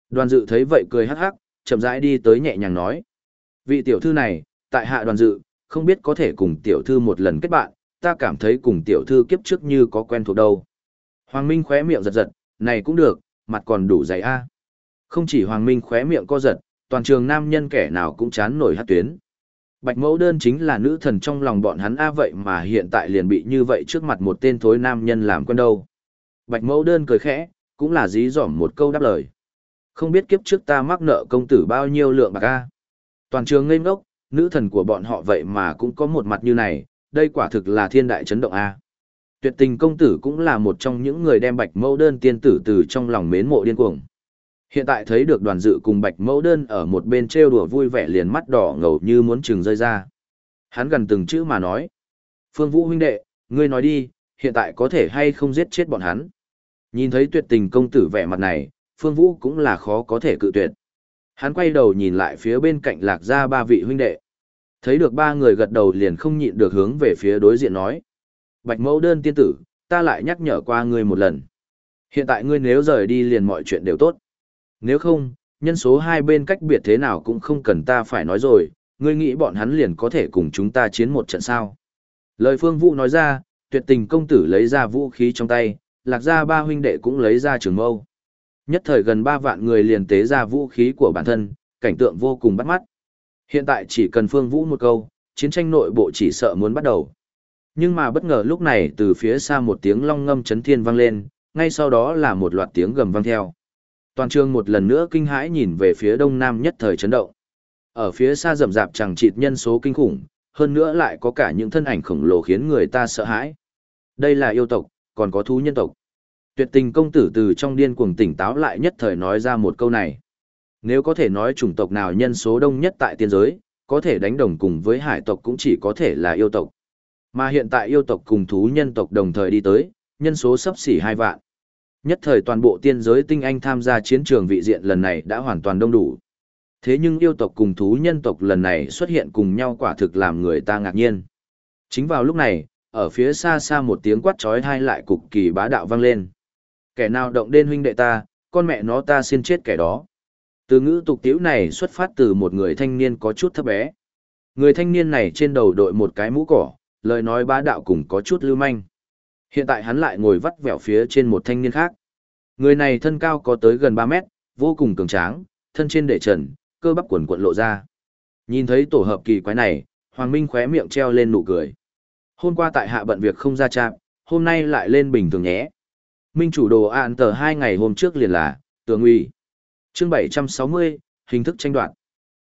Đoàn dự thấy vậy cười hắc hắc, chậm rãi đi tới nhẹ nhàng nói. Vị tiểu thư này, tại hạ đoàn dự, không biết có thể cùng tiểu thư một lần kết bạn, ta cảm thấy cùng tiểu thư kiếp trước như có quen thuộc đâu. Hoàng Minh khóe miệng giật giật, này cũng được, mặt còn đủ dày a. Không chỉ Hoàng Minh khóe miệng co giật, toàn trường nam nhân kẻ nào cũng chán nổi hát tuyến. Bạch mẫu đơn chính là nữ thần trong lòng bọn hắn a vậy mà hiện tại liền bị như vậy trước mặt một tên thối nam nhân làm quen đâu. Bạch mẫu đơn cười khẽ, cũng là dí dỏm một câu đáp lời. Không biết kiếp trước ta mắc nợ công tử bao nhiêu lượng bạc a. Toàn trường ngây ngốc, nữ thần của bọn họ vậy mà cũng có một mặt như này, đây quả thực là thiên đại chấn động a. Tuyệt tình công tử cũng là một trong những người đem bạch mẫu đơn tiên tử từ trong lòng mến mộ điên cuồng. Hiện tại thấy được đoàn dự cùng bạch mẫu đơn ở một bên trêu đùa vui vẻ liền mắt đỏ ngầu như muốn chừng rơi ra. Hắn gần từng chữ mà nói. Phương Vũ huynh đệ, ngươi nói đi, hiện tại có thể hay không giết chết bọn hắn. Nhìn thấy tuyệt tình công tử vẻ mặt này, Phương Vũ cũng là khó có thể cự tuyệt. Hắn quay đầu nhìn lại phía bên cạnh lạc ra ba vị huynh đệ. Thấy được ba người gật đầu liền không nhịn được hướng về phía đối diện nói. Bạch mẫu đơn tiên tử, ta lại nhắc nhở qua ngươi một lần. Hiện tại ngươi nếu rời đi liền mọi chuyện đều tốt. Nếu không, nhân số hai bên cách biệt thế nào cũng không cần ta phải nói rồi, ngươi nghĩ bọn hắn liền có thể cùng chúng ta chiến một trận sao. Lời phương vũ nói ra, tuyệt tình công tử lấy ra vũ khí trong tay, lạc ra ba huynh đệ cũng lấy ra trường mâu. Nhất thời gần ba vạn người liền tế ra vũ khí của bản thân, cảnh tượng vô cùng bắt mắt. Hiện tại chỉ cần phương vũ một câu, chiến tranh nội bộ chỉ sợ muốn bắt đầu. Nhưng mà bất ngờ lúc này từ phía xa một tiếng long ngâm chấn thiên vang lên, ngay sau đó là một loạt tiếng gầm vang theo. Toàn trường một lần nữa kinh hãi nhìn về phía đông nam nhất thời chấn động. Ở phía xa rầm rạp chẳng chịt nhân số kinh khủng, hơn nữa lại có cả những thân ảnh khổng lồ khiến người ta sợ hãi. Đây là yêu tộc, còn có thú nhân tộc. Tuyệt tình công tử từ trong điên cuồng tỉnh táo lại nhất thời nói ra một câu này. Nếu có thể nói chủng tộc nào nhân số đông nhất tại tiên giới, có thể đánh đồng cùng với hải tộc cũng chỉ có thể là yêu tộc. Mà hiện tại yêu tộc cùng thú nhân tộc đồng thời đi tới, nhân số sắp xỉ hai vạn. Nhất thời toàn bộ tiên giới tinh anh tham gia chiến trường vị diện lần này đã hoàn toàn đông đủ. Thế nhưng yêu tộc cùng thú nhân tộc lần này xuất hiện cùng nhau quả thực làm người ta ngạc nhiên. Chính vào lúc này, ở phía xa xa một tiếng quát trói thai lại cục kỳ bá đạo vang lên. Kẻ nào động đến huynh đệ ta, con mẹ nó ta xin chết kẻ đó. Từ ngữ tục tiễu này xuất phát từ một người thanh niên có chút thấp bé. Người thanh niên này trên đầu đội một cái mũ cỏ, lời nói bá đạo cùng có chút lưu manh. Hiện tại hắn lại ngồi vắt vẻo phía trên một thanh niên khác. Người này thân cao có tới gần 3 mét, vô cùng cường tráng, thân trên để trần, cơ bắp quần quận lộ ra. Nhìn thấy tổ hợp kỳ quái này, Hoàng Minh khóe miệng treo lên nụ cười. Hôm qua tại hạ bận việc không ra trạm, hôm nay lại lên bình thường nhé. Minh chủ đồ ạn tờ hai ngày hôm trước liền là, tường uy. chương 760, hình thức tranh đoạt.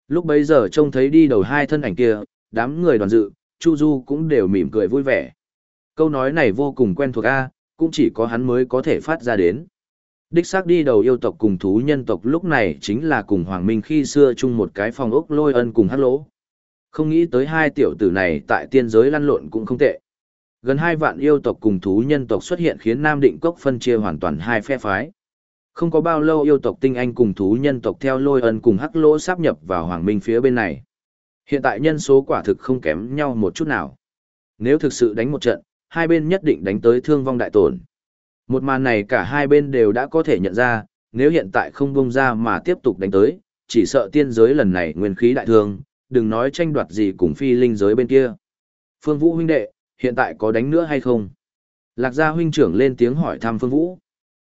Lúc bấy giờ trông thấy đi đầu hai thân ảnh kia, đám người đoàn dự, Chu Du cũng đều mỉm cười vui vẻ. Câu nói này vô cùng quen thuộc A, cũng chỉ có hắn mới có thể phát ra đến. Đích xác đi đầu yêu tộc cùng thú nhân tộc lúc này chính là cùng Hoàng Minh khi xưa chung một cái phòng ốc lôi ân cùng hát lỗ. Không nghĩ tới hai tiểu tử này tại tiên giới lăn lộn cũng không tệ. Gần hai vạn yêu tộc cùng thú nhân tộc xuất hiện khiến Nam Định Cốc phân chia hoàn toàn hai phe phái. Không có bao lâu yêu tộc tinh anh cùng thú nhân tộc theo lôi ân cùng hắc lỗ sáp nhập vào Hoàng Minh phía bên này. Hiện tại nhân số quả thực không kém nhau một chút nào. Nếu thực sự đánh một trận, hai bên nhất định đánh tới thương vong đại tổn. Một màn này cả hai bên đều đã có thể nhận ra, nếu hiện tại không bung ra mà tiếp tục đánh tới, chỉ sợ tiên giới lần này nguyên khí đại thương, đừng nói tranh đoạt gì cùng phi linh giới bên kia. Phương Vũ huynh đệ, hiện tại có đánh nữa hay không? Lạc gia huynh trưởng lên tiếng hỏi thăm Phương Vũ.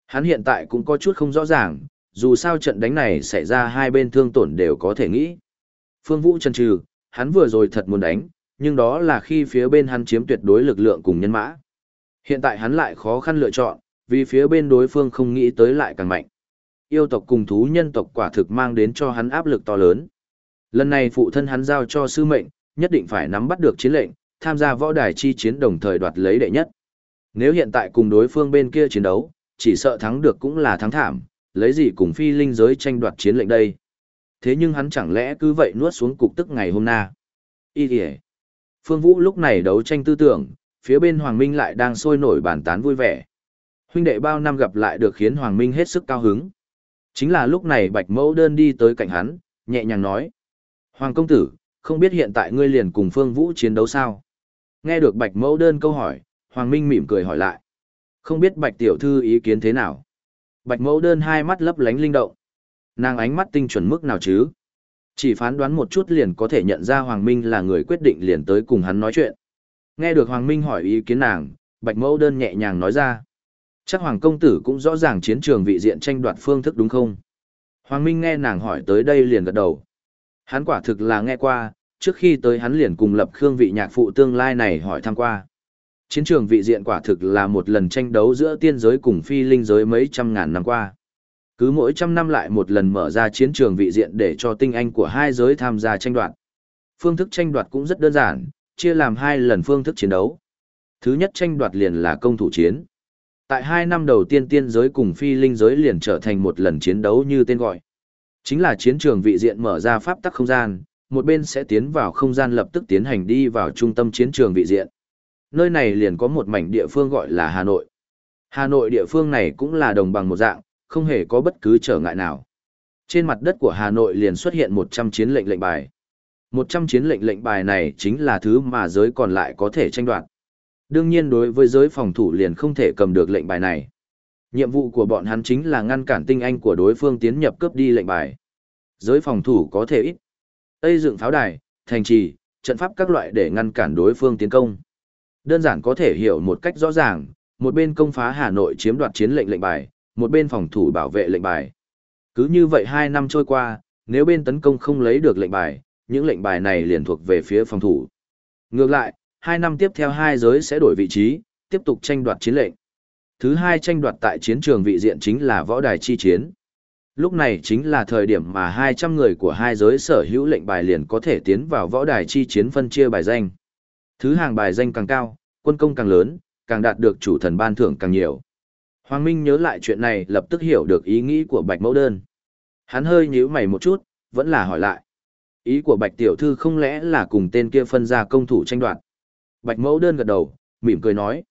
Hắn hiện tại cũng có chút không rõ ràng, dù sao trận đánh này xảy ra hai bên thương tổn đều có thể nghĩ. Phương Vũ chần chừ, hắn vừa rồi thật muốn đánh, nhưng đó là khi phía bên hắn chiếm tuyệt đối lực lượng cùng nhân mã. Hiện tại hắn lại khó khăn lựa chọn, vì phía bên đối phương không nghĩ tới lại càng mạnh. Yêu tộc cùng thú nhân tộc quả thực mang đến cho hắn áp lực to lớn. Lần này phụ thân hắn giao cho sư mệnh, nhất định phải nắm bắt được chiến lệnh, tham gia võ đài chi chiến đồng thời đoạt lấy đệ nhất. Nếu hiện tại cùng đối phương bên kia chiến đấu, chỉ sợ thắng được cũng là thắng thảm, lấy gì cùng phi linh giới tranh đoạt chiến lệnh đây. Thế nhưng hắn chẳng lẽ cứ vậy nuốt xuống cục tức ngày hôm nay Ý kìa. Phương Vũ lúc này đấu tranh tư tưởng, phía bên Hoàng Minh lại đang sôi nổi bàn tán vui vẻ. Huynh đệ bao năm gặp lại được khiến Hoàng Minh hết sức cao hứng. Chính là lúc này Bạch Mẫu đơn đi tới cạnh hắn, nhẹ nhàng nói. Hoàng công tử, không biết hiện tại ngươi liền cùng Phương Vũ chiến đấu sao? Nghe được Bạch Mẫu đơn câu hỏi, Hoàng Minh mỉm cười hỏi lại. Không biết Bạch Tiểu Thư ý kiến thế nào? Bạch Mẫu đơn hai mắt lấp lánh linh động. Nàng ánh mắt tinh chuẩn mức nào chứ? Chỉ phán đoán một chút liền có thể nhận ra Hoàng Minh là người quyết định liền tới cùng hắn nói chuyện. Nghe được Hoàng Minh hỏi ý kiến nàng, Bạch Mẫu đơn nhẹ nhàng nói ra. Chắc Hoàng công tử cũng rõ ràng chiến trường vị diện tranh đoạt phương thức đúng không? Hoàng Minh nghe nàng hỏi tới đây liền gật đầu. Hắn quả thực là nghe qua, trước khi tới hắn liền cùng lập khương vị nhạc phụ tương lai này hỏi thăm qua. Chiến trường vị diện quả thực là một lần tranh đấu giữa tiên giới cùng phi linh giới mấy trăm ngàn năm qua. Cứ mỗi trăm năm lại một lần mở ra chiến trường vị diện để cho tinh anh của hai giới tham gia tranh đoạt. Phương thức tranh đoạt cũng rất đơn giản, chia làm hai lần phương thức chiến đấu. Thứ nhất tranh đoạt liền là công thủ chiến. Tại hai năm đầu tiên tiên giới cùng phi linh giới liền trở thành một lần chiến đấu như tên gọi. Chính là chiến trường vị diện mở ra pháp tắc không gian, một bên sẽ tiến vào không gian lập tức tiến hành đi vào trung tâm chiến trường vị diện. Nơi này liền có một mảnh địa phương gọi là Hà Nội. Hà Nội địa phương này cũng là đồng bằng một dạng, không hề có bất cứ trở ngại nào. Trên mặt đất của Hà Nội liền xuất hiện 100 chiến lệnh lệnh bài. 100 chiến lệnh lệnh bài này chính là thứ mà giới còn lại có thể tranh đoạt. Đương nhiên đối với giới phòng thủ liền không thể cầm được lệnh bài này. Nhiệm vụ của bọn hắn chính là ngăn cản tinh anh của đối phương tiến nhập cướp đi lệnh bài. Giới phòng thủ có thể ít. Tây dựng pháo đài, thành trì, trận pháp các loại để ngăn cản đối phương tiến công. Đơn giản có thể hiểu một cách rõ ràng, một bên công phá Hà Nội chiếm đoạt chiến lệnh lệnh bài, một bên phòng thủ bảo vệ lệnh bài. Cứ như vậy hai năm trôi qua, nếu bên tấn công không lấy được lệnh bài, những lệnh bài này liền thuộc về phía phòng thủ. Ngược lại, hai năm tiếp theo hai giới sẽ đổi vị trí, tiếp tục tranh đoạt chiến lệnh. Thứ hai tranh đoạt tại chiến trường vị diện chính là võ đài chi chiến. Lúc này chính là thời điểm mà 200 người của hai giới sở hữu lệnh bài liền có thể tiến vào võ đài chi chiến phân chia bài danh. Thứ hàng bài danh càng cao, quân công càng lớn, càng đạt được chủ thần ban thưởng càng nhiều. Hoàng Minh nhớ lại chuyện này lập tức hiểu được ý nghĩ của Bạch Mẫu Đơn. Hắn hơi nhíu mày một chút, vẫn là hỏi lại. Ý của Bạch Tiểu Thư không lẽ là cùng tên kia phân ra công thủ tranh đoạt. Bạch Mẫu Đơn gật đầu, mỉm cười nói.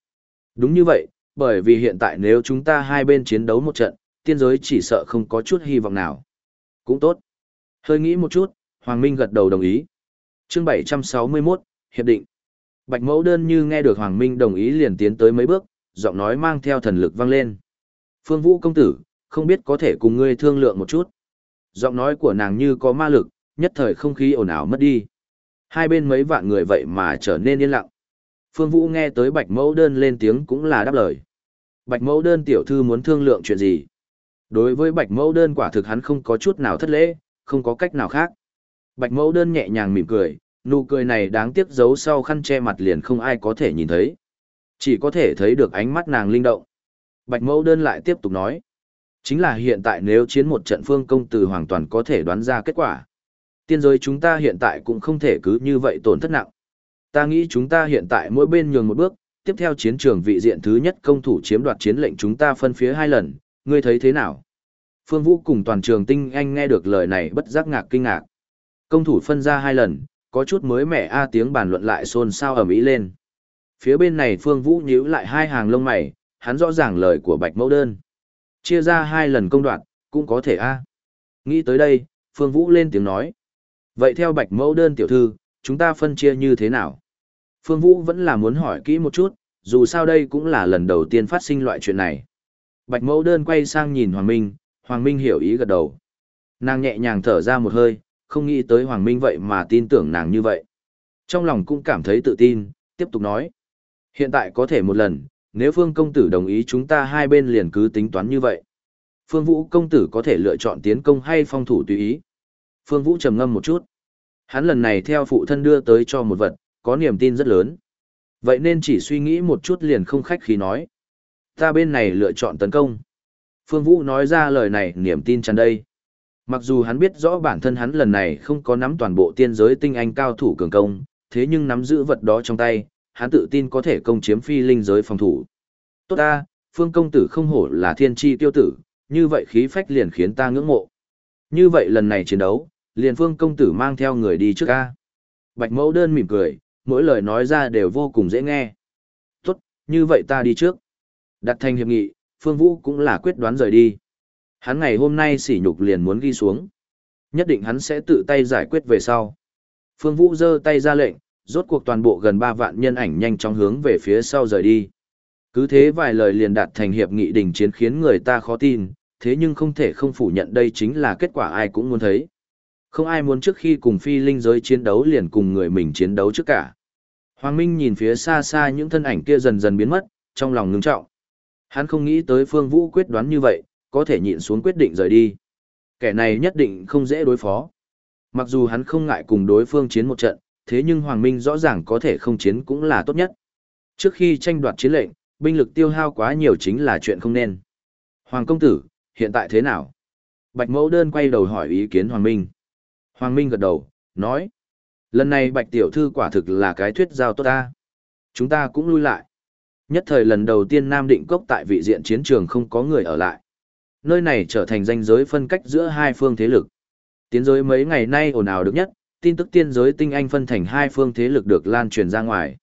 Đúng như vậy, bởi vì hiện tại nếu chúng ta hai bên chiến đấu một trận, tiên giới chỉ sợ không có chút hy vọng nào. Cũng tốt. Hơi nghĩ một chút, Hoàng Minh gật đầu đồng ý. chương 761, Hiệp định. Bạch Mẫu Đơn như nghe được Hoàng Minh đồng ý liền tiến tới mấy bước, giọng nói mang theo thần lực vang lên. Phương Vũ công tử, không biết có thể cùng ngươi thương lượng một chút. Giọng nói của nàng như có ma lực, nhất thời không khí ồn ào mất đi. Hai bên mấy vạn người vậy mà trở nên yên lặng. Phương Vũ nghe tới Bạch Mẫu Đơn lên tiếng cũng là đáp lời. Bạch Mẫu Đơn tiểu thư muốn thương lượng chuyện gì? Đối với Bạch Mẫu Đơn quả thực hắn không có chút nào thất lễ, không có cách nào khác. Bạch Mẫu Đơn nhẹ nhàng mỉm cười, nụ cười này đáng tiếc giấu sau khăn che mặt liền không ai có thể nhìn thấy. Chỉ có thể thấy được ánh mắt nàng linh động. Bạch Mẫu Đơn lại tiếp tục nói. Chính là hiện tại nếu chiến một trận phương công từ hoàn toàn có thể đoán ra kết quả. Tiên giới chúng ta hiện tại cũng không thể cứ như vậy tổn thất nặng. Ta nghĩ chúng ta hiện tại mỗi bên nhường một bước, tiếp theo chiến trường vị diện thứ nhất công thủ chiếm đoạt chiến lệnh chúng ta phân phía hai lần, ngươi thấy thế nào? Phương Vũ cùng toàn trường tinh anh nghe được lời này bất giác ngạc kinh ngạc. Công thủ phân ra hai lần, có chút mới mẻ a tiếng bàn luận lại xôn xao ầm ĩ lên. Phía bên này Phương Vũ nhíu lại hai hàng lông mày, hắn rõ ràng lời của Bạch Mẫu Đơn. Chia ra hai lần công đoạn, cũng có thể a. Nghĩ tới đây, Phương Vũ lên tiếng nói. Vậy theo Bạch Mẫu Đơn tiểu thư, chúng ta phân chia như thế nào? Phương Vũ vẫn là muốn hỏi kỹ một chút, dù sao đây cũng là lần đầu tiên phát sinh loại chuyện này. Bạch Mẫu Đơn quay sang nhìn Hoàng Minh, Hoàng Minh hiểu ý gật đầu. Nàng nhẹ nhàng thở ra một hơi, không nghĩ tới Hoàng Minh vậy mà tin tưởng nàng như vậy. Trong lòng cũng cảm thấy tự tin, tiếp tục nói. Hiện tại có thể một lần, nếu Phương Công Tử đồng ý chúng ta hai bên liền cứ tính toán như vậy. Phương Vũ Công Tử có thể lựa chọn tiến công hay phong thủ tùy ý. Phương Vũ trầm ngâm một chút. Hắn lần này theo phụ thân đưa tới cho một vật, có niềm tin rất lớn. Vậy nên chỉ suy nghĩ một chút liền không khách khí nói. Ta bên này lựa chọn tấn công. Phương Vũ nói ra lời này niềm tin tràn đây. Mặc dù hắn biết rõ bản thân hắn lần này không có nắm toàn bộ tiên giới tinh anh cao thủ cường công, thế nhưng nắm giữ vật đó trong tay, hắn tự tin có thể công chiếm phi linh giới phòng thủ. Tốt ta, Phương công tử không hổ là thiên tri tiêu tử, như vậy khí phách liền khiến ta ngưỡng mộ. Như vậy lần này chiến đấu, liền Phương công tử mang theo người đi trước ca. Bạch mẫu đơn mỉm cười, mỗi lời nói ra đều vô cùng dễ nghe. Tốt, như vậy ta đi trước. Đặt thành hiệp nghị, Phương Vũ cũng là quyết đoán rời đi. Hắn ngày hôm nay sỉ nhục liền muốn ghi xuống. Nhất định hắn sẽ tự tay giải quyết về sau. Phương Vũ giơ tay ra lệnh, rốt cuộc toàn bộ gần 3 vạn nhân ảnh nhanh chóng hướng về phía sau rời đi. Cứ thế vài lời liền đạt thành hiệp nghị đình chiến khiến người ta khó tin, thế nhưng không thể không phủ nhận đây chính là kết quả ai cũng muốn thấy. Không ai muốn trước khi cùng phi linh giới chiến đấu liền cùng người mình chiến đấu trước cả. Hoàng Minh nhìn phía xa xa những thân ảnh kia dần dần biến mất, trong lòng ngưng trọng. Hắn không nghĩ tới Phương Vũ quyết đoán như vậy, có thể nhịn xuống quyết định rời đi. Kẻ này nhất định không dễ đối phó. Mặc dù hắn không ngại cùng đối phương chiến một trận, thế nhưng Hoàng Minh rõ ràng có thể không chiến cũng là tốt nhất. Trước khi tranh đoạt chiến lệnh, binh lực tiêu hao quá nhiều chính là chuyện không nên. Hoàng công tử, hiện tại thế nào? Bạch mẫu đơn quay đầu hỏi ý kiến Hoàng Minh. Hoàng Minh gật đầu, nói. Lần này Bạch tiểu thư quả thực là cái thuyết giao tốt ta. Chúng ta cũng lui lại. Nhất thời lần đầu tiên Nam Định Cốc tại vị diện chiến trường không có người ở lại. Nơi này trở thành ranh giới phân cách giữa hai phương thế lực. Tiến giới mấy ngày nay ồn ào được nhất, tin tức tiên giới tinh anh phân thành hai phương thế lực được lan truyền ra ngoài.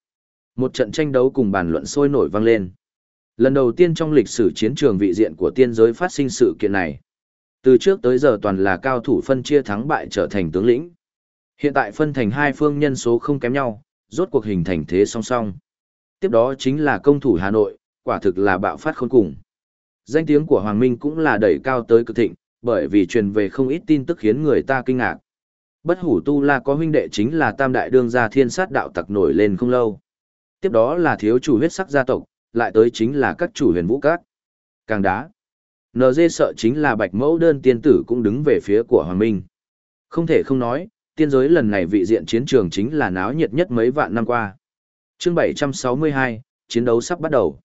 Một trận tranh đấu cùng bàn luận sôi nổi vang lên. Lần đầu tiên trong lịch sử chiến trường vị diện của tiên giới phát sinh sự kiện này. Từ trước tới giờ toàn là cao thủ phân chia thắng bại trở thành tướng lĩnh. Hiện tại phân thành hai phương nhân số không kém nhau, rốt cuộc hình thành thế song song. Tiếp đó chính là công thủ Hà Nội, quả thực là bạo phát khôn cùng. Danh tiếng của Hoàng Minh cũng là đẩy cao tới cực thịnh, bởi vì truyền về không ít tin tức khiến người ta kinh ngạc. Bất hủ tu la có huynh đệ chính là tam đại đương gia thiên sát đạo tặc nổi lên không lâu. Tiếp đó là thiếu chủ huyết sắc gia tộc, lại tới chính là các chủ huyền vũ các. Càng đá. NG sợ chính là bạch mẫu đơn tiên tử cũng đứng về phía của Hoàng Minh. Không thể không nói, tiên giới lần này vị diện chiến trường chính là náo nhiệt nhất mấy vạn năm qua chương 762, chiến đấu sắp bắt đầu.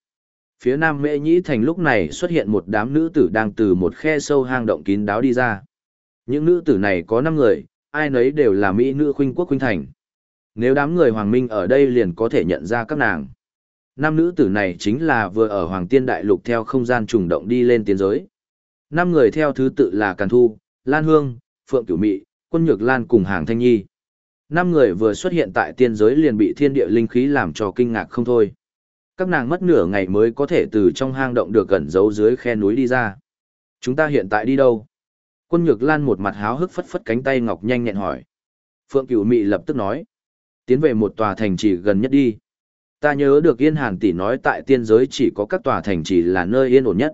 Phía nam mễ nhĩ thành lúc này xuất hiện một đám nữ tử đang từ một khe sâu hang động kín đáo đi ra. Những nữ tử này có 5 người, ai nấy đều là mỹ nữ khuynh quốc khuynh thành. Nếu đám người hoàng minh ở đây liền có thể nhận ra các nàng. Năm nữ tử này chính là vừa ở Hoàng Tiên Đại Lục theo không gian trùng động đi lên tiến giới. Năm người theo thứ tự là Càn Thu, Lan Hương, Phượng Cửu Mị, Quân Nhược Lan cùng Hàng Thanh Nhi. Năm người vừa xuất hiện tại tiên giới liền bị thiên địa linh khí làm cho kinh ngạc không thôi. Các nàng mất nửa ngày mới có thể từ trong hang động được gần giấu dưới khe núi đi ra. Chúng ta hiện tại đi đâu? Quân Nhược Lan một mặt háo hức phất phất cánh tay ngọc nhanh nhẹn hỏi. Phượng Cửu Mị lập tức nói. Tiến về một tòa thành trì gần nhất đi. Ta nhớ được Yên Hàn tỷ nói tại tiên giới chỉ có các tòa thành trì là nơi yên ổn nhất.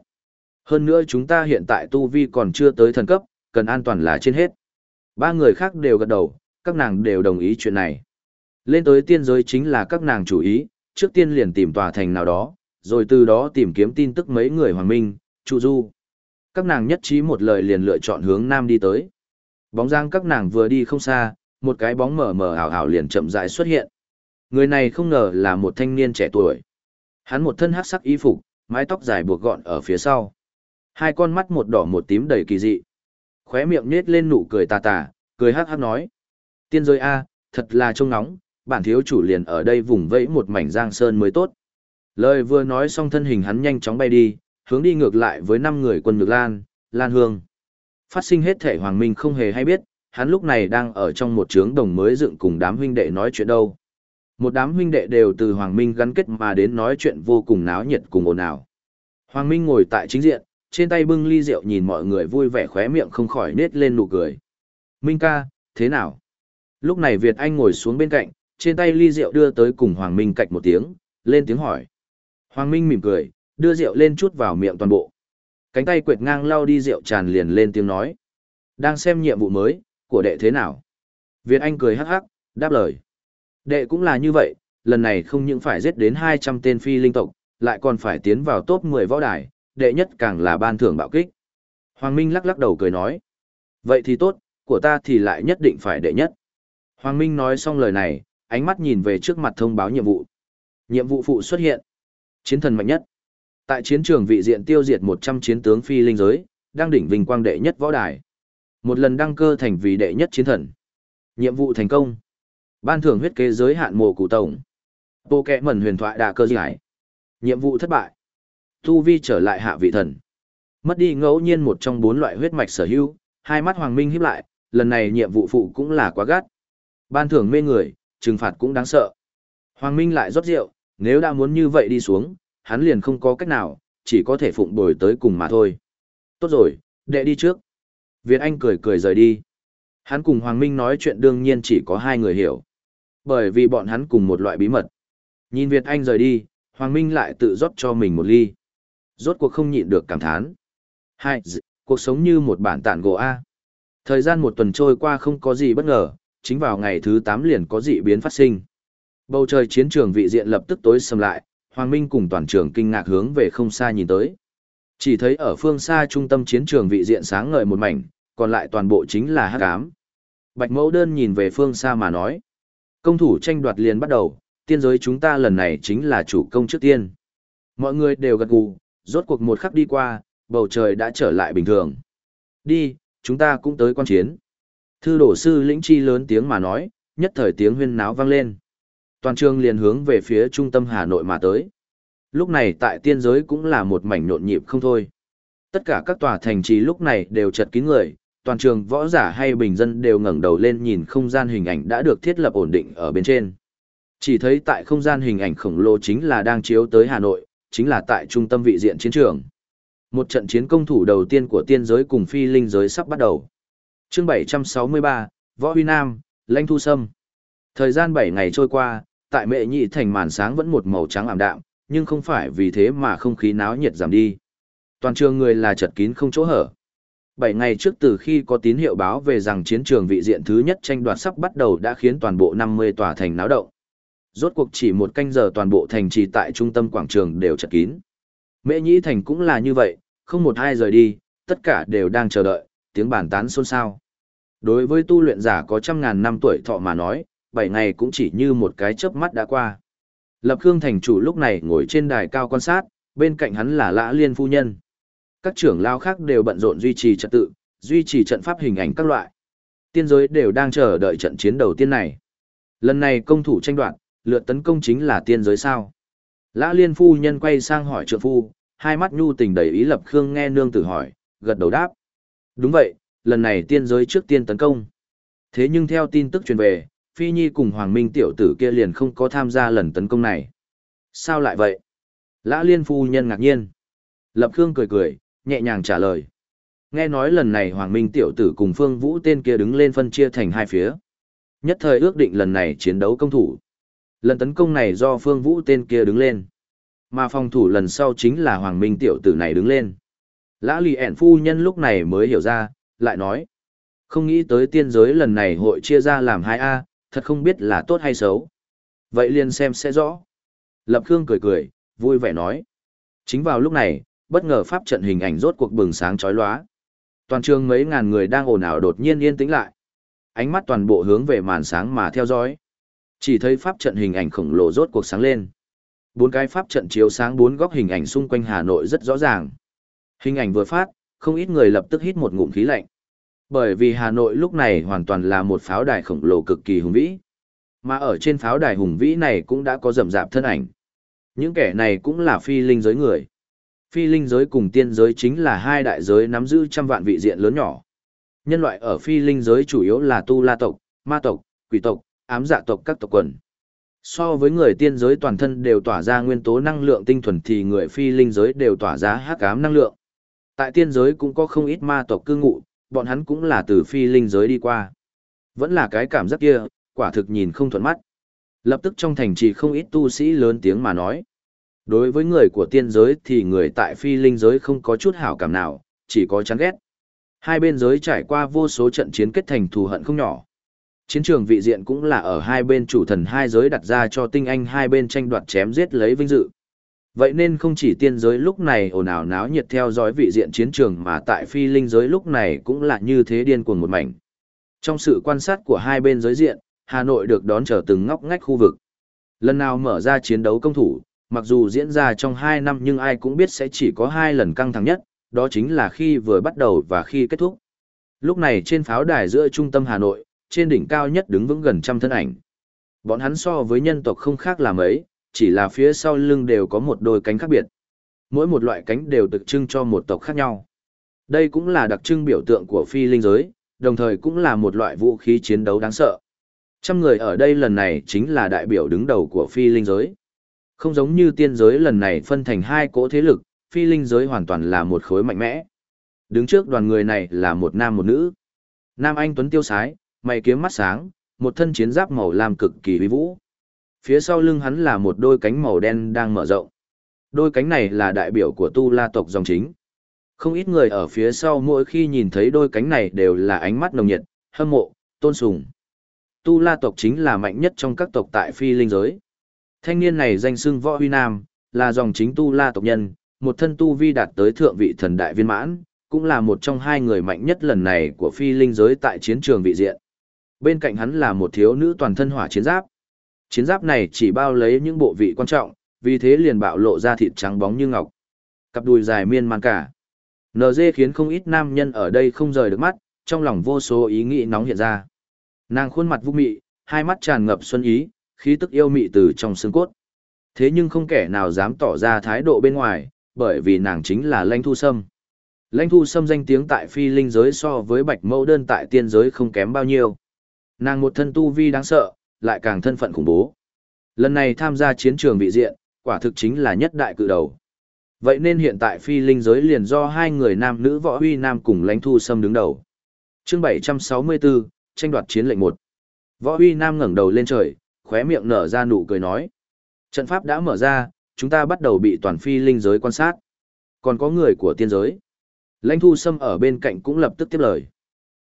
Hơn nữa chúng ta hiện tại tu vi còn chưa tới thần cấp, cần an toàn là trên hết. Ba người khác đều gật đầu, các nàng đều đồng ý chuyện này. Lên tới tiên giới chính là các nàng chủ ý, trước tiên liền tìm tòa thành nào đó, rồi từ đó tìm kiếm tin tức mấy người hoàng minh, Chu Du. Các nàng nhất trí một lời liền lựa chọn hướng nam đi tới. Bóng dáng các nàng vừa đi không xa, một cái bóng mờ mờ ảo ảo liền chậm rãi xuất hiện. Người này không ngờ là một thanh niên trẻ tuổi. Hắn một thân hắc sắc y phục, mái tóc dài buộc gọn ở phía sau. Hai con mắt một đỏ một tím đầy kỳ dị. Khóe miệng nhếch lên nụ cười tà tà, cười hắc hắc nói. Tiên giới A, thật là trông nóng, bản thiếu chủ liền ở đây vùng vẫy một mảnh giang sơn mới tốt. Lời vừa nói xong thân hình hắn nhanh chóng bay đi, hướng đi ngược lại với năm người quân ngược lan, lan hương. Phát sinh hết thể hoàng minh không hề hay biết, hắn lúc này đang ở trong một trướng đồng mới dựng cùng đám huynh đệ nói chuyện đâu. Một đám huynh đệ đều từ Hoàng Minh gắn kết mà đến nói chuyện vô cùng náo nhiệt cùng ồn ào. Hoàng Minh ngồi tại chính diện, trên tay bưng ly rượu nhìn mọi người vui vẻ khóe miệng không khỏi nết lên nụ cười. Minh ca, thế nào? Lúc này Việt Anh ngồi xuống bên cạnh, trên tay ly rượu đưa tới cùng Hoàng Minh cạnh một tiếng, lên tiếng hỏi. Hoàng Minh mỉm cười, đưa rượu lên chút vào miệng toàn bộ. Cánh tay quệt ngang lau đi rượu tràn liền lên tiếng nói. Đang xem nhiệm vụ mới, của đệ thế nào? Việt Anh cười hắc hắc, đáp lời. Đệ cũng là như vậy, lần này không những phải giết đến 200 tên phi linh tộc, lại còn phải tiến vào top 10 võ đài, đệ nhất càng là ban thưởng bạo kích. Hoàng Minh lắc lắc đầu cười nói. Vậy thì tốt, của ta thì lại nhất định phải đệ nhất. Hoàng Minh nói xong lời này, ánh mắt nhìn về trước mặt thông báo nhiệm vụ. Nhiệm vụ phụ xuất hiện. Chiến thần mạnh nhất. Tại chiến trường vị diện tiêu diệt 100 chiến tướng phi linh giới, đang đỉnh vinh quang đệ nhất võ đài. Một lần đăng cơ thành vị đệ nhất chiến thần. Nhiệm vụ thành công. Ban thưởng huyết kế giới hạn mồ cụ tổng. Bộ kẹ mẩn huyền thoại đà cơ giải. Nhiệm vụ thất bại. Tu vi trở lại hạ vị thần. Mất đi ngẫu nhiên một trong bốn loại huyết mạch sở hữu, hai mắt Hoàng Minh híp lại, lần này nhiệm vụ phụ cũng là quá gắt. Ban thưởng mê người, trừng phạt cũng đáng sợ. Hoàng Minh lại rót rượu, nếu đã muốn như vậy đi xuống, hắn liền không có cách nào, chỉ có thể phụng bồi tới cùng mà thôi. Tốt rồi, đệ đi trước. Việt Anh cười cười rời đi. Hắn cùng Hoàng Minh nói chuyện đương nhiên chỉ có hai người hiểu. Bởi vì bọn hắn cùng một loại bí mật. Nhìn Việt Anh rời đi, Hoàng Minh lại tự rót cho mình một ly. Rốt cuộc không nhịn được cảm thán. Hai, cuộc sống như một bản tản gỗ A. Thời gian một tuần trôi qua không có gì bất ngờ, chính vào ngày thứ 8 liền có dị biến phát sinh. Bầu trời chiến trường vị diện lập tức tối sầm lại, Hoàng Minh cùng toàn trường kinh ngạc hướng về không xa nhìn tới. Chỉ thấy ở phương xa trung tâm chiến trường vị diện sáng ngời một mảnh, còn lại toàn bộ chính là hắc ám. Bạch Mẫu Đơn nhìn về phương xa mà nói. Công thủ tranh đoạt liền bắt đầu, tiên giới chúng ta lần này chính là chủ công trước tiên. Mọi người đều gật gù, rốt cuộc một khắc đi qua, bầu trời đã trở lại bình thường. Đi, chúng ta cũng tới quan chiến. Thư đổ sư lĩnh chi lớn tiếng mà nói, nhất thời tiếng huyên náo vang lên. Toàn trường liền hướng về phía trung tâm Hà Nội mà tới. Lúc này tại tiên giới cũng là một mảnh nhộn nhịp không thôi. Tất cả các tòa thành trì lúc này đều chật kín người, toàn trường võ giả hay bình dân đều ngẩng đầu lên nhìn không gian hình ảnh đã được thiết lập ổn định ở bên trên. Chỉ thấy tại không gian hình ảnh khổng lồ chính là đang chiếu tới Hà Nội, chính là tại trung tâm vị diện chiến trường. Một trận chiến công thủ đầu tiên của tiên giới cùng phi linh giới sắp bắt đầu. Chương 763, Võ Huy Nam, Lanh Thu Sâm. Thời gian 7 ngày trôi qua, tại mệ nhị thành màn sáng vẫn một màu trắng ảm đạm, nhưng không phải vì thế mà không khí náo nhiệt giảm đi. Toàn trường người là chật kín không chỗ hở. 7 ngày trước từ khi có tín hiệu báo về rằng chiến trường vị diện thứ nhất tranh đoạt sắp bắt đầu đã khiến toàn bộ 50 tòa thành náo động. Rốt cuộc chỉ một canh giờ toàn bộ thành trì tại trung tâm quảng trường đều chật kín. Mễ Nhĩ Thành cũng là như vậy, không một ai rời đi, tất cả đều đang chờ đợi, tiếng bàn tán xôn xao. Đối với tu luyện giả có trăm ngàn năm tuổi thọ mà nói, bảy ngày cũng chỉ như một cái chớp mắt đã qua. Lập Khương thành chủ lúc này ngồi trên đài cao quan sát, bên cạnh hắn là Lã Liên phu nhân. Các trưởng lao khác đều bận rộn duy trì trật tự, duy trì trận pháp hình ảnh các loại. Tiên giới đều đang chờ đợi trận chiến đầu tiên này. Lần này công thủ tranh đoạt, lượt tấn công chính là tiên giới sao? Lã Liên phu nhân quay sang hỏi trượng phu, hai mắt nhu tình đầy ý Lập Khương nghe nương tử hỏi, gật đầu đáp. Đúng vậy, lần này tiên giới trước tiên tấn công. Thế nhưng theo tin tức truyền về, Phi Nhi cùng Hoàng Minh tiểu tử kia liền không có tham gia lần tấn công này. Sao lại vậy? Lã Liên phu nhân ngạc nhiên. Lập Khương cười cười, nhẹ nhàng trả lời. Nghe nói lần này Hoàng Minh tiểu tử cùng Phương Vũ tên kia đứng lên phân chia thành hai phía. Nhất thời ước định lần này chiến đấu công thủ. Lần tấn công này do Phương Vũ tên kia đứng lên. Mà phòng thủ lần sau chính là Hoàng Minh tiểu tử này đứng lên. Lã lì ẻn phu nhân lúc này mới hiểu ra, lại nói. Không nghĩ tới tiên giới lần này hội chia ra làm hai a thật không biết là tốt hay xấu. Vậy liền xem sẽ rõ. Lập Khương cười cười, vui vẻ nói. Chính vào lúc này, bất ngờ pháp trận hình ảnh rốt cuộc bừng sáng chói lóa. Toàn trường mấy ngàn người đang ồn ào đột nhiên yên tĩnh lại. Ánh mắt toàn bộ hướng về màn sáng mà theo dõi. Chỉ thấy pháp trận hình ảnh khổng lồ rốt cuộc sáng lên. Bốn cái pháp trận chiếu sáng bốn góc hình ảnh xung quanh Hà Nội rất rõ ràng. Hình ảnh vừa phát, không ít người lập tức hít một ngụm khí lạnh. Bởi vì Hà Nội lúc này hoàn toàn là một pháo đài khổng lồ cực kỳ hùng vĩ. Mà ở trên pháo đài hùng vĩ này cũng đã có rầm rạp thân ảnh. Những kẻ này cũng là phi linh giới người. Phi linh giới cùng tiên giới chính là hai đại giới nắm giữ trăm vạn vị diện lớn nhỏ. Nhân loại ở phi linh giới chủ yếu là tu la tộc, ma tộc, quỷ tộc, ám dạ tộc các tộc quần. So với người tiên giới toàn thân đều tỏa ra nguyên tố năng lượng tinh thuần thì người phi linh giới đều tỏa ra hắc ám năng lượng. Tại tiên giới cũng có không ít ma tộc cư ngụ, bọn hắn cũng là từ phi linh giới đi qua. Vẫn là cái cảm giác kia, quả thực nhìn không thuận mắt. Lập tức trong thành trì không ít tu sĩ lớn tiếng mà nói. Đối với người của tiên giới thì người tại phi linh giới không có chút hảo cảm nào, chỉ có chán ghét. Hai bên giới trải qua vô số trận chiến kết thành thù hận không nhỏ. Chiến trường vị diện cũng là ở hai bên chủ thần hai giới đặt ra cho tinh anh hai bên tranh đoạt chém giết lấy vinh dự. Vậy nên không chỉ tiên giới lúc này ồn ào náo nhiệt theo dõi vị diện chiến trường mà tại phi linh giới lúc này cũng là như thế điên cuồng một mảnh. Trong sự quan sát của hai bên giới diện, Hà Nội được đón chờ từng ngóc ngách khu vực. Lần nào mở ra chiến đấu công thủ, mặc dù diễn ra trong hai năm nhưng ai cũng biết sẽ chỉ có hai lần căng thẳng nhất, đó chính là khi vừa bắt đầu và khi kết thúc. Lúc này trên pháo đài giữa trung tâm Hà Nội, trên đỉnh cao nhất đứng vững gần trăm thân ảnh. Bọn hắn so với nhân tộc không khác là mấy, chỉ là phía sau lưng đều có một đôi cánh khác biệt. Mỗi một loại cánh đều tượng trưng cho một tộc khác nhau. Đây cũng là đặc trưng biểu tượng của phi linh giới, đồng thời cũng là một loại vũ khí chiến đấu đáng sợ. Trăm người ở đây lần này chính là đại biểu đứng đầu của phi linh giới. Không giống như tiên giới lần này phân thành hai cỗ thế lực, phi linh giới hoàn toàn là một khối mạnh mẽ. Đứng trước đoàn người này là một nam một nữ. Nam Anh Tuấn tiêu sái, mày kiếm mắt sáng, một thân chiến giáp màu lam cực kỳ uy vũ. Phía sau lưng hắn là một đôi cánh màu đen đang mở rộng. Đôi cánh này là đại biểu của tu la tộc dòng chính. Không ít người ở phía sau mỗi khi nhìn thấy đôi cánh này đều là ánh mắt nồng nhiệt, hâm mộ, tôn sùng. Tu la tộc chính là mạnh nhất trong các tộc tại phi linh giới. Thanh niên này danh xưng võ huy nam, là dòng chính tu la tộc nhân, một thân tu vi đạt tới thượng vị thần đại viên mãn, cũng là một trong hai người mạnh nhất lần này của phi linh giới tại chiến trường vị diện. Bên cạnh hắn là một thiếu nữ toàn thân hỏa chiến giáp. Chiến giáp này chỉ bao lấy những bộ vị quan trọng, vì thế liền bạo lộ ra thịt trắng bóng như ngọc. Cặp đùi dài miên man cả. NG khiến không ít nam nhân ở đây không rời được mắt, trong lòng vô số ý nghĩ nóng hiện ra. Nàng khuôn mặt vũ mị, hai mắt tràn ngập xuân ý, khí tức yêu mị từ trong xương cốt. Thế nhưng không kẻ nào dám tỏ ra thái độ bên ngoài, bởi vì nàng chính là Lãnh Thu Sâm. Lãnh Thu Sâm danh tiếng tại phi linh giới so với Bạch Mẫu đơn tại tiên giới không kém bao nhiêu. Nàng một thân tu vi đáng sợ, lại càng thân phận khủng bố. Lần này tham gia chiến trường vị diện, quả thực chính là nhất đại cự đầu. Vậy nên hiện tại phi linh giới liền do hai người nam nữ võ huy nam cùng lãnh thu sâm đứng đầu. chương 764, tranh đoạt chiến lệnh 1. Võ huy nam ngẩng đầu lên trời, khóe miệng nở ra nụ cười nói. Trận pháp đã mở ra, chúng ta bắt đầu bị toàn phi linh giới quan sát. Còn có người của tiên giới. Lãnh thu sâm ở bên cạnh cũng lập tức tiếp lời.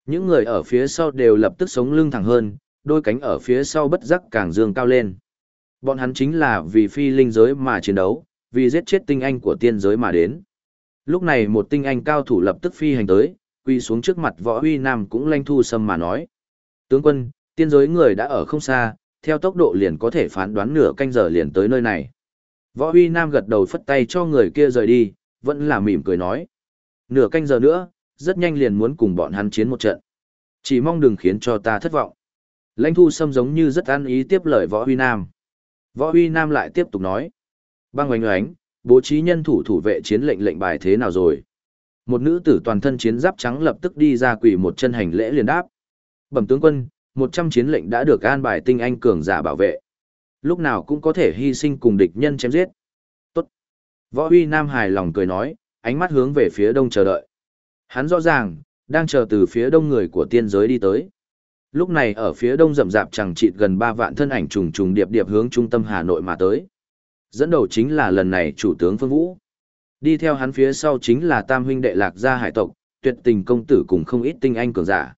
Những người ở phía sau đều lập tức sống lưng thẳng hơn, đôi cánh ở phía sau bất giác càng dương cao lên. Bọn hắn chính là vì phi linh giới mà chiến đấu, vì giết chết tinh anh của tiên giới mà đến. Lúc này một tinh anh cao thủ lập tức phi hành tới, quy xuống trước mặt võ huy nam cũng lanh thu sâm mà nói. Tướng quân, tiên giới người đã ở không xa, theo tốc độ liền có thể phán đoán nửa canh giờ liền tới nơi này. Võ huy nam gật đầu phất tay cho người kia rời đi, vẫn là mỉm cười nói. Nửa canh giờ nữa, rất nhanh liền muốn cùng bọn hắn chiến một trận. Chỉ mong đừng khiến cho ta thất vọng. Lãnh thu sâm giống như rất ăn ý tiếp lời võ huy nam. Võ huy nam lại tiếp tục nói. Băng oánh oánh, bố trí nhân thủ thủ vệ chiến lệnh lệnh bài thế nào rồi? Một nữ tử toàn thân chiến giáp trắng lập tức đi ra quỳ một chân hành lễ liền đáp. Bẩm tướng quân, một trăm chiến lệnh đã được an bài tinh anh cường giả bảo vệ. Lúc nào cũng có thể hy sinh cùng địch nhân chém giết. Tốt. Võ huy nam hài lòng cười nói, ánh mắt hướng về phía đông chờ đợi. Hắn rõ ràng, đang chờ từ phía đông người của tiên giới đi tới. Lúc này ở phía đông rậm rạp chẳng chịt gần 3 vạn thân ảnh trùng trùng điệp điệp hướng trung tâm Hà Nội mà tới. Dẫn đầu chính là lần này chủ tướng Phương Vũ. Đi theo hắn phía sau chính là tam huynh đệ lạc gia hải tộc, tuyệt tình công tử cùng không ít tinh anh cường giả.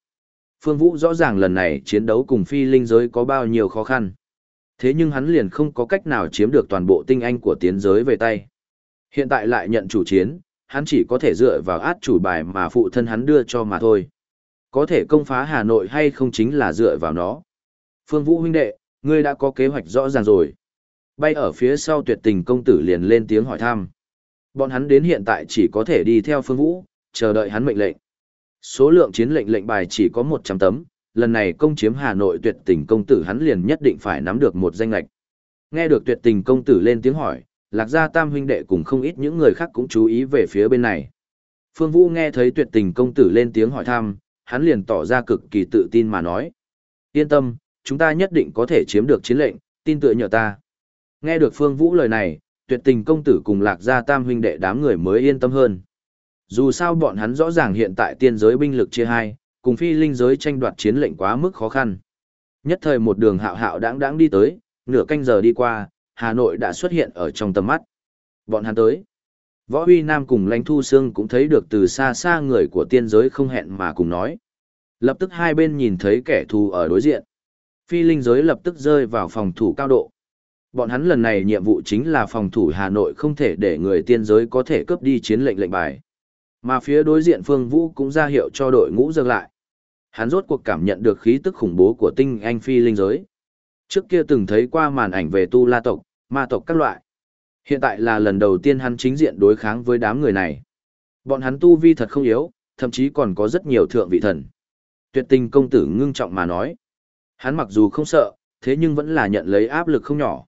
Phương Vũ rõ ràng lần này chiến đấu cùng phi linh giới có bao nhiêu khó khăn. Thế nhưng hắn liền không có cách nào chiếm được toàn bộ tinh anh của tiến giới về tay. Hiện tại lại nhận chủ chiến, hắn chỉ có thể dựa vào át chủ bài mà phụ thân hắn đưa cho mà thôi. Có thể công phá Hà Nội hay không chính là dựa vào nó. Phương Vũ huynh đệ, ngươi đã có kế hoạch rõ ràng rồi. Bay ở phía sau tuyệt tình công tử liền lên tiếng hỏi thăm. Bọn hắn đến hiện tại chỉ có thể đi theo Phương Vũ, chờ đợi hắn mệnh lệnh. Số lượng chiến lệnh lệnh bài chỉ có 100 tấm, lần này công chiếm Hà Nội tuyệt tình công tử hắn liền nhất định phải nắm được một danh lệnh. Nghe được tuyệt tình công tử lên tiếng hỏi, lạc gia tam huynh đệ cùng không ít những người khác cũng chú ý về phía bên này. Phương Vũ nghe thấy tuyệt tình công tử lên tiếng hỏi thăm, hắn liền tỏ ra cực kỳ tự tin mà nói. Yên tâm, chúng ta nhất định có thể chiếm được chiến lệnh, tin tựa nhờ ta. Nghe được Phương Vũ lời này, tuyệt tình công tử cùng lạc gia tam huynh đệ đám người mới yên tâm hơn. Dù sao bọn hắn rõ ràng hiện tại tiên giới binh lực chia hai, cùng phi linh giới tranh đoạt chiến lệnh quá mức khó khăn. Nhất thời một đường hạo hạo đáng đáng đi tới, nửa canh giờ đi qua, Hà Nội đã xuất hiện ở trong tầm mắt. Bọn hắn tới. Võ Huy Nam cùng Lãnh Thu Sương cũng thấy được từ xa xa người của tiên giới không hẹn mà cùng nói. Lập tức hai bên nhìn thấy kẻ thù ở đối diện. Phi linh giới lập tức rơi vào phòng thủ cao độ. Bọn hắn lần này nhiệm vụ chính là phòng thủ Hà Nội không thể để người tiên giới có thể cướp đi chiến lệnh lệnh bài. Mà phía đối diện Phương Vũ cũng ra hiệu cho đội ngũ dừng lại. Hắn rốt cuộc cảm nhận được khí tức khủng bố của tinh anh phi linh giới. Trước kia từng thấy qua màn ảnh về tu la tộc, ma tộc các loại. Hiện tại là lần đầu tiên hắn chính diện đối kháng với đám người này. Bọn hắn tu vi thật không yếu, thậm chí còn có rất nhiều thượng vị thần. Tuyệt tình công tử ngưng trọng mà nói. Hắn mặc dù không sợ, thế nhưng vẫn là nhận lấy áp lực không nhỏ.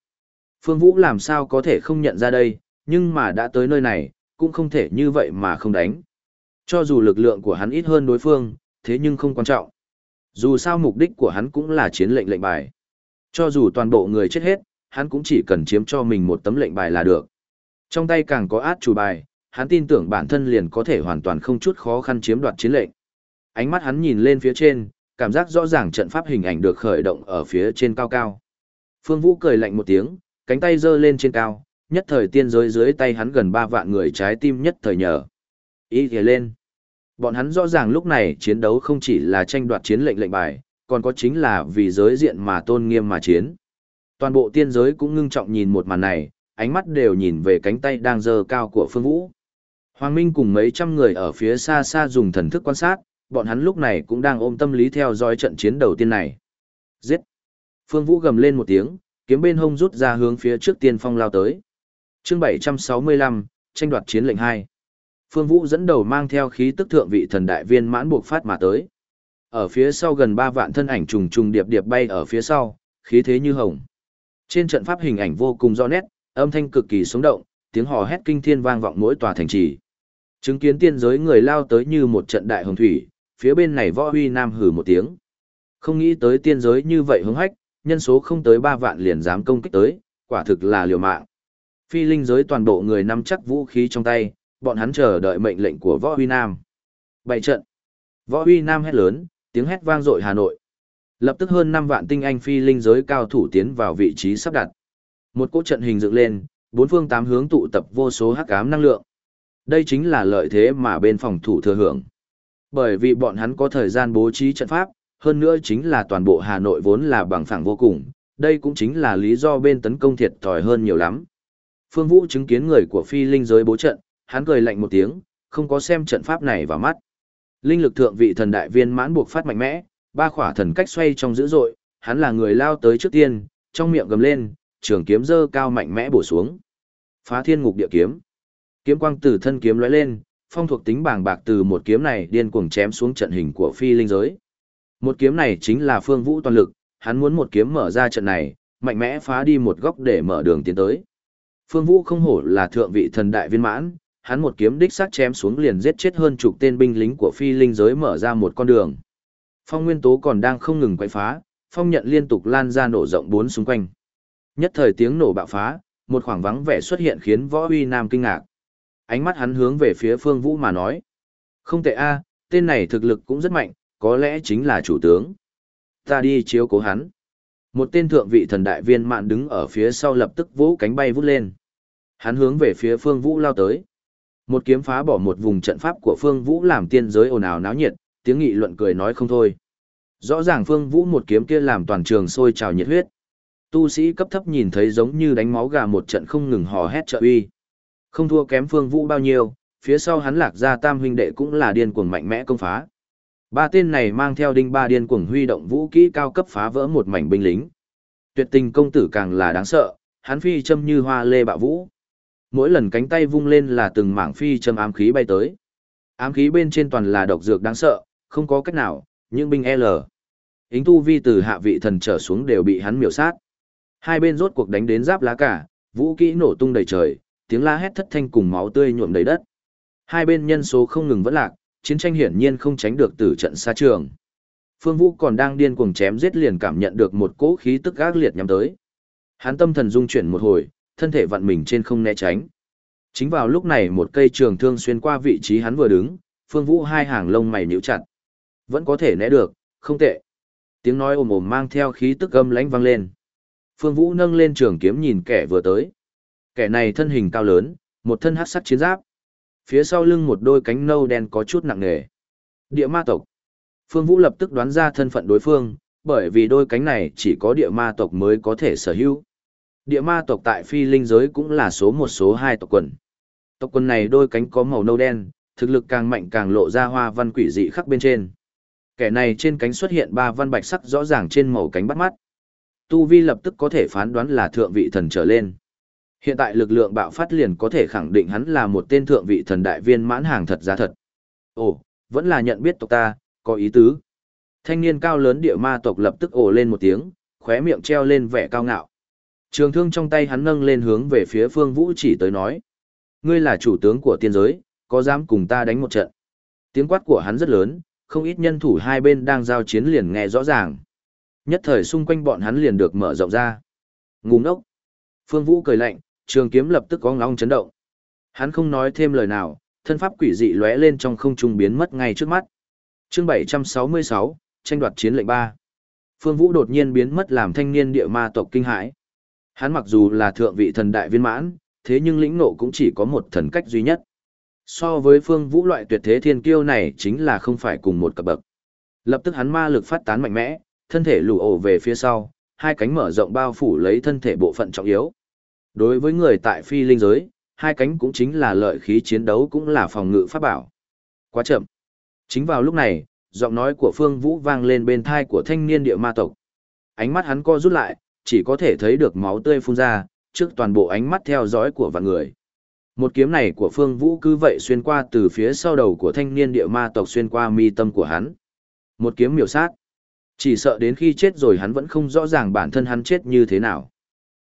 Phương Vũ làm sao có thể không nhận ra đây, nhưng mà đã tới nơi này, cũng không thể như vậy mà không đánh. Cho dù lực lượng của hắn ít hơn đối phương, thế nhưng không quan trọng. Dù sao mục đích của hắn cũng là chiến lệnh lệnh bài. Cho dù toàn bộ người chết hết, hắn cũng chỉ cần chiếm cho mình một tấm lệnh bài là được. Trong tay càng có át chủ bài, hắn tin tưởng bản thân liền có thể hoàn toàn không chút khó khăn chiếm đoạt chiến lệnh. Ánh mắt hắn nhìn lên phía trên, cảm giác rõ ràng trận pháp hình ảnh được khởi động ở phía trên cao cao. Phương Vũ cười lạnh một tiếng, cánh tay giơ lên trên cao, nhất thời tiên giới dưới tay hắn gần 3 vạn người trái tim nhất thời nhờ. Ý thề lên. Bọn hắn rõ ràng lúc này chiến đấu không chỉ là tranh đoạt chiến lệnh lệnh bài, còn có chính là vì giới diện mà tôn nghiêm mà chiến. Toàn bộ tiên giới cũng ngưng trọng nhìn một màn này, ánh mắt đều nhìn về cánh tay đang dơ cao của Phương Vũ. Hoàng Minh cùng mấy trăm người ở phía xa xa dùng thần thức quan sát, bọn hắn lúc này cũng đang ôm tâm lý theo dõi trận chiến đầu tiên này. Giết! Phương Vũ gầm lên một tiếng, kiếm bên hông rút ra hướng phía trước tiên phong lao tới. chương 765, tranh đoạt chiến lệnh 2. Phương Vũ dẫn đầu mang theo khí tức thượng vị thần đại viên mãn buộc phát mà tới. Ở phía sau gần 3 vạn thân ảnh trùng trùng điệp điệp bay ở phía sau, khí thế như hồng. Trên trận pháp hình ảnh vô cùng rõ nét, âm thanh cực kỳ sống động, tiếng hò hét kinh thiên vang vọng mỗi tòa thành trì. Chứng kiến tiên giới người lao tới như một trận đại hồng thủy, phía bên này võ huy nam hử một tiếng. Không nghĩ tới tiên giới như vậy hứng hách, nhân số không tới 3 vạn liền dám công kích tới, quả thực là liều mạng. Phi linh giới toàn bộ người nắm chắc vũ khí trong tay, bọn hắn chờ đợi mệnh lệnh của võ huy nam. Bày trận. Võ huy nam hét lớn, tiếng hét vang dội Hà Nội. Lập tức hơn 5 vạn tinh anh phi linh giới cao thủ tiến vào vị trí sắp đặt. Một cỗ trận hình dựng lên, bốn phương tám hướng tụ tập vô số hắc ám năng lượng. Đây chính là lợi thế mà bên phòng thủ thừa hưởng. Bởi vì bọn hắn có thời gian bố trí trận pháp, hơn nữa chính là toàn bộ Hà Nội vốn là bằng phẳng vô cùng, đây cũng chính là lý do bên tấn công thiệt thòi hơn nhiều lắm. Phương Vũ chứng kiến người của phi linh giới bố trận, hắn cười lạnh một tiếng, không có xem trận pháp này vào mắt. Linh lực thượng vị thần đại viên mãn buộc phát mạnh mẽ, ba khỏa thần cách xoay trong dữ dội, hắn là người lao tới trước tiên, trong miệng gầm lên, trường kiếm dơ cao mạnh mẽ bổ xuống. Phá thiên ngục địa kiếm. Kiếm quang từ thân kiếm lóe lên, phong thuộc tính bàng bạc từ một kiếm này điên cuồng chém xuống trận hình của phi linh giới. Một kiếm này chính là Phương Vũ toàn lực, hắn muốn một kiếm mở ra trận này, mạnh mẽ phá đi một góc để mở đường tiến tới. Phương Vũ không hổ là thượng vị thần đại viên mãn, hắn một kiếm đích sát chém xuống liền giết chết hơn chục tên binh lính của phi linh giới mở ra một con đường. Phong nguyên tố còn đang không ngừng quậy phá, phong nhận liên tục lan ra nổ rộng bốn xung quanh. Nhất thời tiếng nổ bạo phá, một khoảng vắng vẻ xuất hiện khiến võ uy nam kinh ngạc. Ánh mắt hắn hướng về phía phương vũ mà nói. Không tệ a, tên này thực lực cũng rất mạnh, có lẽ chính là chủ tướng. Ta đi chiếu cố hắn. Một tên thượng vị thần đại viên mạn đứng ở phía sau lập tức vỗ cánh bay vút lên. Hắn hướng về phía phương vũ lao tới. Một kiếm phá bỏ một vùng trận pháp của phương vũ làm tiên giới ồn ào náo nhiệt, tiếng nghị luận cười nói không thôi. Rõ ràng phương vũ một kiếm kia làm toàn trường sôi trào nhiệt huyết. Tu sĩ cấp thấp nhìn thấy giống như đánh máu gà một trận không ngừng hò hét trợ uy. Không thua kém phương vũ bao nhiêu, phía sau hắn lạc ra tam huynh đệ cũng là điên cuồng mạnh mẽ công phá. Ba tên này mang theo đinh ba điên cuồng huy động vũ kỹ cao cấp phá vỡ một mảnh binh lính. Tuyệt tình công tử càng là đáng sợ, hắn phi châm như hoa lê bạo vũ. Mỗi lần cánh tay vung lên là từng mảng phi châm ám khí bay tới. Ám khí bên trên toàn là độc dược đáng sợ, không có cách nào, những binh L. Ính tu vi từ hạ vị thần trở xuống đều bị hắn miểu sát. Hai bên rốt cuộc đánh đến giáp lá cả, vũ kỹ nổ tung đầy trời, tiếng la hét thất thanh cùng máu tươi nhuộm đầy đất. Hai bên nhân số không ngừng vẫn lạc, chiến tranh hiển nhiên không tránh được từ trận xa trường. Phương Vũ còn đang điên cuồng chém giết liền cảm nhận được một cỗ khí tức ác liệt nhắm tới. Hắn tâm thần dung chuyển một hồi, thân thể vặn mình trên không né tránh. Chính vào lúc này một cây trường thương xuyên qua vị trí hắn vừa đứng, Phương Vũ hai hàng lông mày nhíu chặt. Vẫn có thể né được, không tệ. Tiếng nói ồm ồm mang theo khí tức âm lãnh vang lên. Phương Vũ nâng lên trường kiếm nhìn kẻ vừa tới. Kẻ này thân hình cao lớn, một thân hắc sắt chiến giáp, Phía sau lưng một đôi cánh nâu đen có chút nặng nề. Địa ma tộc. Phương Vũ lập tức đoán ra thân phận đối phương, bởi vì đôi cánh này chỉ có địa ma tộc mới có thể sở hữu. Địa ma tộc tại phi linh giới cũng là số một số hai tộc quần. Tộc quần này đôi cánh có màu nâu đen, thực lực càng mạnh càng lộ ra hoa văn quỷ dị khắc bên trên. Kẻ này trên cánh xuất hiện ba văn bạch sắc rõ ràng trên màu cánh bắt mắt. Tu Vi lập tức có thể phán đoán là thượng vị thần trở lên. Hiện tại lực lượng bạo phát liền có thể khẳng định hắn là một tên thượng vị thần đại viên mãn hàng thật giá thật. Ồ, vẫn là nhận biết tộc ta, có ý tứ. Thanh niên cao lớn địa ma tộc lập tức ồ lên một tiếng, khóe miệng treo lên vẻ cao ngạo. Trường thương trong tay hắn nâng lên hướng về phía phương vũ chỉ tới nói. Ngươi là chủ tướng của tiên giới, có dám cùng ta đánh một trận. Tiếng quát của hắn rất lớn, không ít nhân thủ hai bên đang giao chiến liền nghe rõ ràng. Nhất thời xung quanh bọn hắn liền được mở rộng ra. Ngu ngốc. Phương Vũ cười lạnh, trường kiếm lập tức có ngóng chấn động. Hắn không nói thêm lời nào, thân pháp quỷ dị lóe lên trong không trung biến mất ngay trước mắt. Chương 766, tranh đoạt chiến lệnh 3. Phương Vũ đột nhiên biến mất làm thanh niên địa ma tộc kinh hãi. Hắn mặc dù là thượng vị thần đại viên mãn, thế nhưng lĩnh ngộ cũng chỉ có một thần cách duy nhất. So với Phương Vũ loại tuyệt thế thiên kiêu này chính là không phải cùng một cấp bậc. Lập tức hắn ma lực phát tán mạnh mẽ, thân thể lù ổ về phía sau, hai cánh mở rộng bao phủ lấy thân thể bộ phận trọng yếu. Đối với người tại phi linh giới, hai cánh cũng chính là lợi khí chiến đấu cũng là phòng ngự pháp bảo. Quá chậm. Chính vào lúc này, giọng nói của Phương Vũ vang lên bên thai của thanh niên địa ma tộc. Ánh mắt hắn co rút lại, chỉ có thể thấy được máu tươi phun ra, trước toàn bộ ánh mắt theo dõi của vạn người. Một kiếm này của Phương Vũ cứ vậy xuyên qua từ phía sau đầu của thanh niên địa ma tộc xuyên qua mi tâm của hắn. Một kiếm miểu sát. Chỉ sợ đến khi chết rồi hắn vẫn không rõ ràng bản thân hắn chết như thế nào.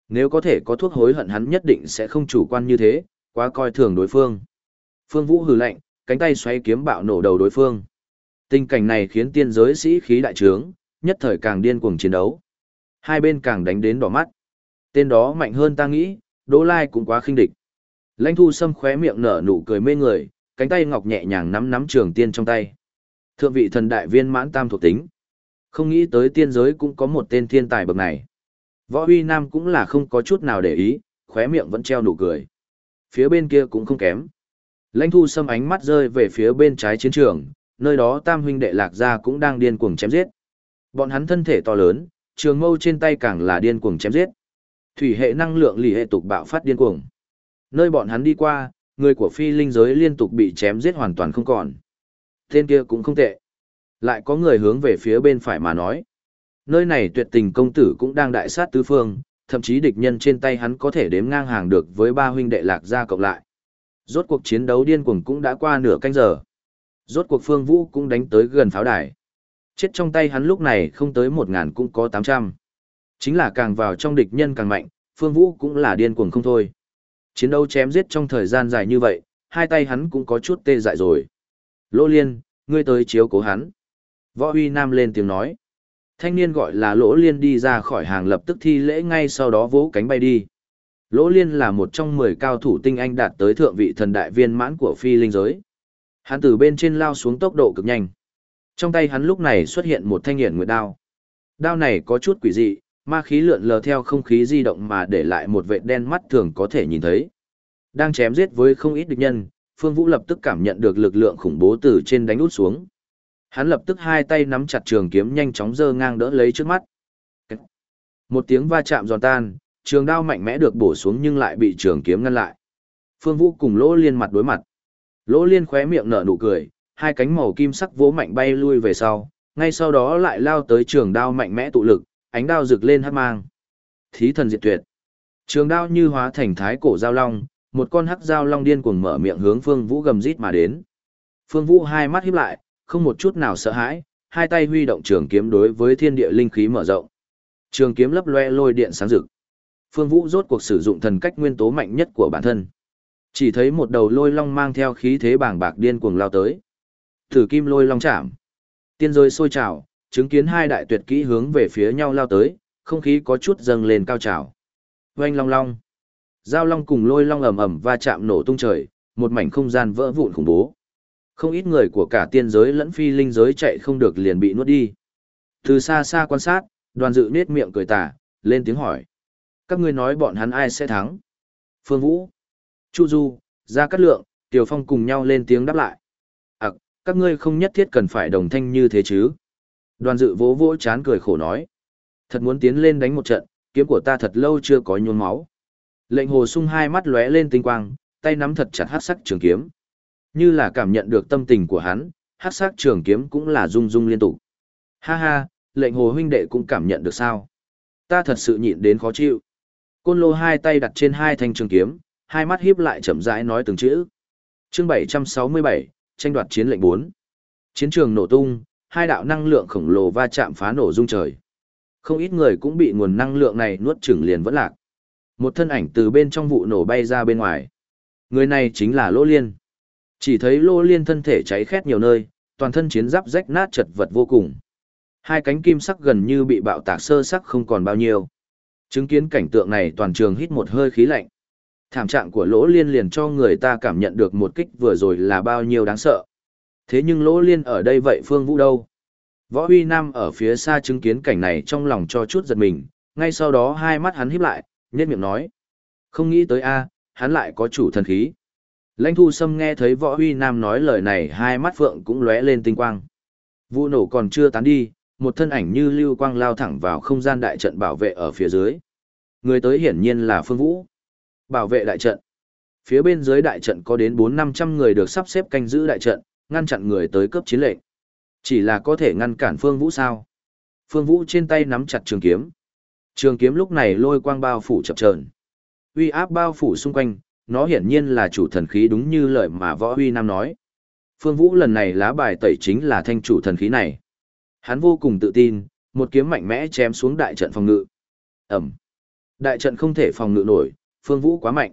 Nếu có thể có thuốc hối hận hắn nhất định sẽ không chủ quan như thế, quá coi thường đối phương. Phương Vũ hừ lạnh, cánh tay xoay kiếm bạo nổ đầu đối phương. Tình cảnh này khiến tiên giới sĩ khí đại trướng, nhất thời càng điên cuồng chiến đấu. Hai bên càng đánh đến đỏ mắt. Tên đó mạnh hơn ta nghĩ, Đỗ Lai cũng quá khinh địch. Lãnh thu sâm khóe miệng nở nụ cười mê người, cánh tay ngọc nhẹ nhàng nắm nắm trường tiên trong tay. Thượng vị thần đại viên mãn tam thuộc tính. Không nghĩ tới tiên giới cũng có một tên thiên tài bậc này. Võ Huy Nam cũng là không có chút nào để ý, khóe miệng vẫn treo nụ cười. Phía bên kia cũng không kém. Lãnh thu sâm ánh mắt rơi về phía bên trái chiến trường, nơi đó tam huynh đệ lạc gia cũng đang điên cuồng chém giết. Bọn hắn thân thể to lớn, trường mâu trên tay càng là điên cuồng chém giết. Thủy hệ năng lượng lì hệ tục bạo phát điên cuồng. Nơi bọn hắn đi qua, người của phi linh giới liên tục bị chém giết hoàn toàn không còn. Tên kia cũng không tệ. Lại có người hướng về phía bên phải mà nói. Nơi này tuyệt tình công tử cũng đang đại sát tứ phương, thậm chí địch nhân trên tay hắn có thể đếm ngang hàng được với ba huynh đệ lạc gia cộng lại. Rốt cuộc chiến đấu điên cuồng cũng đã qua nửa canh giờ. Rốt cuộc phương vũ cũng đánh tới gần pháo đài. Chết trong tay hắn lúc này không tới một ngàn cũng có tám trăm. Chính là càng vào trong địch nhân càng mạnh, phương vũ cũng là điên cuồng không thôi. Chiến đấu chém giết trong thời gian dài như vậy, hai tay hắn cũng có chút tê dại rồi. Lỗ liên, ngươi tới chiếu cố hắn. Võ Huy Nam lên tiếng nói. Thanh niên gọi là Lỗ Liên đi ra khỏi hàng lập tức thi lễ ngay sau đó vỗ cánh bay đi. Lỗ Liên là một trong 10 cao thủ tinh anh đạt tới thượng vị thần đại viên mãn của phi linh giới. Hắn từ bên trên lao xuống tốc độ cực nhanh. Trong tay hắn lúc này xuất hiện một thanh hiển nguyệt đao. Đao này có chút quỷ dị, ma khí lượn lờ theo không khí di động mà để lại một vệt đen mắt thường có thể nhìn thấy. Đang chém giết với không ít địch nhân, Phương Vũ lập tức cảm nhận được lực lượng khủng bố từ trên đánh út xuống. Hắn lập tức hai tay nắm chặt trường kiếm nhanh chóng giơ ngang đỡ lấy trước mắt. Một tiếng va chạm giòn tan, trường đao mạnh mẽ được bổ xuống nhưng lại bị trường kiếm ngăn lại. Phương Vũ cùng Lỗ Liên mặt đối mặt. Lỗ Liên khóe miệng nở nụ cười, hai cánh màu kim sắc vỗ mạnh bay lui về sau, ngay sau đó lại lao tới trường đao mạnh mẽ tụ lực, ánh đao rực lên hát mang. Thí thần diệt tuyệt. Trường đao như hóa thành thái cổ giao long, một con hắc giao long điên cuồng mở miệng hướng Phương Vũ gầm rít mà đến. Phương Vũ hai mắt híp lại, không một chút nào sợ hãi, hai tay huy động trường kiếm đối với thiên địa linh khí mở rộng. Trường kiếm lấp loe lôi điện sáng rực. Phương Vũ rốt cuộc sử dụng thần cách nguyên tố mạnh nhất của bản thân. Chỉ thấy một đầu lôi long mang theo khí thế bàng bạc điên cuồng lao tới. Thử kim lôi long chạm. Tiên rơi sôi trào, chứng kiến hai đại tuyệt kỹ hướng về phía nhau lao tới, không khí có chút dâng lên cao trào. Oanh long long. Giao long cùng lôi long ầm ầm va chạm nổ tung trời, một mảnh không gian vỡ vụn khủng bố. Không ít người của cả tiên giới lẫn phi linh giới chạy không được liền bị nuốt đi. Từ xa xa quan sát, đoàn dự nết miệng cười tà, lên tiếng hỏi. Các ngươi nói bọn hắn ai sẽ thắng? Phương Vũ, Chu Du, Gia Cát Lượng, Tiểu Phong cùng nhau lên tiếng đáp lại. À, các ngươi không nhất thiết cần phải đồng thanh như thế chứ. Đoàn dự vỗ vỗ chán cười khổ nói. Thật muốn tiến lên đánh một trận, kiếm của ta thật lâu chưa có nhuôn máu. Lệnh hồ sung hai mắt lóe lên tinh quang, tay nắm thật chặt hát sắc trường kiếm. Như là cảm nhận được tâm tình của hắn, hát sắc trường kiếm cũng là rung rung liên tục. Ha ha, lệnh hồ huynh đệ cũng cảm nhận được sao. Ta thật sự nhịn đến khó chịu. Côn lô hai tay đặt trên hai thanh trường kiếm, hai mắt híp lại chậm rãi nói từng chữ. Chương 767, tranh đoạt chiến lệnh 4. Chiến trường nổ tung, hai đạo năng lượng khổng lồ va chạm phá nổ rung trời. Không ít người cũng bị nguồn năng lượng này nuốt chửng liền vẫn lạc. Một thân ảnh từ bên trong vụ nổ bay ra bên ngoài. Người này chính là Lô Liên. Chỉ thấy Lô Liên thân thể cháy khét nhiều nơi, toàn thân chiến giáp rách nát chật vật vô cùng. Hai cánh kim sắc gần như bị bạo tạc sơ sắc không còn bao nhiêu. Chứng kiến cảnh tượng này toàn trường hít một hơi khí lạnh. Thảm trạng của Lỗ Liên liền cho người ta cảm nhận được một kích vừa rồi là bao nhiêu đáng sợ. Thế nhưng Lỗ Liên ở đây vậy Phương Vũ đâu? Võ Huy Nam ở phía xa chứng kiến cảnh này trong lòng cho chút giật mình, ngay sau đó hai mắt hắn híp lại, nhếch miệng nói: "Không nghĩ tới a, hắn lại có chủ thần khí." Lãnh Thu Sâm nghe thấy Võ Huy Nam nói lời này, hai mắt phượng cũng lóe lên tinh quang. Vụ nổ còn chưa tán đi, một thân ảnh như lưu quang lao thẳng vào không gian đại trận bảo vệ ở phía dưới. Người tới hiển nhiên là Phương Vũ. Bảo vệ đại trận. Phía bên dưới đại trận có đến 4-500 người được sắp xếp canh giữ đại trận, ngăn chặn người tới cấp chiến lệnh. Chỉ là có thể ngăn cản Phương Vũ sao? Phương Vũ trên tay nắm chặt trường kiếm. Trường kiếm lúc này lôi quang bao phủ chập chờn. Uy áp bao phủ xung quanh, nó hiển nhiên là chủ thần khí đúng như lời mà Võ Huy Nam nói. Phương Vũ lần này lá bài tẩy chính là thanh chủ thần khí này. Hắn vô cùng tự tin, một kiếm mạnh mẽ chém xuống đại trận phòng ngự. Ẩm. Đại trận không thể phòng ngự nổi, Phương Vũ quá mạnh.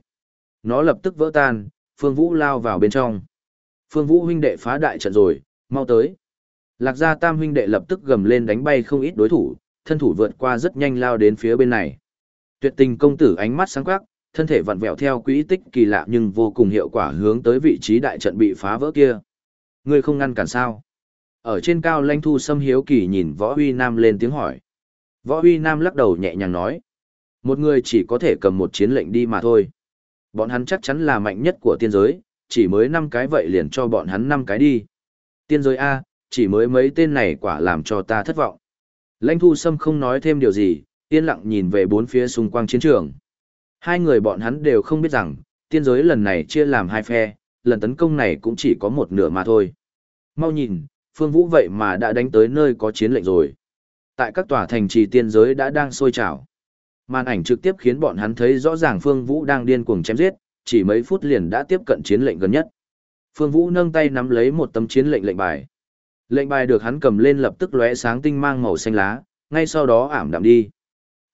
Nó lập tức vỡ tan, Phương Vũ lao vào bên trong. Phương Vũ huynh đệ phá đại trận rồi, mau tới. Lạc gia tam huynh đệ lập tức gầm lên đánh bay không ít đối thủ, thân thủ vượt qua rất nhanh lao đến phía bên này. Tuyệt tình công tử ánh mắt sáng quắc, thân thể vặn vẹo theo quỹ tích kỳ lạ nhưng vô cùng hiệu quả hướng tới vị trí đại trận bị phá vỡ kia. Ngươi không ngăn cản sao? Ở trên cao lãnh thu xâm hiếu kỳ nhìn võ huy nam lên tiếng hỏi. Võ huy nam lắc đầu nhẹ nhàng nói. Một người chỉ có thể cầm một chiến lệnh đi mà thôi. Bọn hắn chắc chắn là mạnh nhất của tiên giới, chỉ mới năm cái vậy liền cho bọn hắn năm cái đi. Tiên giới A, chỉ mới mấy tên này quả làm cho ta thất vọng. Lãnh thu sâm không nói thêm điều gì, yên lặng nhìn về bốn phía xung quanh chiến trường. Hai người bọn hắn đều không biết rằng, tiên giới lần này chia làm hai phe, lần tấn công này cũng chỉ có một nửa mà thôi. Mau nhìn, Phương Vũ vậy mà đã đánh tới nơi có chiến lệnh rồi. Tại các tòa thành trì tiên giới đã đang sôi trào. Màn ảnh trực tiếp khiến bọn hắn thấy rõ ràng Phương Vũ đang điên cuồng chém giết, chỉ mấy phút liền đã tiếp cận chiến lệnh gần nhất. Phương Vũ nâng tay nắm lấy một tấm chiến lệnh lệnh bài. Lệnh bài được hắn cầm lên lập tức lóe sáng tinh mang màu xanh lá, ngay sau đó ảm đạm đi.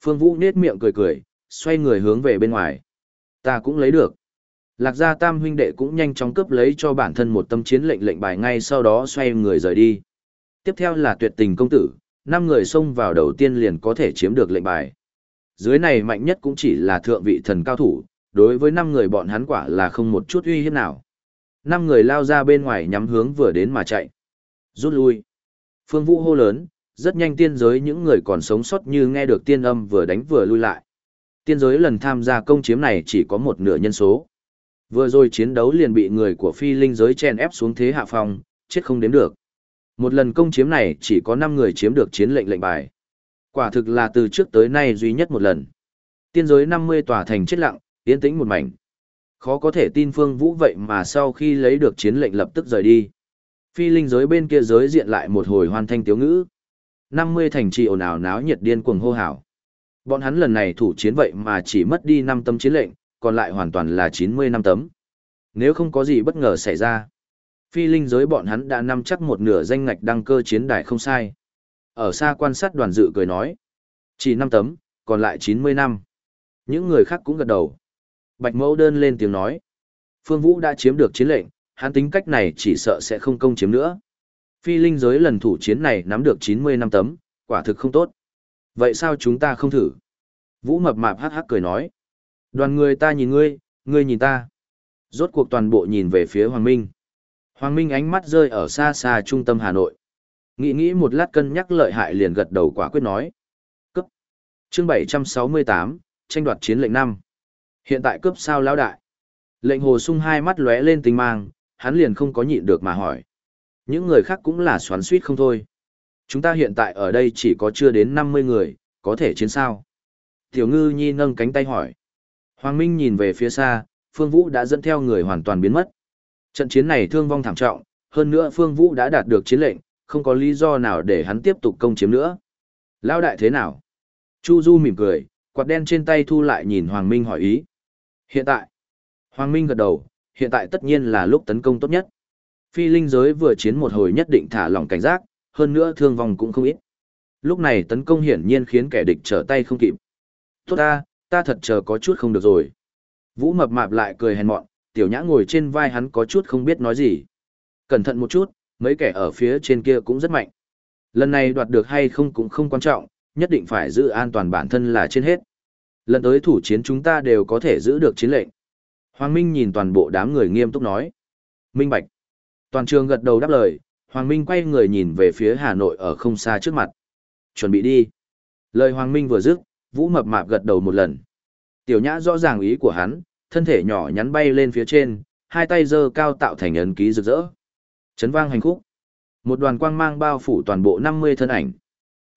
Phương Vũ nết miệng cười cười, xoay người hướng về bên ngoài. Ta cũng lấy được. Lạc gia tam huynh đệ cũng nhanh chóng cướp lấy cho bản thân một tâm chiến lệnh lệnh bài ngay sau đó xoay người rời đi. Tiếp theo là tuyệt tình công tử, năm người xông vào đầu tiên liền có thể chiếm được lệnh bài. Dưới này mạnh nhất cũng chỉ là thượng vị thần cao thủ, đối với năm người bọn hắn quả là không một chút uy hiếp nào. Năm người lao ra bên ngoài nhắm hướng vừa đến mà chạy. Rút lui. Phương Vũ hô lớn, rất nhanh tiên giới những người còn sống sót như nghe được tiên âm vừa đánh vừa lui lại. Tiên giới lần tham gia công chiếm này chỉ có một nửa nhân số. Vừa rồi chiến đấu liền bị người của phi linh giới chen ép xuống thế hạ phong, chết không đếm được. Một lần công chiếm này chỉ có 5 người chiếm được chiến lệnh lệnh bài. Quả thực là từ trước tới nay duy nhất một lần. Tiên giới 50 tòa thành chết lặng, yên tĩnh một mảnh. Khó có thể tin Phương Vũ vậy mà sau khi lấy được chiến lệnh lập tức rời đi. Phi linh giới bên kia giới diện lại một hồi hoan thanh tiếu ngữ. 50 thành trì ồn ào náo nhiệt điên cuồng hô hào. Bọn hắn lần này thủ chiến vậy mà chỉ mất đi 5 tấm chiến lệnh, còn lại hoàn toàn là 90 năm tấm. Nếu không có gì bất ngờ xảy ra, phi linh giới bọn hắn đã nắm chắc một nửa danh ngạch đăng cơ chiến đài không sai. Ở xa quan sát đoàn dự cười nói, chỉ 5 tấm, còn lại 90 năm. Những người khác cũng gật đầu. Bạch mẫu đơn lên tiếng nói, Phương Vũ đã chiếm được chiến lệnh, hắn tính cách này chỉ sợ sẽ không công chiếm nữa. Phi linh giới lần thủ chiến này nắm được 90 năm tấm, quả thực không tốt. Vậy sao chúng ta không thử? Vũ mập mạp hắc hắc cười nói. Đoàn người ta nhìn ngươi, ngươi nhìn ta. Rốt cuộc toàn bộ nhìn về phía Hoàng Minh. Hoàng Minh ánh mắt rơi ở xa xa trung tâm Hà Nội. Nghĩ nghĩ một lát cân nhắc lợi hại liền gật đầu quả quyết nói. Cấp. Chương 768, tranh đoạt chiến lệnh năm. Hiện tại cướp sao lão đại. Lệnh hồ sung hai mắt lóe lên tinh mang, hắn liền không có nhịn được mà hỏi. Những người khác cũng là xoắn suýt không thôi. Chúng ta hiện tại ở đây chỉ có chưa đến 50 người, có thể chiến sao? Tiểu ngư nhi nâng cánh tay hỏi. Hoàng Minh nhìn về phía xa, Phương Vũ đã dẫn theo người hoàn toàn biến mất. Trận chiến này thương vong thảm trọng, hơn nữa Phương Vũ đã đạt được chiến lệnh, không có lý do nào để hắn tiếp tục công chiếm nữa. Lao đại thế nào? Chu Du mỉm cười, quạt đen trên tay thu lại nhìn Hoàng Minh hỏi ý. Hiện tại, Hoàng Minh gật đầu, hiện tại tất nhiên là lúc tấn công tốt nhất. Phi linh giới vừa chiến một hồi nhất định thả lỏng cảnh giác, hơn nữa thương vong cũng không ít. Lúc này tấn công hiển nhiên khiến kẻ địch trở tay không kịp. Tốt ta, ta thật chờ có chút không được rồi. Vũ mập mạp lại cười hèn mọn, tiểu nhã ngồi trên vai hắn có chút không biết nói gì. Cẩn thận một chút, mấy kẻ ở phía trên kia cũng rất mạnh. Lần này đoạt được hay không cũng không quan trọng, nhất định phải giữ an toàn bản thân là trên hết. Lần tới thủ chiến chúng ta đều có thể giữ được chiến lệnh. Hoàng Minh nhìn toàn bộ đám người nghiêm túc nói. Minh Bạch. Toàn trường gật đầu đáp lời, Hoàng Minh quay người nhìn về phía Hà Nội ở không xa trước mặt. Chuẩn bị đi. Lời Hoàng Minh vừa dứt, Vũ mập mạp gật đầu một lần. Tiểu Nhã rõ ràng ý của hắn, thân thể nhỏ nhắn bay lên phía trên, hai tay giơ cao tạo thành ấn ký rực rỡ. Chấn vang hành khúc. Một đoàn quang mang bao phủ toàn bộ 50 thân ảnh.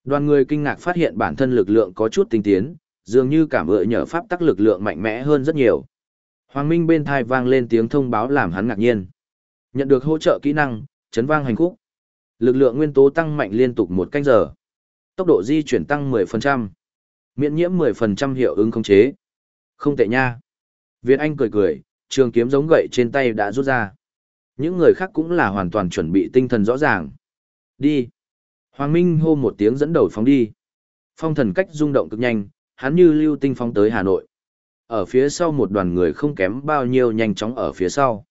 Đoàn người kinh ngạc phát hiện bản thân lực lượng có chút tinh tiến, dường như cảm ựa nhờ pháp tắc lực lượng mạnh mẽ hơn rất nhiều. Hoàng Minh bên thai vang lên tiếng thông báo làm hắn ngạc nhiên. Nhận được hỗ trợ kỹ năng, chấn vang hành khúc. Lực lượng nguyên tố tăng mạnh liên tục một canh giờ. Tốc độ di chuyển tăng 10%. Miễn nhiễm 10% hiệu ứng khống chế. Không tệ nha. Việt Anh cười cười, trường kiếm giống gậy trên tay đã rút ra. Những người khác cũng là hoàn toàn chuẩn bị tinh thần rõ ràng. Đi. Hoàng Minh hô một tiếng dẫn đầu phóng đi. Phong thần cách rung động cực nhanh, hắn như lưu tinh phóng tới Hà Nội. Ở phía sau một đoàn người không kém bao nhiêu nhanh chóng ở phía sau.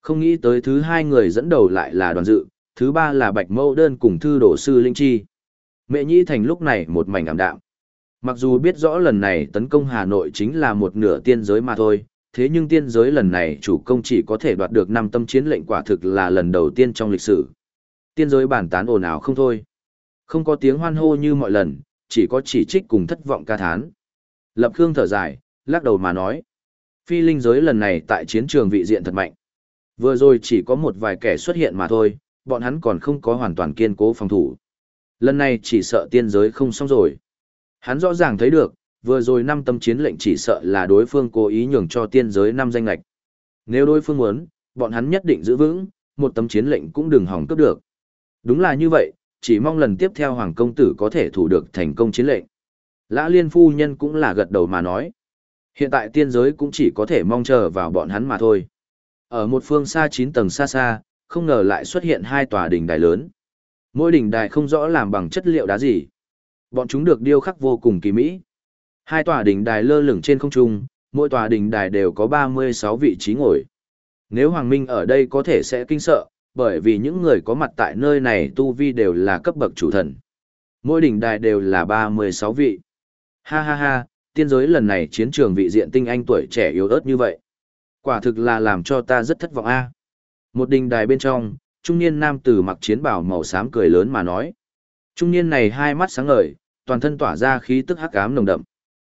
Không nghĩ tới thứ hai người dẫn đầu lại là đoàn dự, thứ ba là Bạch Mâu Đơn cùng thư đổ sư Linh Chi. Mẹ Nhĩ Thành lúc này một mảnh ảm đạm. Mặc dù biết rõ lần này tấn công Hà Nội chính là một nửa tiên giới mà thôi, thế nhưng tiên giới lần này chủ công chỉ có thể đoạt được năm tâm chiến lệnh quả thực là lần đầu tiên trong lịch sử. Tiên giới bản tán ồn ào không thôi. Không có tiếng hoan hô như mọi lần, chỉ có chỉ trích cùng thất vọng ca thán. Lập Khương thở dài, lắc đầu mà nói. Phi linh giới lần này tại chiến trường vị diện thật mạnh. Vừa rồi chỉ có một vài kẻ xuất hiện mà thôi, bọn hắn còn không có hoàn toàn kiên cố phòng thủ. Lần này chỉ sợ tiên giới không xong rồi. Hắn rõ ràng thấy được, vừa rồi năm tâm chiến lệnh chỉ sợ là đối phương cố ý nhường cho tiên giới năm danh lạch. Nếu đối phương muốn, bọn hắn nhất định giữ vững, một tấm chiến lệnh cũng đừng hỏng cướp được. Đúng là như vậy, chỉ mong lần tiếp theo Hoàng Công Tử có thể thủ được thành công chiến lệnh. Lã Liên Phu Nhân cũng là gật đầu mà nói. Hiện tại tiên giới cũng chỉ có thể mong chờ vào bọn hắn mà thôi. Ở một phương xa 9 tầng xa xa, không ngờ lại xuất hiện hai tòa đỉnh đài lớn. Mỗi đỉnh đài không rõ làm bằng chất liệu đá gì. Bọn chúng được điêu khắc vô cùng kỳ mỹ. Hai tòa đỉnh đài lơ lửng trên không trung, mỗi tòa đỉnh đài đều có 36 vị trí ngồi. Nếu Hoàng Minh ở đây có thể sẽ kinh sợ, bởi vì những người có mặt tại nơi này tu vi đều là cấp bậc chủ thần. Mỗi đỉnh đài đều là 36 vị. Ha ha ha, tiên giới lần này chiến trường vị diện tinh anh tuổi trẻ yếu ớt như vậy. Quả thực là làm cho ta rất thất vọng a. Một đình đài bên trong, trung niên nam tử mặc chiến bào màu xám cười lớn mà nói. Trung niên này hai mắt sáng ngời, toàn thân tỏa ra khí tức hắc ám nồng đậm.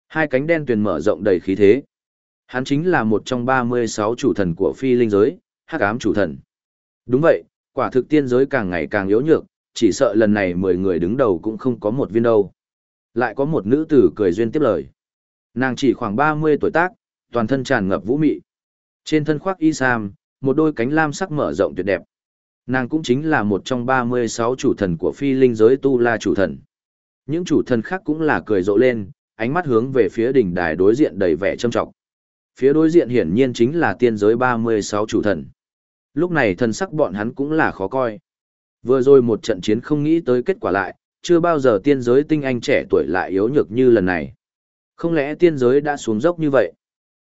Hai cánh đen tuyền mở rộng đầy khí thế. Hắn chính là một trong 36 chủ thần của phi linh giới, hắc ám chủ thần. Đúng vậy, quả thực tiên giới càng ngày càng yếu nhược, chỉ sợ lần này 10 người đứng đầu cũng không có một viên đâu. Lại có một nữ tử cười duyên tiếp lời. Nàng chỉ khoảng 30 tuổi tác, toàn thân tràn ngập vũ mị. Trên thân khoác y sam, một đôi cánh lam sắc mở rộng tuyệt đẹp. Nàng cũng chính là một trong 36 chủ thần của phi linh giới Tu La chủ thần. Những chủ thần khác cũng là cười rộ lên, ánh mắt hướng về phía đỉnh đài đối diện đầy vẻ trâm trọng. Phía đối diện hiển nhiên chính là tiên giới 36 chủ thần. Lúc này thần sắc bọn hắn cũng là khó coi. Vừa rồi một trận chiến không nghĩ tới kết quả lại, chưa bao giờ tiên giới tinh anh trẻ tuổi lại yếu nhược như lần này. Không lẽ tiên giới đã xuống dốc như vậy?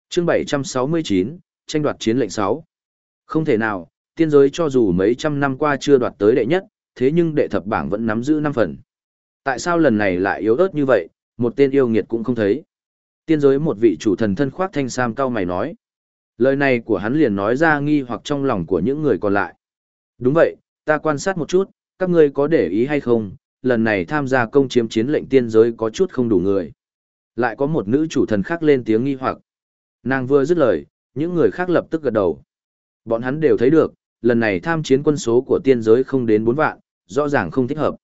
Chương 769, tranh đoạt chiến lệnh 6. Không thể nào, tiên giới cho dù mấy trăm năm qua chưa đoạt tới đệ nhất, thế nhưng đệ thập bảng vẫn nắm giữ 5 phần. Tại sao lần này lại yếu ớt như vậy, một tên yêu nghiệt cũng không thấy. Tiên giới một vị chủ thần thân khoác thanh sam cao mày nói. Lời này của hắn liền nói ra nghi hoặc trong lòng của những người còn lại. Đúng vậy, ta quan sát một chút, các ngươi có để ý hay không, lần này tham gia công chiếm chiến lệnh tiên giới có chút không đủ người. Lại có một nữ chủ thần khác lên tiếng nghi hoặc. Nàng vừa dứt lời, những người khác lập tức gật đầu. Bọn hắn đều thấy được, lần này tham chiến quân số của tiên giới không đến 4 vạn, rõ ràng không thích hợp.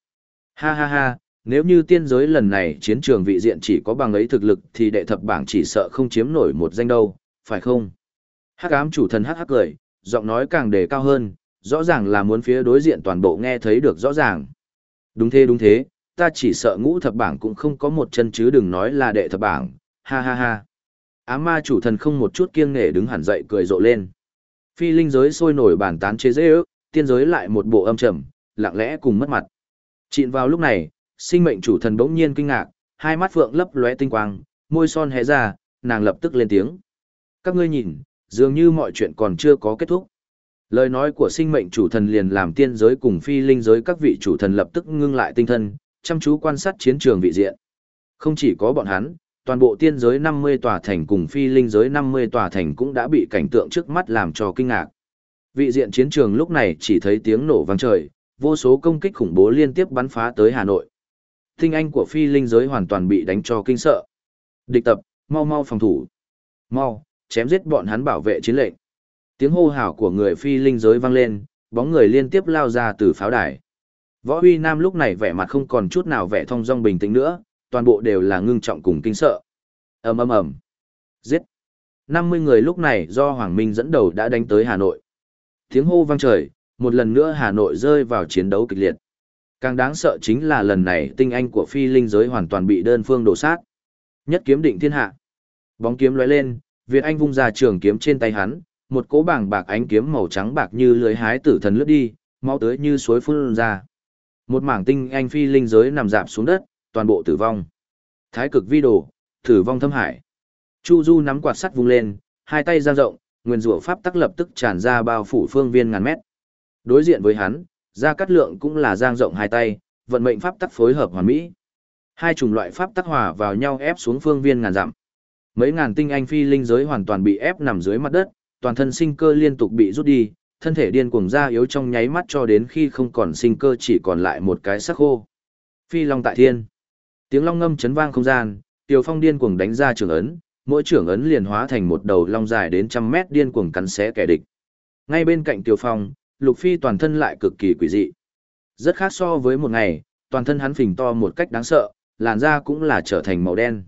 Ha ha ha, nếu như tiên giới lần này chiến trường vị diện chỉ có bằng ấy thực lực thì đệ thập bảng chỉ sợ không chiếm nổi một danh đâu, phải không? Hắc ám chủ thần hắc hắc cười, giọng nói càng đề cao hơn, rõ ràng là muốn phía đối diện toàn bộ nghe thấy được rõ ràng. Đúng thế đúng thế, ta chỉ sợ ngũ thập bảng cũng không có một chân chứ đừng nói là đệ thập bảng, ha ha ha. Ám ma chủ thần không một chút kiêng nể đứng hẳn dậy cười rộ lên. Phi linh giới sôi nổi bàn tán chế dễ ước, tiên giới lại một bộ âm trầm, lặng lẽ cùng mất mặt. Chịn vào lúc này, sinh mệnh chủ thần bỗng nhiên kinh ngạc, hai mắt phượng lấp lóe tinh quang, môi son hé ra, nàng lập tức lên tiếng. Các ngươi nhìn, dường như mọi chuyện còn chưa có kết thúc. Lời nói của sinh mệnh chủ thần liền làm tiên giới cùng phi linh giới các vị chủ thần lập tức ngưng lại tinh thần, chăm chú quan sát chiến trường vị diện. Không chỉ có bọn hắn, toàn bộ tiên giới 50 tòa thành cùng phi linh giới 50 tòa thành cũng đã bị cảnh tượng trước mắt làm cho kinh ngạc. Vị diện chiến trường lúc này chỉ thấy tiếng nổ vang trời, vô số công kích khủng bố liên tiếp bắn phá tới Hà Nội. Tinh anh của phi linh giới hoàn toàn bị đánh cho kinh sợ. Địch tập, mau mau phòng thủ. Mau, chém giết bọn hắn bảo vệ chiến lệnh. Tiếng hô hào của người phi linh giới vang lên, bóng người liên tiếp lao ra từ pháo đài. Võ Huy Nam lúc này vẻ mặt không còn chút nào vẻ thong dong bình tĩnh nữa, toàn bộ đều là ngưng trọng cùng kinh sợ. ầm ầm ầm, giết. 50 người lúc này do Hoàng Minh dẫn đầu đã đánh tới Hà Nội. Tiếng hô vang trời, một lần nữa Hà Nội rơi vào chiến đấu kịch liệt. Càng đáng sợ chính là lần này tinh anh của phi linh giới hoàn toàn bị đơn phương đổ sát. Nhất kiếm định thiên hạ. Bóng kiếm lóe lên, Việt Anh vung ra trường kiếm trên tay hắn, một cỗ bảng bạc ánh kiếm màu trắng bạc như lưới hái tử thần lướt đi, máu tới như suối phun ra. Một mảng tinh anh phi linh giới nằm dạp xuống đất, toàn bộ tử vong. Thái cực vi đồ, tử vong thâm hải. Chu Du nắm quạt sắt vung lên, hai tay giang rộng, nguyên rủa pháp tắc lập tức tràn ra bao phủ phương viên ngàn mét. Đối diện với hắn, Gia Cát Lượng cũng là giang rộng hai tay, vận mệnh pháp tắc phối hợp hoàn mỹ. Hai chủng loại pháp tắc hòa vào nhau ép xuống phương viên ngàn dặm. Mấy ngàn tinh anh phi linh giới hoàn toàn bị ép nằm dưới mặt đất, toàn thân sinh cơ liên tục bị rút đi, thân thể điên cuồng ra yếu trong nháy mắt cho đến khi không còn sinh cơ chỉ còn lại một cái sắc khô. Phi long tại thiên. Tiếng long ngâm chấn vang không gian, Tiêu Phong điên cuồng đánh ra trường ấn, mỗi trưởng ấn liền hóa thành một đầu long dài đến trăm mét điên cuồng cắn xé kẻ địch. Ngay bên cạnh Tiêu Phong, Lục Phi toàn thân lại cực kỳ quỷ dị. Rất khác so với một ngày, toàn thân hắn phình to một cách đáng sợ, làn da cũng là trở thành màu đen.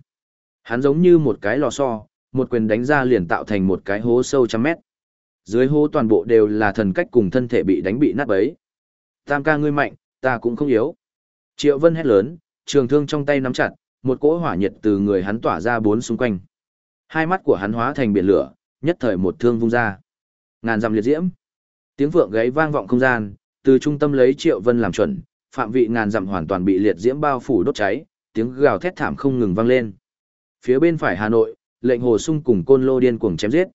Hắn giống như một cái lò xo, một quyền đánh ra liền tạo thành một cái hố sâu trăm mét. Dưới hố toàn bộ đều là thần cách cùng thân thể bị đánh bị nát bấy. Tam ca ngươi mạnh, ta cũng không yếu. Triệu Vân hét lớn, trường thương trong tay nắm chặt, một cỗ hỏa nhiệt từ người hắn tỏa ra bốn xung quanh. Hai mắt của hắn hóa thành biển lửa, nhất thời một thương vung ra. Ngàn dặm liệt diễm. Tiếng vượng gáy vang vọng không gian, từ trung tâm lấy Triệu Vân làm chuẩn, phạm vị ngàn dặm hoàn toàn bị liệt diễm bao phủ đốt cháy, tiếng gào thét thảm không ngừng vang lên. Phía bên phải Hà Nội, lệnh hồ sung cùng côn lô điên cuồng chém giết.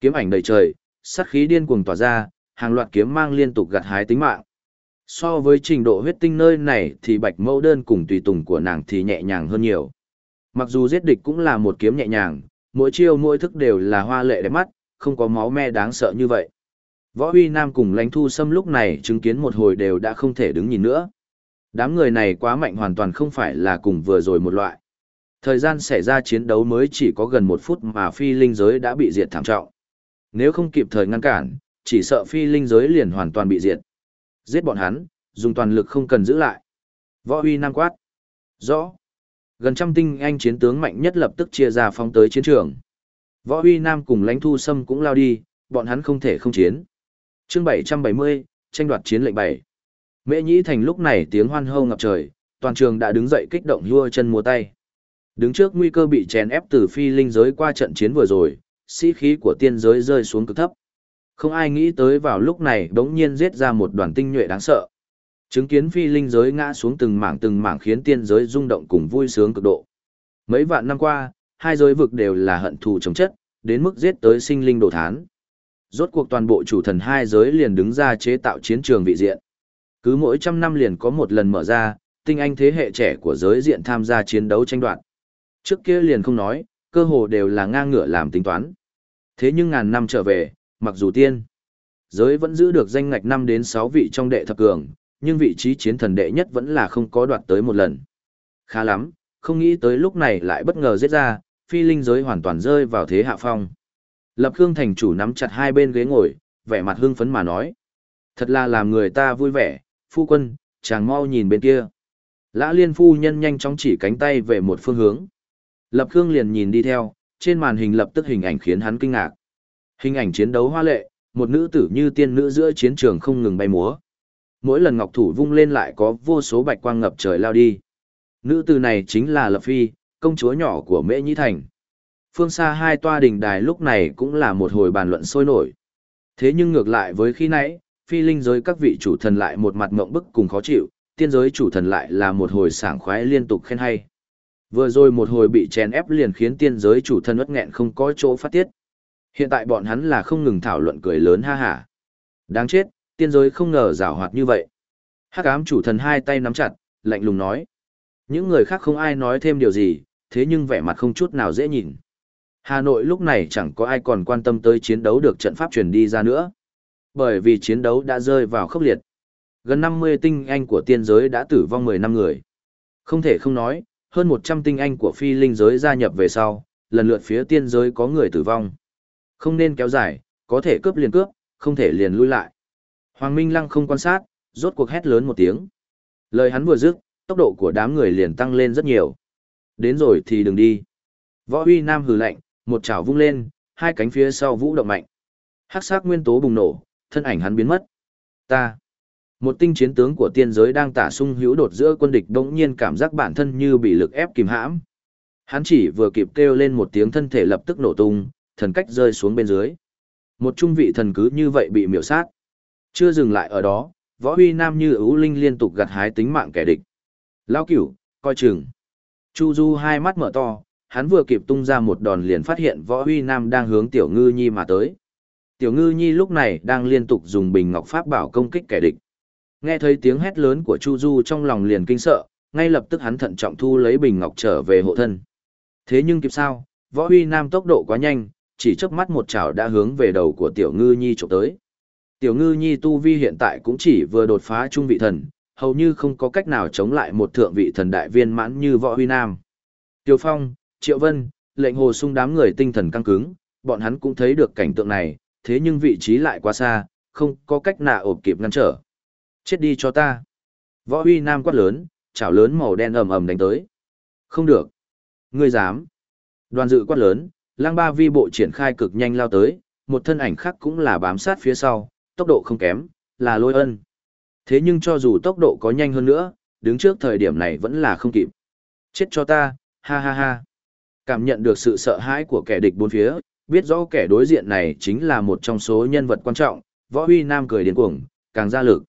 Kiếm ảnh đầy trời, sát khí điên cuồng tỏa ra, hàng loạt kiếm mang liên tục gặt hái tính mạng. So với trình độ huyết tinh nơi này thì bạch mẫu đơn cùng tùy tùng của nàng thì nhẹ nhàng hơn nhiều. Mặc dù giết địch cũng là một kiếm nhẹ nhàng, mỗi chiêu mỗi thức đều là hoa lệ đẹp mắt, không có máu me đáng sợ như vậy. Võ Huy Nam cùng lãnh thu xâm lúc này chứng kiến một hồi đều đã không thể đứng nhìn nữa. Đám người này quá mạnh hoàn toàn không phải là cùng vừa rồi một loại. Thời gian xảy ra chiến đấu mới chỉ có gần một phút mà phi linh giới đã bị diệt thảm trọng. Nếu không kịp thời ngăn cản, chỉ sợ phi linh giới liền hoàn toàn bị diệt. Giết bọn hắn, dùng toàn lực không cần giữ lại. Võ huy nam quát. Rõ. Gần trăm tinh anh chiến tướng mạnh nhất lập tức chia ra phóng tới chiến trường. Võ huy nam cùng lãnh thu sâm cũng lao đi, bọn hắn không thể không chiến. chương 770, tranh đoạt chiến lệnh 7. Mễ Nhĩ Thành lúc này tiếng hoan hô ngập trời, toàn trường đã đứng dậy kích động hua chân múa tay. Đứng trước nguy cơ bị chèn ép từ phi linh giới qua trận chiến vừa rồi, sĩ khí của tiên giới rơi xuống cực thấp. Không ai nghĩ tới vào lúc này đống nhiên giết ra một đoàn tinh nhuệ đáng sợ. Chứng kiến phi linh giới ngã xuống từng mảng từng mảng khiến tiên giới rung động cùng vui sướng cực độ. Mấy vạn năm qua, hai giới vực đều là hận thù chống chất, đến mức giết tới sinh linh đổ thán. Rốt cuộc toàn bộ chủ thần hai giới liền đứng ra chế tạo chiến trường vị diện. Cứ mỗi trăm năm liền có một lần mở ra, tinh anh thế hệ trẻ của giới diện tham gia chiến đấu tranh đoạt. Trước kia liền không nói, cơ hồ đều là ngang ngửa làm tính toán. Thế nhưng ngàn năm trở về, mặc dù tiên, giới vẫn giữ được danh ngạch 5 đến 6 vị trong đệ thập cường, nhưng vị trí chiến thần đệ nhất vẫn là không có đoạt tới một lần. Khá lắm, không nghĩ tới lúc này lại bất ngờ giết ra, phi linh giới hoàn toàn rơi vào thế hạ phong. Lập Khương thành chủ nắm chặt hai bên ghế ngồi, vẻ mặt hưng phấn mà nói. Thật là làm người ta vui vẻ, phu quân, chàng mau nhìn bên kia. Lã liên phu nhân nhanh chóng chỉ cánh tay về một phương hướng. Lập Khương liền nhìn đi theo, trên màn hình lập tức hình ảnh khiến hắn kinh ngạc. Hình ảnh chiến đấu hoa lệ, một nữ tử như tiên nữ giữa chiến trường không ngừng bay múa. Mỗi lần ngọc thủ vung lên lại có vô số bạch quang ngập trời lao đi. Nữ tử này chính là Lập Phi, công chúa nhỏ của Mễ Nhĩ Thành. Phương xa hai toa đình đài lúc này cũng là một hồi bàn luận sôi nổi. Thế nhưng ngược lại với khi nãy, phi linh giới các vị chủ thần lại một mặt mộng bức cùng khó chịu, tiên giới chủ thần lại là một hồi sảng khoái liên tục khen hay. Vừa rồi một hồi bị chèn ép liền khiến tiên giới chủ thần ất nghẹn không có chỗ phát tiết. Hiện tại bọn hắn là không ngừng thảo luận cười lớn ha hả. Đáng chết, tiên giới không ngờ rào hoạt như vậy. Hắc ám chủ thần hai tay nắm chặt, lạnh lùng nói. Những người khác không ai nói thêm điều gì, thế nhưng vẻ mặt không chút nào dễ nhìn. Hà Nội lúc này chẳng có ai còn quan tâm tới chiến đấu được trận pháp truyền đi ra nữa. Bởi vì chiến đấu đã rơi vào khốc liệt. Gần 50 tinh anh của tiên giới đã tử vong 10 năm người. Không thể không nói, hơn 100 tinh anh của phi linh giới gia nhập về sau, lần lượt phía tiên giới có người tử vong. Không nên kéo dài, có thể cướp liền cướp, không thể liền lui lại. Hoàng Minh Lăng không quan sát, rốt cuộc hét lớn một tiếng. Lời hắn vừa dứt, tốc độ của đám người liền tăng lên rất nhiều. Đến rồi thì đừng đi. Võ Huy Nam hừ lạnh, một chảo vung lên, hai cánh phía sau vũ động mạnh. Hắc sắc nguyên tố bùng nổ, thân ảnh hắn biến mất. Ta. Một tinh chiến tướng của tiên giới đang tả sung hữu đột giữa quân địch đống nhiên cảm giác bản thân như bị lực ép kìm hãm. Hắn chỉ vừa kịp kêu lên một tiếng thân thể lập tức nổ tung, thần cách rơi xuống bên dưới. Một trung vị thần cứ như vậy bị miểu sát. Chưa dừng lại ở đó, võ huy nam như ưu linh liên tục gặt hái tính mạng kẻ địch. Lao cửu, coi chừng. Chu Du hai mắt mở to, hắn vừa kịp tung ra một đòn liền phát hiện võ huy nam đang hướng tiểu ngư nhi mà tới. Tiểu ngư nhi lúc này đang liên tục dùng bình ngọc pháp bảo công kích kẻ địch. Nghe thấy tiếng hét lớn của Chu Du trong lòng liền kinh sợ, ngay lập tức hắn thận trọng thu lấy bình ngọc trở về hộ thân. Thế nhưng kịp sao, võ huy nam tốc độ quá nhanh, chỉ chớp mắt một chảo đã hướng về đầu của tiểu ngư nhi trộm tới. Tiểu ngư nhi tu vi hiện tại cũng chỉ vừa đột phá trung vị thần, hầu như không có cách nào chống lại một thượng vị thần đại viên mãn như võ huy nam. Tiêu Phong, Triệu Vân, lệnh hồ sung đám người tinh thần căng cứng, bọn hắn cũng thấy được cảnh tượng này, thế nhưng vị trí lại quá xa, không có cách nào ổn kịp ngăn trở. Chết đi cho ta. Võ huy nam quát lớn, chảo lớn màu đen ầm ầm đánh tới. Không được. Ngươi dám. Đoàn dự quát lớn, lang ba vi bộ triển khai cực nhanh lao tới, một thân ảnh khác cũng là bám sát phía sau, tốc độ không kém, là lôi ân. Thế nhưng cho dù tốc độ có nhanh hơn nữa, đứng trước thời điểm này vẫn là không kịp. Chết cho ta, ha ha ha. Cảm nhận được sự sợ hãi của kẻ địch bốn phía, biết rõ kẻ đối diện này chính là một trong số nhân vật quan trọng, võ huy nam cười điên cuồng, càng ra lực.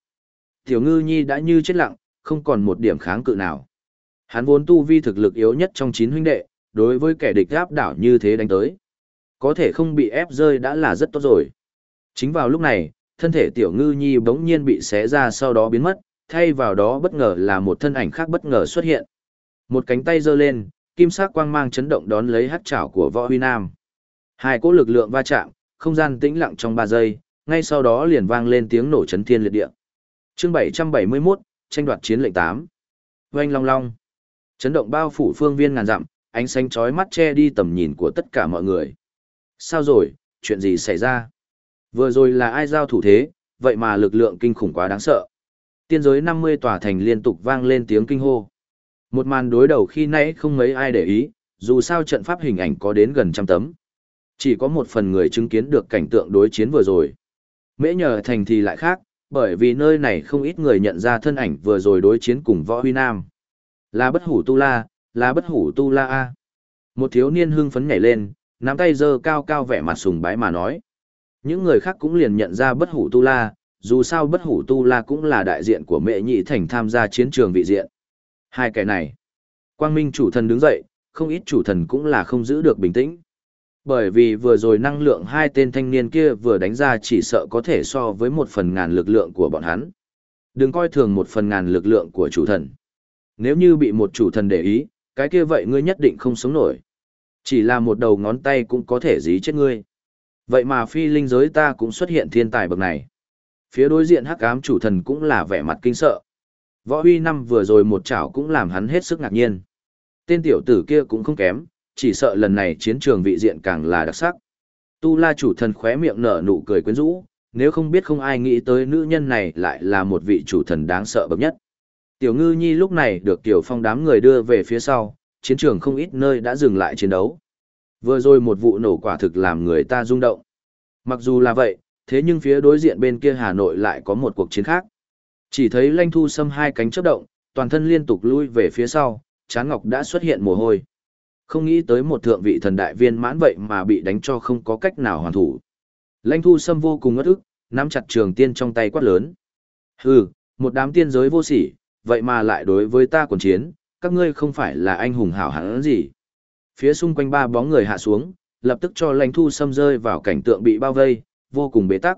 Tiểu ngư nhi đã như chết lặng, không còn một điểm kháng cự nào. Hắn vốn tu vi thực lực yếu nhất trong chín huynh đệ, đối với kẻ địch áp đảo như thế đánh tới. Có thể không bị ép rơi đã là rất tốt rồi. Chính vào lúc này, thân thể tiểu ngư nhi bỗng nhiên bị xé ra sau đó biến mất, thay vào đó bất ngờ là một thân ảnh khác bất ngờ xuất hiện. Một cánh tay giơ lên, kim sắc quang mang chấn động đón lấy hắc chảo của võ huy nam. Hai cỗ lực lượng va chạm, không gian tĩnh lặng trong 3 giây, ngay sau đó liền vang lên tiếng nổ chấn thiên liệt địa. Chương 771, tranh đoạt chiến lệnh 8. Oanh long long. Chấn động bao phủ phương viên ngàn dặm, ánh xanh chói mắt che đi tầm nhìn của tất cả mọi người. Sao rồi, chuyện gì xảy ra? Vừa rồi là ai giao thủ thế, vậy mà lực lượng kinh khủng quá đáng sợ. Tiên giới 50 tòa thành liên tục vang lên tiếng kinh hô. Một màn đối đầu khi nãy không mấy ai để ý, dù sao trận pháp hình ảnh có đến gần trăm tấm. Chỉ có một phần người chứng kiến được cảnh tượng đối chiến vừa rồi. Mễ nhờ thành thì lại khác, bởi vì nơi này không ít người nhận ra thân ảnh vừa rồi đối chiến cùng võ huy nam. Là bất hủ tu la, là bất hủ tu la A. Một thiếu niên hưng phấn nhảy lên, nắm tay giơ cao cao vẻ mặt sùng bái mà nói. Những người khác cũng liền nhận ra bất hủ tu la, dù sao bất hủ tu la cũng là đại diện của mẹ nhị thành tham gia chiến trường vị diện. Hai cái này. Quang Minh chủ thần đứng dậy, không ít chủ thần cũng là không giữ được bình tĩnh. Bởi vì vừa rồi năng lượng hai tên thanh niên kia vừa đánh ra chỉ sợ có thể so với một phần ngàn lực lượng của bọn hắn. Đừng coi thường một phần ngàn lực lượng của chủ thần. Nếu như bị một chủ thần để ý, cái kia vậy ngươi nhất định không sống nổi. Chỉ là một đầu ngón tay cũng có thể dí chết ngươi. Vậy mà phi linh giới ta cũng xuất hiện thiên tài bậc này. Phía đối diện hắc ám chủ thần cũng là vẻ mặt kinh sợ. Võ huy năm vừa rồi một chảo cũng làm hắn hết sức ngạc nhiên. Tên tiểu tử kia cũng không kém, chỉ sợ lần này chiến trường vị diện càng là đặc sắc. Tu la chủ thần khóe miệng nở nụ cười quyến rũ, nếu không biết không ai nghĩ tới nữ nhân này lại là một vị chủ thần đáng sợ bậc nhất. Tiểu ngư nhi lúc này được tiểu phong đám người đưa về phía sau, chiến trường không ít nơi đã dừng lại chiến đấu. Vừa rồi một vụ nổ quả thực làm người ta rung động. Mặc dù là vậy, thế nhưng phía đối diện bên kia Hà Nội lại có một cuộc chiến khác. Chỉ thấy lanh thu xâm hai cánh chớp động, toàn thân liên tục lui về phía sau, chán ngọc đã xuất hiện mồ hôi. Không nghĩ tới một thượng vị thần đại viên mãn vậy mà bị đánh cho không có cách nào hoàn thủ. Lãnh thu sâm vô cùng ngất ức, nắm chặt trường tiên trong tay quát lớn. Hừ, một đám tiên giới vô sỉ, vậy mà lại đối với ta quần chiến, các ngươi không phải là anh hùng hảo hẳn gì. Phía xung quanh ba bóng người hạ xuống, lập tức cho lãnh thu sâm rơi vào cảnh tượng bị bao vây, vô cùng bế tắc.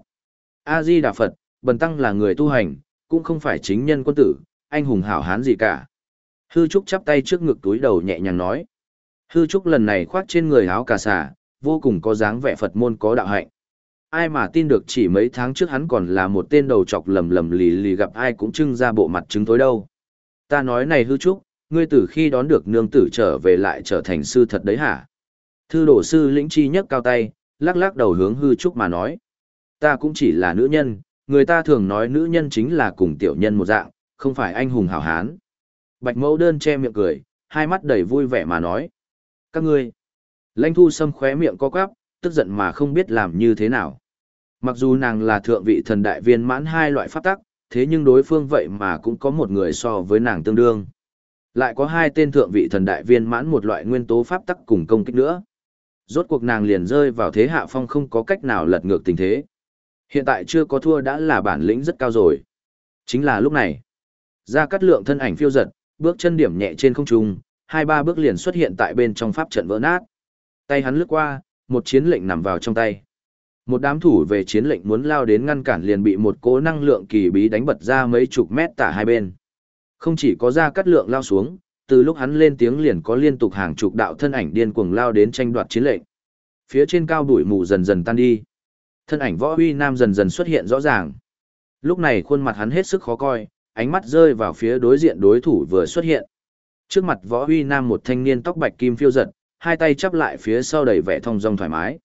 A-di Đà Phật, bần tăng là người tu hành, cũng không phải chính nhân quân tử, anh hùng hảo hán gì cả. Hư Trúc chắp tay trước ngực túi đầu nhẹ nhàng nói. Hư Trúc lần này khoác trên người áo cà xà, vô cùng có dáng vẻ Phật môn có đạo hạnh. Ai mà tin được chỉ mấy tháng trước hắn còn là một tên đầu chọc lầm lầm lì lì gặp ai cũng trưng ra bộ mặt chứng tối đâu. Ta nói này Hư Trúc, ngươi từ khi đón được nương tử trở về lại trở thành sư thật đấy hả? Thư đổ sư lĩnh chi nhấc cao tay, lắc lắc đầu hướng Hư Trúc mà nói. Ta cũng chỉ là nữ nhân, người ta thường nói nữ nhân chính là cùng tiểu nhân một dạng, không phải anh hùng hảo hán. Bạch mẫu đơn che miệng cười, hai mắt đầy vui vẻ mà nói. Các ngươi, lãnh thu sâm khóe miệng co quắp, tức giận mà không biết làm như thế nào. Mặc dù nàng là thượng vị thần đại viên mãn hai loại pháp tắc, thế nhưng đối phương vậy mà cũng có một người so với nàng tương đương. Lại có hai tên thượng vị thần đại viên mãn một loại nguyên tố pháp tắc cùng công kích nữa. Rốt cuộc nàng liền rơi vào thế hạ phong không có cách nào lật ngược tình thế. Hiện tại chưa có thua đã là bản lĩnh rất cao rồi. Chính là lúc này. Ra cắt lượng thân ảnh phiêu giật, bước chân điểm nhẹ trên không trung, hai ba bước liền xuất hiện tại bên trong pháp trận vỡ nát. Tay hắn lướt qua, một chiến lệnh nằm vào trong tay. Một đám thủ về chiến lệnh muốn lao đến ngăn cản liền bị một cỗ năng lượng kỳ bí đánh bật ra mấy chục mét tả hai bên. Không chỉ có ra cắt lượng lao xuống, từ lúc hắn lên tiếng liền có liên tục hàng chục đạo thân ảnh điên cuồng lao đến tranh đoạt chiến lệnh. Phía trên cao bụi mù dần dần tan đi. Thân ảnh võ huy nam dần dần xuất hiện rõ ràng. Lúc này khuôn mặt hắn hết sức khó coi, ánh mắt rơi vào phía đối diện đối thủ vừa xuất hiện. Trước mặt võ huy nam một thanh niên tóc bạch kim phiêu giật, hai tay chắp lại phía sau đầy vẻ thong dong thoải mái.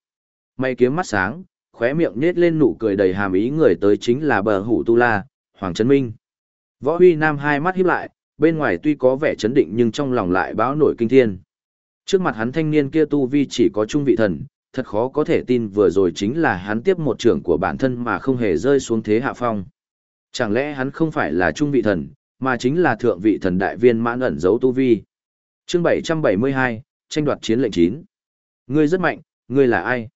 Mày kiếm mắt sáng, khóe miệng nết lên nụ cười đầy hàm ý người tới chính là bờ hủ tu la, Hoàng Trấn Minh. Võ huy nam hai mắt híp lại, bên ngoài tuy có vẻ chấn định nhưng trong lòng lại báo nổi kinh thiên. Trước mặt hắn thanh niên kia tu vi chỉ có trung vị thần, thật khó có thể tin vừa rồi chính là hắn tiếp một trưởng của bản thân mà không hề rơi xuống thế hạ phong. Chẳng lẽ hắn không phải là trung vị thần, mà chính là thượng vị thần đại viên mãn ẩn giấu tu vi. Chương 772, tranh đoạt chiến lệnh 9. Ngươi rất mạnh, ngươi là ai?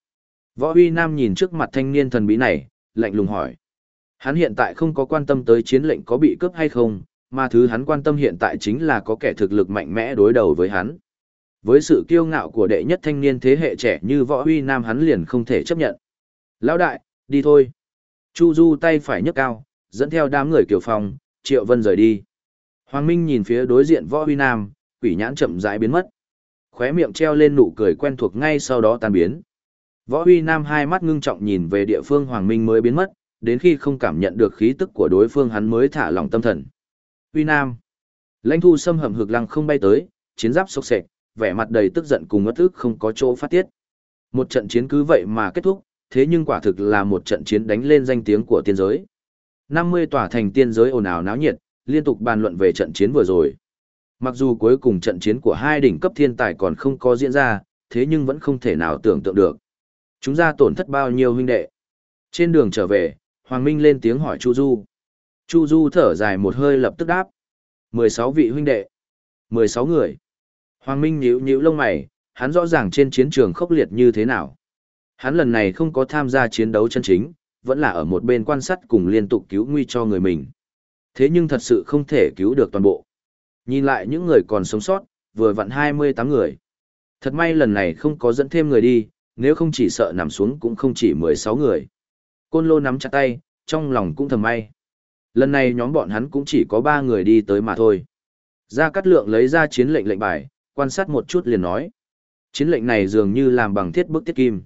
Võ Huy Nam nhìn trước mặt thanh niên thần bí này, lạnh lùng hỏi. Hắn hiện tại không có quan tâm tới chiến lệnh có bị cướp hay không, mà thứ hắn quan tâm hiện tại chính là có kẻ thực lực mạnh mẽ đối đầu với hắn. Với sự kiêu ngạo của đệ nhất thanh niên thế hệ trẻ như Võ Huy Nam hắn liền không thể chấp nhận. Lão đại, đi thôi. Chu Du tay phải nhấc cao, dẫn theo đám người Kiều Phong, Triệu Vân rời đi. Hoàng Minh nhìn phía đối diện Võ Huy Nam, quỷ nhãn chậm rãi biến mất. Khóe miệng treo lên nụ cười quen thuộc ngay sau đó tan biến. Võ Huy Nam hai mắt ngưng trọng nhìn về địa phương Hoàng Minh mới biến mất, đến khi không cảm nhận được khí tức của đối phương hắn mới thả lỏng tâm thần. Huy Nam. Lãnh thu xâm hầm hực lăng không bay tới, chiến giáp sốc sệt, vẻ mặt đầy tức giận cùng ngất ức không có chỗ phát tiết. Một trận chiến cứ vậy mà kết thúc, thế nhưng quả thực là một trận chiến đánh lên danh tiếng của tiên giới. 50 tòa thành tiên giới ồn ào náo nhiệt, liên tục bàn luận về trận chiến vừa rồi. Mặc dù cuối cùng trận chiến của hai đỉnh cấp thiên tài còn không có diễn ra, thế nhưng vẫn không thể nào tưởng tượng được. Chúng ra tổn thất bao nhiêu huynh đệ. Trên đường trở về, Hoàng Minh lên tiếng hỏi Chu Du. Chu Du thở dài một hơi lập tức đáp. 16 vị huynh đệ. 16 người. Hoàng Minh nhíu nhíu lông mày, hắn rõ ràng trên chiến trường khốc liệt như thế nào. Hắn lần này không có tham gia chiến đấu chân chính, vẫn là ở một bên quan sát cùng liên tục cứu nguy cho người mình. Thế nhưng thật sự không thể cứu được toàn bộ. Nhìn lại những người còn sống sót, vừa vặn 28 người. Thật may lần này không có dẫn thêm người đi, nếu không chỉ sợ nằm xuống cũng không chỉ 16 người. Côn lô nắm chặt tay, trong lòng cũng thầm may. Lần này nhóm bọn hắn cũng chỉ có 3 người đi tới mà thôi. Gia Cát Lượng lấy ra chiến lệnh lệnh bài, quan sát một chút liền nói. Chiến lệnh này dường như làm bằng thiết bức tiết kim.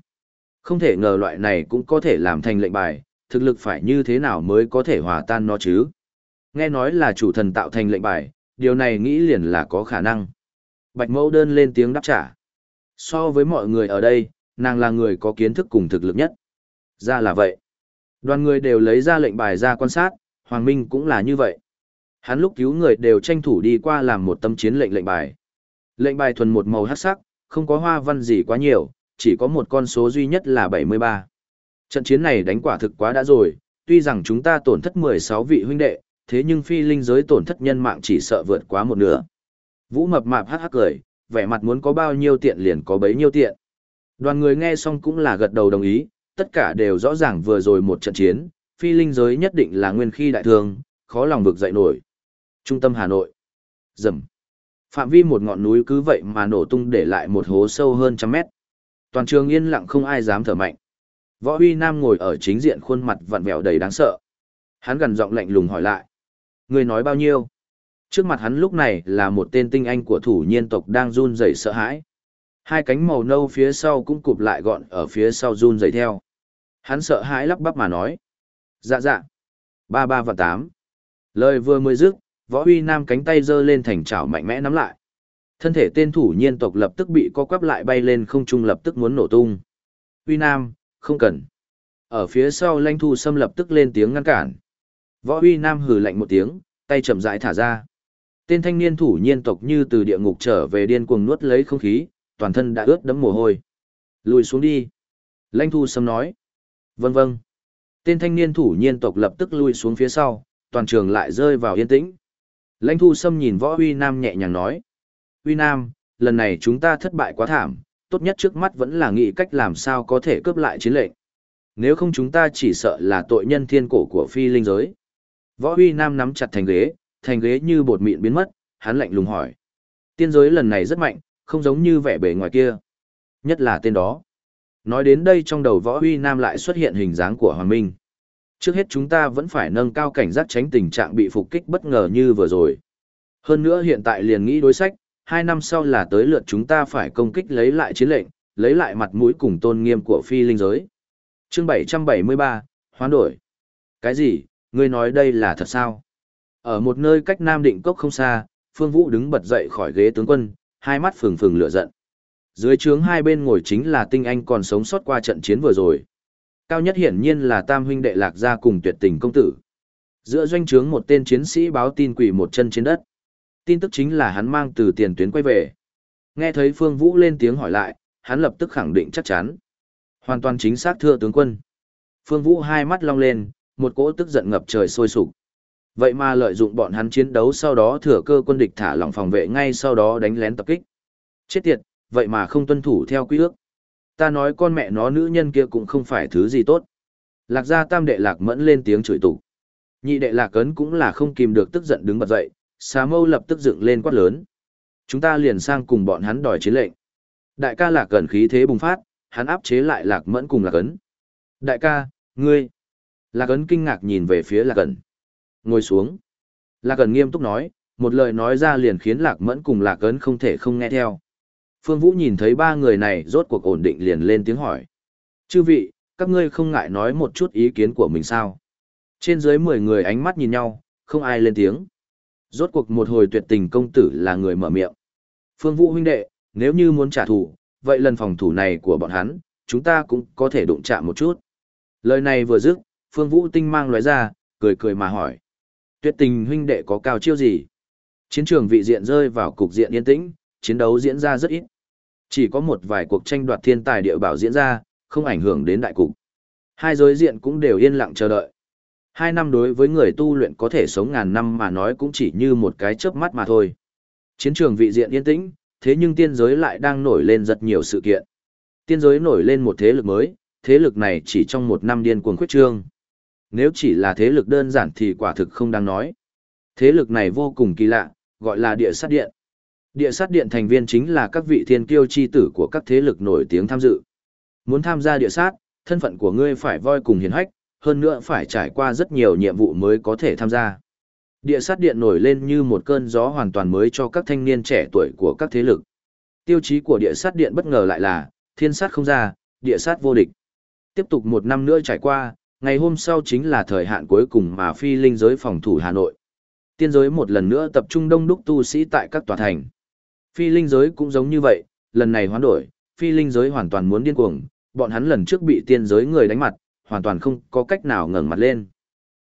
Không thể ngờ loại này cũng có thể làm thành lệnh bài, thực lực phải như thế nào mới có thể hòa tan nó chứ. Nghe nói là chủ thần tạo thành lệnh bài, điều này nghĩ liền là có khả năng. Bạch mẫu đơn lên tiếng đáp trả. So với mọi người ở đây, nàng là người có kiến thức cùng thực lực nhất. Ra là vậy. Đoàn người đều lấy ra lệnh bài ra quan sát, Hoàng Minh cũng là như vậy. Hắn lúc cứu người đều tranh thủ đi qua làm một tâm chiến lệnh lệnh bài. Lệnh bài thuần một màu hắc sắc, không có hoa văn gì quá nhiều, chỉ có một con số duy nhất là 73. Trận chiến này đánh quả thực quá đã rồi, tuy rằng chúng ta tổn thất 16 vị huynh đệ, thế nhưng phi linh giới tổn thất nhân mạng chỉ sợ vượt quá một nửa. Vũ mập mạp hắc hắc cười, vẻ mặt muốn có bao nhiêu tiện liền có bấy nhiêu tiện. Đoàn người nghe xong cũng là gật đầu đồng ý, tất cả đều rõ ràng vừa rồi một trận chiến, phi linh giới nhất định là nguyên khi đại thương, khó lòng vực dậy nổi. Trung tâm Hà Nội. Dầm. Phạm vi một ngọn núi cứ vậy mà nổ tung để lại một hố sâu hơn trăm mét. Toàn trường yên lặng không ai dám thở mạnh. Võ Huy Nam ngồi ở chính diện khuôn mặt vặn vẹo đầy đáng sợ. Hắn gần giọng lạnh lùng hỏi lại. Người nói bao nhiêu? Trước mặt hắn lúc này là một tên tinh anh của thủ nhiên tộc đang run rẩy sợ hãi. Hai cánh màu nâu phía sau cũng cụp lại gọn ở phía sau run rẩy theo. Hắn sợ hãi lắp bắp mà nói. Dạ dạ. Ba ba và tám. Lời vừa mới dứt, võ huy nam cánh tay giơ lên thành chảo mạnh mẽ nắm lại. Thân thể tên thủ nhiên tộc lập tức bị co quắp lại bay lên không trung lập tức muốn nổ tung. Uy nam, không cần. Ở phía sau lãnh thu xâm lập tức lên tiếng ngăn cản. Võ uy nam hừ lạnh một tiếng, tay chậm rãi thả ra. Tên thanh niên thủ nhiên tộc như từ địa ngục trở về điên cuồng nuốt lấy không khí, toàn thân đã ướt đẫm mồ hôi. Lùi xuống đi. lãnh thu xâm nói. Vâng vâng. Tên thanh niên thủ nhiên tộc lập tức lui xuống phía sau, toàn trường lại rơi vào yên tĩnh. Lãnh thu sâm nhìn võ uy nam nhẹ nhàng nói. Huy nam, lần này chúng ta thất bại quá thảm, tốt nhất trước mắt vẫn là nghĩ cách làm sao có thể cướp lại chiến lệnh. Nếu không chúng ta chỉ sợ là tội nhân thiên cổ của phi linh giới. Võ huy nam nắm chặt thành ghế, thành ghế như bột mịn biến mất, hắn lạnh lùng hỏi. Tiên giới lần này rất mạnh, không giống như vẻ bề ngoài kia. Nhất là tên đó. Nói đến đây trong đầu võ huy nam lại xuất hiện hình dáng của Hoàng Minh. Trước hết chúng ta vẫn phải nâng cao cảnh giác tránh tình trạng bị phục kích bất ngờ như vừa rồi. Hơn nữa hiện tại liền nghĩ đối sách, hai năm sau là tới lượt chúng ta phải công kích lấy lại chiến lệnh, lấy lại mặt mũi cùng tôn nghiêm của phi linh giới. Chương 773, hoán đổi. Cái gì, ngươi nói đây là thật sao? Ở một nơi cách Nam Định Cốc không xa, Phương Vũ đứng bật dậy khỏi ghế tướng quân, hai mắt phừng phừng lửa giận. Dưới trướng hai bên ngồi chính là tinh anh còn sống sót qua trận chiến vừa rồi. Cao nhất hiển nhiên là tam huynh đệ lạc gia cùng tuyệt tình công tử. Giữa doanh trướng một tên chiến sĩ báo tin quỷ một chân trên đất. Tin tức chính là hắn mang từ tiền tuyến quay về. Nghe thấy Phương Vũ lên tiếng hỏi lại, hắn lập tức khẳng định chắc chắn. Hoàn toàn chính xác thưa tướng quân. Phương Vũ hai mắt long lên, một cỗ tức giận ngập trời sôi sục. Vậy mà lợi dụng bọn hắn chiến đấu sau đó thừa cơ quân địch thả lỏng phòng vệ ngay sau đó đánh lén tập kích. Chết tiệt, vậy mà không tuân thủ theo quy ước. Ta nói con mẹ nó nữ nhân kia cũng không phải thứ gì tốt. Lạc gia tam đệ lạc mẫn lên tiếng chửi tụ. Nhị đệ lạc Cấn cũng là không kìm được tức giận đứng bật dậy, xà mâu lập tức dựng lên quát lớn. Chúng ta liền sang cùng bọn hắn đòi chiến lệnh. Đại ca lạc cẩn khí thế bùng phát, hắn áp chế lại lạc mẫn cùng lạc ấn. Đại ca, ngươi. Lạc ấn kinh ngạc nhìn về phía lạc cẩn. Ngồi xuống. Lạc cẩn nghiêm túc nói, một lời nói ra liền khiến lạc mẫn cùng lạc ấn không thể không nghe theo. Phương Vũ nhìn thấy ba người này rốt cuộc ổn định liền lên tiếng hỏi. Chư vị, các ngươi không ngại nói một chút ý kiến của mình sao? Trên dưới 10 người ánh mắt nhìn nhau, không ai lên tiếng. Rốt cuộc một hồi tuyệt tình công tử là người mở miệng. Phương Vũ huynh đệ, nếu như muốn trả thù, vậy lần phòng thủ này của bọn hắn, chúng ta cũng có thể đụng chạm một chút. Lời này vừa dứt, Phương Vũ tinh mang lóe ra, cười cười mà hỏi. Tuyệt tình huynh đệ có cao chiêu gì? Chiến trường vị diện rơi vào cục diện yên tĩnh, chiến đấu diễn ra rất ít. Chỉ có một vài cuộc tranh đoạt thiên tài địa bảo diễn ra, không ảnh hưởng đến đại cục. Hai giới diện cũng đều yên lặng chờ đợi. Hai năm đối với người tu luyện có thể sống ngàn năm mà nói cũng chỉ như một cái chớp mắt mà thôi. Chiến trường vị diện yên tĩnh, thế nhưng tiên giới lại đang nổi lên rất nhiều sự kiện. Tiên giới nổi lên một thế lực mới, thế lực này chỉ trong một năm điên cuồng khuyết trương. Nếu chỉ là thế lực đơn giản thì quả thực không đáng nói. Thế lực này vô cùng kỳ lạ, gọi là địa sát điện. Địa sát điện thành viên chính là các vị thiên kiêu chi tử của các thế lực nổi tiếng tham dự. Muốn tham gia địa sát, thân phận của ngươi phải voi cùng hiền hách, hơn nữa phải trải qua rất nhiều nhiệm vụ mới có thể tham gia. Địa sát điện nổi lên như một cơn gió hoàn toàn mới cho các thanh niên trẻ tuổi của các thế lực. Tiêu chí của địa sát điện bất ngờ lại là, thiên sát không ra, địa sát vô địch. Tiếp tục một năm nữa trải qua, ngày hôm sau chính là thời hạn cuối cùng mà phi linh giới phòng thủ Hà Nội. Tiên giới một lần nữa tập trung đông đúc tu sĩ tại các tòa thành. Phi linh giới cũng giống như vậy, lần này hoán đổi, phi linh giới hoàn toàn muốn điên cuồng, bọn hắn lần trước bị tiên giới người đánh mặt, hoàn toàn không có cách nào ngẩng mặt lên.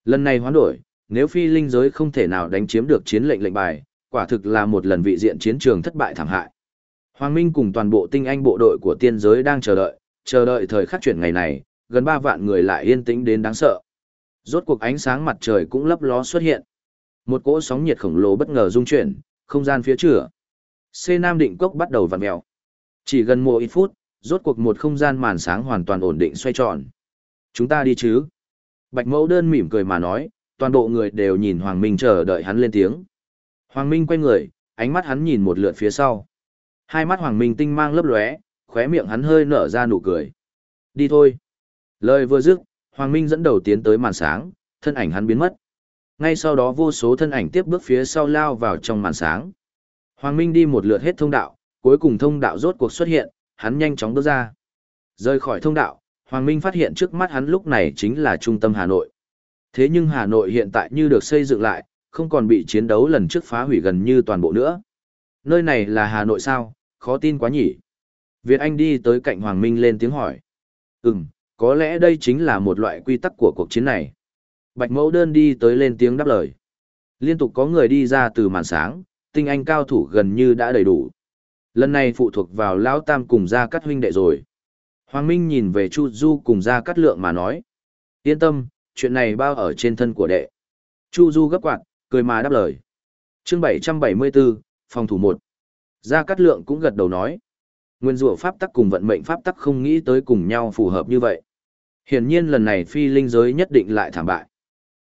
Lần này hoán đổi, nếu phi linh giới không thể nào đánh chiếm được chiến lệnh lệnh bài, quả thực là một lần vị diện chiến trường thất bại thảm hại. Hoàng Minh cùng toàn bộ tinh anh bộ đội của tiên giới đang chờ đợi, chờ đợi thời khắc chuyển ngày này, gần 3 vạn người lại yên tĩnh đến đáng sợ. Rốt cuộc ánh sáng mặt trời cũng lấp ló xuất hiện. Một cỗ sóng nhiệt khổng lồ bất ngờ rung chuyển, không gian phía chữa. C Nam định cốc bắt đầu vặn mèo. Chỉ gần một ít phút, rốt cuộc một không gian màn sáng hoàn toàn ổn định xoay tròn. Chúng ta đi chứ? Bạch mẫu đơn mỉm cười mà nói, toàn bộ người đều nhìn Hoàng Minh chờ đợi hắn lên tiếng. Hoàng Minh quay người, ánh mắt hắn nhìn một lượt phía sau. Hai mắt Hoàng Minh tinh mang lấp lóe, khóe miệng hắn hơi nở ra nụ cười. Đi thôi. Lời vừa dứt, Hoàng Minh dẫn đầu tiến tới màn sáng, thân ảnh hắn biến mất. Ngay sau đó vô số thân ảnh tiếp bước phía sau lao vào trong màn sáng. Hoàng Minh đi một lượt hết thông đạo, cuối cùng thông đạo rốt cuộc xuất hiện, hắn nhanh chóng bước ra. Rời khỏi thông đạo, Hoàng Minh phát hiện trước mắt hắn lúc này chính là trung tâm Hà Nội. Thế nhưng Hà Nội hiện tại như được xây dựng lại, không còn bị chiến đấu lần trước phá hủy gần như toàn bộ nữa. Nơi này là Hà Nội sao, khó tin quá nhỉ. Việt Anh đi tới cạnh Hoàng Minh lên tiếng hỏi. Ừm, có lẽ đây chính là một loại quy tắc của cuộc chiến này. Bạch mẫu đơn đi tới lên tiếng đáp lời. Liên tục có người đi ra từ màn sáng, tinh anh cao thủ gần như đã đầy đủ. Lần này phụ thuộc vào Lão Tam cùng Gia Cát huynh đệ rồi. Hoàng Minh nhìn về Chu Du cùng Gia Cát Lượng mà nói. Yên tâm, chuyện này bao ở trên thân của đệ. Chu Du gấp quạt, cười mà đáp lời. chương 774, phòng thủ 1. Gia Cát Lượng cũng gật đầu nói. Nguyên rủa pháp tắc cùng vận mệnh pháp tắc không nghĩ tới cùng nhau phù hợp như vậy. Hiển nhiên lần này phi linh giới nhất định lại thảm bại.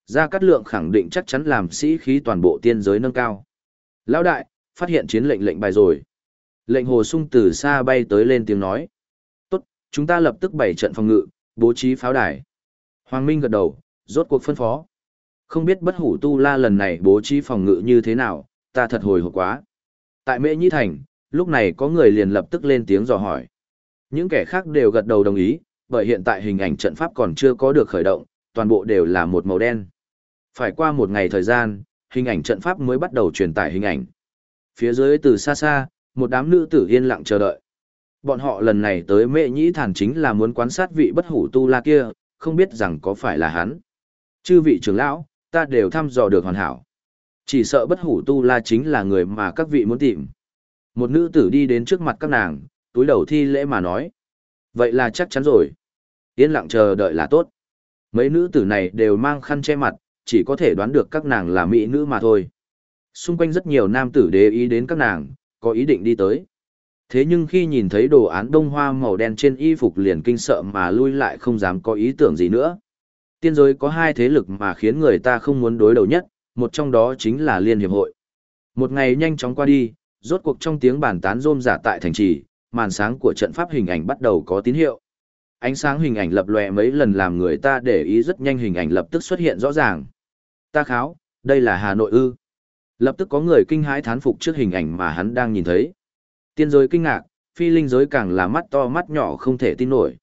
Gia Cát Lượng khẳng định chắc chắn làm sĩ khí toàn bộ tiên giới nâng cao. Lão đại, phát hiện chiến lệnh lệnh bài rồi. Lệnh hồ sung từ xa bay tới lên tiếng nói. Chúng ta lập tức bày trận phòng ngự, bố trí pháo đài. Hoàng Minh gật đầu, rốt cuộc phân phó. Không biết bất hủ tu la lần này bố trí phòng ngự như thế nào, ta thật hồi hộp quá. Tại Mễ Nhĩ Thành, lúc này có người liền lập tức lên tiếng dò hỏi. Những kẻ khác đều gật đầu đồng ý, bởi hiện tại hình ảnh trận pháp còn chưa có được khởi động, toàn bộ đều là một màu đen. Phải qua một ngày thời gian, hình ảnh trận pháp mới bắt đầu truyền tải hình ảnh. Phía dưới từ xa xa, một đám nữ tử yên lặng chờ đợi. Bọn họ lần này tới mệ nhĩ thản chính là muốn quan sát vị bất hủ tu la kia, không biết rằng có phải là hắn. Chư vị trưởng lão, ta đều thăm dò được hoàn hảo. Chỉ sợ bất hủ tu la chính là người mà các vị muốn tìm. Một nữ tử đi đến trước mặt các nàng, túi đầu thi lễ mà nói. Vậy là chắc chắn rồi. Yên lặng chờ đợi là tốt. Mấy nữ tử này đều mang khăn che mặt, chỉ có thể đoán được các nàng là mỹ nữ mà thôi. Xung quanh rất nhiều nam tử đế ý đến các nàng, có ý định đi tới. Thế nhưng khi nhìn thấy đồ án đông hoa màu đen trên y phục liền kinh sợ mà lui lại không dám có ý tưởng gì nữa. Tiên giới có hai thế lực mà khiến người ta không muốn đối đầu nhất, một trong đó chính là Liên Hiệp hội. Một ngày nhanh chóng qua đi, rốt cuộc trong tiếng bàn tán rôm giả tại thành trì, màn sáng của trận pháp hình ảnh bắt đầu có tín hiệu. Ánh sáng hình ảnh lập lòe mấy lần làm người ta để ý rất nhanh hình ảnh lập tức xuất hiện rõ ràng. Ta kháo, đây là Hà Nội ư. Lập tức có người kinh hãi thán phục trước hình ảnh mà hắn đang nhìn thấy. Tiên giới kinh ngạc, phi linh giới càng là mắt to mắt nhỏ không thể tin nổi.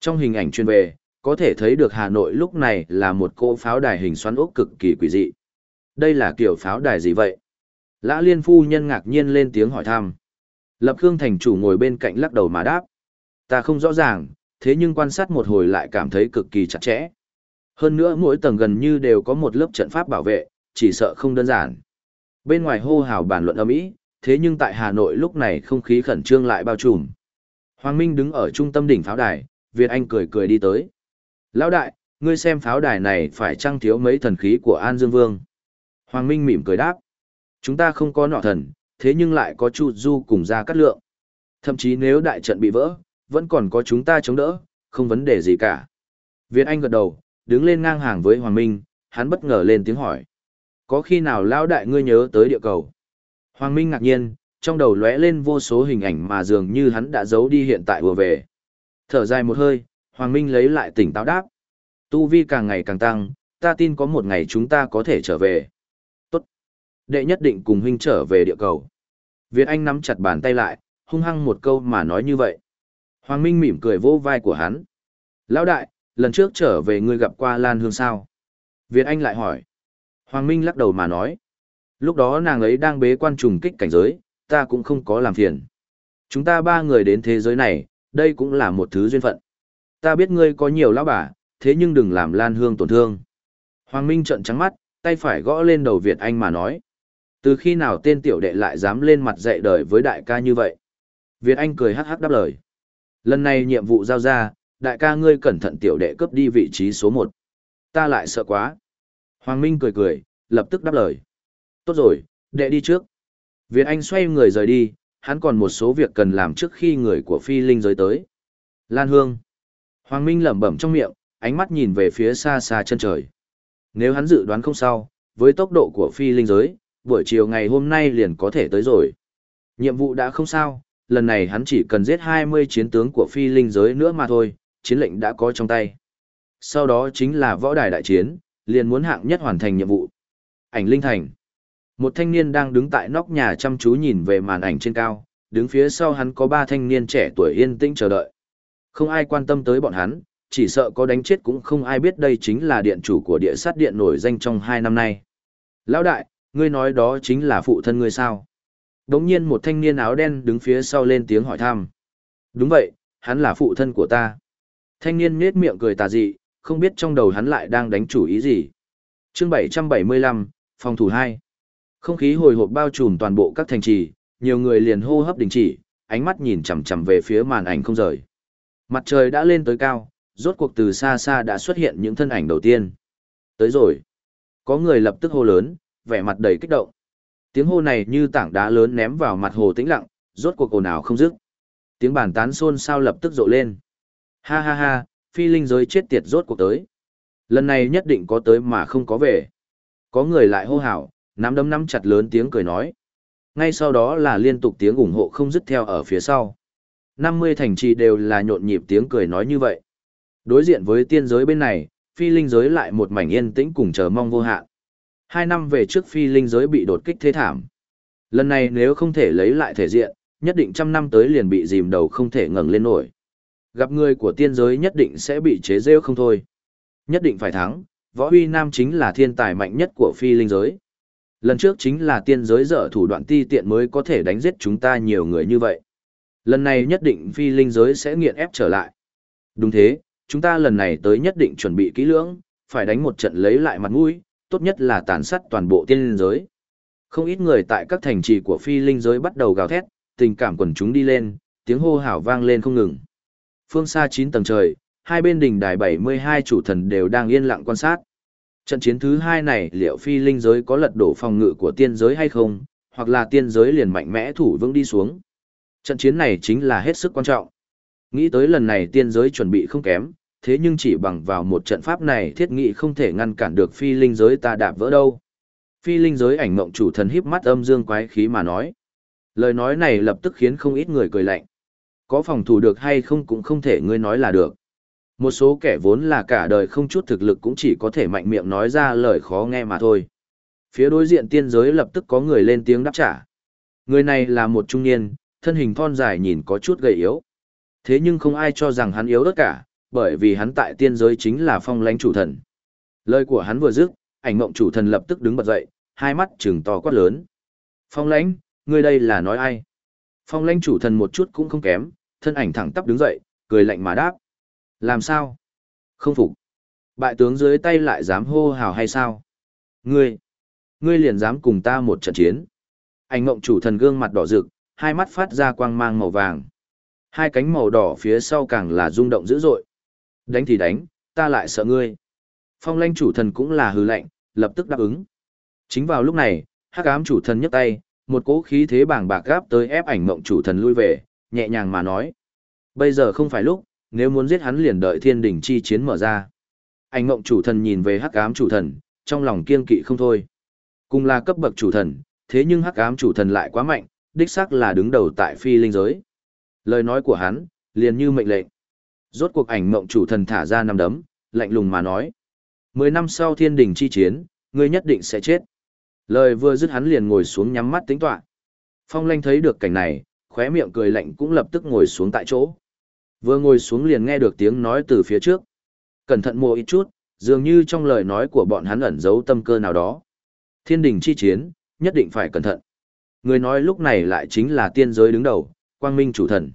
Trong hình ảnh truyền về, có thể thấy được Hà Nội lúc này là một cỗ pháo đài hình xoắn ốc cực kỳ quỷ dị. Đây là kiểu pháo đài gì vậy? Lã liên phu nhân ngạc nhiên lên tiếng hỏi thăm. Lập Khương thành chủ ngồi bên cạnh lắc đầu mà đáp. Ta không rõ ràng, thế nhưng quan sát một hồi lại cảm thấy cực kỳ chặt chẽ. Hơn nữa mỗi tầng gần như đều có một lớp trận pháp bảo vệ, chỉ sợ không đơn giản. Bên ngoài hô hào bàn luận âm ý, thế nhưng tại Hà Nội lúc này không khí khẩn trương lại bao trùm. Hoàng Minh đứng ở trung tâm đỉnh pháo đài, Việt Anh cười cười đi tới. Lão đại, ngươi xem pháo đài này phải trăng thiếu mấy thần khí của An Dương Vương. Hoàng Minh mỉm cười đáp. Chúng ta không có nọ thần, thế nhưng lại có Chu Du cùng ra cắt lượng. Thậm chí nếu đại trận bị vỡ, vẫn còn có chúng ta chống đỡ, không vấn đề gì cả. Việt Anh gật đầu, đứng lên ngang hàng với Hoàng Minh, hắn bất ngờ lên tiếng hỏi. Có khi nào lão đại ngươi nhớ tới địa cầu? Hoàng Minh ngạc nhiên, trong đầu lóe lên vô số hình ảnh mà dường như hắn đã giấu đi hiện tại vừa về. Thở dài một hơi, Hoàng Minh lấy lại tỉnh táo đáp. Tu vi càng ngày càng tăng, ta tin có một ngày chúng ta có thể trở về. Tốt. Đệ nhất định cùng huynh trở về địa cầu. Việt Anh nắm chặt bàn tay lại, hung hăng một câu mà nói như vậy. Hoàng Minh mỉm cười vô vai của hắn. Lão đại, lần trước trở về ngươi gặp qua Lan Hương sao? Việt Anh lại hỏi. Hoàng Minh lắc đầu mà nói. Lúc đó nàng ấy đang bế quan trùng kích cảnh giới, ta cũng không có làm phiền. Chúng ta ba người đến thế giới này, đây cũng là một thứ duyên phận. Ta biết ngươi có nhiều lão bà, thế nhưng đừng làm Lan Hương tổn thương. Hoàng Minh trợn trắng mắt, tay phải gõ lên đầu Việt Anh mà nói. Từ khi nào tên tiểu đệ lại dám lên mặt dạy đời với đại ca như vậy? Việt Anh cười hắc hắc đáp lời. Lần này nhiệm vụ giao ra, đại ca ngươi cẩn thận tiểu đệ cướp đi vị trí số 1. Ta lại sợ quá. Hoàng Minh cười cười, lập tức đáp lời. Tốt rồi, đệ đi trước. Việt Anh xoay người rời đi, hắn còn một số việc cần làm trước khi người của phi linh giới tới. Lan Hương. Hoàng Minh lẩm bẩm trong miệng, ánh mắt nhìn về phía xa xa chân trời. Nếu hắn dự đoán không sao, với tốc độ của phi linh giới, buổi chiều ngày hôm nay liền có thể tới rồi. Nhiệm vụ đã không sao, lần này hắn chỉ cần giết 20 chiến tướng của phi linh giới nữa mà thôi, chiến lệnh đã có trong tay. Sau đó chính là võ đài đại chiến, liền muốn hạng nhất hoàn thành nhiệm vụ. Ảnh linh thành. Một thanh niên đang đứng tại nóc nhà chăm chú nhìn về màn ảnh trên cao, đứng phía sau hắn có ba thanh niên trẻ tuổi yên tĩnh chờ đợi. Không ai quan tâm tới bọn hắn, chỉ sợ có đánh chết cũng không ai biết đây chính là điện chủ của địa sát điện nổi danh trong hai năm nay. Lão đại, ngươi nói đó chính là phụ thân ngươi sao? Đống nhiên một thanh niên áo đen đứng phía sau lên tiếng hỏi thăm. Đúng vậy, hắn là phụ thân của ta. Thanh niên nết miệng cười tà dị, không biết trong đầu hắn lại đang đánh chủ ý gì. chương 775, phòng thủ 2. Không khí hồi hộp bao trùm toàn bộ các thành trì, nhiều người liền hô hấp đình chỉ, ánh mắt nhìn chằm chằm về phía màn ảnh không rời. Mặt trời đã lên tới cao, rốt cuộc từ xa xa đã xuất hiện những thân ảnh đầu tiên. Tới rồi. Có người lập tức hô lớn, vẻ mặt đầy kích động. Tiếng hô này như tảng đá lớn ném vào mặt hồ tĩnh lặng, rốt cuộc ồn ào không dứt. Tiếng bàn tán xôn xao lập tức rộ lên. Ha ha ha, phi linh giới chết tiệt rốt cuộc tới. Lần này nhất định có tới mà không có về. Có người lại hô hào, nắm đấm nắm chặt lớn tiếng cười nói. Ngay sau đó là liên tục tiếng ủng hộ không dứt theo ở phía sau. 50 thành trì đều là nhộn nhịp tiếng cười nói như vậy. Đối diện với tiên giới bên này, phi linh giới lại một mảnh yên tĩnh cùng chờ mong vô hạn. Hai năm về trước phi linh giới bị đột kích thế thảm. Lần này nếu không thể lấy lại thể diện, nhất định trăm năm tới liền bị dìm đầu không thể ngẩng lên nổi. Gặp người của tiên giới nhất định sẽ bị chế rêu không thôi. Nhất định phải thắng, võ huy nam chính là thiên tài mạnh nhất của phi linh giới. Lần trước chính là tiên giới dở thủ đoạn ti tiện mới có thể đánh giết chúng ta nhiều người như vậy. Lần này nhất định phi linh giới sẽ nghiện ép trở lại. Đúng thế, chúng ta lần này tới nhất định chuẩn bị kỹ lưỡng, phải đánh một trận lấy lại mặt mũi, tốt nhất là tàn sát toàn bộ tiên linh giới. Không ít người tại các thành trì của phi linh giới bắt đầu gào thét, tình cảm quần chúng đi lên, tiếng hô hào vang lên không ngừng. Phương xa 9 tầng trời, hai bên đỉnh đài 72 chủ thần đều đang yên lặng quan sát. Trận chiến thứ hai này liệu phi linh giới có lật đổ phòng ngự của tiên giới hay không, hoặc là tiên giới liền mạnh mẽ thủ vững đi xuống. Trận chiến này chính là hết sức quan trọng. Nghĩ tới lần này tiên giới chuẩn bị không kém, thế nhưng chỉ bằng vào một trận pháp này thiết nghị không thể ngăn cản được phi linh giới ta đạp vỡ đâu. Phi linh giới ảnh mộng chủ thần híp mắt âm dương quái khí mà nói. Lời nói này lập tức khiến không ít người cười lạnh. Có phòng thủ được hay không cũng không thể ngươi nói là được. Một số kẻ vốn là cả đời không chút thực lực cũng chỉ có thể mạnh miệng nói ra lời khó nghe mà thôi. Phía đối diện tiên giới lập tức có người lên tiếng đáp trả. Người này là một trung niên, thân hình thon dài nhìn có chút gầy yếu. Thế nhưng không ai cho rằng hắn yếu tất cả, bởi vì hắn tại tiên giới chính là phong lãnh chủ thần. Lời của hắn vừa dứt, ảnh mộng chủ thần lập tức đứng bật dậy, hai mắt trừng to quát lớn. Phong lãnh, ngươi đây là nói ai? Phong lãnh chủ thần một chút cũng không kém, thân ảnh thẳng tắp đứng dậy, cười lạnh mà đáp. Làm sao? Không phục. Bại tướng dưới tay lại dám hô hào hay sao? Ngươi, ngươi liền dám cùng ta một trận chiến. Ảnh mộng chủ thần gương mặt đỏ rực, hai mắt phát ra quang mang màu vàng. Hai cánh màu đỏ phía sau càng là rung động dữ dội. Đánh thì đánh, ta lại sợ ngươi. Phong lanh chủ thần cũng là hư lạnh, lập tức đáp ứng. Chính vào lúc này, hắc ám chủ thần nhấc tay, một cỗ khí thế bàng bạc gáp tới ép ảnh mộng chủ thần lui về, nhẹ nhàng mà nói. Bây giờ không phải lúc, nếu muốn giết hắn liền đợi thiên Đình chi chiến mở ra. Ảnh mộng chủ thần nhìn về hắc ám chủ thần, trong lòng kiên kỵ không thôi. Cùng là cấp bậc chủ thần, thế nhưng hắc ám chủ thần lại quá mạnh, đích xác là đứng đầu tại phi linh giới. Lời nói của hắn, liền như mệnh lệnh. Rốt cuộc ảnh mộng chủ thần thả ra năm đấm, lạnh lùng mà nói. Mười năm sau thiên đình chi chiến, ngươi nhất định sẽ chết. Lời vừa dứt hắn liền ngồi xuống nhắm mắt tính toán. Phong lanh thấy được cảnh này, khóe miệng cười lạnh cũng lập tức ngồi xuống tại chỗ. Vừa ngồi xuống liền nghe được tiếng nói từ phía trước. Cẩn thận mồ ít chút, dường như trong lời nói của bọn hắn ẩn giấu tâm cơ nào đó. Thiên đình chi chiến, nhất định phải cẩn thận. Người nói lúc này lại chính là tiên giới đứng đầu, quang minh chủ thần.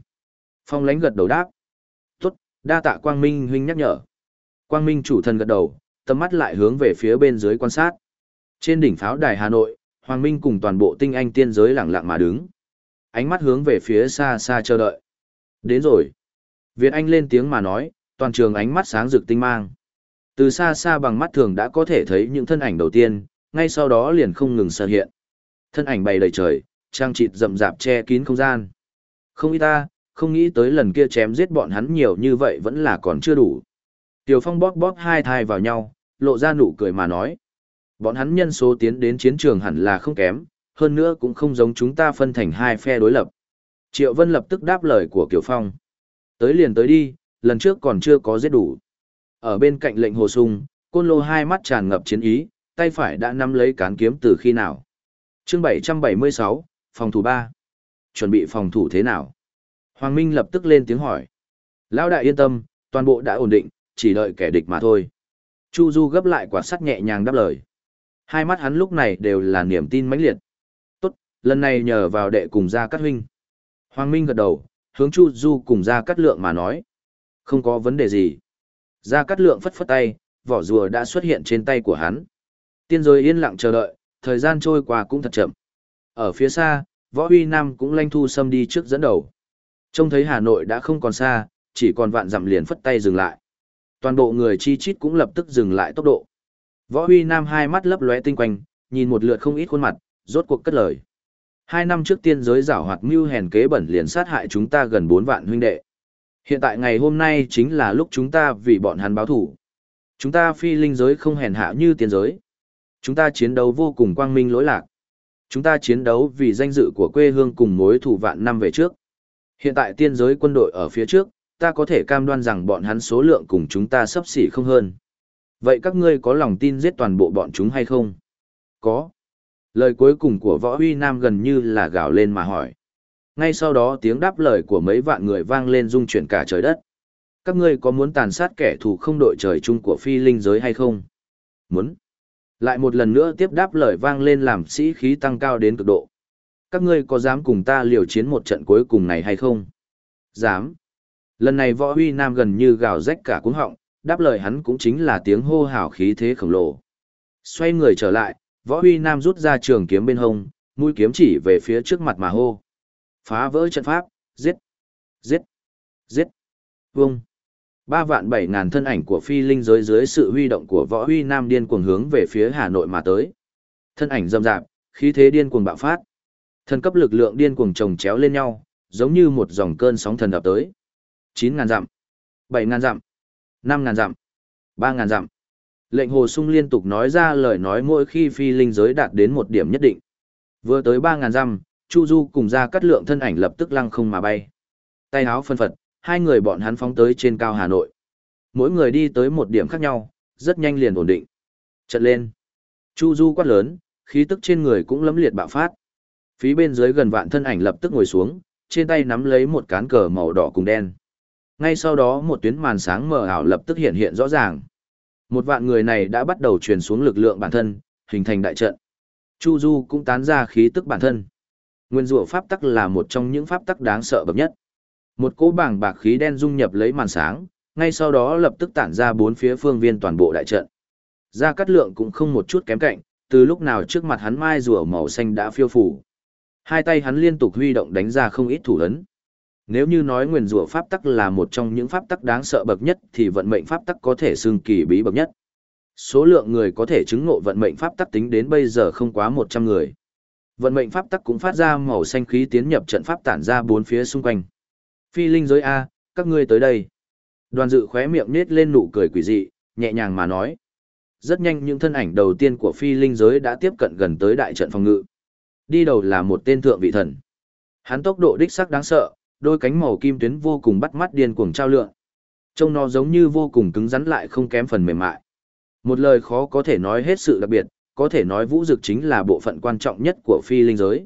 Phong lánh gật đầu đáp. Tốt, đa tạ quang minh huynh nhắc nhở. Quang minh chủ thần gật đầu, tầm mắt lại hướng về phía bên dưới quan sát. Trên đỉnh pháo đài Hà Nội, Hoàng Minh cùng toàn bộ tinh anh tiên giới lặng lặng mà đứng. Ánh mắt hướng về phía xa xa chờ đợi. Đến rồi. Việt Anh lên tiếng mà nói, toàn trường ánh mắt sáng rực tinh mang. Từ xa xa bằng mắt thường đã có thể thấy những thân ảnh đầu tiên, ngay sau đó liền không ngừng xuất hiện. Thân ảnh bày đầy trời, trang trịt rậm rạp che kín không gian. Không ý ta, không nghĩ tới lần kia chém giết bọn hắn nhiều như vậy vẫn là còn chưa đủ. Tiểu Phong bóp bóp hai thai vào nhau, lộ ra nụ cười mà nói. Bọn hắn nhân số tiến đến chiến trường hẳn là không kém, hơn nữa cũng không giống chúng ta phân thành hai phe đối lập. Triệu Vân lập tức đáp lời của Kiều Phong. Tới liền tới đi, lần trước còn chưa có giết đủ. Ở bên cạnh lệnh hồ sung, côn lô hai mắt tràn ngập chiến ý, tay phải đã nắm lấy cán kiếm từ khi nào. chương 776, phòng thủ 3. Chuẩn bị phòng thủ thế nào? Hoàng Minh lập tức lên tiếng hỏi. Lão đại yên tâm, toàn bộ đã ổn định, chỉ đợi kẻ địch mà thôi. Chu Du gấp lại quả sắt nhẹ nhàng đáp lời. Hai mắt hắn lúc này đều là niềm tin mãnh liệt. Tốt, lần này nhờ vào đệ cùng ra cắt huynh. Hoàng Minh gật đầu, hướng Chu Du cùng gia cát lượng mà nói. Không có vấn đề gì. Gia cát lượng phất phất tay, vỏ rùa đã xuất hiện trên tay của hắn. Tiên rồi yên lặng chờ đợi, thời gian trôi qua cũng thật chậm. Ở phía xa, võ huy nam cũng lanh thu xâm đi trước dẫn đầu. Trông thấy Hà Nội đã không còn xa, chỉ còn vạn dặm liền phất tay dừng lại. Toàn bộ người chi chít cũng lập tức dừng lại tốc độ. Võ Huy Nam hai mắt lấp lóe tinh quanh, nhìn một lượt không ít khuôn mặt, rốt cuộc cất lời. Hai năm trước tiên giới giảo hoạt mưu hèn kế bẩn liền sát hại chúng ta gần bốn vạn huynh đệ. Hiện tại ngày hôm nay chính là lúc chúng ta vì bọn hắn báo thủ. Chúng ta phi linh giới không hèn hạ như tiên giới. Chúng ta chiến đấu vô cùng quang minh lỗi lạc. Chúng ta chiến đấu vì danh dự của quê hương cùng mối thủ vạn năm về trước. Hiện tại tiên giới quân đội ở phía trước, ta có thể cam đoan rằng bọn hắn số lượng cùng chúng ta sấp xỉ không hơn. Vậy các ngươi có lòng tin giết toàn bộ bọn chúng hay không? Có. Lời cuối cùng của võ huy nam gần như là gào lên mà hỏi. Ngay sau đó tiếng đáp lời của mấy vạn người vang lên rung chuyển cả trời đất. Các ngươi có muốn tàn sát kẻ thù không đội trời chung của phi linh giới hay không? Muốn. Lại một lần nữa tiếp đáp lời vang lên làm sĩ khí tăng cao đến cực độ. Các ngươi có dám cùng ta liều chiến một trận cuối cùng này hay không? Dám. Lần này võ huy nam gần như gào rách cả cuống họng, đáp lời hắn cũng chính là tiếng hô hào khí thế khổng lồ. Xoay người trở lại, võ huy nam rút ra trường kiếm bên hông, mũi kiếm chỉ về phía trước mặt mà hô. Phá vỡ trận pháp, giết, giết, giết, vung. Ba vạn bảy ngàn thân ảnh của phi linh giới dưới sự huy động của võ huy nam điên cuồng hướng về phía Hà Nội mà tới. Thân ảnh dâm rạp khí thế điên cuồng bạo phát. thân cấp lực lượng điên cuồng chồng chéo lên nhau, giống như một dòng cơn sóng thần ập tới. Chín ngàn dặm, bảy ngàn dặm, năm ngàn dặm, ba ngàn dặm. Lệnh hồ sung liên tục nói ra lời nói mỗi khi phi linh giới đạt đến một điểm nhất định. Vừa tới ba ngàn dặm, Chu Du cùng ra cắt lượng thân ảnh lập tức lăng không mà bay. Tay áo phân phật, hai người bọn hắn phóng tới trên cao Hà Nội. Mỗi người đi tới một điểm khác nhau, rất nhanh liền ổn định. Trận lên. Chu Du quát lớn, khí tức trên người cũng lấm liệt bạo phát. Phía bên dưới gần vạn thân ảnh lập tức ngồi xuống, trên tay nắm lấy một cán cờ màu đỏ cùng đen. Ngay sau đó một tuyến màn sáng mờ ảo lập tức hiện hiện rõ ràng. Một vạn người này đã bắt đầu truyền xuống lực lượng bản thân, hình thành đại trận. Chu Du cũng tán ra khí tức bản thân. Nguyên rủa pháp tắc là một trong những pháp tắc đáng sợ bậc nhất. Một cỗ bảng bạc khí đen dung nhập lấy màn sáng, ngay sau đó lập tức tản ra bốn phía phương viên toàn bộ đại trận. Gia Cát Lượng cũng không một chút kém cạnh, từ lúc nào trước mặt hắn mai rùa màu xanh đã phiêu phủ. Hai tay hắn liên tục huy động đánh ra không ít thủ ấn. Nếu như nói nguyền rủa pháp tắc là một trong những pháp tắc đáng sợ bậc nhất thì vận mệnh pháp tắc có thể xưng kỳ bí bậc nhất. Số lượng người có thể chứng ngộ vận mệnh pháp tắc tính đến bây giờ không quá 100 người. Vận mệnh pháp tắc cũng phát ra màu xanh khí tiến nhập trận pháp tản ra bốn phía xung quanh. Phi linh giới A, các ngươi tới đây. Đoàn dự khóe miệng nết lên nụ cười quỷ dị, nhẹ nhàng mà nói. Rất nhanh những thân ảnh đầu tiên của phi linh giới đã tiếp cận gần tới đại trận phòng ngự. Đi đầu là một tên thượng vị thần. Hắn tốc độ đích sắc đáng sợ, đôi cánh màu kim tuyến vô cùng bắt mắt điên cuồng trao lượn. Trông nó giống như vô cùng cứng rắn lại không kém phần mềm mại. Một lời khó có thể nói hết sự đặc biệt, có thể nói vũ dực chính là bộ phận quan trọng nhất của phi linh giới.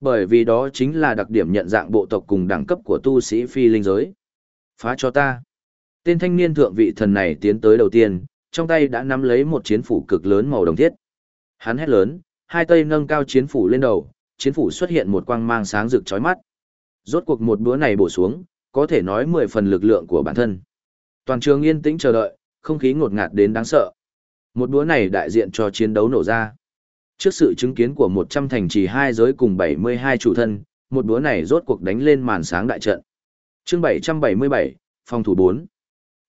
Bởi vì đó chính là đặc điểm nhận dạng bộ tộc cùng đẳng cấp của tu sĩ phi linh giới. Phá cho ta. Tên thanh niên thượng vị thần này tiến tới đầu tiên, trong tay đã nắm lấy một chiến phủ cực lớn màu đồng thiết. Hắn hét lớn, hai tay nâng cao chiến phủ lên đầu, chiến phủ xuất hiện một quang mang sáng rực chói mắt. Rốt cuộc một bữa này bổ xuống, có thể nói mười phần lực lượng của bản thân. Toàn trường yên tĩnh chờ đợi, không khí ngột ngạt đến đáng sợ. Một bữa này đại diện cho chiến đấu nổ ra. Trước sự chứng kiến của 100 thành trì hai giới cùng 72 chủ thân, một bữa này rốt cuộc đánh lên màn sáng đại trận. Chương 777, phòng thủ 4.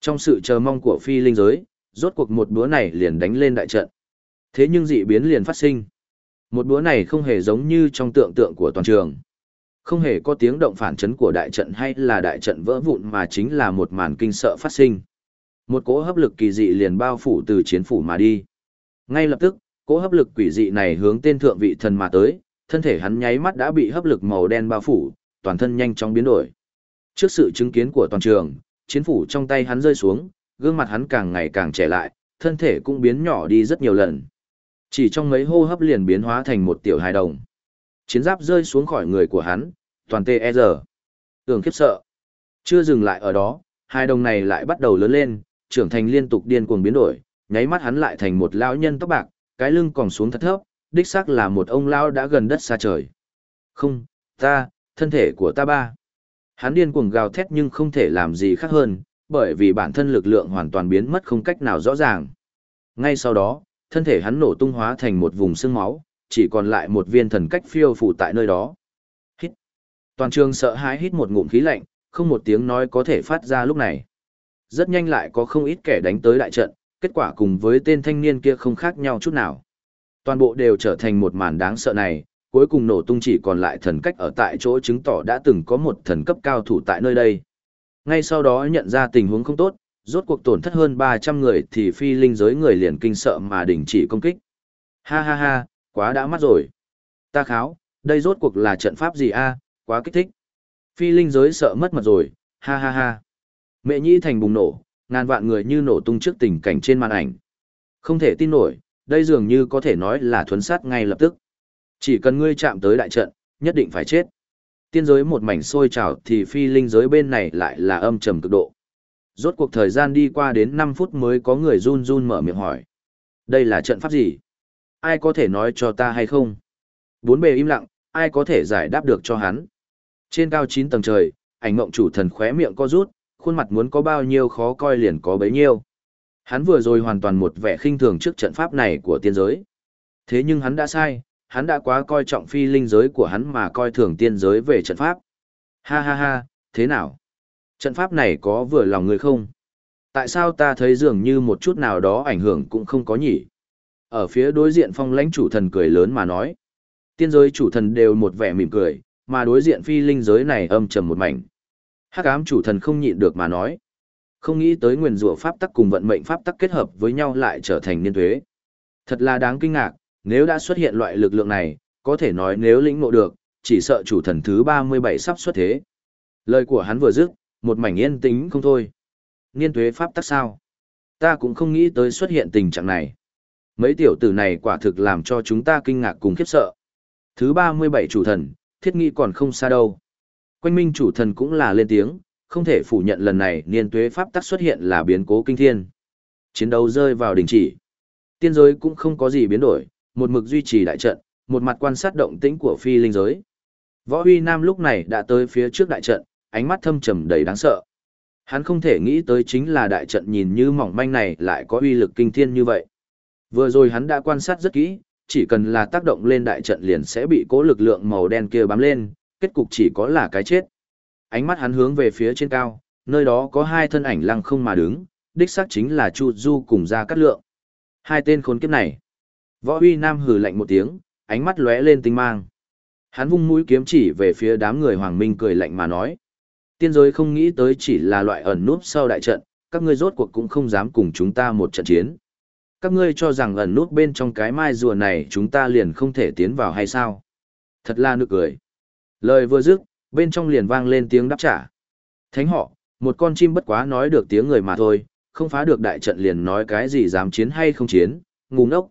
Trong sự chờ mong của phi linh giới, rốt cuộc một bữa này liền đánh lên đại trận. Thế nhưng dị biến liền phát sinh. Một bữa này không hề giống như trong tượng tượng của toàn trường. Không hề có tiếng động phản chấn của đại trận hay là đại trận vỡ vụn mà chính là một màn kinh sợ phát sinh. Một cỗ hấp lực kỳ dị liền bao phủ từ chiến phủ mà đi. Ngay lập tức, cỗ hấp lực quỷ dị này hướng tên thượng vị thần mà tới, thân thể hắn nháy mắt đã bị hấp lực màu đen bao phủ, toàn thân nhanh chóng biến đổi. Trước sự chứng kiến của toàn trường, chiến phủ trong tay hắn rơi xuống, gương mặt hắn càng ngày càng trẻ lại, thân thể cũng biến nhỏ đi rất nhiều lần. Chỉ trong mấy hô hấp liền biến hóa thành một tiểu hài đồng. Chiến giáp rơi xuống khỏi người của hắn, toàn tê e giờ. Tưởng khiếp sợ. Chưa dừng lại ở đó, hai đồng này lại bắt đầu lớn lên, trưởng thành liên tục điên cuồng biến đổi, nháy mắt hắn lại thành một lão nhân tóc bạc, cái lưng còn xuống thật thấp, đích xác là một ông lão đã gần đất xa trời. Không, ta, thân thể của ta ba. Hắn điên cuồng gào thét nhưng không thể làm gì khác hơn, bởi vì bản thân lực lượng hoàn toàn biến mất không cách nào rõ ràng. Ngay sau đó, thân thể hắn nổ tung hóa thành một vùng xương máu, chỉ còn lại một viên thần cách phiêu phủ tại nơi đó. Hít. Toàn trường sợ hãi hít một ngụm khí lạnh, không một tiếng nói có thể phát ra lúc này. Rất nhanh lại có không ít kẻ đánh tới đại trận, kết quả cùng với tên thanh niên kia không khác nhau chút nào. Toàn bộ đều trở thành một màn đáng sợ này, cuối cùng nổ tung chỉ còn lại thần cách ở tại chỗ chứng tỏ đã từng có một thần cấp cao thủ tại nơi đây. Ngay sau đó nhận ra tình huống không tốt, rốt cuộc tổn thất hơn 300 người thì phi linh giới người liền kinh sợ mà đình chỉ công kích. Ha ha ha, quá đã mắt rồi. Ta kháo, đây rốt cuộc là trận pháp gì a? quá kích thích. Phi linh giới sợ mất mặt rồi, ha ha ha. Mẹ nhĩ thành bùng nổ, ngàn vạn người như nổ tung trước tình cảnh trên màn ảnh. Không thể tin nổi, đây dường như có thể nói là thuấn sát ngay lập tức. Chỉ cần ngươi chạm tới đại trận, nhất định phải chết. Tiên giới một mảnh sôi trào thì phi linh giới bên này lại là âm trầm cực độ. Rốt cuộc thời gian đi qua đến 5 phút mới có người run run mở miệng hỏi. Đây là trận pháp gì? Ai có thể nói cho ta hay không? Bốn bề im lặng, ai có thể giải đáp được cho hắn? Trên cao 9 tầng trời, ảnh mộng chủ thần khóe miệng co rút, khuôn mặt muốn có bao nhiêu khó coi liền có bấy nhiêu. Hắn vừa rồi hoàn toàn một vẻ khinh thường trước trận pháp này của tiên giới. Thế nhưng hắn đã sai, hắn đã quá coi trọng phi linh giới của hắn mà coi thường tiên giới về trận pháp. Ha ha ha, thế nào? Trận pháp này có vừa lòng người không? Tại sao ta thấy dường như một chút nào đó ảnh hưởng cũng không có nhỉ? Ở phía đối diện phong lãnh chủ thần cười lớn mà nói. Tiên giới chủ thần đều một vẻ mỉm cười, mà đối diện phi linh giới này âm trầm một mảnh. Hắc ám chủ thần không nhịn được mà nói. Không nghĩ tới nguyền rủa pháp tắc cùng vận mệnh pháp tắc kết hợp với nhau lại trở thành niên thuế. Thật là đáng kinh ngạc, nếu đã xuất hiện loại lực lượng này, có thể nói nếu lĩnh ngộ được, chỉ sợ chủ thần thứ 37 sắp xuất thế. Lời của hắn vừa dứt, một mảnh yên tĩnh không thôi. Niên thuế pháp tắc sao? Ta cũng không nghĩ tới xuất hiện tình trạng này. Mấy tiểu tử này quả thực làm cho chúng ta kinh ngạc cùng khiếp sợ. Thứ 37 chủ thần, thiết nghi còn không xa đâu. Quanh minh chủ thần cũng là lên tiếng, không thể phủ nhận lần này niên tuế pháp tắc xuất hiện là biến cố kinh thiên. Chiến đấu rơi vào đình chỉ. Tiên giới cũng không có gì biến đổi, một mực duy trì đại trận, một mặt quan sát động tĩnh của phi linh giới. Võ Huy Nam lúc này đã tới phía trước đại trận, ánh mắt thâm trầm đầy đáng sợ. Hắn không thể nghĩ tới chính là đại trận nhìn như mỏng manh này lại có uy lực kinh thiên như vậy. Vừa rồi hắn đã quan sát rất kỹ, chỉ cần là tác động lên đại trận liền sẽ bị cố lực lượng màu đen kia bám lên, kết cục chỉ có là cái chết. Ánh mắt hắn hướng về phía trên cao, nơi đó có hai thân ảnh lăng không mà đứng, đích xác chính là Chu Du cùng Gia Cát Lượng. Hai tên khốn kiếp này. Võ Huy Nam hừ lạnh một tiếng, ánh mắt lóe lên tinh mang. Hắn vung mũi kiếm chỉ về phía đám người Hoàng Minh cười lạnh mà nói. Tiên giới không nghĩ tới chỉ là loại ẩn núp sau đại trận, các ngươi rốt cuộc cũng không dám cùng chúng ta một trận chiến. Các ngươi cho rằng ẩn nút bên trong cái mai rùa này chúng ta liền không thể tiến vào hay sao? Thật là nực cười. Lời vừa dứt, bên trong liền vang lên tiếng đáp trả. Thánh họ, một con chim bất quá nói được tiếng người mà thôi, không phá được đại trận liền nói cái gì dám chiến hay không chiến, ngu ngốc.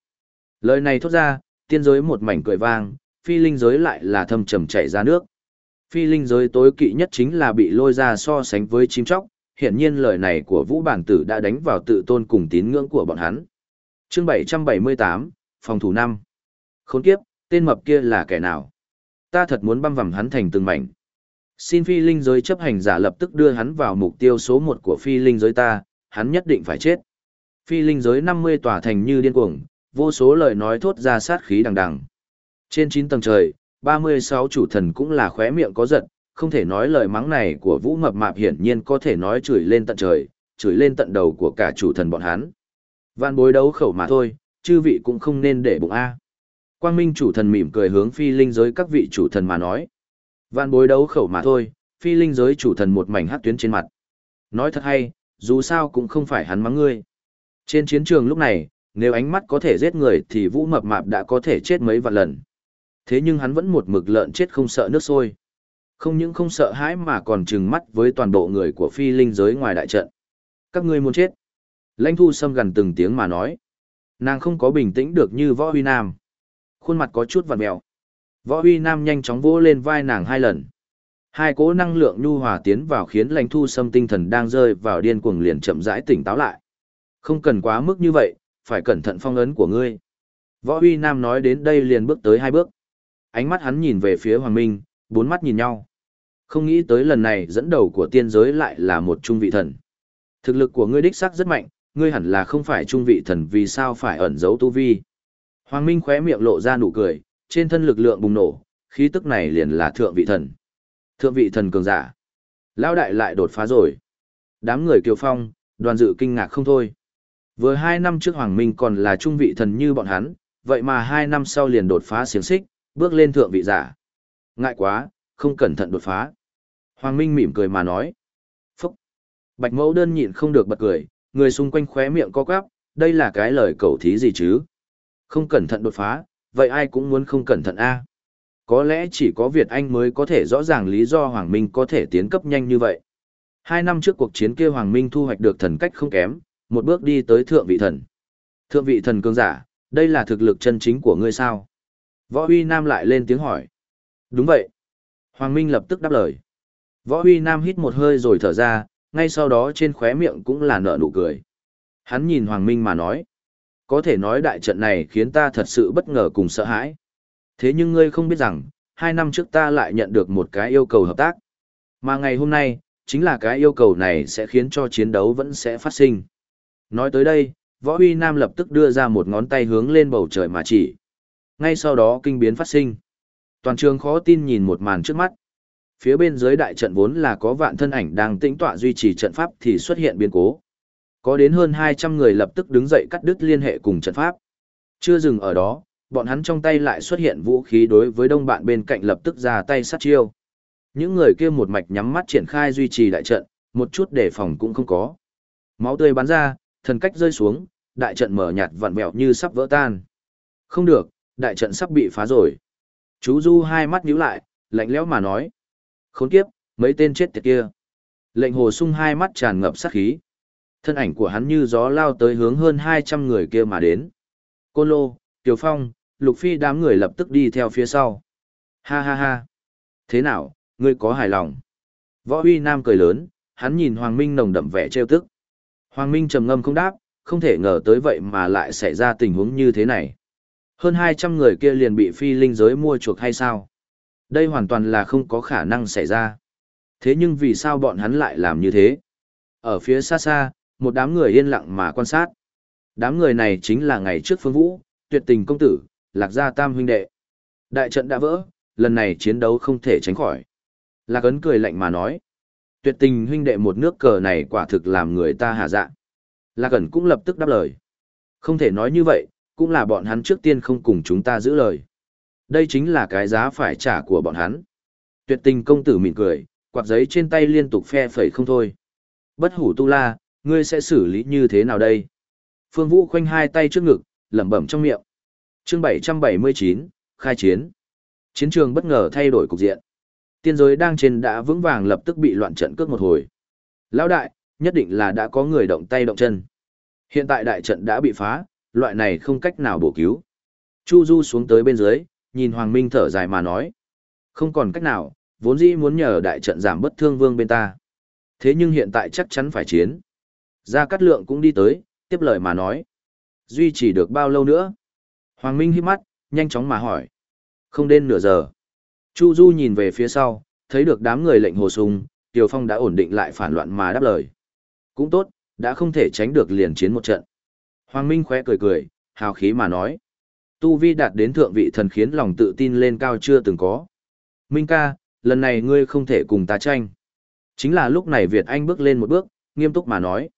Lời này thốt ra, tiên giới một mảnh cười vang, phi linh giới lại là thâm trầm chảy ra nước. Phi linh giới tối kỵ nhất chính là bị lôi ra so sánh với chim chóc, hiển nhiên lời này của Vũ Bản Tử đã đánh vào tự tôn cùng tín ngưỡng của bọn hắn. Chương 778, phòng thủ năm. Khốn kiếp, tên mập kia là kẻ nào? Ta thật muốn băm vằm hắn thành từng mảnh. Xin phi linh giới chấp hành giả lập tức đưa hắn vào mục tiêu số một của phi linh giới ta, hắn nhất định phải chết. Phi linh giới 50 tòa thành như điên cuồng, vô số lời nói thốt ra sát khí đằng đằng. Trên chín tầng trời, 36 chủ thần cũng là khóe miệng có giật, không thể nói lời mắng này của Vũ Mập Mạp hiển nhiên có thể nói chửi lên tận trời, chửi lên tận đầu của cả chủ thần bọn hắn. Vạn bối đấu khẩu mà thôi, chư vị cũng không nên để bụng A. Quang Minh chủ thần mỉm cười hướng phi linh giới các vị chủ thần mà nói. Vạn bối đấu khẩu mà thôi, phi linh giới chủ thần một mảnh hát tuyến trên mặt. Nói thật hay, dù sao cũng không phải hắn mắng ngươi. Trên chiến trường lúc này, nếu ánh mắt có thể giết người thì vũ mập mạp đã có thể chết mấy vạn lần. Thế nhưng hắn vẫn một mực lợn chết không sợ nước sôi. Không những không sợ hãi mà còn trừng mắt với toàn bộ người của phi linh giới ngoài đại trận. Các ngươi muốn chết. Lãnh thu Sâm gần từng tiếng mà nói. Nàng không có bình tĩnh được như võ huy nam. Khuôn mặt có chút vặn mẹo. Võ huy nam nhanh chóng vỗ lên vai nàng hai lần. Hai cỗ năng lượng nhu hòa tiến vào khiến lãnh thu Sâm tinh thần đang rơi vào điên cuồng liền chậm rãi tỉnh táo lại. Không cần quá mức như vậy, phải cẩn thận phong ấn của ngươi. Võ huy nam nói đến đây liền bước tới hai bước. Ánh mắt hắn nhìn về phía Hoàng Minh, bốn mắt nhìn nhau. Không nghĩ tới lần này dẫn đầu của tiên giới lại là một trung vị thần. Thực lực của ngươi đích xác rất mạnh, ngươi hẳn là không phải trung vị thần vì sao phải ẩn giấu tu vi. Hoàng Minh khóe miệng lộ ra nụ cười, trên thân lực lượng bùng nổ, khí tức này liền là thượng vị thần. Thượng vị thần cường giả. Lão đại lại đột phá rồi. Đám người kiều phong, đoàn dự kinh ngạc không thôi. Vừa hai năm trước Hoàng Minh còn là trung vị thần như bọn hắn, vậy mà hai năm sau liền đột phá xiềng xích, bước lên thượng vị giả. Ngại quá, không cẩn thận đột phá. Hoàng Minh mỉm cười mà nói. Phúc! Bạch mẫu đơn nhịn không được bật cười, người xung quanh khóe miệng co quắp, đây là cái lời cầu thí gì chứ? Không cẩn thận đột phá, vậy ai cũng muốn không cẩn thận a. Có lẽ chỉ có Việt Anh mới có thể rõ ràng lý do Hoàng Minh có thể tiến cấp nhanh như vậy. Hai năm trước cuộc chiến kia Hoàng Minh thu hoạch được thần cách không kém, một bước đi tới thượng vị thần. Thượng vị thần cường giả, đây là thực lực chân chính của ngươi sao? Võ Huy Nam lại lên tiếng hỏi. Đúng vậy. Hoàng Minh lập tức đáp lời. Võ Huy Nam hít một hơi rồi thở ra, ngay sau đó trên khóe miệng cũng là nở nụ cười. Hắn nhìn Hoàng Minh mà nói. Có thể nói đại trận này khiến ta thật sự bất ngờ cùng sợ hãi. Thế nhưng ngươi không biết rằng, hai năm trước ta lại nhận được một cái yêu cầu hợp tác. Mà ngày hôm nay, chính là cái yêu cầu này sẽ khiến cho chiến đấu vẫn sẽ phát sinh. Nói tới đây, Võ Huy Nam lập tức đưa ra một ngón tay hướng lên bầu trời mà chỉ. Ngay sau đó kinh biến phát sinh. Toàn trường khó tin nhìn một màn trước mắt. Phía bên dưới đại trận vốn là có vạn thân ảnh đang tĩnh tọa duy trì trận pháp thì xuất hiện biến cố. Có đến hơn 200 người lập tức đứng dậy cắt đứt liên hệ cùng trận pháp. Chưa dừng ở đó, bọn hắn trong tay lại xuất hiện vũ khí đối với đông bạn bên cạnh lập tức ra tay sát chiêu. Những người kia một mạch nhắm mắt triển khai duy trì đại trận, một chút đề phòng cũng không có. Máu tươi bắn ra, thần cách rơi xuống, đại trận mở nhạt vặn vẹo như sắp vỡ tan. Không được, đại trận sắp bị phá rồi. Chú Du hai mắt nhíu lại, lạnh lẽo mà nói. Khốn kiếp, mấy tên chết tiệt kia. Lệnh hồ sung hai mắt tràn ngập sát khí. Thân ảnh của hắn như gió lao tới hướng hơn 200 người kia mà đến. Côn Lô, Kiều Phong, Lục Phi đám người lập tức đi theo phía sau. Ha ha ha. Thế nào, ngươi có hài lòng? Võ Huy Nam cười lớn, hắn nhìn Hoàng Minh nồng đậm vẻ trêu tức. Hoàng Minh trầm ngâm không đáp, không thể ngờ tới vậy mà lại xảy ra tình huống như thế này. Hơn 200 người kia liền bị phi linh giới mua chuộc hay sao? Đây hoàn toàn là không có khả năng xảy ra. Thế nhưng vì sao bọn hắn lại làm như thế? Ở phía xa xa, một đám người yên lặng mà quan sát. Đám người này chính là ngày trước phương vũ, tuyệt tình công tử, lạc gia tam huynh đệ. Đại trận đã vỡ, lần này chiến đấu không thể tránh khỏi. Lạc ấn cười lạnh mà nói. Tuyệt tình huynh đệ một nước cờ này quả thực làm người ta hạ dạ. Lạc ẩn cũng lập tức đáp lời. Không thể nói như vậy, cũng là bọn hắn trước tiên không cùng chúng ta giữ lời. Đây chính là cái giá phải trả của bọn hắn. Tuyệt tình công tử mỉm cười, quạt giấy trên tay liên tục phe phẩy không thôi. Bất hủ tu la, ngươi sẽ xử lý như thế nào đây? Phương Vũ khoanh hai tay trước ngực, lẩm bẩm trong miệng. Chương 779, khai chiến. Chiến trường bất ngờ thay đổi cục diện. Tiên giới đang trên đã vững vàng lập tức bị loạn trận cước một hồi. Lão đại, nhất định là đã có người động tay động chân. Hiện tại đại trận đã bị phá, loại này không cách nào bổ cứu. Chu Du xuống tới bên dưới, nhìn Hoàng Minh thở dài mà nói. Không còn cách nào, vốn dĩ muốn nhờ đại trận giảm bất thương vương bên ta. Thế nhưng hiện tại chắc chắn phải chiến. Gia Cát Lượng cũng đi tới, tiếp lời mà nói. Duy trì được bao lâu nữa? Hoàng Minh hít mắt, nhanh chóng mà hỏi. Không đến nửa giờ. Chu Du nhìn về phía sau, thấy được đám người lệnh hồ sung, Tiều Phong đã ổn định lại phản loạn mà đáp lời. Cũng tốt, đã không thể tránh được liền chiến một trận. Hoàng Minh khẽ cười cười, hào khí mà nói. Tu vi đạt đến thượng vị thần khiến lòng tự tin lên cao chưa từng có. Minh ca, lần này ngươi không thể cùng ta tranh. Chính là lúc này Việt Anh bước lên một bước, nghiêm túc mà nói.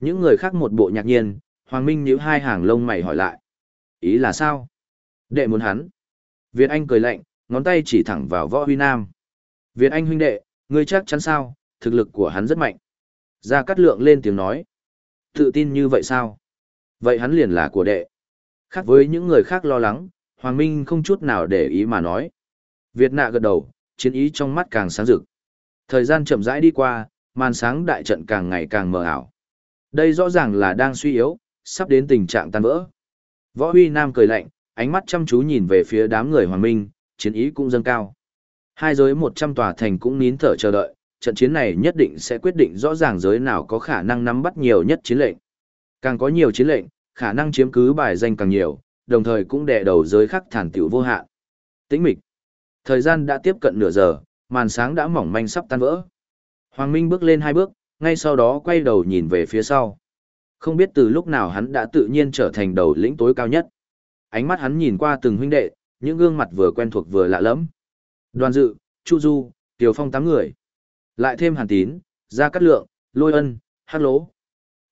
Những người khác một bộ nhạc nhiên, Hoàng Minh nhíu hai hàng lông mày hỏi lại. Ý là sao? Đệ muốn hắn. Việt Anh cười lạnh, ngón tay chỉ thẳng vào võ huy nam. Việt Anh huynh đệ, ngươi chắc chắn sao, thực lực của hắn rất mạnh. Gia Cát Lượng lên tiếng nói. Tự tin như vậy sao? Vậy hắn liền là của đệ. Khác với những người khác lo lắng, Hoàng Minh không chút nào để ý mà nói. Việt nạ gật đầu, chiến ý trong mắt càng sáng rực. Thời gian chậm rãi đi qua, màn sáng đại trận càng ngày càng mờ ảo. Đây rõ ràng là đang suy yếu, sắp đến tình trạng tan vỡ. Võ Huy Nam cười lạnh, ánh mắt chăm chú nhìn về phía đám người Hoàng Minh, chiến ý cũng dâng cao. Hai giới 100 tòa thành cũng nín thở chờ đợi, trận chiến này nhất định sẽ quyết định rõ ràng giới nào có khả năng nắm bắt nhiều nhất chiến lệnh. Càng có nhiều chiến lệnh, khả năng chiếm cứ bài danh càng nhiều, đồng thời cũng đè đầu giới khắc thản tiểu vô hạn. Tĩnh mịch. Thời gian đã tiếp cận nửa giờ, màn sáng đã mỏng manh sắp tan vỡ. Hoàng Minh bước lên hai bước, ngay sau đó quay đầu nhìn về phía sau. Không biết từ lúc nào hắn đã tự nhiên trở thành đầu lĩnh tối cao nhất. Ánh mắt hắn nhìn qua từng huynh đệ, những gương mặt vừa quen thuộc vừa lạ lẫm. Đoàn dự, Chu Du, Tiểu Phong tám người. Lại thêm Hàn Tín, Gia Cát Lượng, Lôi Ân, Hát Lỗ.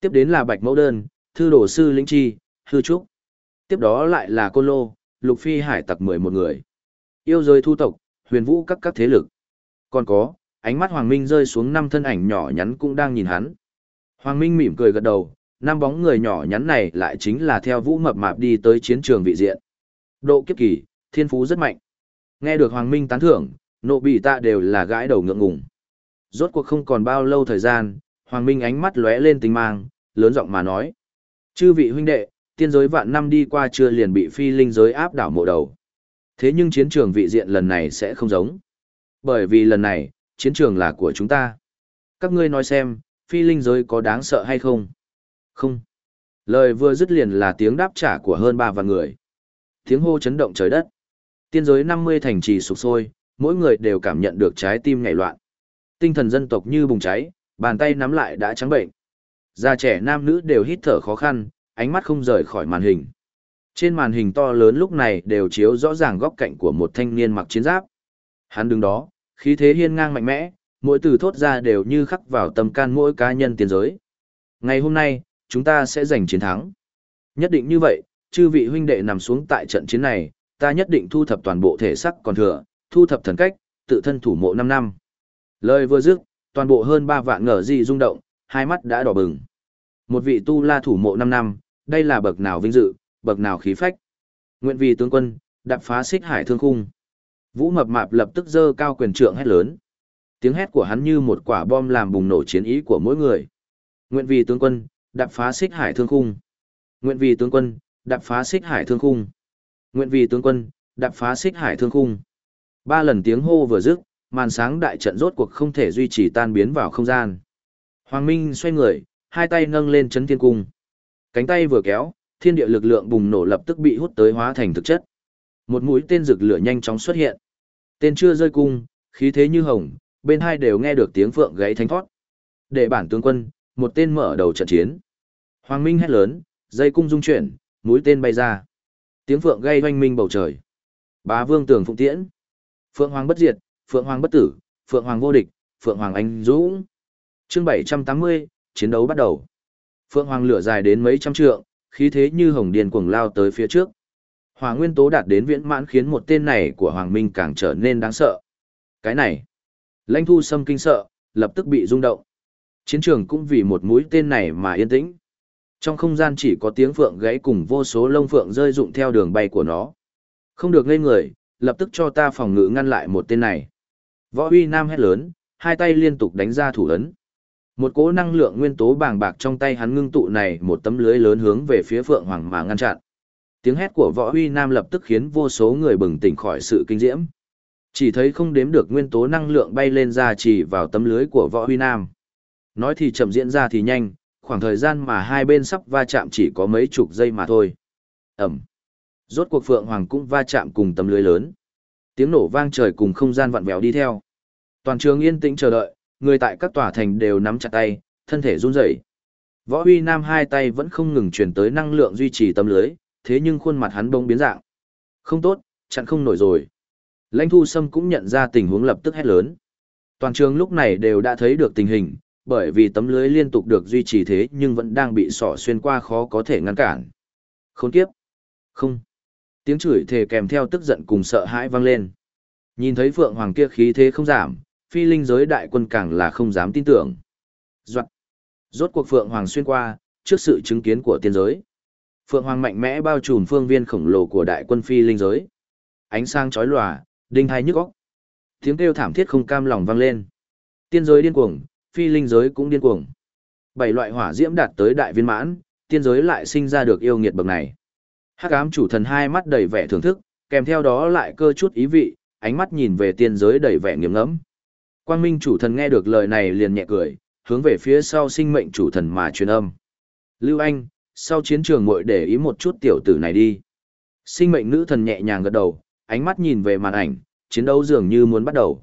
Tiếp đến là Bạch Mẫu Đơn, Thư Đồ Sư Linh Chi, Hư Trúc. Tiếp đó lại là Côn Lô, Lục Phi Hải tặc mười một người. Yêu rơi thu tộc, huyền vũ các các thế lực. Còn có, ánh mắt Hoàng Minh rơi xuống năm thân ảnh nhỏ nhắn cũng đang nhìn hắn. Hoàng Minh mỉm cười gật đầu, năm bóng người nhỏ nhắn này lại chính là theo vũ mập mạp đi tới chiến trường vị diện. Độ kiếp kỳ, thiên phú rất mạnh. Nghe được Hoàng Minh tán thưởng, nộ bị tạ đều là gãi đầu ngượng ngùng. Rốt cuộc không còn bao lâu thời gian, Hoàng Minh ánh mắt lóe lên tinh mang, lớn giọng mà nói. Chư vị huynh đệ, tiên giới vạn năm đi qua chưa liền bị phi linh giới áp đảo mộ đầu. Thế nhưng chiến trường vị diện lần này sẽ không giống. Bởi vì lần này, chiến trường là của chúng ta. Các ngươi nói xem, phi linh giới có đáng sợ hay không? Không. Lời vừa dứt liền là tiếng đáp trả của hơn ba vạn người. Tiếng hô chấn động trời đất. Tiên giới 50 thành trì sụp sôi, mỗi người đều cảm nhận được trái tim nhảy loạn. Tinh thần dân tộc như bùng cháy, bàn tay nắm lại đã trắng bệnh. Già trẻ nam nữ đều hít thở khó khăn, ánh mắt không rời khỏi màn hình. Trên màn hình to lớn lúc này đều chiếu rõ ràng góc cạnh của một thanh niên mặc chiến giáp. Hắn đứng đó, khí thế hiên ngang mạnh mẽ, mỗi từ thốt ra đều như khắc vào tâm can mỗi cá nhân tiền giới. Ngày hôm nay, chúng ta sẽ giành chiến thắng. Nhất định như vậy, chư vị huynh đệ nằm xuống tại trận chiến này, ta nhất định thu thập toàn bộ thể sắc còn thừa, thu thập thần cách, tự thân thủ mộ 5 năm. Lời vừa dứt, toàn bộ hơn 3 vạn ngờ gì rung động, hai mắt đã đỏ bừng. Một vị tu la thủ mộ 5 năm, đây là bậc nào vinh dự, bậc nào khí phách. Nguyện vì tướng quân, đạp phá xích hải thương khung. Vũ mập mạp lập tức giơ cao quyền trượng hét lớn. Tiếng hét của hắn như một quả bom làm bùng nổ chiến ý của mỗi người. Nguyện vì tướng quân, đạp phá xích hải thương khung. Nguyện vì tướng quân, đạp phá xích hải thương khung. Nguyện vì tướng quân, đạp phá xích hải thương khung. Ba lần tiếng hô vừa dứt, màn sáng đại trận rốt cuộc không thể duy trì tan biến vào không gian. Hoàng Minh xoay người, hai tay nâng lên chấn thiên cung. Cánh tay vừa kéo, thiên địa lực lượng bùng nổ lập tức bị hút tới hóa thành thực chất. Một mũi tên rực lửa nhanh chóng xuất hiện. Tên chưa rơi cung, khí thế như hồng, bên hai đều nghe được tiếng phượng gáy thánh thoát. Để bản tướng quân, một tên mở đầu trận chiến. Hoàng Minh hét lớn, dây cung dung chuyển, mũi tên bay ra. Tiếng phượng gây hoanh minh bầu trời. Bá vương tường phụng tiễn. Phượng hoàng bất diệt, phượng hoàng bất tử, phượng hoàng vô địch, phượng hoàng anh dũng. Chương 780, chiến đấu bắt đầu. Phượng hoàng lửa dài đến mấy trăm trượng, khí thế như hồng điền cuồng lao tới phía trước. Hỏa nguyên tố đạt đến viễn mãn khiến một tên này của Hoàng Minh càng trở nên đáng sợ. Cái này, lãnh thu sâm kinh sợ, lập tức bị rung động. Chiến trường cũng vì một mũi tên này mà yên tĩnh. Trong không gian chỉ có tiếng phượng gãy cùng vô số lông phượng rơi rụng theo đường bay của nó. Không được ngây người, lập tức cho ta phòng ngự ngăn lại một tên này. Võ Huy Nam hét lớn, hai tay liên tục đánh ra thủ ấn. Một cỗ năng lượng nguyên tố bàng bạc trong tay hắn ngưng tụ này một tấm lưới lớn hướng về phía Phượng Hoàng mà ngăn chặn. Tiếng hét của Võ Huy Nam lập tức khiến vô số người bừng tỉnh khỏi sự kinh diễm. Chỉ thấy không đếm được nguyên tố năng lượng bay lên ra chỉ vào tấm lưới của Võ Huy Nam. Nói thì chậm diễn ra thì nhanh, khoảng thời gian mà hai bên sắp va chạm chỉ có mấy chục giây mà thôi. Ẩm. Rốt cuộc Phượng Hoàng cũng va chạm cùng tấm lưới lớn. Tiếng nổ vang trời cùng không gian vặn vẹo đi theo. Toàn trường yên tĩnh chờ đợi, người tại các tòa thành đều nắm chặt tay, thân thể run rẩy. Võ Huy Nam hai tay vẫn không ngừng truyền tới năng lượng duy trì tấm lưới, thế nhưng khuôn mặt hắn bỗng biến dạng. Không tốt, chặn không nổi rồi. Lãnh Thu Sâm cũng nhận ra tình huống lập tức hét lớn. Toàn trường lúc này đều đã thấy được tình hình, bởi vì tấm lưới liên tục được duy trì thế nhưng vẫn đang bị sỏ xuyên qua khó có thể ngăn cản. Khốn kiếp! Không! Tiếng chửi thề kèm theo tức giận cùng sợ hãi vang lên. Nhìn thấy Phượng Hoàng kia khí thế không giảm, phi linh giới đại quân càng là không dám tin tưởng. Doạn! Rốt cuộc Phượng Hoàng xuyên qua, trước sự chứng kiến của tiên giới. Phượng Hoàng mạnh mẽ bao trùm phương viên khổng lồ của đại quân phi linh giới. Ánh sáng chói lòa, đinh hai nhức óc. Tiếng kêu thảm thiết không cam lòng vang lên. Tiên giới điên cuồng, phi linh giới cũng điên cuồng. Bảy loại hỏa diễm đạt tới đại viên mãn, tiên giới lại sinh ra được yêu nghiệt bậc này. Hắc ám chủ thần hai mắt đầy vẻ thưởng thức, kèm theo đó lại cơ chút ý vị, ánh mắt nhìn về tiên giới đầy vẻ nghiêm ngẫm. Quang Minh chủ thần nghe được lời này liền nhẹ cười, hướng về phía sau sinh mệnh chủ thần mà truyền âm. Lưu Anh, sau chiến trường muội để ý một chút tiểu tử này đi. Sinh mệnh nữ thần nhẹ nhàng gật đầu, ánh mắt nhìn về màn ảnh, chiến đấu dường như muốn bắt đầu.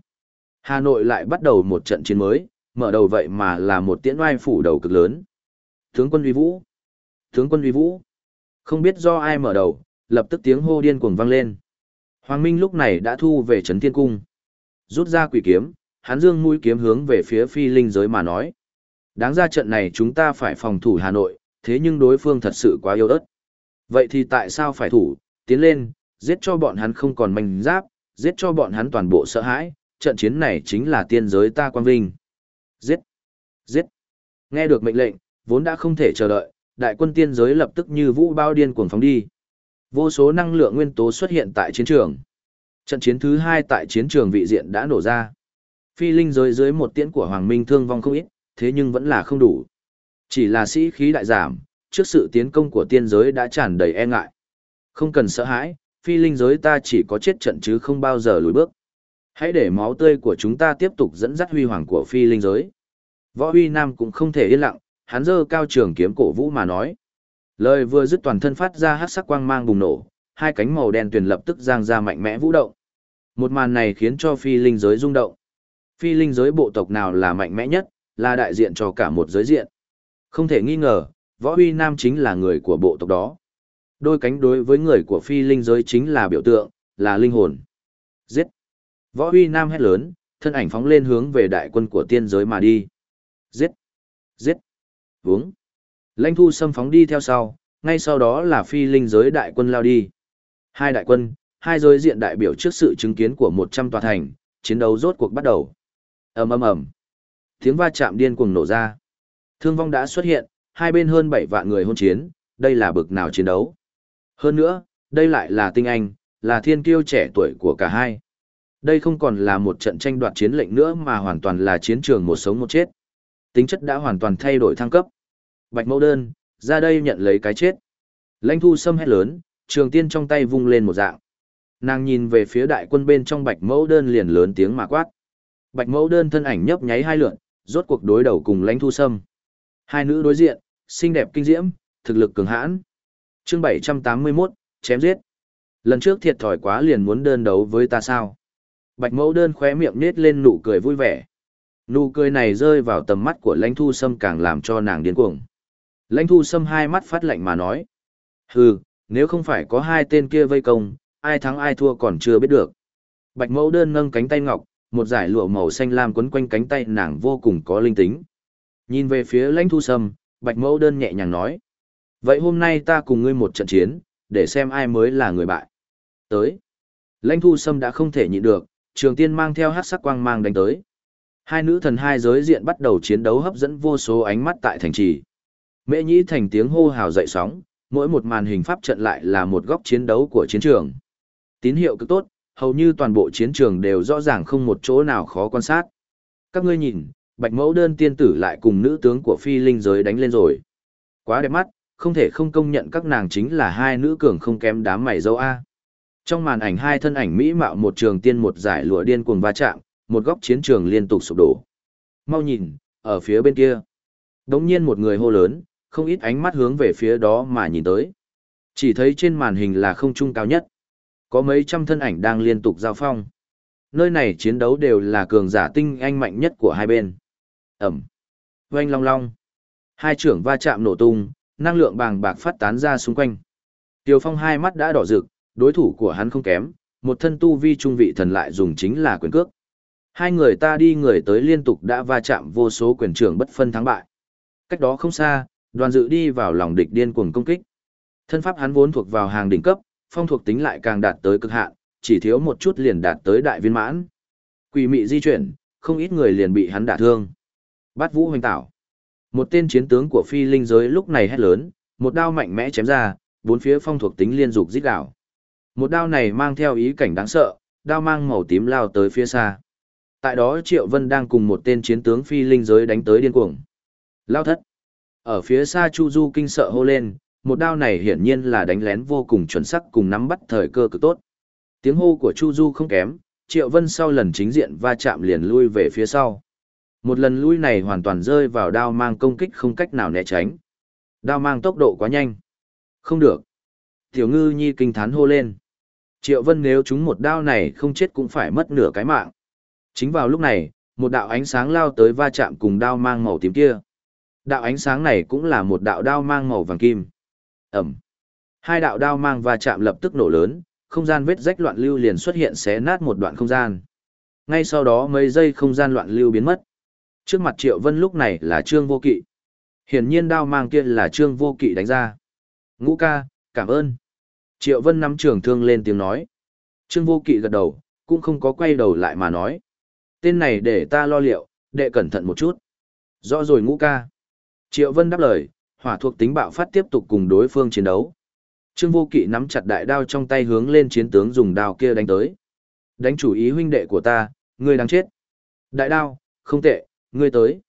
Hà Nội lại bắt đầu một trận chiến mới, mở đầu vậy mà là một tiễn oai phủ đầu cực lớn. Tướng quân uy vũ! Tướng quân uy vũ! Không biết do ai mở đầu, lập tức tiếng hô điên cuồng vang lên. Hoàng Minh lúc này đã thu về trấn thiên cung. Rút ra quỷ kiếm, hắn dương mũi kiếm hướng về phía phi linh giới mà nói. Đáng ra trận này chúng ta phải phòng thủ Hà Nội, thế nhưng đối phương thật sự quá yếu ớt. Vậy thì tại sao phải thủ, tiến lên, giết cho bọn hắn không còn manh giáp, giết cho bọn hắn toàn bộ sợ hãi, trận chiến này chính là tiên giới ta quang vinh. Giết! Giết! Nghe được mệnh lệnh, vốn đã không thể chờ đợi, đại quân tiên giới lập tức như vũ bao điên cuồng phóng đi. Vô số năng lượng nguyên tố xuất hiện tại chiến trường. Trận chiến thứ hai tại chiến trường vị diện đã nổ ra. Phi linh giới dưới một tiễn của Hoàng Minh thương vong không ít, thế nhưng vẫn là không đủ. Chỉ là sĩ khí đại giảm, trước sự tiến công của tiên giới đã tràn đầy e ngại. Không cần sợ hãi, phi linh giới ta chỉ có chết trận chứ không bao giờ lùi bước. Hãy để máu tươi của chúng ta tiếp tục dẫn dắt huy hoàng của phi linh giới. Võ huy nam cũng không thể yên lặng, hắn giơ cao trường kiếm cổ vũ mà nói. Lời vừa dứt toàn thân phát ra hát sắc quang mang bùng nổ, hai cánh màu đen tuyền lập tức giang ra mạnh mẽ vũ động. Một màn này khiến cho phi linh giới rung động. Phi linh giới bộ tộc nào là mạnh mẽ nhất, là đại diện cho cả một giới diện. Không thể nghi ngờ, võ huy nam chính là người của bộ tộc đó. Đôi cánh đối với người của phi linh giới chính là biểu tượng, là linh hồn. Giết! Võ huy nam hét lớn, thân ảnh phóng lên hướng về đại quân của tiên giới mà đi. Giết! Giết! Vúng! Lãnh thu xâm phóng đi theo sau, ngay sau đó là phi linh giới đại quân lao đi. Hai đại quân, hai giới diện đại biểu trước sự chứng kiến của 100 tòa thành, chiến đấu rốt cuộc bắt đầu ầm ầm ầm, tiếng va chạm điên cuồng nổ ra. Thương vong đã xuất hiện, hai bên hơn bảy vạn người hôn chiến, đây là bực nào chiến đấu. Hơn nữa, đây lại là tinh anh, là thiên kiêu trẻ tuổi của cả hai. Đây không còn là một trận tranh đoạt chiến lệnh nữa mà hoàn toàn là chiến trường một sống một chết. Tính chất đã hoàn toàn thay đổi thăng cấp. Bạch mẫu đơn, ra đây nhận lấy cái chết. Lãnh thu sâm hét lớn, trường tiên trong tay vung lên một dạng. Nàng nhìn về phía đại quân bên trong bạch mẫu đơn liền lớn tiếng mà quát. Bạch mẫu đơn thân ảnh nhấp nháy hai lượn, rốt cuộc đối đầu cùng lãnh thu sâm. Hai nữ đối diện, xinh đẹp kinh diễm, thực lực cường hãn. Chương 781, chém giết. Lần trước thiệt thòi quá liền muốn đơn đấu với ta sao? Bạch mẫu đơn khóe miệng nết lên nụ cười vui vẻ. Nụ cười này rơi vào tầm mắt của lãnh thu sâm càng làm cho nàng điên cuồng. Lãnh thu sâm hai mắt phát lạnh mà nói. Hừ, nếu không phải có hai tên kia vây công, ai thắng ai thua còn chưa biết được. Bạch mẫu đơn nâng cánh tay ngọc, một giải lụa màu xanh lam quấn quanh cánh tay nàng vô cùng có linh tính. Nhìn về phía lãnh thu sâm, bạch mẫu đơn nhẹ nhàng nói. Vậy hôm nay ta cùng ngươi một trận chiến, để xem ai mới là người bại. Tới. Lãnh thu sâm đã không thể nhịn được, trường tiên mang theo hát sắc quang mang đánh tới. Hai nữ thần hai giới diện bắt đầu chiến đấu hấp dẫn vô số ánh mắt tại thành trì. Mễ nhĩ thành tiếng hô hào dậy sóng, mỗi một màn hình pháp trận lại là một góc chiến đấu của chiến trường. Tín hiệu cực tốt, hầu như toàn bộ chiến trường đều rõ ràng không một chỗ nào khó quan sát. Các ngươi nhìn, bạch mẫu đơn tiên tử lại cùng nữ tướng của phi linh giới đánh lên rồi. Quá đẹp mắt, không thể không công nhận các nàng chính là hai nữ cường không kém đám mày dâu A. Trong màn ảnh hai thân ảnh mỹ mạo một trường tiên một giải lụa điên cuồng va chạm, một góc chiến trường liên tục sụp đổ. Mau nhìn, ở phía bên kia. Đống nhiên một người hô lớn, không ít ánh mắt hướng về phía đó mà nhìn tới. Chỉ thấy trên màn hình là không trung cao nhất. Có mấy trăm thân ảnh đang liên tục giao phong. Nơi này chiến đấu đều là cường giả tinh anh mạnh nhất của hai bên. Ẩm. Oanh long long. Hai trưởng va chạm nổ tung, năng lượng bàng bạc phát tán ra xung quanh. Tiêu Phong hai mắt đã đỏ rực, đối thủ của hắn không kém, một thân tu vi trung vị thần lại dùng chính là quyền cước. Hai người ta đi người tới liên tục đã va chạm vô số quyền trưởng bất phân thắng bại. Cách đó không xa, đoàn dự đi vào lòng địch điên cuồng công kích. Thân pháp hắn vốn thuộc vào hàng đỉnh cấp, phong thuộc tính lại càng đạt tới cực hạn, chỉ thiếu một chút liền đạt tới đại viên mãn. Quỷ mị di chuyển, không ít người liền bị hắn đả thương. Bát Vũ hoành tảo. Một tên chiến tướng của phi linh giới lúc này hét lớn, một đao mạnh mẽ chém ra, bốn phía phong thuộc tính liên dục rít gào. Một đao này mang theo ý cảnh đáng sợ, đao mang màu tím lao tới phía xa. Tại đó Triệu Vân đang cùng một tên chiến tướng phi linh giới đánh tới điên cuồng. Lao thất. Ở phía xa Chu Du kinh sợ hô lên, một đao này hiển nhiên là đánh lén vô cùng chuẩn xác cùng nắm bắt thời cơ cực tốt. Tiếng hô của Chu Du không kém, Triệu Vân sau lần chính diện va chạm liền lui về phía sau. Một lần lui này hoàn toàn rơi vào đao mang công kích không cách nào né tránh. Đao mang tốc độ quá nhanh. Không được. Tiểu ngư nhi kinh thán hô lên. Triệu Vân nếu chúng một đao này không chết cũng phải mất nửa cái mạng. Chính vào lúc này, một đạo ánh sáng lao tới va chạm cùng đao mang màu tím kia. Đạo ánh sáng này cũng là một đạo đao mang màu vàng kim. Ẩm. Hai đạo đao mang va chạm lập tức nổ lớn, không gian vết rách loạn lưu liền xuất hiện xé nát một đoạn không gian. Ngay sau đó mấy giây không gian loạn lưu biến mất. Trước mặt Triệu Vân lúc này là Trương Vô Kỵ. Hiển nhiên đao mang kia là Trương Vô Kỵ đánh ra. Ngũ ca, cảm ơn. Triệu Vân nắm trường thương lên tiếng nói. Trương Vô Kỵ gật đầu, cũng không có quay đầu lại mà nói. Tên này để ta lo liệu, đệ cẩn thận một chút. Rõ rồi ngũ ca. Triệu Vân đáp lời, hỏa thuộc tính bạo phát tiếp tục cùng đối phương chiến đấu. Trương Vô Kỵ nắm chặt đại đao trong tay hướng lên chiến tướng dùng đao kia đánh tới. Đánh chủ ý huynh đệ của ta, ngươi đang chết. Đại đao, không tệ, ngươi tới.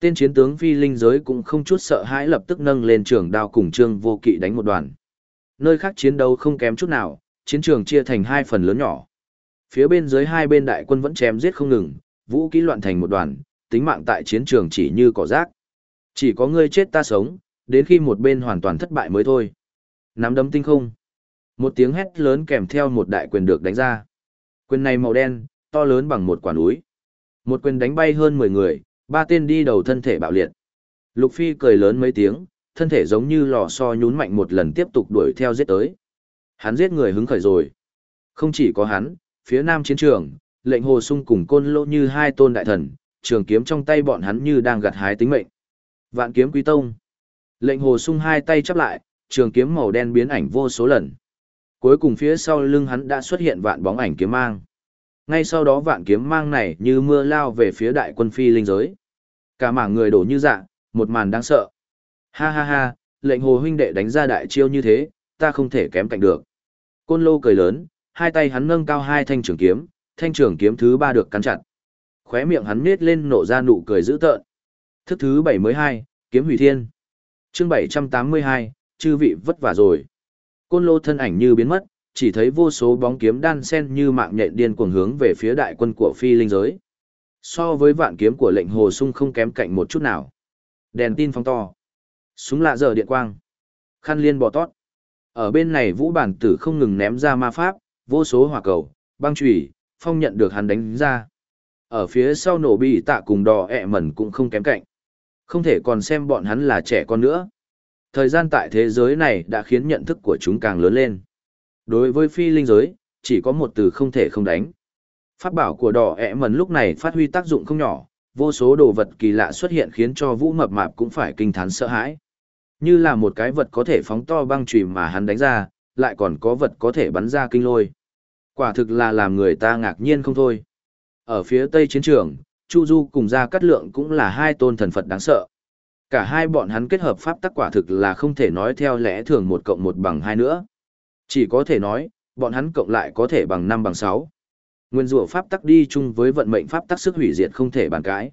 Tên chiến tướng phi linh giới cũng không chút sợ hãi lập tức nâng lên trường đao cùng Trương Vô Kỵ đánh một đoàn. Nơi khác chiến đấu không kém chút nào, chiến trường chia thành hai phần lớn nhỏ. Phía bên dưới hai bên đại quân vẫn chém giết không ngừng, vũ khí loạn thành một đoàn, tính mạng tại chiến trường chỉ như cỏ rác. Chỉ có ngươi chết ta sống, đến khi một bên hoàn toàn thất bại mới thôi. Nắm đấm tinh không. Một tiếng hét lớn kèm theo một đại quyền được đánh ra. Quyền này màu đen, to lớn bằng một quả núi. Một quyền đánh bay hơn 10 người, ba tên đi đầu thân thể bạo liệt. Lục Phi cười lớn mấy tiếng, thân thể giống như lò xo nhún mạnh một lần tiếp tục đuổi theo giết tới. Hắn giết người hứng khởi rồi. Không chỉ có hắn, phía nam chiến trường, lệnh hồ sung cùng côn lỗ như hai tôn đại thần, trường kiếm trong tay bọn hắn như đang gặt hái tính mệnh. Vạn kiếm quý tông. Lệnh hồ sung hai tay chắp lại, trường kiếm màu đen biến ảnh vô số lần. Cuối cùng phía sau lưng hắn đã xuất hiện vạn bóng ảnh kiếm mang. Ngay sau đó vạn kiếm mang này như mưa lao về phía đại quân phi linh giới. Cả mảng người đổ như dạ, một màn đáng sợ. Ha ha ha, lệnh hồ huynh đệ đánh ra đại chiêu như thế, ta không thể kém cạnh được. Côn lô cười lớn, hai tay hắn nâng cao hai thanh trường kiếm, thanh trường kiếm thứ ba được cắn chặt. Khóe miệng hắn nết lên nổ ra nụ cười dữ tợn. Thức thứ bảy mới hai, kiếm hủy thiên chương bảy trăm tám mươi hai, chư vị vất vả rồi. Côn lô thân ảnh như biến mất, chỉ thấy vô số bóng kiếm đan sen như mạng nhện điên cuồng hướng về phía đại quân của phi linh giới. So với vạn kiếm của lệnh hồ sung không kém cạnh một chút nào. Đèn tin phóng to. Súng lạ giờ điện quang. Khăn liên bò tót. Ở bên này vũ bản tử không ngừng ném ra ma pháp, vô số hỏa cầu, băng chùy, phong nhận được hắn đánh ra. Ở phía sau nổ bị tạ cùng đò ẹ mẩn cũng không kém cạnh. Không thể còn xem bọn hắn là trẻ con nữa. Thời gian tại thế giới này đã khiến nhận thức của chúng càng lớn lên. Đối với phi linh giới, chỉ có một từ không thể không đánh. Pháp bảo của đỏ ẹ mần lúc này phát huy tác dụng không nhỏ, vô số đồ vật kỳ lạ xuất hiện khiến cho vũ mập mạp cũng phải kinh thán sợ hãi. Như là một cái vật có thể phóng to băng chùy mà hắn đánh ra, lại còn có vật có thể bắn ra kinh lôi. Quả thực là làm người ta ngạc nhiên không thôi. Ở phía tây chiến trường, Chu Du cùng Gia Cát Lượng cũng là hai tôn thần Phật đáng sợ. Cả hai bọn hắn kết hợp pháp tắc quả thực là không thể nói theo lẽ thường một cộng một bằng hai nữa. Chỉ có thể nói, bọn hắn cộng lại có thể bằng năm bằng sáu. Nguyên rủa pháp tắc đi chung với vận mệnh pháp tắc sức hủy diệt không thể bàn cãi.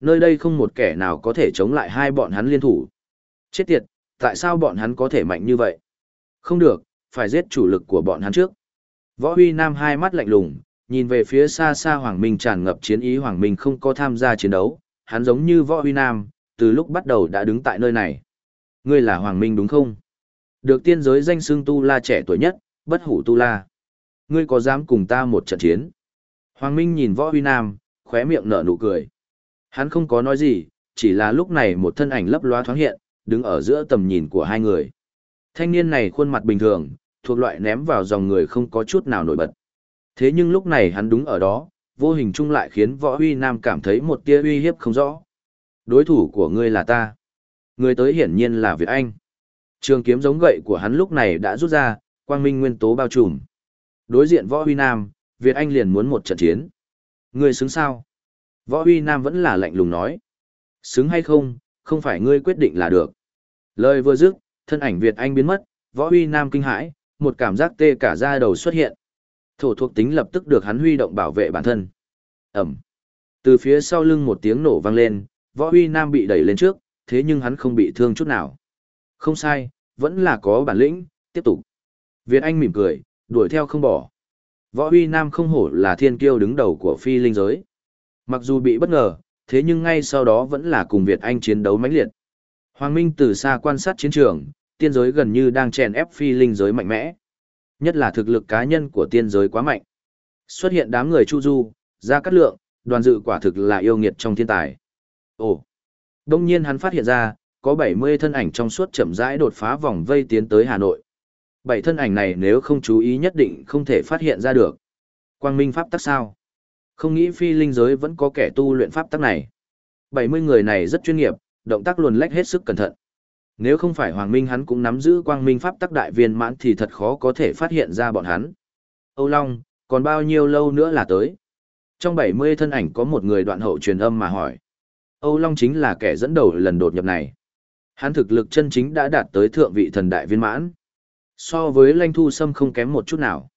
Nơi đây không một kẻ nào có thể chống lại hai bọn hắn liên thủ. Chết tiệt, tại sao bọn hắn có thể mạnh như vậy? Không được, phải giết chủ lực của bọn hắn trước. Võ Huy Nam hai mắt lạnh lùng, nhìn về phía xa xa Hoàng Minh tràn ngập chiến ý Hoàng Minh không có tham gia chiến đấu, hắn giống như Võ Huy Nam, từ lúc bắt đầu đã đứng tại nơi này. Ngươi là Hoàng Minh đúng không? Được tiên giới danh xưng Tu La trẻ tuổi nhất, bất hủ Tu La. Ngươi có dám cùng ta một trận chiến? Hoàng Minh nhìn Võ Huy Nam, khóe miệng nở nụ cười. Hắn không có nói gì, chỉ là lúc này một thân ảnh lấp loa thoáng hiện, đứng ở giữa tầm nhìn của hai người. Thanh niên này khuôn mặt bình thường, thuộc loại ném vào dòng người không có chút nào nổi bật. Thế nhưng lúc này hắn đúng ở đó, vô hình chung lại khiến Võ Huy Nam cảm thấy một tia uy hiếp không rõ. Đối thủ của ngươi là ta. Người tới hiển nhiên là Việt Anh. Trường kiếm giống gậy của hắn lúc này đã rút ra, quang minh nguyên tố bao trùm. Đối diện Võ Huy Nam, Việt Anh liền muốn một trận chiến. Ngươi xứng sao? Võ Huy Nam vẫn là lạnh lùng nói. Xứng hay không, không phải ngươi quyết định là được. Lời vừa dứt, thân ảnh Việt Anh biến mất, Võ Huy Nam kinh hãi, một cảm giác tê cả da đầu xuất hiện. Thổ thuộc tính lập tức được hắn huy động bảo vệ bản thân. Ẩm. Từ phía sau lưng một tiếng nổ vang lên, Võ Huy Nam bị đẩy lên trước, thế nhưng hắn không bị thương chút nào. Không sai, vẫn là có bản lĩnh, tiếp tục. Việt Anh mỉm cười, đuổi theo không bỏ. Võ Huy Nam không hổ là thiên kiêu đứng đầu của phi linh giới. Mặc dù bị bất ngờ, thế nhưng ngay sau đó vẫn là cùng Việt Anh chiến đấu mãnh liệt. Hoàng Minh từ xa quan sát chiến trường, tiên giới gần như đang chèn ép phi linh giới mạnh mẽ. Nhất là thực lực cá nhân của tiên giới quá mạnh. Xuất hiện đám người Chu Du, Gia Cát Lượng, đoàn dự quả thực là yêu nghiệt trong thiên tài. Ồ! Đông nhiên hắn phát hiện ra, có 70 thân ảnh trong suốt chậm rãi đột phá vòng vây tiến tới Hà Nội. Bảy thân ảnh này nếu không chú ý nhất định không thể phát hiện ra được. Quang Minh Pháp tắc sao? Không nghĩ phi linh giới vẫn có kẻ tu luyện Pháp tắc này. 70 người này rất chuyên nghiệp, động tác luồn lách hết sức cẩn thận. Nếu không phải Hoàng Minh hắn cũng nắm giữ Quang Minh Pháp tắc đại viên mãn thì thật khó có thể phát hiện ra bọn hắn. Âu Long, còn bao nhiêu lâu nữa là tới? Trong 70 thân ảnh có một người đoạn hậu truyền âm mà hỏi. Âu Long chính là kẻ dẫn đầu lần đột nhập này. Hắn thực lực chân chính đã đạt tới thượng vị thần đại viên mãn. So với Lanh Thu Sâm không kém một chút nào.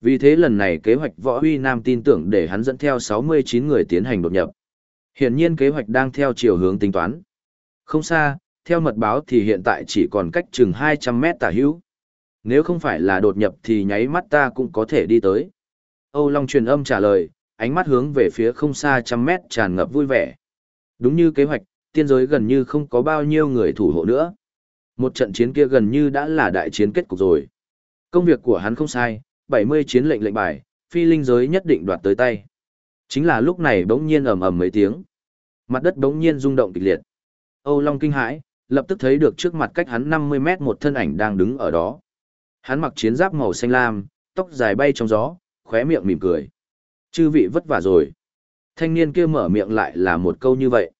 Vì thế lần này kế hoạch Võ Huy Nam tin tưởng để hắn dẫn theo 69 người tiến hành đột nhập. Hiển nhiên kế hoạch đang theo chiều hướng tính toán. Không xa, theo mật báo thì hiện tại chỉ còn cách chừng 200 mét tả hữu. Nếu không phải là đột nhập thì nháy mắt ta cũng có thể đi tới. Âu Long truyền âm trả lời, ánh mắt hướng về phía không xa trăm mét tràn ngập vui vẻ. Đúng như kế hoạch, tiên giới gần như không có bao nhiêu người thủ hộ nữa. Một trận chiến kia gần như đã là đại chiến kết cục rồi. Công việc của hắn không sai, 70 chiến lệnh lệnh bài, phi linh giới nhất định đoạt tới tay. Chính là lúc này bỗng nhiên ầm ầm mấy tiếng. Mặt đất bỗng nhiên rung động kịch liệt. Âu Long kinh hãi, lập tức thấy được trước mặt cách hắn 50 mét một thân ảnh đang đứng ở đó. Hắn mặc chiến giáp màu xanh lam, tóc dài bay trong gió, khóe miệng mỉm cười. Chư vị vất vả rồi. Thanh niên kia mở miệng lại là một câu như vậy.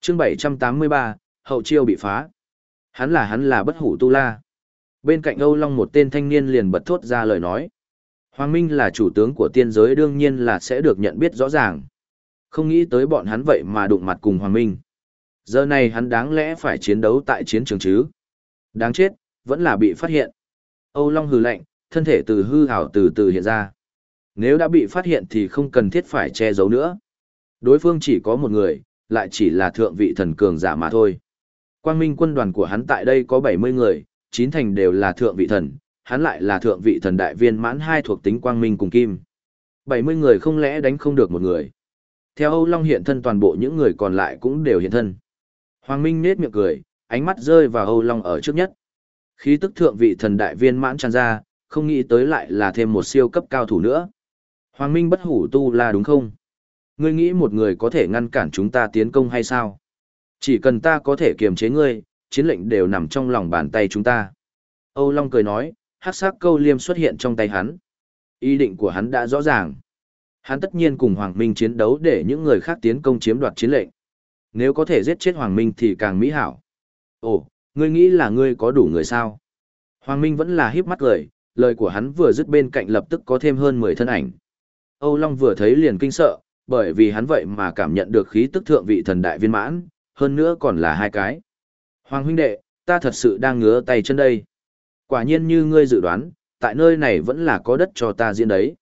chương 783, hậu chiêu bị phá. Hắn là hắn là bất hủ tu la. Bên cạnh Âu Long một tên thanh niên liền bật thốt ra lời nói. Hoàng Minh là chủ tướng của tiên giới đương nhiên là sẽ được nhận biết rõ ràng. Không nghĩ tới bọn hắn vậy mà đụng mặt cùng Hoàng Minh. Giờ này hắn đáng lẽ phải chiến đấu tại chiến trường chứ. Đáng chết, vẫn là bị phát hiện. Âu Long hừ lạnh, thân thể từ hư hảo từ từ hiện ra. Nếu đã bị phát hiện thì không cần thiết phải che giấu nữa. Đối phương chỉ có một người, lại chỉ là thượng vị thần cường giả mà thôi. Quang Minh quân đoàn của hắn tại đây có 70 người, chín thành đều là thượng vị thần, hắn lại là thượng vị thần đại viên mãn hai thuộc tính Quang Minh cùng Kim. 70 người không lẽ đánh không được một người. Theo Âu Long hiện thân toàn bộ những người còn lại cũng đều hiện thân. Hoàng Minh nết miệng cười, ánh mắt rơi vào Âu Long ở trước nhất. Khí tức thượng vị thần đại viên mãn tràn ra, không nghĩ tới lại là thêm một siêu cấp cao thủ nữa. Hoàng Minh bất hủ tu là đúng không? Ngươi nghĩ một người có thể ngăn cản chúng ta tiến công hay sao? Chỉ cần ta có thể kiềm chế ngươi, chiến lệnh đều nằm trong lòng bàn tay chúng ta. Âu Long cười nói, hát sắc câu liêm xuất hiện trong tay hắn. Ý định của hắn đã rõ ràng. Hắn tất nhiên cùng Hoàng Minh chiến đấu để những người khác tiến công chiếm đoạt chiến lệnh. Nếu có thể giết chết Hoàng Minh thì càng mỹ hảo. Ồ, ngươi nghĩ là ngươi có đủ người sao? Hoàng Minh vẫn là híp mắt cười, lời của hắn vừa dứt bên cạnh lập tức có thêm hơn 10 thân ảnh. Âu Long vừa thấy liền kinh sợ, bởi vì hắn vậy mà cảm nhận được khí tức thượng vị thần đại viên mãn, hơn nữa còn là hai cái. Hoàng huynh đệ, ta thật sự đang ngứa tay chân đây. Quả nhiên như ngươi dự đoán, tại nơi này vẫn là có đất cho ta diễn đấy.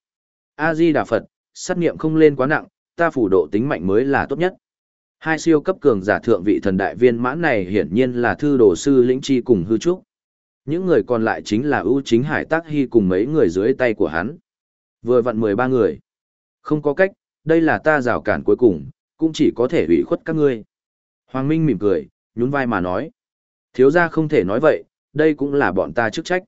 A-di Đà Phật, sát nghiệm không lên quá nặng, ta phủ độ tính mạnh mới là tốt nhất. Hai siêu cấp cường giả thượng vị thần đại viên mãn này hiển nhiên là thư đồ sư lĩnh chi cùng hư trúc. Những người còn lại chính là ưu chính hải tác hy cùng mấy người dưới tay của hắn. Vừa vặn 13 người. Không có cách, đây là ta rào cản cuối cùng, cũng chỉ có thể hủy khuất các ngươi. Hoàng Minh mỉm cười, nhún vai mà nói. Thiếu gia không thể nói vậy, đây cũng là bọn ta chức trách.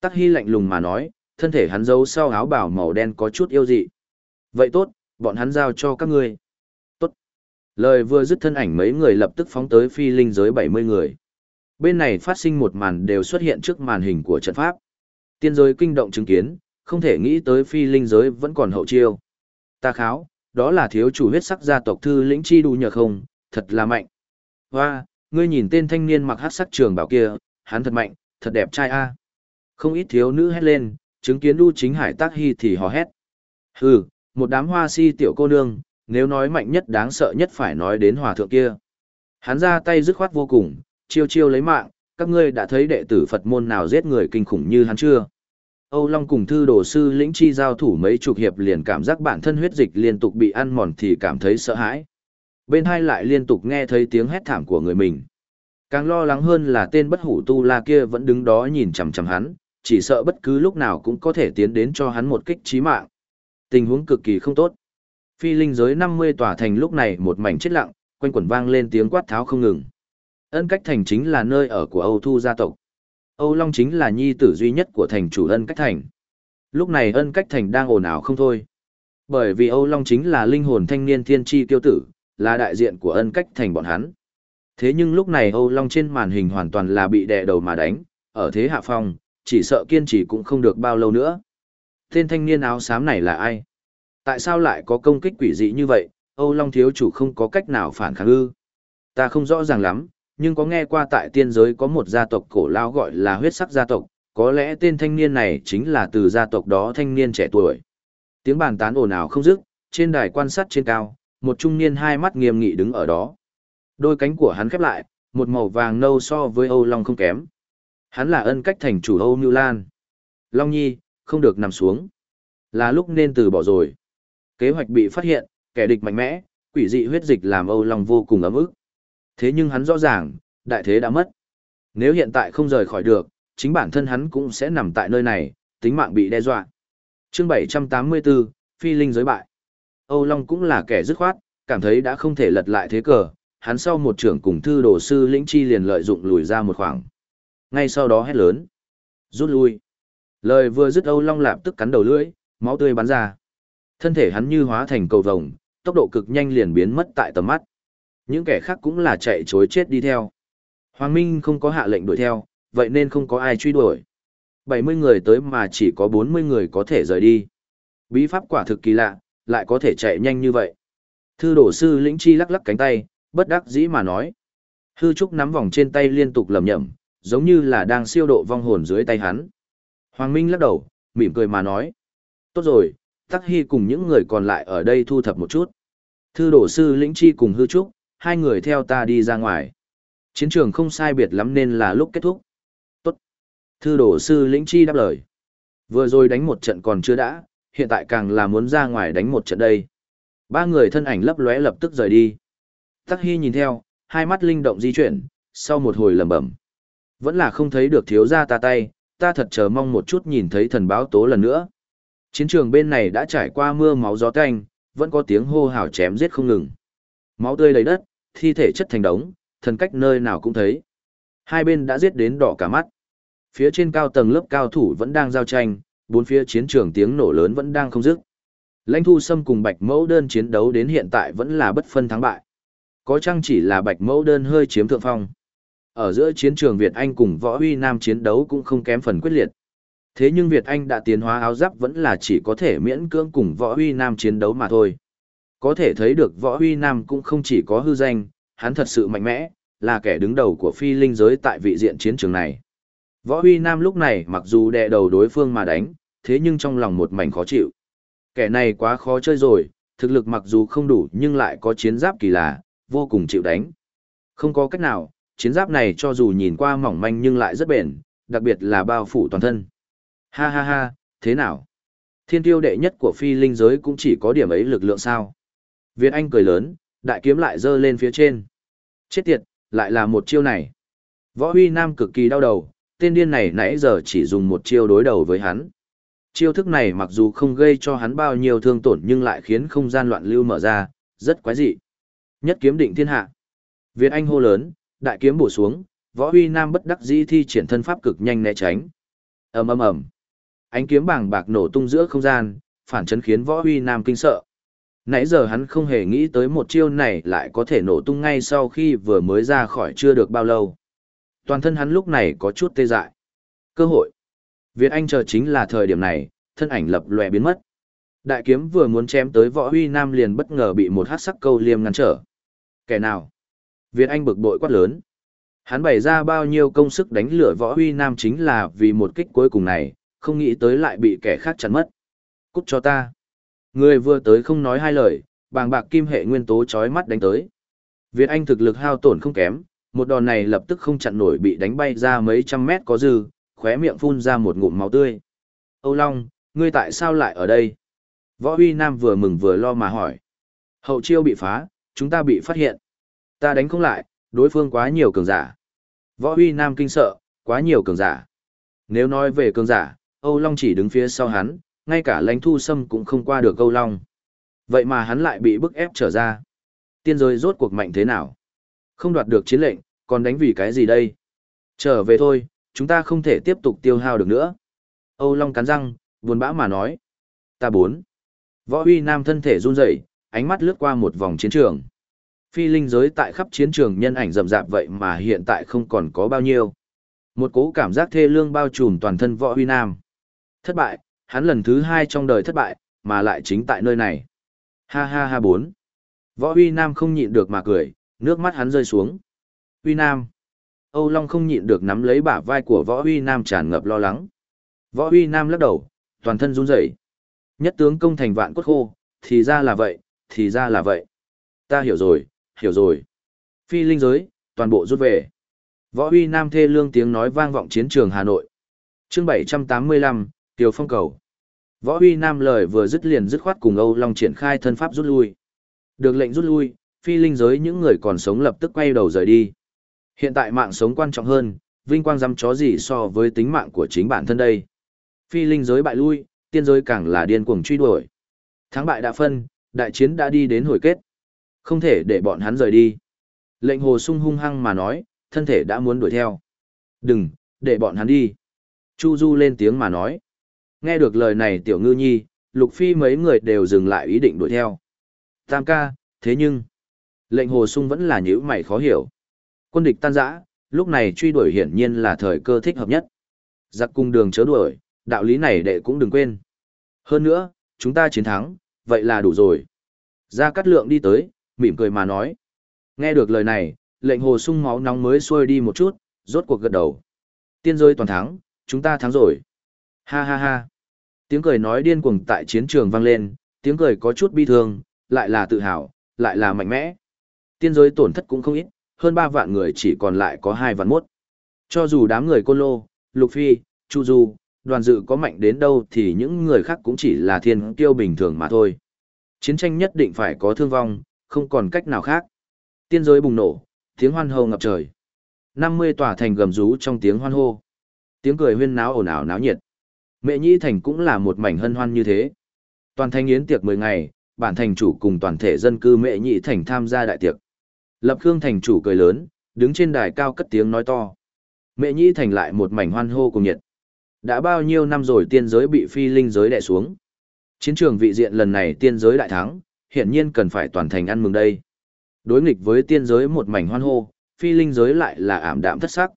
Tắc Hy lạnh lùng mà nói, thân thể hắn giấu sau áo bào màu đen có chút yêu dị. Vậy tốt, Bọn hắn giao cho các ngươi. Lời vừa dứt thân ảnh mấy người lập tức phóng tới phi linh giới 70 người. Bên này phát sinh một màn đều xuất hiện trước màn hình của trận pháp. Tiên giới kinh động chứng kiến, không thể nghĩ tới phi linh giới vẫn còn hậu chiêu. Ta kháo, đó là thiếu chủ huyết sắc gia tộc thư lĩnh chi đủ nhờ không, thật là mạnh. Hoa, ngươi nhìn tên thanh niên mặc hát sắc trường bảo kia, hắn thật mạnh, thật đẹp trai a. Không ít thiếu nữ hét lên, chứng kiến đu chính hải tác hy thì hò hét. Hừ, một đám hoa si tiểu cô nương, nếu nói mạnh nhất đáng sợ nhất phải nói đến hòa thượng kia. Hắn ra tay dứt khoát vô cùng, chiêu chiêu lấy mạng, các ngươi đã thấy đệ tử Phật môn nào giết người kinh khủng như hắn chưa? Âu Long cùng thư đồ sư lĩnh chi giao thủ mấy chục hiệp liền cảm giác bản thân huyết dịch liên tục bị ăn mòn thì cảm thấy sợ hãi. Bên hai lại liên tục nghe thấy tiếng hét thảm của người mình. Càng lo lắng hơn là tên bất hủ tu la kia vẫn đứng đó nhìn chằm chằm hắn, chỉ sợ bất cứ lúc nào cũng có thể tiến đến cho hắn một kích chí mạng. Tình huống cực kỳ không tốt. Phi linh giới 50 tòa thành lúc này một mảnh chết lặng, quanh quẩn vang lên tiếng quát tháo không ngừng. Ân cách thành chính là nơi ở của Âu Thu gia tộc. Âu Long chính là nhi tử duy nhất của thành chủ ân cách thành. Lúc này ân cách thành đang ồn ào không thôi. Bởi vì Âu Long chính là linh hồn thanh niên thiên tri tiêu tử, là đại diện của ân cách thành bọn hắn. Thế nhưng lúc này Âu Long trên màn hình hoàn toàn là bị đè đầu mà đánh, ở thế hạ phong, chỉ sợ kiên trì cũng không được bao lâu nữa. Tên thanh niên áo xám này là ai? Tại sao lại có công kích quỷ dị như vậy? Âu Long thiếu chủ không có cách nào phản kháng ư? Ta không rõ ràng lắm, nhưng có nghe qua tại tiên giới có một gia tộc cổ lao gọi là huyết sắc gia tộc, có lẽ tên thanh niên này chính là từ gia tộc đó thanh niên trẻ tuổi. Tiếng bàn tán ồn ào không dứt, trên đài quan sát trên cao, một trung niên hai mắt nghiêm nghị đứng ở đó. Đôi cánh của hắn khép lại, một màu vàng nâu so với Âu Long không kém. Hắn là ân cách thành chủ Âu Như Lan. Long Nhi, không được nằm xuống. Là lúc nên từ bỏ rồi. Kế hoạch bị phát hiện, kẻ địch mạnh mẽ, quỷ dị huyết dịch làm Âu Long vô cùng ấm ức. Thế nhưng hắn rõ ràng, đại thế đã mất. Nếu hiện tại không rời khỏi được, chính bản thân hắn cũng sẽ nằm tại nơi này, tính mạng bị đe dọa. Chương 784, Phi Linh giới bại. Âu Long cũng là kẻ dứt khoát, cảm thấy đã không thể lật lại thế cờ, hắn sau một trưởng cùng thư đồ sư lĩnh chi liền lợi dụng lùi ra một khoảng. Ngay sau đó hét lớn. Rút lui. Lời vừa dứt Âu Long lạp tức cắn đầu lưỡi, máu tươi bắn ra. Thân thể hắn như hóa thành cầu vồng, tốc độ cực nhanh liền biến mất tại tầm mắt. Những kẻ khác cũng là chạy chối chết đi theo. Hoàng Minh không có hạ lệnh đuổi theo, vậy nên không có ai truy đuổi. 70 người tới mà chỉ có 40 người có thể rời đi. Bí pháp quả thực kỳ lạ, lại có thể chạy nhanh như vậy. Thư đổ sư lĩnh chi lắc lắc cánh tay, bất đắc dĩ mà nói. Hư trúc nắm vòng trên tay liên tục lầm nhầm, giống như là đang siêu độ vong hồn dưới tay hắn. Hoàng Minh lắc đầu, mỉm cười mà nói. Tốt rồi, Tắc Hy cùng những người còn lại ở đây thu thập một chút. Thư đổ sư lĩnh chi cùng hư trúc, hai người theo ta đi ra ngoài. Chiến trường không sai biệt lắm nên là lúc kết thúc. Tốt. Thư đổ sư lĩnh chi đáp lời. Vừa rồi đánh một trận còn chưa đã, hiện tại càng là muốn ra ngoài đánh một trận đây. Ba người thân ảnh lấp lóe lập tức rời đi. Tắc Hy nhìn theo, hai mắt linh động di chuyển, sau một hồi lầm bẩm. Vẫn là không thấy được thiếu gia ta tay, ta thật chờ mong một chút nhìn thấy thần báo tố lần nữa. Chiến trường bên này đã trải qua mưa máu gió tanh, vẫn có tiếng hô hào chém giết không ngừng. Máu tươi đầy đất, thi thể chất thành đống, thần cách nơi nào cũng thấy. Hai bên đã giết đến đỏ cả mắt. Phía trên cao tầng lớp cao thủ vẫn đang giao tranh, bốn phía chiến trường tiếng nổ lớn vẫn đang không dứt. Lãnh thu xâm cùng bạch mẫu đơn chiến đấu đến hiện tại vẫn là bất phân thắng bại. Có chăng chỉ là bạch mẫu đơn hơi chiếm thượng phong. Ở giữa chiến trường Việt Anh cùng võ huy nam chiến đấu cũng không kém phần quyết liệt. Thế nhưng Việt Anh đã tiến hóa áo giáp vẫn là chỉ có thể miễn cưỡng cùng võ huy nam chiến đấu mà thôi. Có thể thấy được võ huy nam cũng không chỉ có hư danh, hắn thật sự mạnh mẽ, là kẻ đứng đầu của phi linh giới tại vị diện chiến trường này. Võ huy nam lúc này mặc dù đè đầu đối phương mà đánh, thế nhưng trong lòng một mảnh khó chịu. Kẻ này quá khó chơi rồi, thực lực mặc dù không đủ nhưng lại có chiến giáp kỳ lạ, vô cùng chịu đánh. Không có cách nào, chiến giáp này cho dù nhìn qua mỏng manh nhưng lại rất bền, đặc biệt là bao phủ toàn thân. Ha ha ha, thế nào? Thiên tiêu đệ nhất của phi linh giới cũng chỉ có điểm ấy lực lượng sao? Việt Anh cười lớn, đại kiếm lại giơ lên phía trên. Chết tiệt, lại là một chiêu này. Võ Huy Nam cực kỳ đau đầu, tên điên này nãy giờ chỉ dùng một chiêu đối đầu với hắn. Chiêu thức này mặc dù không gây cho hắn bao nhiêu thương tổn nhưng lại khiến không gian loạn lưu mở ra, rất quái dị. Nhất kiếm định thiên hạ. Việt Anh hô lớn, đại kiếm bổ xuống, Võ Huy Nam bất đắc dĩ thi triển thân pháp cực nhanh né tránh. Ầm ầm ầm. Ánh kiếm bàng bạc nổ tung giữa không gian, phản chấn khiến Võ Huy Nam kinh sợ. Nãy giờ hắn không hề nghĩ tới một chiêu này lại có thể nổ tung ngay sau khi vừa mới ra khỏi chưa được bao lâu. Toàn thân hắn lúc này có chút tê dại. Cơ hội. Việt Anh chờ chính là thời điểm này, thân ảnh lập lòe biến mất. Đại kiếm vừa muốn chém tới võ huy nam liền bất ngờ bị một hát sắc câu liêm ngăn trở. Kẻ nào? Việt Anh bực bội quát lớn. Hắn bày ra bao nhiêu công sức đánh lửa võ huy nam chính là vì một kích cuối cùng này, không nghĩ tới lại bị kẻ khác chặn mất. Cút cho ta. Người vừa tới không nói hai lời, bàng bạc kim hệ nguyên tố chói mắt đánh tới. Việt Anh thực lực hao tổn không kém, một đòn này lập tức không chặn nổi bị đánh bay ra mấy trăm mét có dư, khóe miệng phun ra một ngụm máu tươi. Âu Long, ngươi tại sao lại ở đây? Võ Huy Nam vừa mừng vừa lo mà hỏi. Hậu chiêu bị phá, chúng ta bị phát hiện. Ta đánh không lại, đối phương quá nhiều cường giả. Võ Huy Nam kinh sợ, quá nhiều cường giả. Nếu nói về cường giả, Âu Long chỉ đứng phía sau hắn, ngay cả lãnh thu sâm cũng không qua được Âu Long. Vậy mà hắn lại bị bức ép trở ra. Tiên giới rốt cuộc mạnh thế nào? Không đoạt được chiến lệnh, còn đánh vì cái gì đây? Trở về thôi, chúng ta không thể tiếp tục tiêu hao được nữa. Âu Long cắn răng, buồn bã mà nói. Ta bốn. Võ Huy Nam thân thể run rẩy, ánh mắt lướt qua một vòng chiến trường. Phi linh giới tại khắp chiến trường nhân ảnh rậm rạp vậy mà hiện tại không còn có bao nhiêu. Một cố cảm giác thê lương bao trùm toàn thân Võ Huy Nam. Thất bại, hắn lần thứ hai trong đời thất bại, mà lại chính tại nơi này. Ha ha ha bốn. Võ Huy Nam không nhịn được mà cười, nước mắt hắn rơi xuống. Huy Nam. Âu Long không nhịn được nắm lấy bả vai của Võ Huy Nam tràn ngập lo lắng. Võ Huy Nam lắc đầu, toàn thân run rẩy. Nhất tướng công thành vạn cốt khô, thì ra là vậy, thì ra là vậy. Ta hiểu rồi, hiểu rồi. Phi linh giới, toàn bộ rút về. Võ Huy Nam thê lương tiếng nói vang vọng chiến trường Hà Nội. Chương 785, Tiểu Phong cầu. Võ Huy Nam lời vừa dứt liền dứt khoát cùng Âu Long triển khai thân pháp rút lui. Được lệnh rút lui, phi linh giới những người còn sống lập tức quay đầu rời đi. Hiện tại mạng sống quan trọng hơn, vinh quang dám chó gì so với tính mạng của chính bản thân đây. Phi linh giới bại lui, tiên giới càng là điên cuồng truy đuổi. Thắng bại đã phân, đại chiến đã đi đến hồi kết. Không thể để bọn hắn rời đi. Lệnh hồ sung hung hăng mà nói, thân thể đã muốn đuổi theo. Đừng, để bọn hắn đi. Chu Du lên tiếng mà nói. Nghe được lời này tiểu ngư nhi, lục phi mấy người đều dừng lại ý định đuổi theo. Tam ca, thế nhưng, lệnh hồ sung vẫn là nhữ mày khó hiểu. Quân địch tan rã, lúc này truy đuổi hiển nhiên là thời cơ thích hợp nhất. Giặc cung đường chớ đuổi, đạo lý này đệ cũng đừng quên. Hơn nữa, chúng ta chiến thắng, vậy là đủ rồi. Gia Cát Lượng đi tới, mỉm cười mà nói. Nghe được lời này, lệnh hồ sung máu nóng mới xuôi đi một chút, rốt cuộc gật đầu. Tiên rơi toàn thắng, chúng ta thắng rồi. Ha ha ha. Tiếng cười nói điên cuồng tại chiến trường vang lên, tiếng cười có chút bi thương, lại là tự hào, lại là mạnh mẽ. Tiên giới tổn thất cũng không ít, hơn 3 vạn người chỉ còn lại có 2 vạn mốt. Cho dù đám người côn lô, lục phi, chu du, đoàn dự có mạnh đến đâu thì những người khác cũng chỉ là thiên kiêu bình thường mà thôi. Chiến tranh nhất định phải có thương vong, không còn cách nào khác. Tiên giới bùng nổ, tiếng hoan hô ngập trời. 50 tòa thành gầm rú trong tiếng hoan hô. Tiếng cười huyên náo ồn ào náo nhiệt. Mẹ Nhĩ Thành cũng là một mảnh hân hoan như thế. Toàn thành yến tiệc 10 ngày, bản thành chủ cùng toàn thể dân cư Mẹ Nhĩ Thành tham gia đại tiệc. Lập Khương thành chủ cười lớn, đứng trên đài cao cất tiếng nói to. Mẹ Nhĩ Thành lại một mảnh hoan hô cùng nhiệt. Đã bao nhiêu năm rồi tiên giới bị phi linh giới đè xuống. Chiến trường vị diện lần này tiên giới đại thắng, hiện nhiên cần phải toàn thành ăn mừng đây. Đối nghịch với tiên giới một mảnh hoan hô, phi linh giới lại là ảm đạm thất sắc.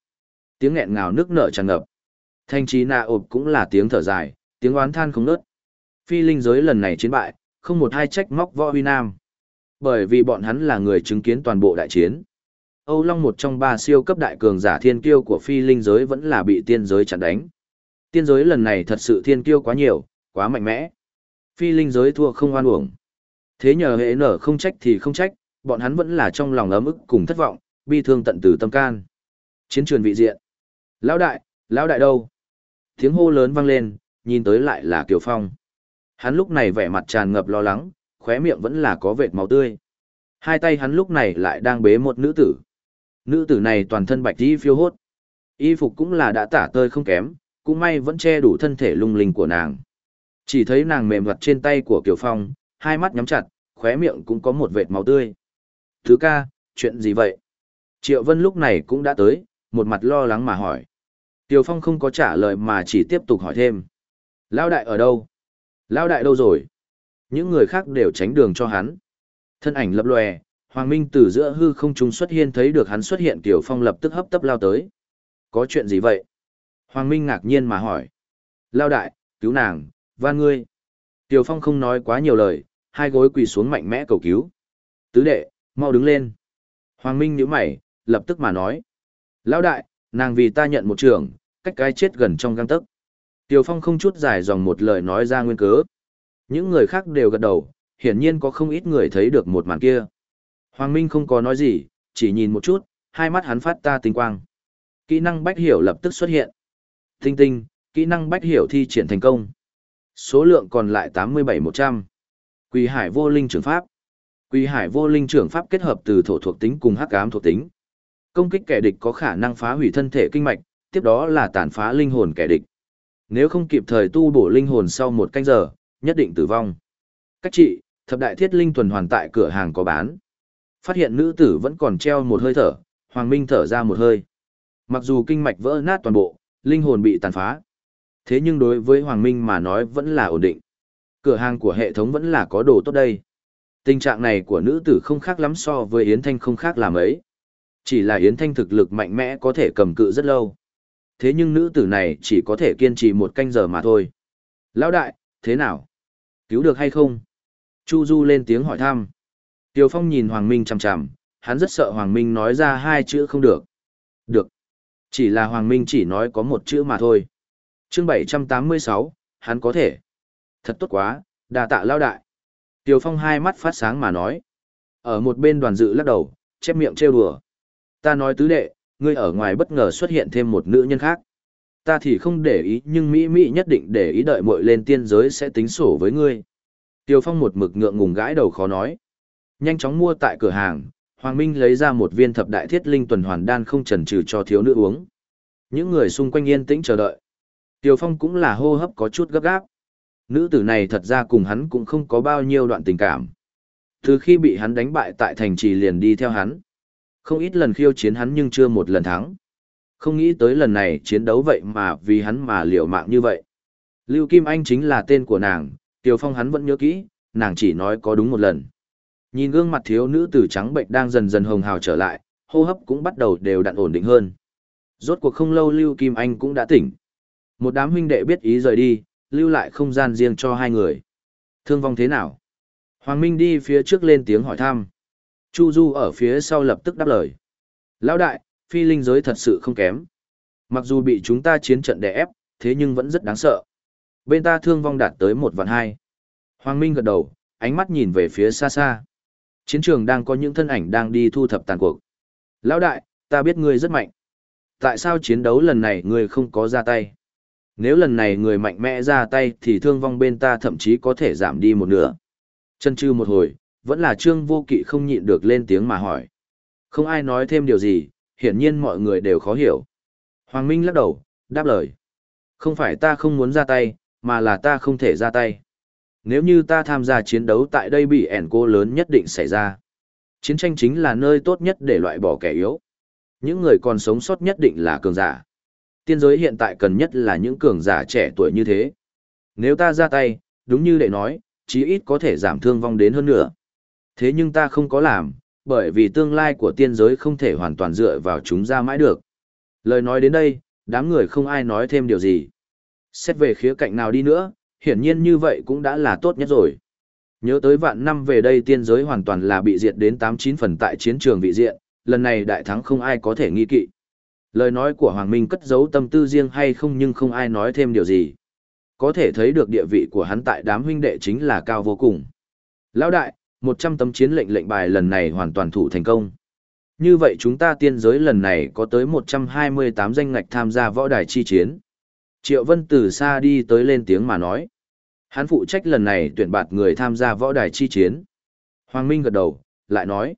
Tiếng nghẹn ngào nước nở tràn ngập. Thanh trí nạ ộp cũng là tiếng thở dài, tiếng oán than không nớt. Phi linh giới lần này chiến bại, không một hai trách móc võ huy nam. Bởi vì bọn hắn là người chứng kiến toàn bộ đại chiến. Âu Long một trong ba siêu cấp đại cường giả thiên kiêu của phi linh giới vẫn là bị tiên giới chặn đánh. Tiên giới lần này thật sự thiên kiêu quá nhiều, quá mạnh mẽ. Phi linh giới thua không oan uổng. Thế nhờ hệ nở không trách thì không trách, bọn hắn vẫn là trong lòng ấm ức cùng thất vọng, bi thương tận từ tâm can. Chiến trường vị diện. Lão đại, lão đại đâu? Tiếng hô lớn vang lên, nhìn tới lại là Kiều Phong. Hắn lúc này vẻ mặt tràn ngập lo lắng, khóe miệng vẫn là có vệt máu tươi. Hai tay hắn lúc này lại đang bế một nữ tử. Nữ tử này toàn thân bạch y phiêu hốt. Y phục cũng là đã tả tơi không kém, cũng may vẫn che đủ thân thể lung linh của nàng. Chỉ thấy nàng mềm mặt trên tay của Kiều Phong, hai mắt nhắm chặt, khóe miệng cũng có một vệt máu tươi. Thứ ca, chuyện gì vậy? Triệu Vân lúc này cũng đã tới, một mặt lo lắng mà hỏi. Tiểu Phong không có trả lời mà chỉ tiếp tục hỏi thêm. Lão đại ở đâu? Lão đại đâu rồi? Những người khác đều tránh đường cho hắn. Thân ảnh lập lòe, Hoàng Minh từ giữa hư không trung xuất hiện thấy được hắn xuất hiện Tiểu Phong lập tức hấp tấp lao tới. Có chuyện gì vậy? Hoàng Minh ngạc nhiên mà hỏi. Lao đại, cứu nàng, van ngươi. Tiểu Phong không nói quá nhiều lời, hai gối quỳ xuống mạnh mẽ cầu cứu. Tứ đệ, mau đứng lên. Hoàng Minh nhíu mày, lập tức mà nói. Lão đại, nàng vì ta nhận một trường, cách cái chết gần trong găng tấc. Tiêu Phong không chút dài dòng một lời nói ra nguyên cớ. Những người khác đều gật đầu, hiển nhiên có không ít người thấy được một màn kia. Hoàng Minh không có nói gì, chỉ nhìn một chút, hai mắt hắn phát ta tinh quang. Kỹ năng bách hiểu lập tức xuất hiện. Tinh tinh, kỹ năng bách hiểu thi triển thành công. Số lượng còn lại 87-100. Quỳ hải vô linh trưởng pháp. Quỳ hải vô linh trưởng pháp kết hợp từ thổ thuộc tính cùng hắc ám thuộc tính. Công kích kẻ địch có khả năng phá hủy thân thể kinh mạch, tiếp đó là tàn phá linh hồn kẻ địch. Nếu không kịp thời tu bổ linh hồn sau một canh giờ, nhất định tử vong. Cách trị, thập đại thiết linh tuần hoàn tại cửa hàng có bán. Phát hiện nữ tử vẫn còn treo một hơi thở, Hoàng Minh thở ra một hơi. Mặc dù kinh mạch vỡ nát toàn bộ, linh hồn bị tàn phá. Thế nhưng đối với Hoàng Minh mà nói vẫn là ổn định. Cửa hàng của hệ thống vẫn là có đồ tốt đây. Tình trạng này của nữ tử không khác lắm so với Yến Thanh không khác làm ấy. Chỉ là Yến Thanh thực lực mạnh mẽ có thể cầm cự rất lâu. Thế nhưng nữ tử này chỉ có thể kiên trì một canh giờ mà thôi. Lão đại, thế nào? Cứu được hay không? Chu Du lên tiếng hỏi thăm. Tiêu Phong nhìn Hoàng Minh chằm chằm, hắn rất sợ Hoàng Minh nói ra hai chữ không được. Được. Chỉ là Hoàng Minh chỉ nói có một chữ mà thôi. chương 786, hắn có thể. Thật tốt quá, đà tạ lao đại. Tiêu Phong hai mắt phát sáng mà nói. Ở một bên đoàn dự lắc đầu, chép miệng trêu đùa. Ta nói tứ đệ, ngươi ở ngoài bất ngờ xuất hiện thêm một nữ nhân khác. Ta thì không để ý nhưng Mỹ Mỹ nhất định để ý đợi muội lên tiên giới sẽ tính sổ với ngươi. Tiêu Phong một mực ngượng ngùng gãi đầu khó nói. Nhanh chóng mua tại cửa hàng, Hoàng Minh lấy ra một viên thập đại thiết linh tuần hoàn đan không chần chừ cho thiếu nữ uống. Những người xung quanh yên tĩnh chờ đợi. Tiêu Phong cũng là hô hấp có chút gấp gáp. Nữ tử này thật ra cùng hắn cũng không có bao nhiêu đoạn tình cảm. Từ khi bị hắn đánh bại tại thành trì liền đi theo hắn. Không ít lần khiêu chiến hắn nhưng chưa một lần thắng. Không nghĩ tới lần này chiến đấu vậy mà vì hắn mà liều mạng như vậy. Lưu Kim Anh chính là tên của nàng, Tiêu Phong hắn vẫn nhớ kỹ, nàng chỉ nói có đúng một lần. Nhìn gương mặt thiếu nữ tử trắng bệnh đang dần dần hồng hào trở lại, hô hấp cũng bắt đầu đều đặn ổn định hơn. Rốt cuộc không lâu Lưu Kim Anh cũng đã tỉnh. Một đám huynh đệ biết ý rời đi, lưu lại không gian riêng cho hai người. Thương vong thế nào? Hoàng Minh đi phía trước lên tiếng hỏi thăm. Chu Du ở phía sau lập tức đáp lời. Lão đại, phi linh giới thật sự không kém. Mặc dù bị chúng ta chiến trận đè ép, thế nhưng vẫn rất đáng sợ. Bên ta thương vong đạt tới một vạn hai. Hoàng Minh gật đầu, ánh mắt nhìn về phía xa xa. Chiến trường đang có những thân ảnh đang đi thu thập tàn cuộc. Lão đại, ta biết ngươi rất mạnh. Tại sao chiến đấu lần này ngươi không có ra tay? Nếu lần này người mạnh mẽ ra tay thì thương vong bên ta thậm chí có thể giảm đi một nửa. Chân chư một hồi, vẫn là trương vô kỵ không nhịn được lên tiếng mà hỏi. Không ai nói thêm điều gì, hiển nhiên mọi người đều khó hiểu. Hoàng Minh lắc đầu, đáp lời. Không phải ta không muốn ra tay, mà là ta không thể ra tay. Nếu như ta tham gia chiến đấu tại đây bị ẻn cô lớn nhất định xảy ra. Chiến tranh chính là nơi tốt nhất để loại bỏ kẻ yếu. Những người còn sống sót nhất định là cường giả. Tiên giới hiện tại cần nhất là những cường giả trẻ tuổi như thế. Nếu ta ra tay, đúng như đệ nói, chí ít có thể giảm thương vong đến hơn nữa. Thế nhưng ta không có làm, bởi vì tương lai của tiên giới không thể hoàn toàn dựa vào chúng ra mãi được. Lời nói đến đây, đám người không ai nói thêm điều gì. Xét về khía cạnh nào đi nữa, hiển nhiên như vậy cũng đã là tốt nhất rồi. Nhớ tới vạn năm về đây tiên giới hoàn toàn là bị diệt đến 8-9 phần tại chiến trường vị diện, lần này đại thắng không ai có thể nghi kỵ. Lời nói của Hoàng Minh cất giấu tâm tư riêng hay không nhưng không ai nói thêm điều gì. Có thể thấy được địa vị của hắn tại đám huynh đệ chính là cao vô cùng. Lão đại, 100 tấm chiến lệnh lệnh bài lần này hoàn toàn thủ thành công. Như vậy chúng ta tiên giới lần này có tới 128 danh ngạch tham gia võ đài chi chiến. Triệu Vân từ xa đi tới lên tiếng mà nói. Hắn phụ trách lần này tuyển bạt người tham gia võ đài chi chiến. Hoàng Minh gật đầu, lại nói.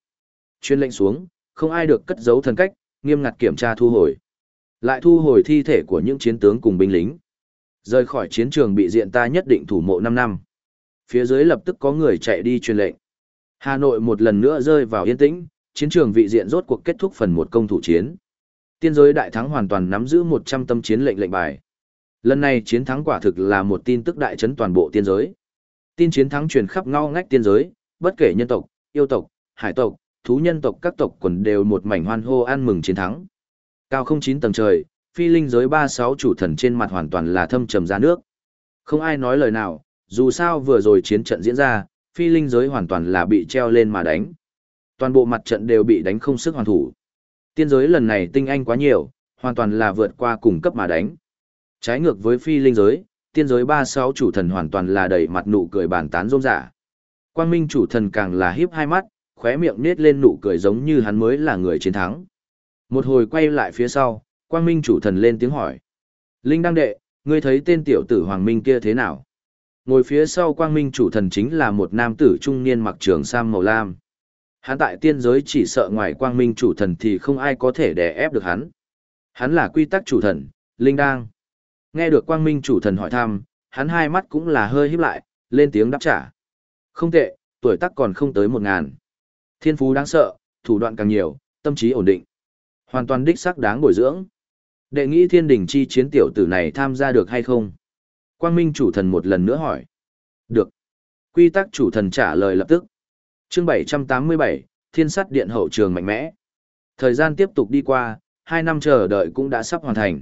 Chuyên lệnh xuống, không ai được cất giấu thần cách, nghiêm ngặt kiểm tra thu hồi. Lại thu hồi thi thể của những chiến tướng cùng binh lính. Rời khỏi chiến trường bị diện ta nhất định thủ mộ 5 năm. Phía dưới lập tức có người chạy đi truyền lệnh. Hà Nội một lần nữa rơi vào yên tĩnh, chiến trường vị diện rốt cuộc kết thúc phần một công thủ chiến. Tiên giới đại thắng hoàn toàn nắm giữ 100 tâm chiến lệnh lệnh bài. Lần này chiến thắng quả thực là một tin tức đại chấn toàn bộ tiên giới. Tin chiến thắng truyền khắp ngao ngách tiên giới, bất kể nhân tộc, yêu tộc, hải tộc, thú nhân tộc các tộc quần đều một mảnh hoan hô ăn mừng chiến thắng. Cao không chín tầng trời, phi linh giới ba sáu chủ thần trên mặt hoàn toàn là thâm trầm ra nước. Không ai nói lời nào, dù sao vừa rồi chiến trận diễn ra, phi linh giới hoàn toàn là bị treo lên mà đánh. Toàn bộ mặt trận đều bị đánh không sức hoàn thủ. Tiên giới lần này tinh anh quá nhiều, hoàn toàn là vượt qua cùng cấp mà đánh. Trái ngược với phi linh giới, tiên giới ba sáu chủ thần hoàn toàn là đầy mặt nụ cười bàn tán rôm giả. Quang minh chủ thần càng là hiếp hai mắt, khóe miệng nết lên nụ cười giống như hắn mới là người chiến thắng. Một hồi quay lại phía sau, quang minh chủ thần lên tiếng hỏi. Linh đăng đệ, ngươi thấy tên tiểu tử hoàng minh kia thế nào? Ngồi phía sau quang minh chủ thần chính là một nam tử trung niên mặc trường sam màu lam. Hắn tại tiên giới chỉ sợ ngoài quang minh chủ thần thì không ai có thể đè ép được hắn. Hắn là quy tắc chủ thần, Linh Đang. Nghe được quang minh chủ thần hỏi thăm, hắn hai mắt cũng là hơi híp lại, lên tiếng đáp trả. Không tệ, tuổi tác còn không tới một ngàn. Thiên phú đáng sợ, thủ đoạn càng nhiều, tâm trí ổn định. Hoàn toàn đích xác đáng bồi dưỡng. Đệ nghĩ thiên đình chi chiến tiểu tử này tham gia được hay không? Quang Minh chủ thần một lần nữa hỏi. Được. Quy tắc chủ thần trả lời lập tức. chương 787, thiên sắt điện hậu trường mạnh mẽ. Thời gian tiếp tục đi qua, hai năm chờ đợi cũng đã sắp hoàn thành.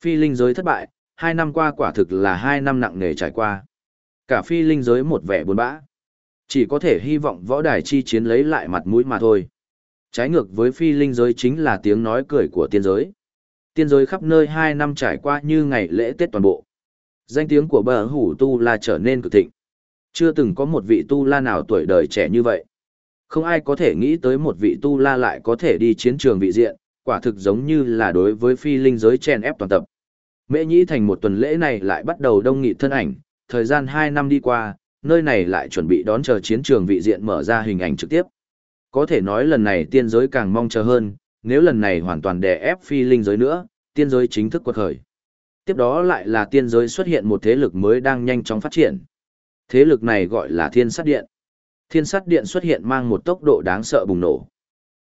Phi linh giới thất bại, hai năm qua quả thực là hai năm nặng nề trải qua. Cả phi linh giới một vẻ buồn bã. Chỉ có thể hy vọng võ đài chi chiến lấy lại mặt mũi mà thôi. Trái ngược với phi linh giới chính là tiếng nói cười của tiên giới. Tiên giới khắp nơi hai năm trải qua như ngày lễ Tết toàn bộ. Danh tiếng của bờ hủ tu la trở nên cực thịnh. Chưa từng có một vị tu la nào tuổi đời trẻ như vậy. Không ai có thể nghĩ tới một vị tu la lại có thể đi chiến trường vị diện, quả thực giống như là đối với phi linh giới chen ép toàn tập. Mễ nhĩ thành một tuần lễ này lại bắt đầu đông nghị thân ảnh, thời gian 2 năm đi qua, nơi này lại chuẩn bị đón chờ chiến trường vị diện mở ra hình ảnh trực tiếp. Có thể nói lần này tiên giới càng mong chờ hơn, nếu lần này hoàn toàn đè ép phi linh giới nữa, tiên giới chính thức quật khởi. Tiếp đó lại là tiên giới xuất hiện một thế lực mới đang nhanh chóng phát triển. Thế lực này gọi là thiên sát điện. Thiên sát điện xuất hiện mang một tốc độ đáng sợ bùng nổ.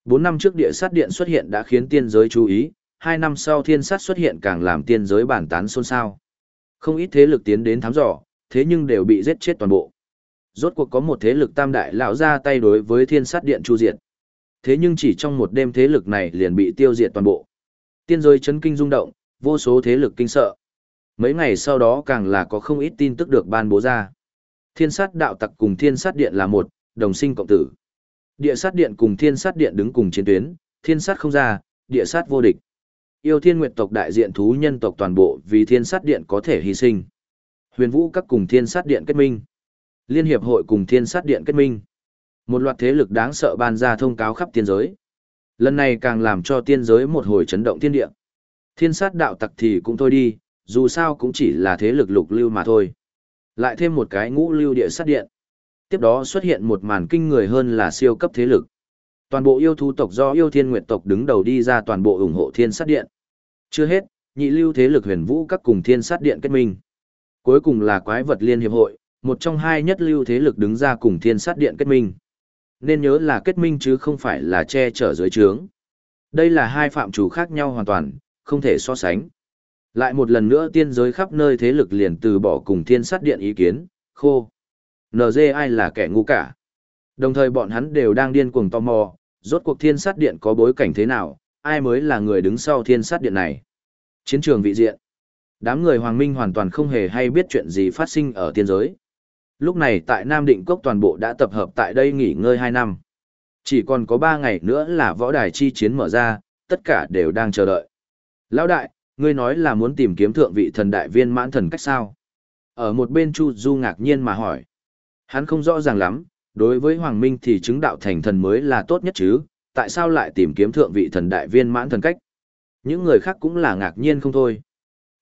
Bốn năm trước địa sát điện xuất hiện đã khiến tiên giới chú ý, hai năm sau thiên sát xuất hiện càng làm tiên giới bản tán xôn xao. Không ít thế lực tiến đến thám dò, thế nhưng đều bị giết chết toàn bộ. Rốt cuộc có một thế lực tam đại lão ra tay đối với thiên sát điện chu diệt. Thế nhưng chỉ trong một đêm thế lực này liền bị tiêu diệt toàn bộ. Tiên giới chấn kinh rung động, vô số thế lực kinh sợ. Mấy ngày sau đó càng là có không ít tin tức được ban bố ra. Thiên sát đạo tặc cùng thiên sát điện là một, đồng sinh cộng tử. Địa sát điện cùng thiên sát điện đứng cùng chiến tuyến, thiên sát không ra, địa sát vô địch. Yêu thiên nguyệt tộc đại diện thú nhân tộc toàn bộ vì thiên sát điện có thể hy sinh. Huyền vũ các cùng thiên sát điện kết minh. Liên hiệp hội cùng thiên sát điện kết minh. Một loạt thế lực đáng sợ ban ra thông cáo khắp tiên giới. Lần này càng làm cho tiên giới một hồi chấn động thiên địa. Thiên sát đạo tặc thì cũng thôi đi, dù sao cũng chỉ là thế lực lục lưu mà thôi. Lại thêm một cái ngũ lưu địa sát điện. Tiếp đó xuất hiện một màn kinh người hơn là siêu cấp thế lực. Toàn bộ yêu thú tộc do yêu thiên nguyệt tộc đứng đầu đi ra toàn bộ ủng hộ thiên sát điện. Chưa hết, nhị lưu thế lực huyền vũ các cùng thiên sát điện kết minh. Cuối cùng là quái vật liên hiệp hội, một trong hai nhất lưu thế lực đứng ra cùng thiên sát điện kết minh. Nên nhớ là kết minh chứ không phải là che chở dưới trướng. Đây là hai phạm chủ khác nhau hoàn toàn, không thể so sánh. Lại một lần nữa tiên giới khắp nơi thế lực liền từ bỏ cùng thiên sát điện ý kiến, khô. NG ai là kẻ ngu cả. Đồng thời bọn hắn đều đang điên cuồng tò mò, rốt cuộc thiên sát điện có bối cảnh thế nào, ai mới là người đứng sau thiên sát điện này. Chiến trường vị diện. Đám người hoàng minh hoàn toàn không hề hay biết chuyện gì phát sinh ở tiên giới. Lúc này tại Nam Định Cốc toàn bộ đã tập hợp tại đây nghỉ ngơi 2 năm. Chỉ còn có 3 ngày nữa là võ đài chi chiến mở ra, tất cả đều đang chờ đợi. Lão đại, ngươi nói là muốn tìm kiếm thượng vị thần đại viên mãn thần cách sao? Ở một bên Chu Du ngạc nhiên mà hỏi. Hắn không rõ ràng lắm, đối với Hoàng Minh thì chứng đạo thành thần mới là tốt nhất chứ, tại sao lại tìm kiếm thượng vị thần đại viên mãn thần cách? Những người khác cũng là ngạc nhiên không thôi.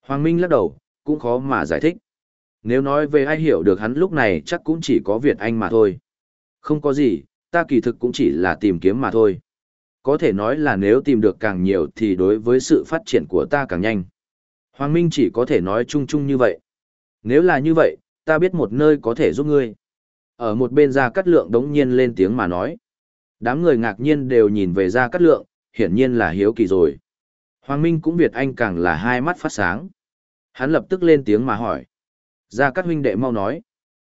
Hoàng Minh lắc đầu, cũng khó mà giải thích. Nếu nói về ai hiểu được hắn lúc này chắc cũng chỉ có Việt Anh mà thôi. Không có gì, ta kỳ thực cũng chỉ là tìm kiếm mà thôi. Có thể nói là nếu tìm được càng nhiều thì đối với sự phát triển của ta càng nhanh. Hoàng Minh chỉ có thể nói chung chung như vậy. Nếu là như vậy, ta biết một nơi có thể giúp ngươi. Ở một bên Gia Cát Lượng đống nhiên lên tiếng mà nói. Đám người ngạc nhiên đều nhìn về Gia Cát Lượng, hiển nhiên là hiếu kỳ rồi. Hoàng Minh cũng Việt Anh càng là hai mắt phát sáng. Hắn lập tức lên tiếng mà hỏi. Gia Cát huynh đệ mau nói.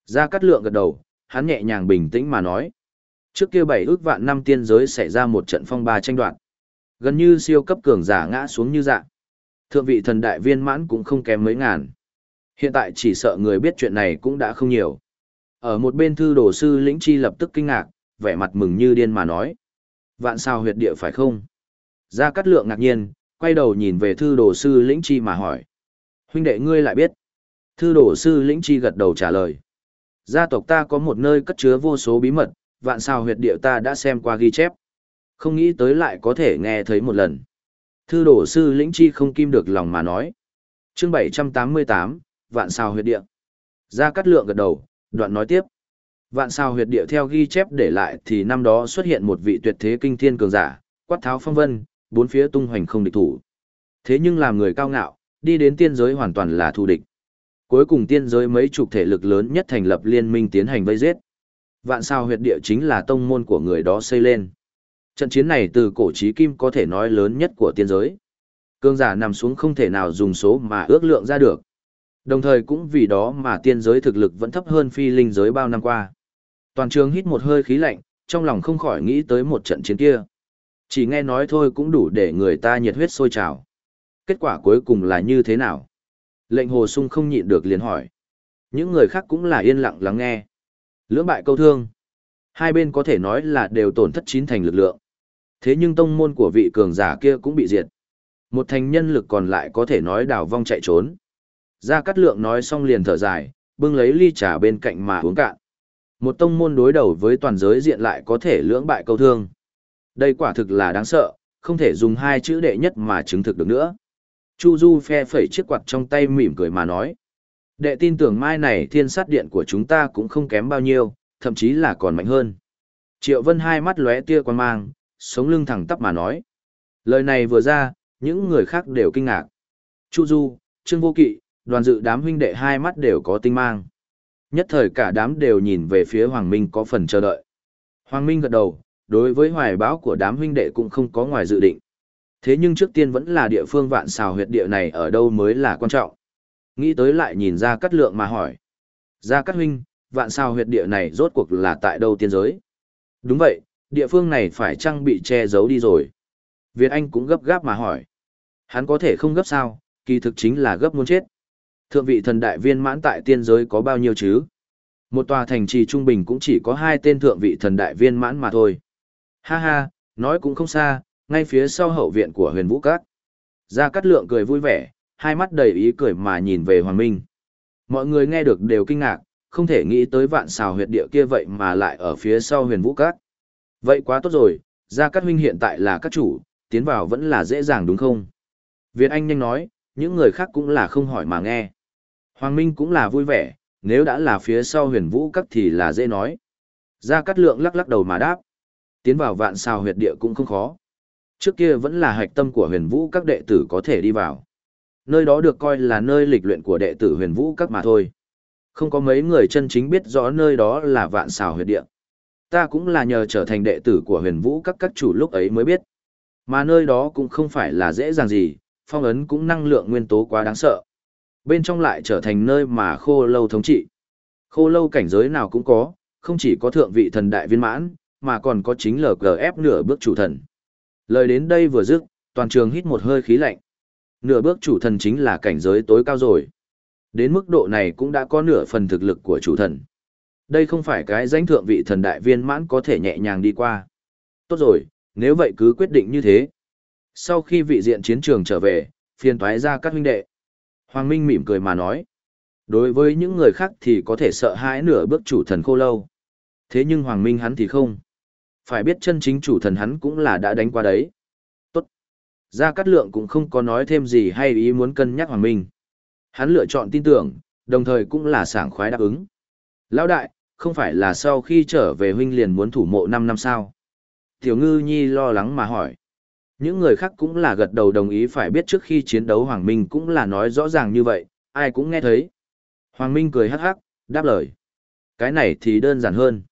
Gia Cát Lượng gật đầu, hắn nhẹ nhàng bình tĩnh mà nói. Trước kia bảy ước vạn năm tiên giới xảy ra một trận phong ba tranh đoạt. Gần như siêu cấp cường giả ngã xuống như dạng. Thượng vị thần đại viên mãn cũng không kém mấy ngàn. Hiện tại chỉ sợ người biết chuyện này cũng đã không nhiều. Ở một bên thư đồ sư lĩnh chi lập tức kinh ngạc, vẻ mặt mừng như điên mà nói. Vạn sao huyệt địa phải không? Gia Cát Lượng ngạc nhiên, quay đầu nhìn về thư đồ sư lĩnh chi mà hỏi. Huynh đệ ngươi lại biết. Thư đồ sư lĩnh chi gật đầu trả lời. Gia tộc ta có một nơi cất chứa vô số bí mật, vạn sao huyệt địa ta đã xem qua ghi chép. Không nghĩ tới lại có thể nghe thấy một lần. Thư Đổ sư lĩnh chi không kim được lòng mà nói. chương 788, vạn sao huyệt địa. Ra cắt Lượng gật đầu, đoạn nói tiếp. Vạn sao huyệt địa theo ghi chép để lại thì năm đó xuất hiện một vị tuyệt thế kinh thiên cường giả, quát tháo phong vân, bốn phía tung hoành không địch thủ. Thế nhưng làm người cao ngạo, đi đến tiên giới hoàn toàn là thù địch. Cuối cùng tiên giới mấy chục thể lực lớn nhất thành lập liên minh tiến hành vây giết. Vạn sao huyệt địa chính là tông môn của người đó xây lên. Trận chiến này từ cổ chí kim có thể nói lớn nhất của tiên giới. Cương giả nằm xuống không thể nào dùng số mà ước lượng ra được. Đồng thời cũng vì đó mà tiên giới thực lực vẫn thấp hơn phi linh giới bao năm qua. Toàn trường hít một hơi khí lạnh, trong lòng không khỏi nghĩ tới một trận chiến kia. Chỉ nghe nói thôi cũng đủ để người ta nhiệt huyết sôi trào. Kết quả cuối cùng là như thế nào? Lệnh hồ sung không nhịn được liền hỏi. Những người khác cũng là yên lặng lắng nghe. Lưỡng bại câu thương. Hai bên có thể nói là đều tổn thất chín thành lực lượng. Thế nhưng tông môn của vị cường giả kia cũng bị diệt. Một thành nhân lực còn lại có thể nói đào vong chạy trốn. Gia Cát Lượng nói xong liền thở dài, bưng lấy ly trà bên cạnh mà uống cạn. Một tông môn đối đầu với toàn giới diện lại có thể lưỡng bại câu thương. Đây quả thực là đáng sợ, không thể dùng hai chữ đệ nhất mà chứng thực được nữa. Chu Du phe phẩy chiếc quạt trong tay mỉm cười mà nói. Đệ tin tưởng mai này thiên sát điện của chúng ta cũng không kém bao nhiêu, thậm chí là còn mạnh hơn. Triệu Vân hai mắt lóe tia quan mang, sống lưng thẳng tắp mà nói. Lời này vừa ra, những người khác đều kinh ngạc. Chu Du, Trương Vô Kỵ, đoàn dự đám huynh đệ hai mắt đều có tinh mang. Nhất thời cả đám đều nhìn về phía Hoàng Minh có phần chờ đợi. Hoàng Minh gật đầu, đối với hoài báo của đám huynh đệ cũng không có ngoài dự định. Thế nhưng trước tiên vẫn là địa phương vạn xào huyệt địa này ở đâu mới là quan trọng. Nghĩ tới lại nhìn ra cắt lượng mà hỏi. Ra cắt huynh, vạn sao huyệt địa này rốt cuộc là tại đâu tiên giới? Đúng vậy, địa phương này phải chăng bị che giấu đi rồi? Việt Anh cũng gấp gáp mà hỏi. Hắn có thể không gấp sao, kỳ thực chính là gấp muốn chết. Thượng vị thần đại viên mãn tại tiên giới có bao nhiêu chứ? Một tòa thành trì trung bình cũng chỉ có hai tên thượng vị thần đại viên mãn mà thôi. Ha ha, nói cũng không xa, ngay phía sau hậu viện của huyền vũ Cát. Gia Cát Lượng cười vui vẻ, hai mắt đầy ý cười mà nhìn về Hoàng Minh. Mọi người nghe được đều kinh ngạc, không thể nghĩ tới vạn xào huyệt địa kia vậy mà lại ở phía sau huyền vũ cát Vậy quá tốt rồi, Gia Cát Huynh hiện tại là các chủ, tiến vào vẫn là dễ dàng đúng không? Việt Anh nhanh nói, những người khác cũng là không hỏi mà nghe. Hoàng Minh cũng là vui vẻ, nếu đã là phía sau huyền vũ cát thì là dễ nói. Gia Cát Lượng lắc lắc đầu mà đáp. Tiến vào vạn xào huyệt địa cũng không khó. Trước kia vẫn là hạch tâm của huyền vũ các đệ tử có thể đi vào. Nơi đó được coi là nơi lịch luyện của đệ tử huyền vũ các mà thôi. Không có mấy người chân chính biết rõ nơi đó là vạn xào huyệt địa. Ta cũng là nhờ trở thành đệ tử của huyền vũ các các chủ lúc ấy mới biết. Mà nơi đó cũng không phải là dễ dàng gì, phong ấn cũng năng lượng nguyên tố quá đáng sợ. Bên trong lại trở thành nơi mà khô lâu thống trị. Khô lâu cảnh giới nào cũng có, không chỉ có thượng vị thần đại viên mãn, mà còn có chính LGF nửa bước chủ thần. Lời đến đây vừa dứt, toàn trường hít một hơi khí lạnh. Nửa bước chủ thần chính là cảnh giới tối cao rồi. Đến mức độ này cũng đã có nửa phần thực lực của chủ thần. Đây không phải cái danh thượng vị thần đại viên mãn có thể nhẹ nhàng đi qua. Tốt rồi, nếu vậy cứ quyết định như thế. Sau khi vị diện chiến trường trở về, phiền toái ra các huynh đệ. Hoàng Minh mỉm cười mà nói. Đối với những người khác thì có thể sợ hãi nửa bước chủ thần khô lâu. Thế nhưng Hoàng Minh hắn thì không. Phải biết chân chính chủ thần hắn cũng là đã đánh qua đấy. Gia Cát Lượng cũng không có nói thêm gì hay ý muốn cân nhắc Hoàng Minh. Hắn lựa chọn tin tưởng, đồng thời cũng là sảng khoái đáp ứng. Lão đại, không phải là sau khi trở về huynh liền muốn thủ mộ 5 năm sao? Tiểu ngư nhi lo lắng mà hỏi. Những người khác cũng là gật đầu đồng ý phải biết trước khi chiến đấu Hoàng Minh cũng là nói rõ ràng như vậy, ai cũng nghe thấy. Hoàng Minh cười hắc hắc, đáp lời. Cái này thì đơn giản hơn.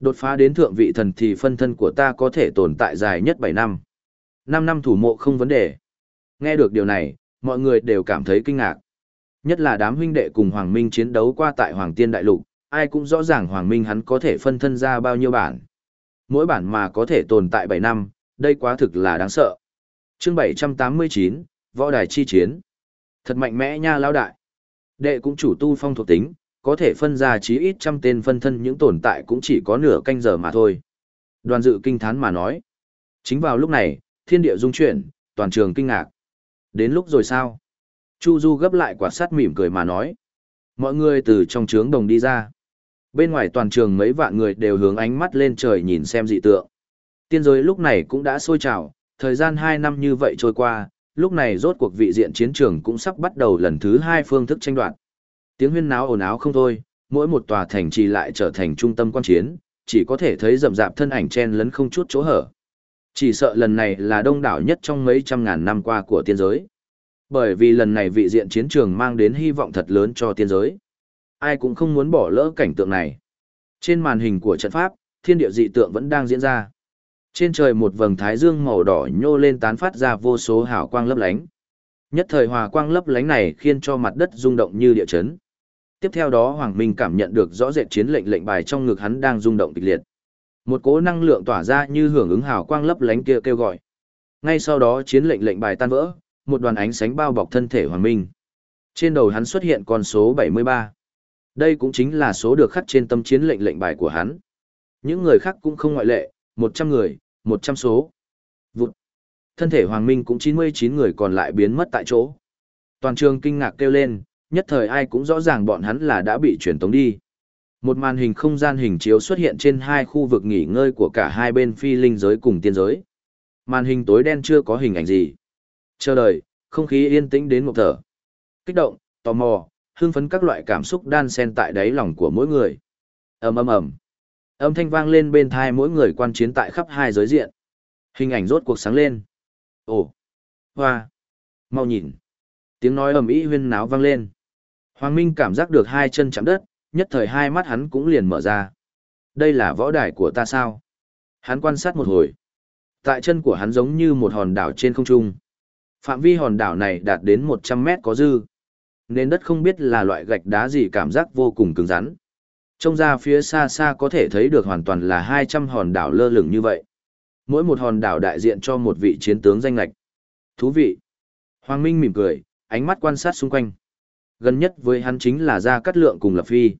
Đột phá đến thượng vị thần thì phân thân của ta có thể tồn tại dài nhất 7 năm. 5 năm thủ mộ không vấn đề. Nghe được điều này, mọi người đều cảm thấy kinh ngạc. Nhất là đám huynh đệ cùng Hoàng Minh chiến đấu qua tại Hoàng Tiên Đại Lục, ai cũng rõ ràng Hoàng Minh hắn có thể phân thân ra bao nhiêu bản. Mỗi bản mà có thể tồn tại 7 năm, đây quá thực là đáng sợ. chương 789, Võ Đài Chi Chiến. Thật mạnh mẽ nha lão đại. Đệ cũng chủ tu phong thuộc tính, có thể phân ra chí ít trăm tên phân thân những tồn tại cũng chỉ có nửa canh giờ mà thôi. Đoàn dự kinh thán mà nói. Chính vào lúc này, thiên địa dung chuyển, toàn trường kinh ngạc. Đến lúc rồi sao? Chu Du gấp lại quả sắt mỉm cười mà nói. Mọi người từ trong trướng đồng đi ra. Bên ngoài toàn trường mấy vạn người đều hướng ánh mắt lên trời nhìn xem dị tượng. Tiên giới lúc này cũng đã sôi trào, thời gian 2 năm như vậy trôi qua, lúc này rốt cuộc vị diện chiến trường cũng sắp bắt đầu lần thứ hai phương thức tranh đoạt. Tiếng huyên náo ồn áo không thôi, mỗi một tòa thành trì lại trở thành trung tâm quan chiến, chỉ có thể thấy rậm rạp thân ảnh chen lấn không chút chỗ hở. Chỉ sợ lần này là đông đảo nhất trong mấy trăm ngàn năm qua của tiên giới. Bởi vì lần này vị diện chiến trường mang đến hy vọng thật lớn cho tiên giới. Ai cũng không muốn bỏ lỡ cảnh tượng này. Trên màn hình của trận pháp, thiên địa dị tượng vẫn đang diễn ra. Trên trời một vầng thái dương màu đỏ nhô lên tán phát ra vô số hào quang lấp lánh. Nhất thời hòa quang lấp lánh này khiến cho mặt đất rung động như địa chấn. Tiếp theo đó Hoàng Minh cảm nhận được rõ rệt chiến lệnh lệnh bài trong ngực hắn đang rung động kịch liệt. Một cỗ năng lượng tỏa ra như hưởng ứng hào quang lấp lánh kia kêu gọi. Ngay sau đó chiến lệnh lệnh bài tan vỡ, một đoàn ánh sáng bao bọc thân thể Hoàng Minh. Trên đầu hắn xuất hiện con số 73. Đây cũng chính là số được khắc trên tâm chiến lệnh lệnh bài của hắn. Những người khác cũng không ngoại lệ, 100 người, 100 số. Vụt. Thân thể Hoàng Minh cũng 99 người còn lại biến mất tại chỗ. Toàn trường kinh ngạc kêu lên, nhất thời ai cũng rõ ràng bọn hắn là đã bị truyền tống đi. Một màn hình không gian hình chiếu xuất hiện trên hai khu vực nghỉ ngơi của cả hai bên phi linh giới cùng tiên giới. Màn hình tối đen chưa có hình ảnh gì. Chờ đợi, không khí yên tĩnh đến một thở. Kích động, tò mò, hưng phấn các loại cảm xúc đan xen tại đáy lòng của mỗi người. ầm ầm ầm, âm thanh vang lên bên thai mỗi người quan chiến tại khắp hai giới diện. Hình ảnh rốt cuộc sáng lên. Ồ, hoa, mau nhìn. Tiếng nói ầm ĩ huyên náo vang lên. Hoàng Minh cảm giác được hai chân chạm đất, nhất thời hai mắt hắn cũng liền mở ra. Đây là võ đài của ta sao? Hắn quan sát một hồi. Tại chân của hắn giống như một hòn đảo trên không trung. Phạm vi hòn đảo này đạt đến 100 mét có dư. Nên đất không biết là loại gạch đá gì cảm giác vô cùng cứng rắn. Trông ra phía xa xa có thể thấy được hoàn toàn là 200 hòn đảo lơ lửng như vậy. Mỗi một hòn đảo đại diện cho một vị chiến tướng danh lạch. Thú vị. Hoàng Minh mỉm cười, ánh mắt quan sát xung quanh. Gần nhất với hắn chính là Gia Cát Lượng cùng Lập Phi.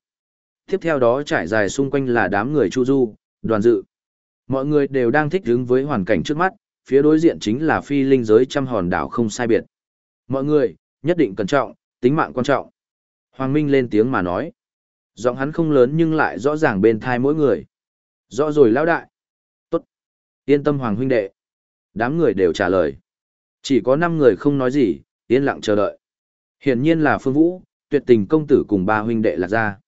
Tiếp theo đó trải dài xung quanh là đám người Chu Du, đoàn dự. Mọi người đều đang thích ứng với hoàn cảnh trước mắt, phía đối diện chính là phi linh giới trăm hòn đảo không sai biệt. Mọi người, nhất định cẩn trọng, tính mạng quan trọng. Hoàng Minh lên tiếng mà nói. Giọng hắn không lớn nhưng lại rõ ràng bên thai mỗi người. Rõ rồi lão đại. Tốt. Yên tâm Hoàng huynh đệ. Đám người đều trả lời. Chỉ có 5 người không nói gì, yên lặng chờ đợi. Hiển nhiên là Phương Vũ, tuyệt tình công tử cùng ba huynh đệ lạc ra.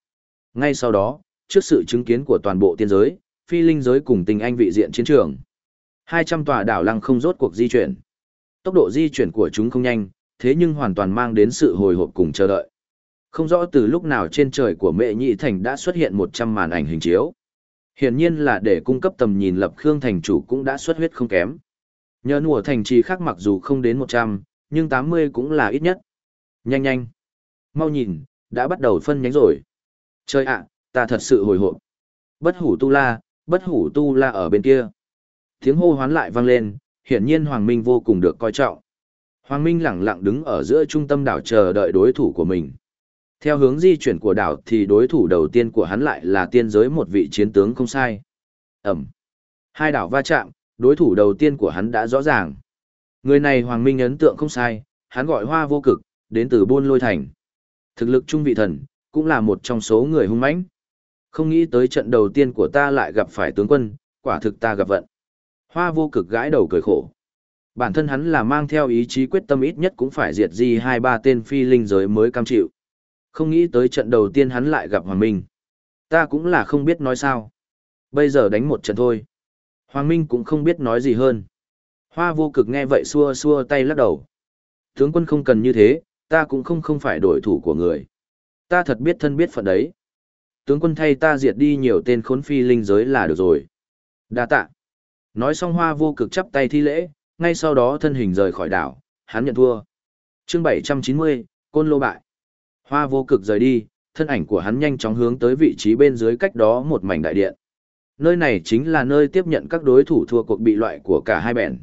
Ngay sau đó, trước sự chứng kiến của toàn bộ tiên giới, phi linh giới cùng tình anh vị diện chiến trường. 200 tòa đảo lăng không rốt cuộc di chuyển. Tốc độ di chuyển của chúng không nhanh, thế nhưng hoàn toàn mang đến sự hồi hộp cùng chờ đợi. Không rõ từ lúc nào trên trời của mẹ nhị thành đã xuất hiện 100 màn ảnh hình chiếu. Hiển nhiên là để cung cấp tầm nhìn lập Khương thành chủ cũng đã xuất huyết không kém. Nhờ nùa thành trì khác mặc dù không đến 100, nhưng 80 cũng là ít nhất. Nhanh nhanh. Mau nhìn, đã bắt đầu phân nhánh rồi. Trời ạ, ta thật sự hồi hộp. Bất hủ tu la, bất hủ tu la ở bên kia. Tiếng hô hoán lại vang lên, hiển nhiên Hoàng Minh vô cùng được coi trọng. Hoàng Minh lẳng lặng đứng ở giữa trung tâm đảo chờ đợi đối thủ của mình. Theo hướng di chuyển của đảo thì đối thủ đầu tiên của hắn lại là tiên giới một vị chiến tướng không sai. Ẩm. Hai đảo va chạm, đối thủ đầu tiên của hắn đã rõ ràng. Người này Hoàng Minh ấn tượng không sai, hắn gọi hoa vô cực, đến từ buôn lôi thành. Thực lực trung vị thần, cũng là một trong số người hung mãnh. Không nghĩ tới trận đầu tiên của ta lại gặp phải tướng quân, quả thực ta gặp vận. Hoa vô cực gãi đầu cười khổ. Bản thân hắn là mang theo ý chí quyết tâm ít nhất cũng phải diệt di hai ba tên phi linh giới mới cam chịu. Không nghĩ tới trận đầu tiên hắn lại gặp Hoàng Minh. Ta cũng là không biết nói sao. Bây giờ đánh một trận thôi. Hoàng Minh cũng không biết nói gì hơn. Hoa vô cực nghe vậy xua xua tay lắc đầu. Tướng quân không cần như thế, ta cũng không không phải đổi thủ của người. Ta thật biết thân biết phận đấy. Tướng quân thay ta diệt đi nhiều tên khốn phi linh giới là được rồi. Đa tạ. Nói xong hoa vô cực chắp tay thi lễ, ngay sau đó thân hình rời khỏi đảo, hắn nhận thua. chương 790, Côn Lô Bại. Hoa vô cực rời đi, thân ảnh của hắn nhanh chóng hướng tới vị trí bên dưới cách đó một mảnh đại điện. Nơi này chính là nơi tiếp nhận các đối thủ thua cuộc bị loại của cả hai bèn.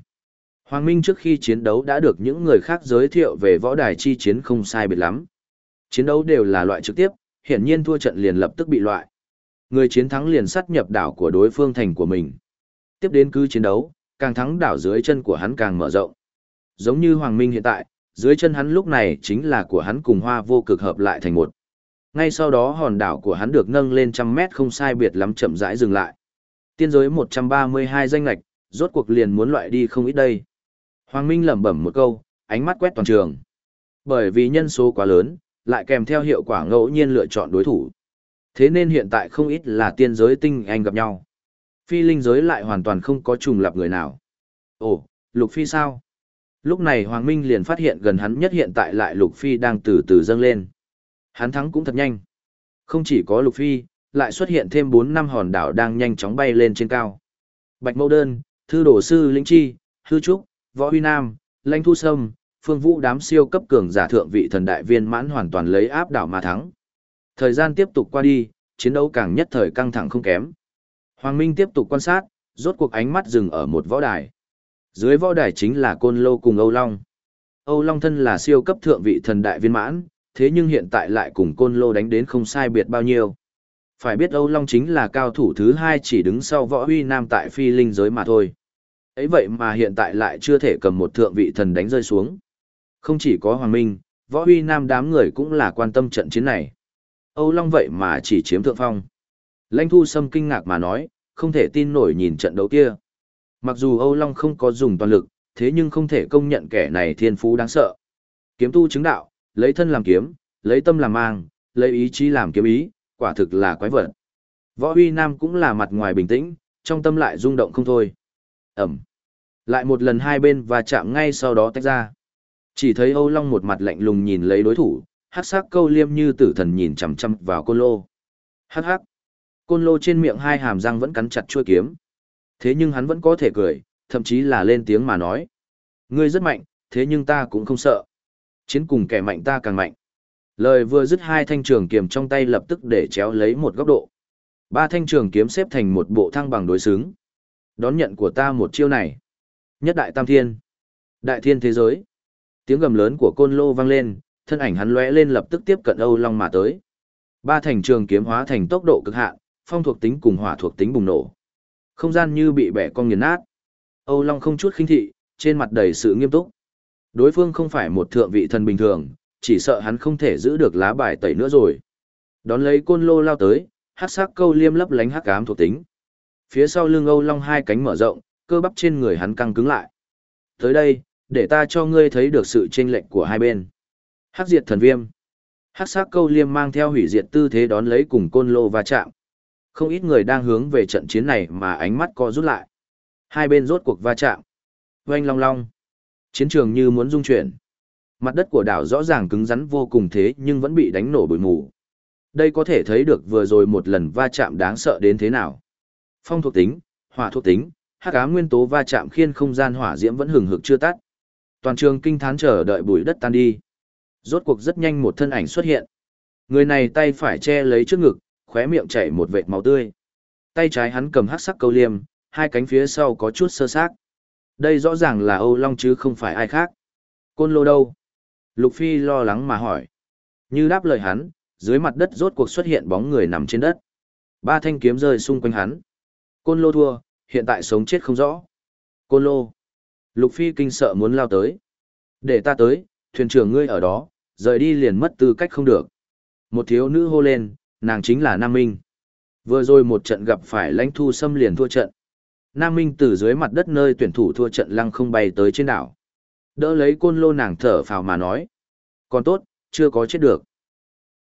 Hoàng Minh trước khi chiến đấu đã được những người khác giới thiệu về võ đài chi chiến không sai biệt lắm. Chiến đấu đều là loại trực tiếp, hiển nhiên thua trận liền lập tức bị loại. Người chiến thắng liền sát nhập đảo của đối phương thành của mình. Tiếp đến cứ chiến đấu, càng thắng đảo dưới chân của hắn càng mở rộng. Giống như Hoàng Minh hiện tại, dưới chân hắn lúc này chính là của hắn cùng hoa vô cực hợp lại thành một. Ngay sau đó hòn đảo của hắn được nâng lên trăm mét không sai biệt lắm chậm rãi dừng lại. Tiên giới 132 danh lạch, rốt cuộc liền muốn loại đi không ít đây. Hoàng Minh lẩm bẩm một câu, ánh mắt quét toàn trường. Bởi vì nhân số quá lớn, lại kèm theo hiệu quả ngẫu nhiên lựa chọn đối thủ. Thế nên hiện tại không ít là tiên giới tinh anh gặp nhau. Phi linh giới lại hoàn toàn không có trùng lập người nào. Ồ, Lục Phi sao? Lúc này Hoàng Minh liền phát hiện gần hắn nhất hiện tại lại Lục Phi đang từ từ dâng lên. Hắn thắng cũng thật nhanh. Không chỉ có Lục Phi, lại xuất hiện thêm 4 năm hòn đảo đang nhanh chóng bay lên trên cao. Bạch Mâu Đơn, Thư Đổ Sư Linh Chi, Hư Trúc, Võ Huy Nam, Lanh Thu Sâm, Phương Vũ đám siêu cấp cường giả thượng vị thần đại viên mãn hoàn toàn lấy áp đảo mà thắng. Thời gian tiếp tục qua đi, chiến đấu càng nhất thời căng thẳng không kém. Hoàng Minh tiếp tục quan sát, rốt cuộc ánh mắt dừng ở một võ đài. Dưới võ đài chính là Côn Lô cùng Âu Long. Âu Long thân là siêu cấp thượng vị thần đại viên mãn, thế nhưng hiện tại lại cùng Côn Lô đánh đến không sai biệt bao nhiêu. Phải biết Âu Long chính là cao thủ thứ hai chỉ đứng sau võ huy nam tại phi linh giới mà thôi. ấy vậy mà hiện tại lại chưa thể cầm một thượng vị thần đánh rơi xuống. Không chỉ có Hoàng Minh, võ huy nam đám người cũng là quan tâm trận chiến này. Âu Long vậy mà chỉ chiếm thượng phong. Lãnh thu sâm kinh ngạc mà nói, không thể tin nổi nhìn trận đấu kia. Mặc dù Âu Long không có dùng toàn lực, thế nhưng không thể công nhận kẻ này thiên phú đáng sợ. Kiếm tu chứng đạo, lấy thân làm kiếm, lấy tâm làm mang, lấy ý chí làm kiếm ý, quả thực là quái vật. Võ Huy Nam cũng là mặt ngoài bình tĩnh, trong tâm lại rung động không thôi. Ẩm. Lại một lần hai bên và chạm ngay sau đó tách ra. Chỉ thấy Âu Long một mặt lạnh lùng nhìn lấy đối thủ, hát sắc câu liêm như tử thần nhìn chằm chằm vào côn lô. Hắc hắc. Côn lô trên miệng hai hàm răng vẫn cắn chặt chuôi kiếm. Thế nhưng hắn vẫn có thể cười, thậm chí là lên tiếng mà nói. Ngươi rất mạnh, thế nhưng ta cũng không sợ. Chiến cùng kẻ mạnh ta càng mạnh. Lời vừa dứt hai thanh trường kiếm trong tay lập tức để chéo lấy một góc độ. Ba thanh trường kiếm xếp thành một bộ thăng bằng đối xứng. Đón nhận của ta một chiêu này. Nhất đại tam thiên. Đại thiên thế giới. Tiếng gầm lớn của côn lô vang lên, thân ảnh hắn lóe lên lập tức tiếp cận Âu Long mà tới. Ba thành trường kiếm hóa thành tốc độ cực hạn, phong thuộc tính cùng hỏa thuộc tính bùng nổ. Không gian như bị bẻ cong nghiền nát. Âu Long không chút khinh thị, trên mặt đầy sự nghiêm túc. Đối phương không phải một thượng vị thần bình thường, chỉ sợ hắn không thể giữ được lá bài tẩy nữa rồi. Đón lấy côn lô lao tới, hắc sắc câu liêm lấp lánh hắc ám thuộc tính. Phía sau lưng Âu Long hai cánh mở rộng, cơ bắp trên người hắn căng cứng lại. Tới đây, để ta cho ngươi thấy được sự chênh lệch của hai bên. Hắc diệt thần viêm. Hắc Sát câu liêm mang theo hủy diệt tư thế đón lấy cùng côn lô va chạm. Không ít người đang hướng về trận chiến này mà ánh mắt co rút lại. Hai bên rốt cuộc va chạm. Oanh long long. Chiến trường như muốn rung chuyển. Mặt đất của đảo rõ ràng cứng rắn vô cùng thế nhưng vẫn bị đánh nổ bụi mù. Đây có thể thấy được vừa rồi một lần va chạm đáng sợ đến thế nào. Phong thuộc tính, hỏa thuộc tính, hắc ám nguyên tố va chạm khiến không gian hỏa diễm vẫn hừng hực chưa tắt. Toàn trường kinh thán chờ đợi bụi đất tan đi. Rốt cuộc rất nhanh một thân ảnh xuất hiện. Người này tay phải che lấy trước ngực, khóe miệng chảy một vệt máu tươi. Tay trái hắn cầm hắc sắc câu liêm, hai cánh phía sau có chút sơ xác. Đây rõ ràng là Âu Long chứ không phải ai khác. Côn lô đâu? Lục Phi lo lắng mà hỏi. Như đáp lời hắn, dưới mặt đất rốt cuộc xuất hiện bóng người nằm trên đất. Ba thanh kiếm rơi xung quanh hắn. Côn lô thua, hiện tại sống chết không rõ. Côn lô. Lục Phi kinh sợ muốn lao tới. Để ta tới, thuyền trưởng ngươi ở đó, rời đi liền mất tư cách không được. Một thiếu nữ hô lên, nàng chính là Nam Minh. Vừa rồi một trận gặp phải lãnh thu xâm liền thua trận. Nam Minh từ dưới mặt đất nơi tuyển thủ thua trận lăng không bay tới trên đảo. Đỡ lấy côn lô nàng thở phào mà nói. Còn tốt, chưa có chết được.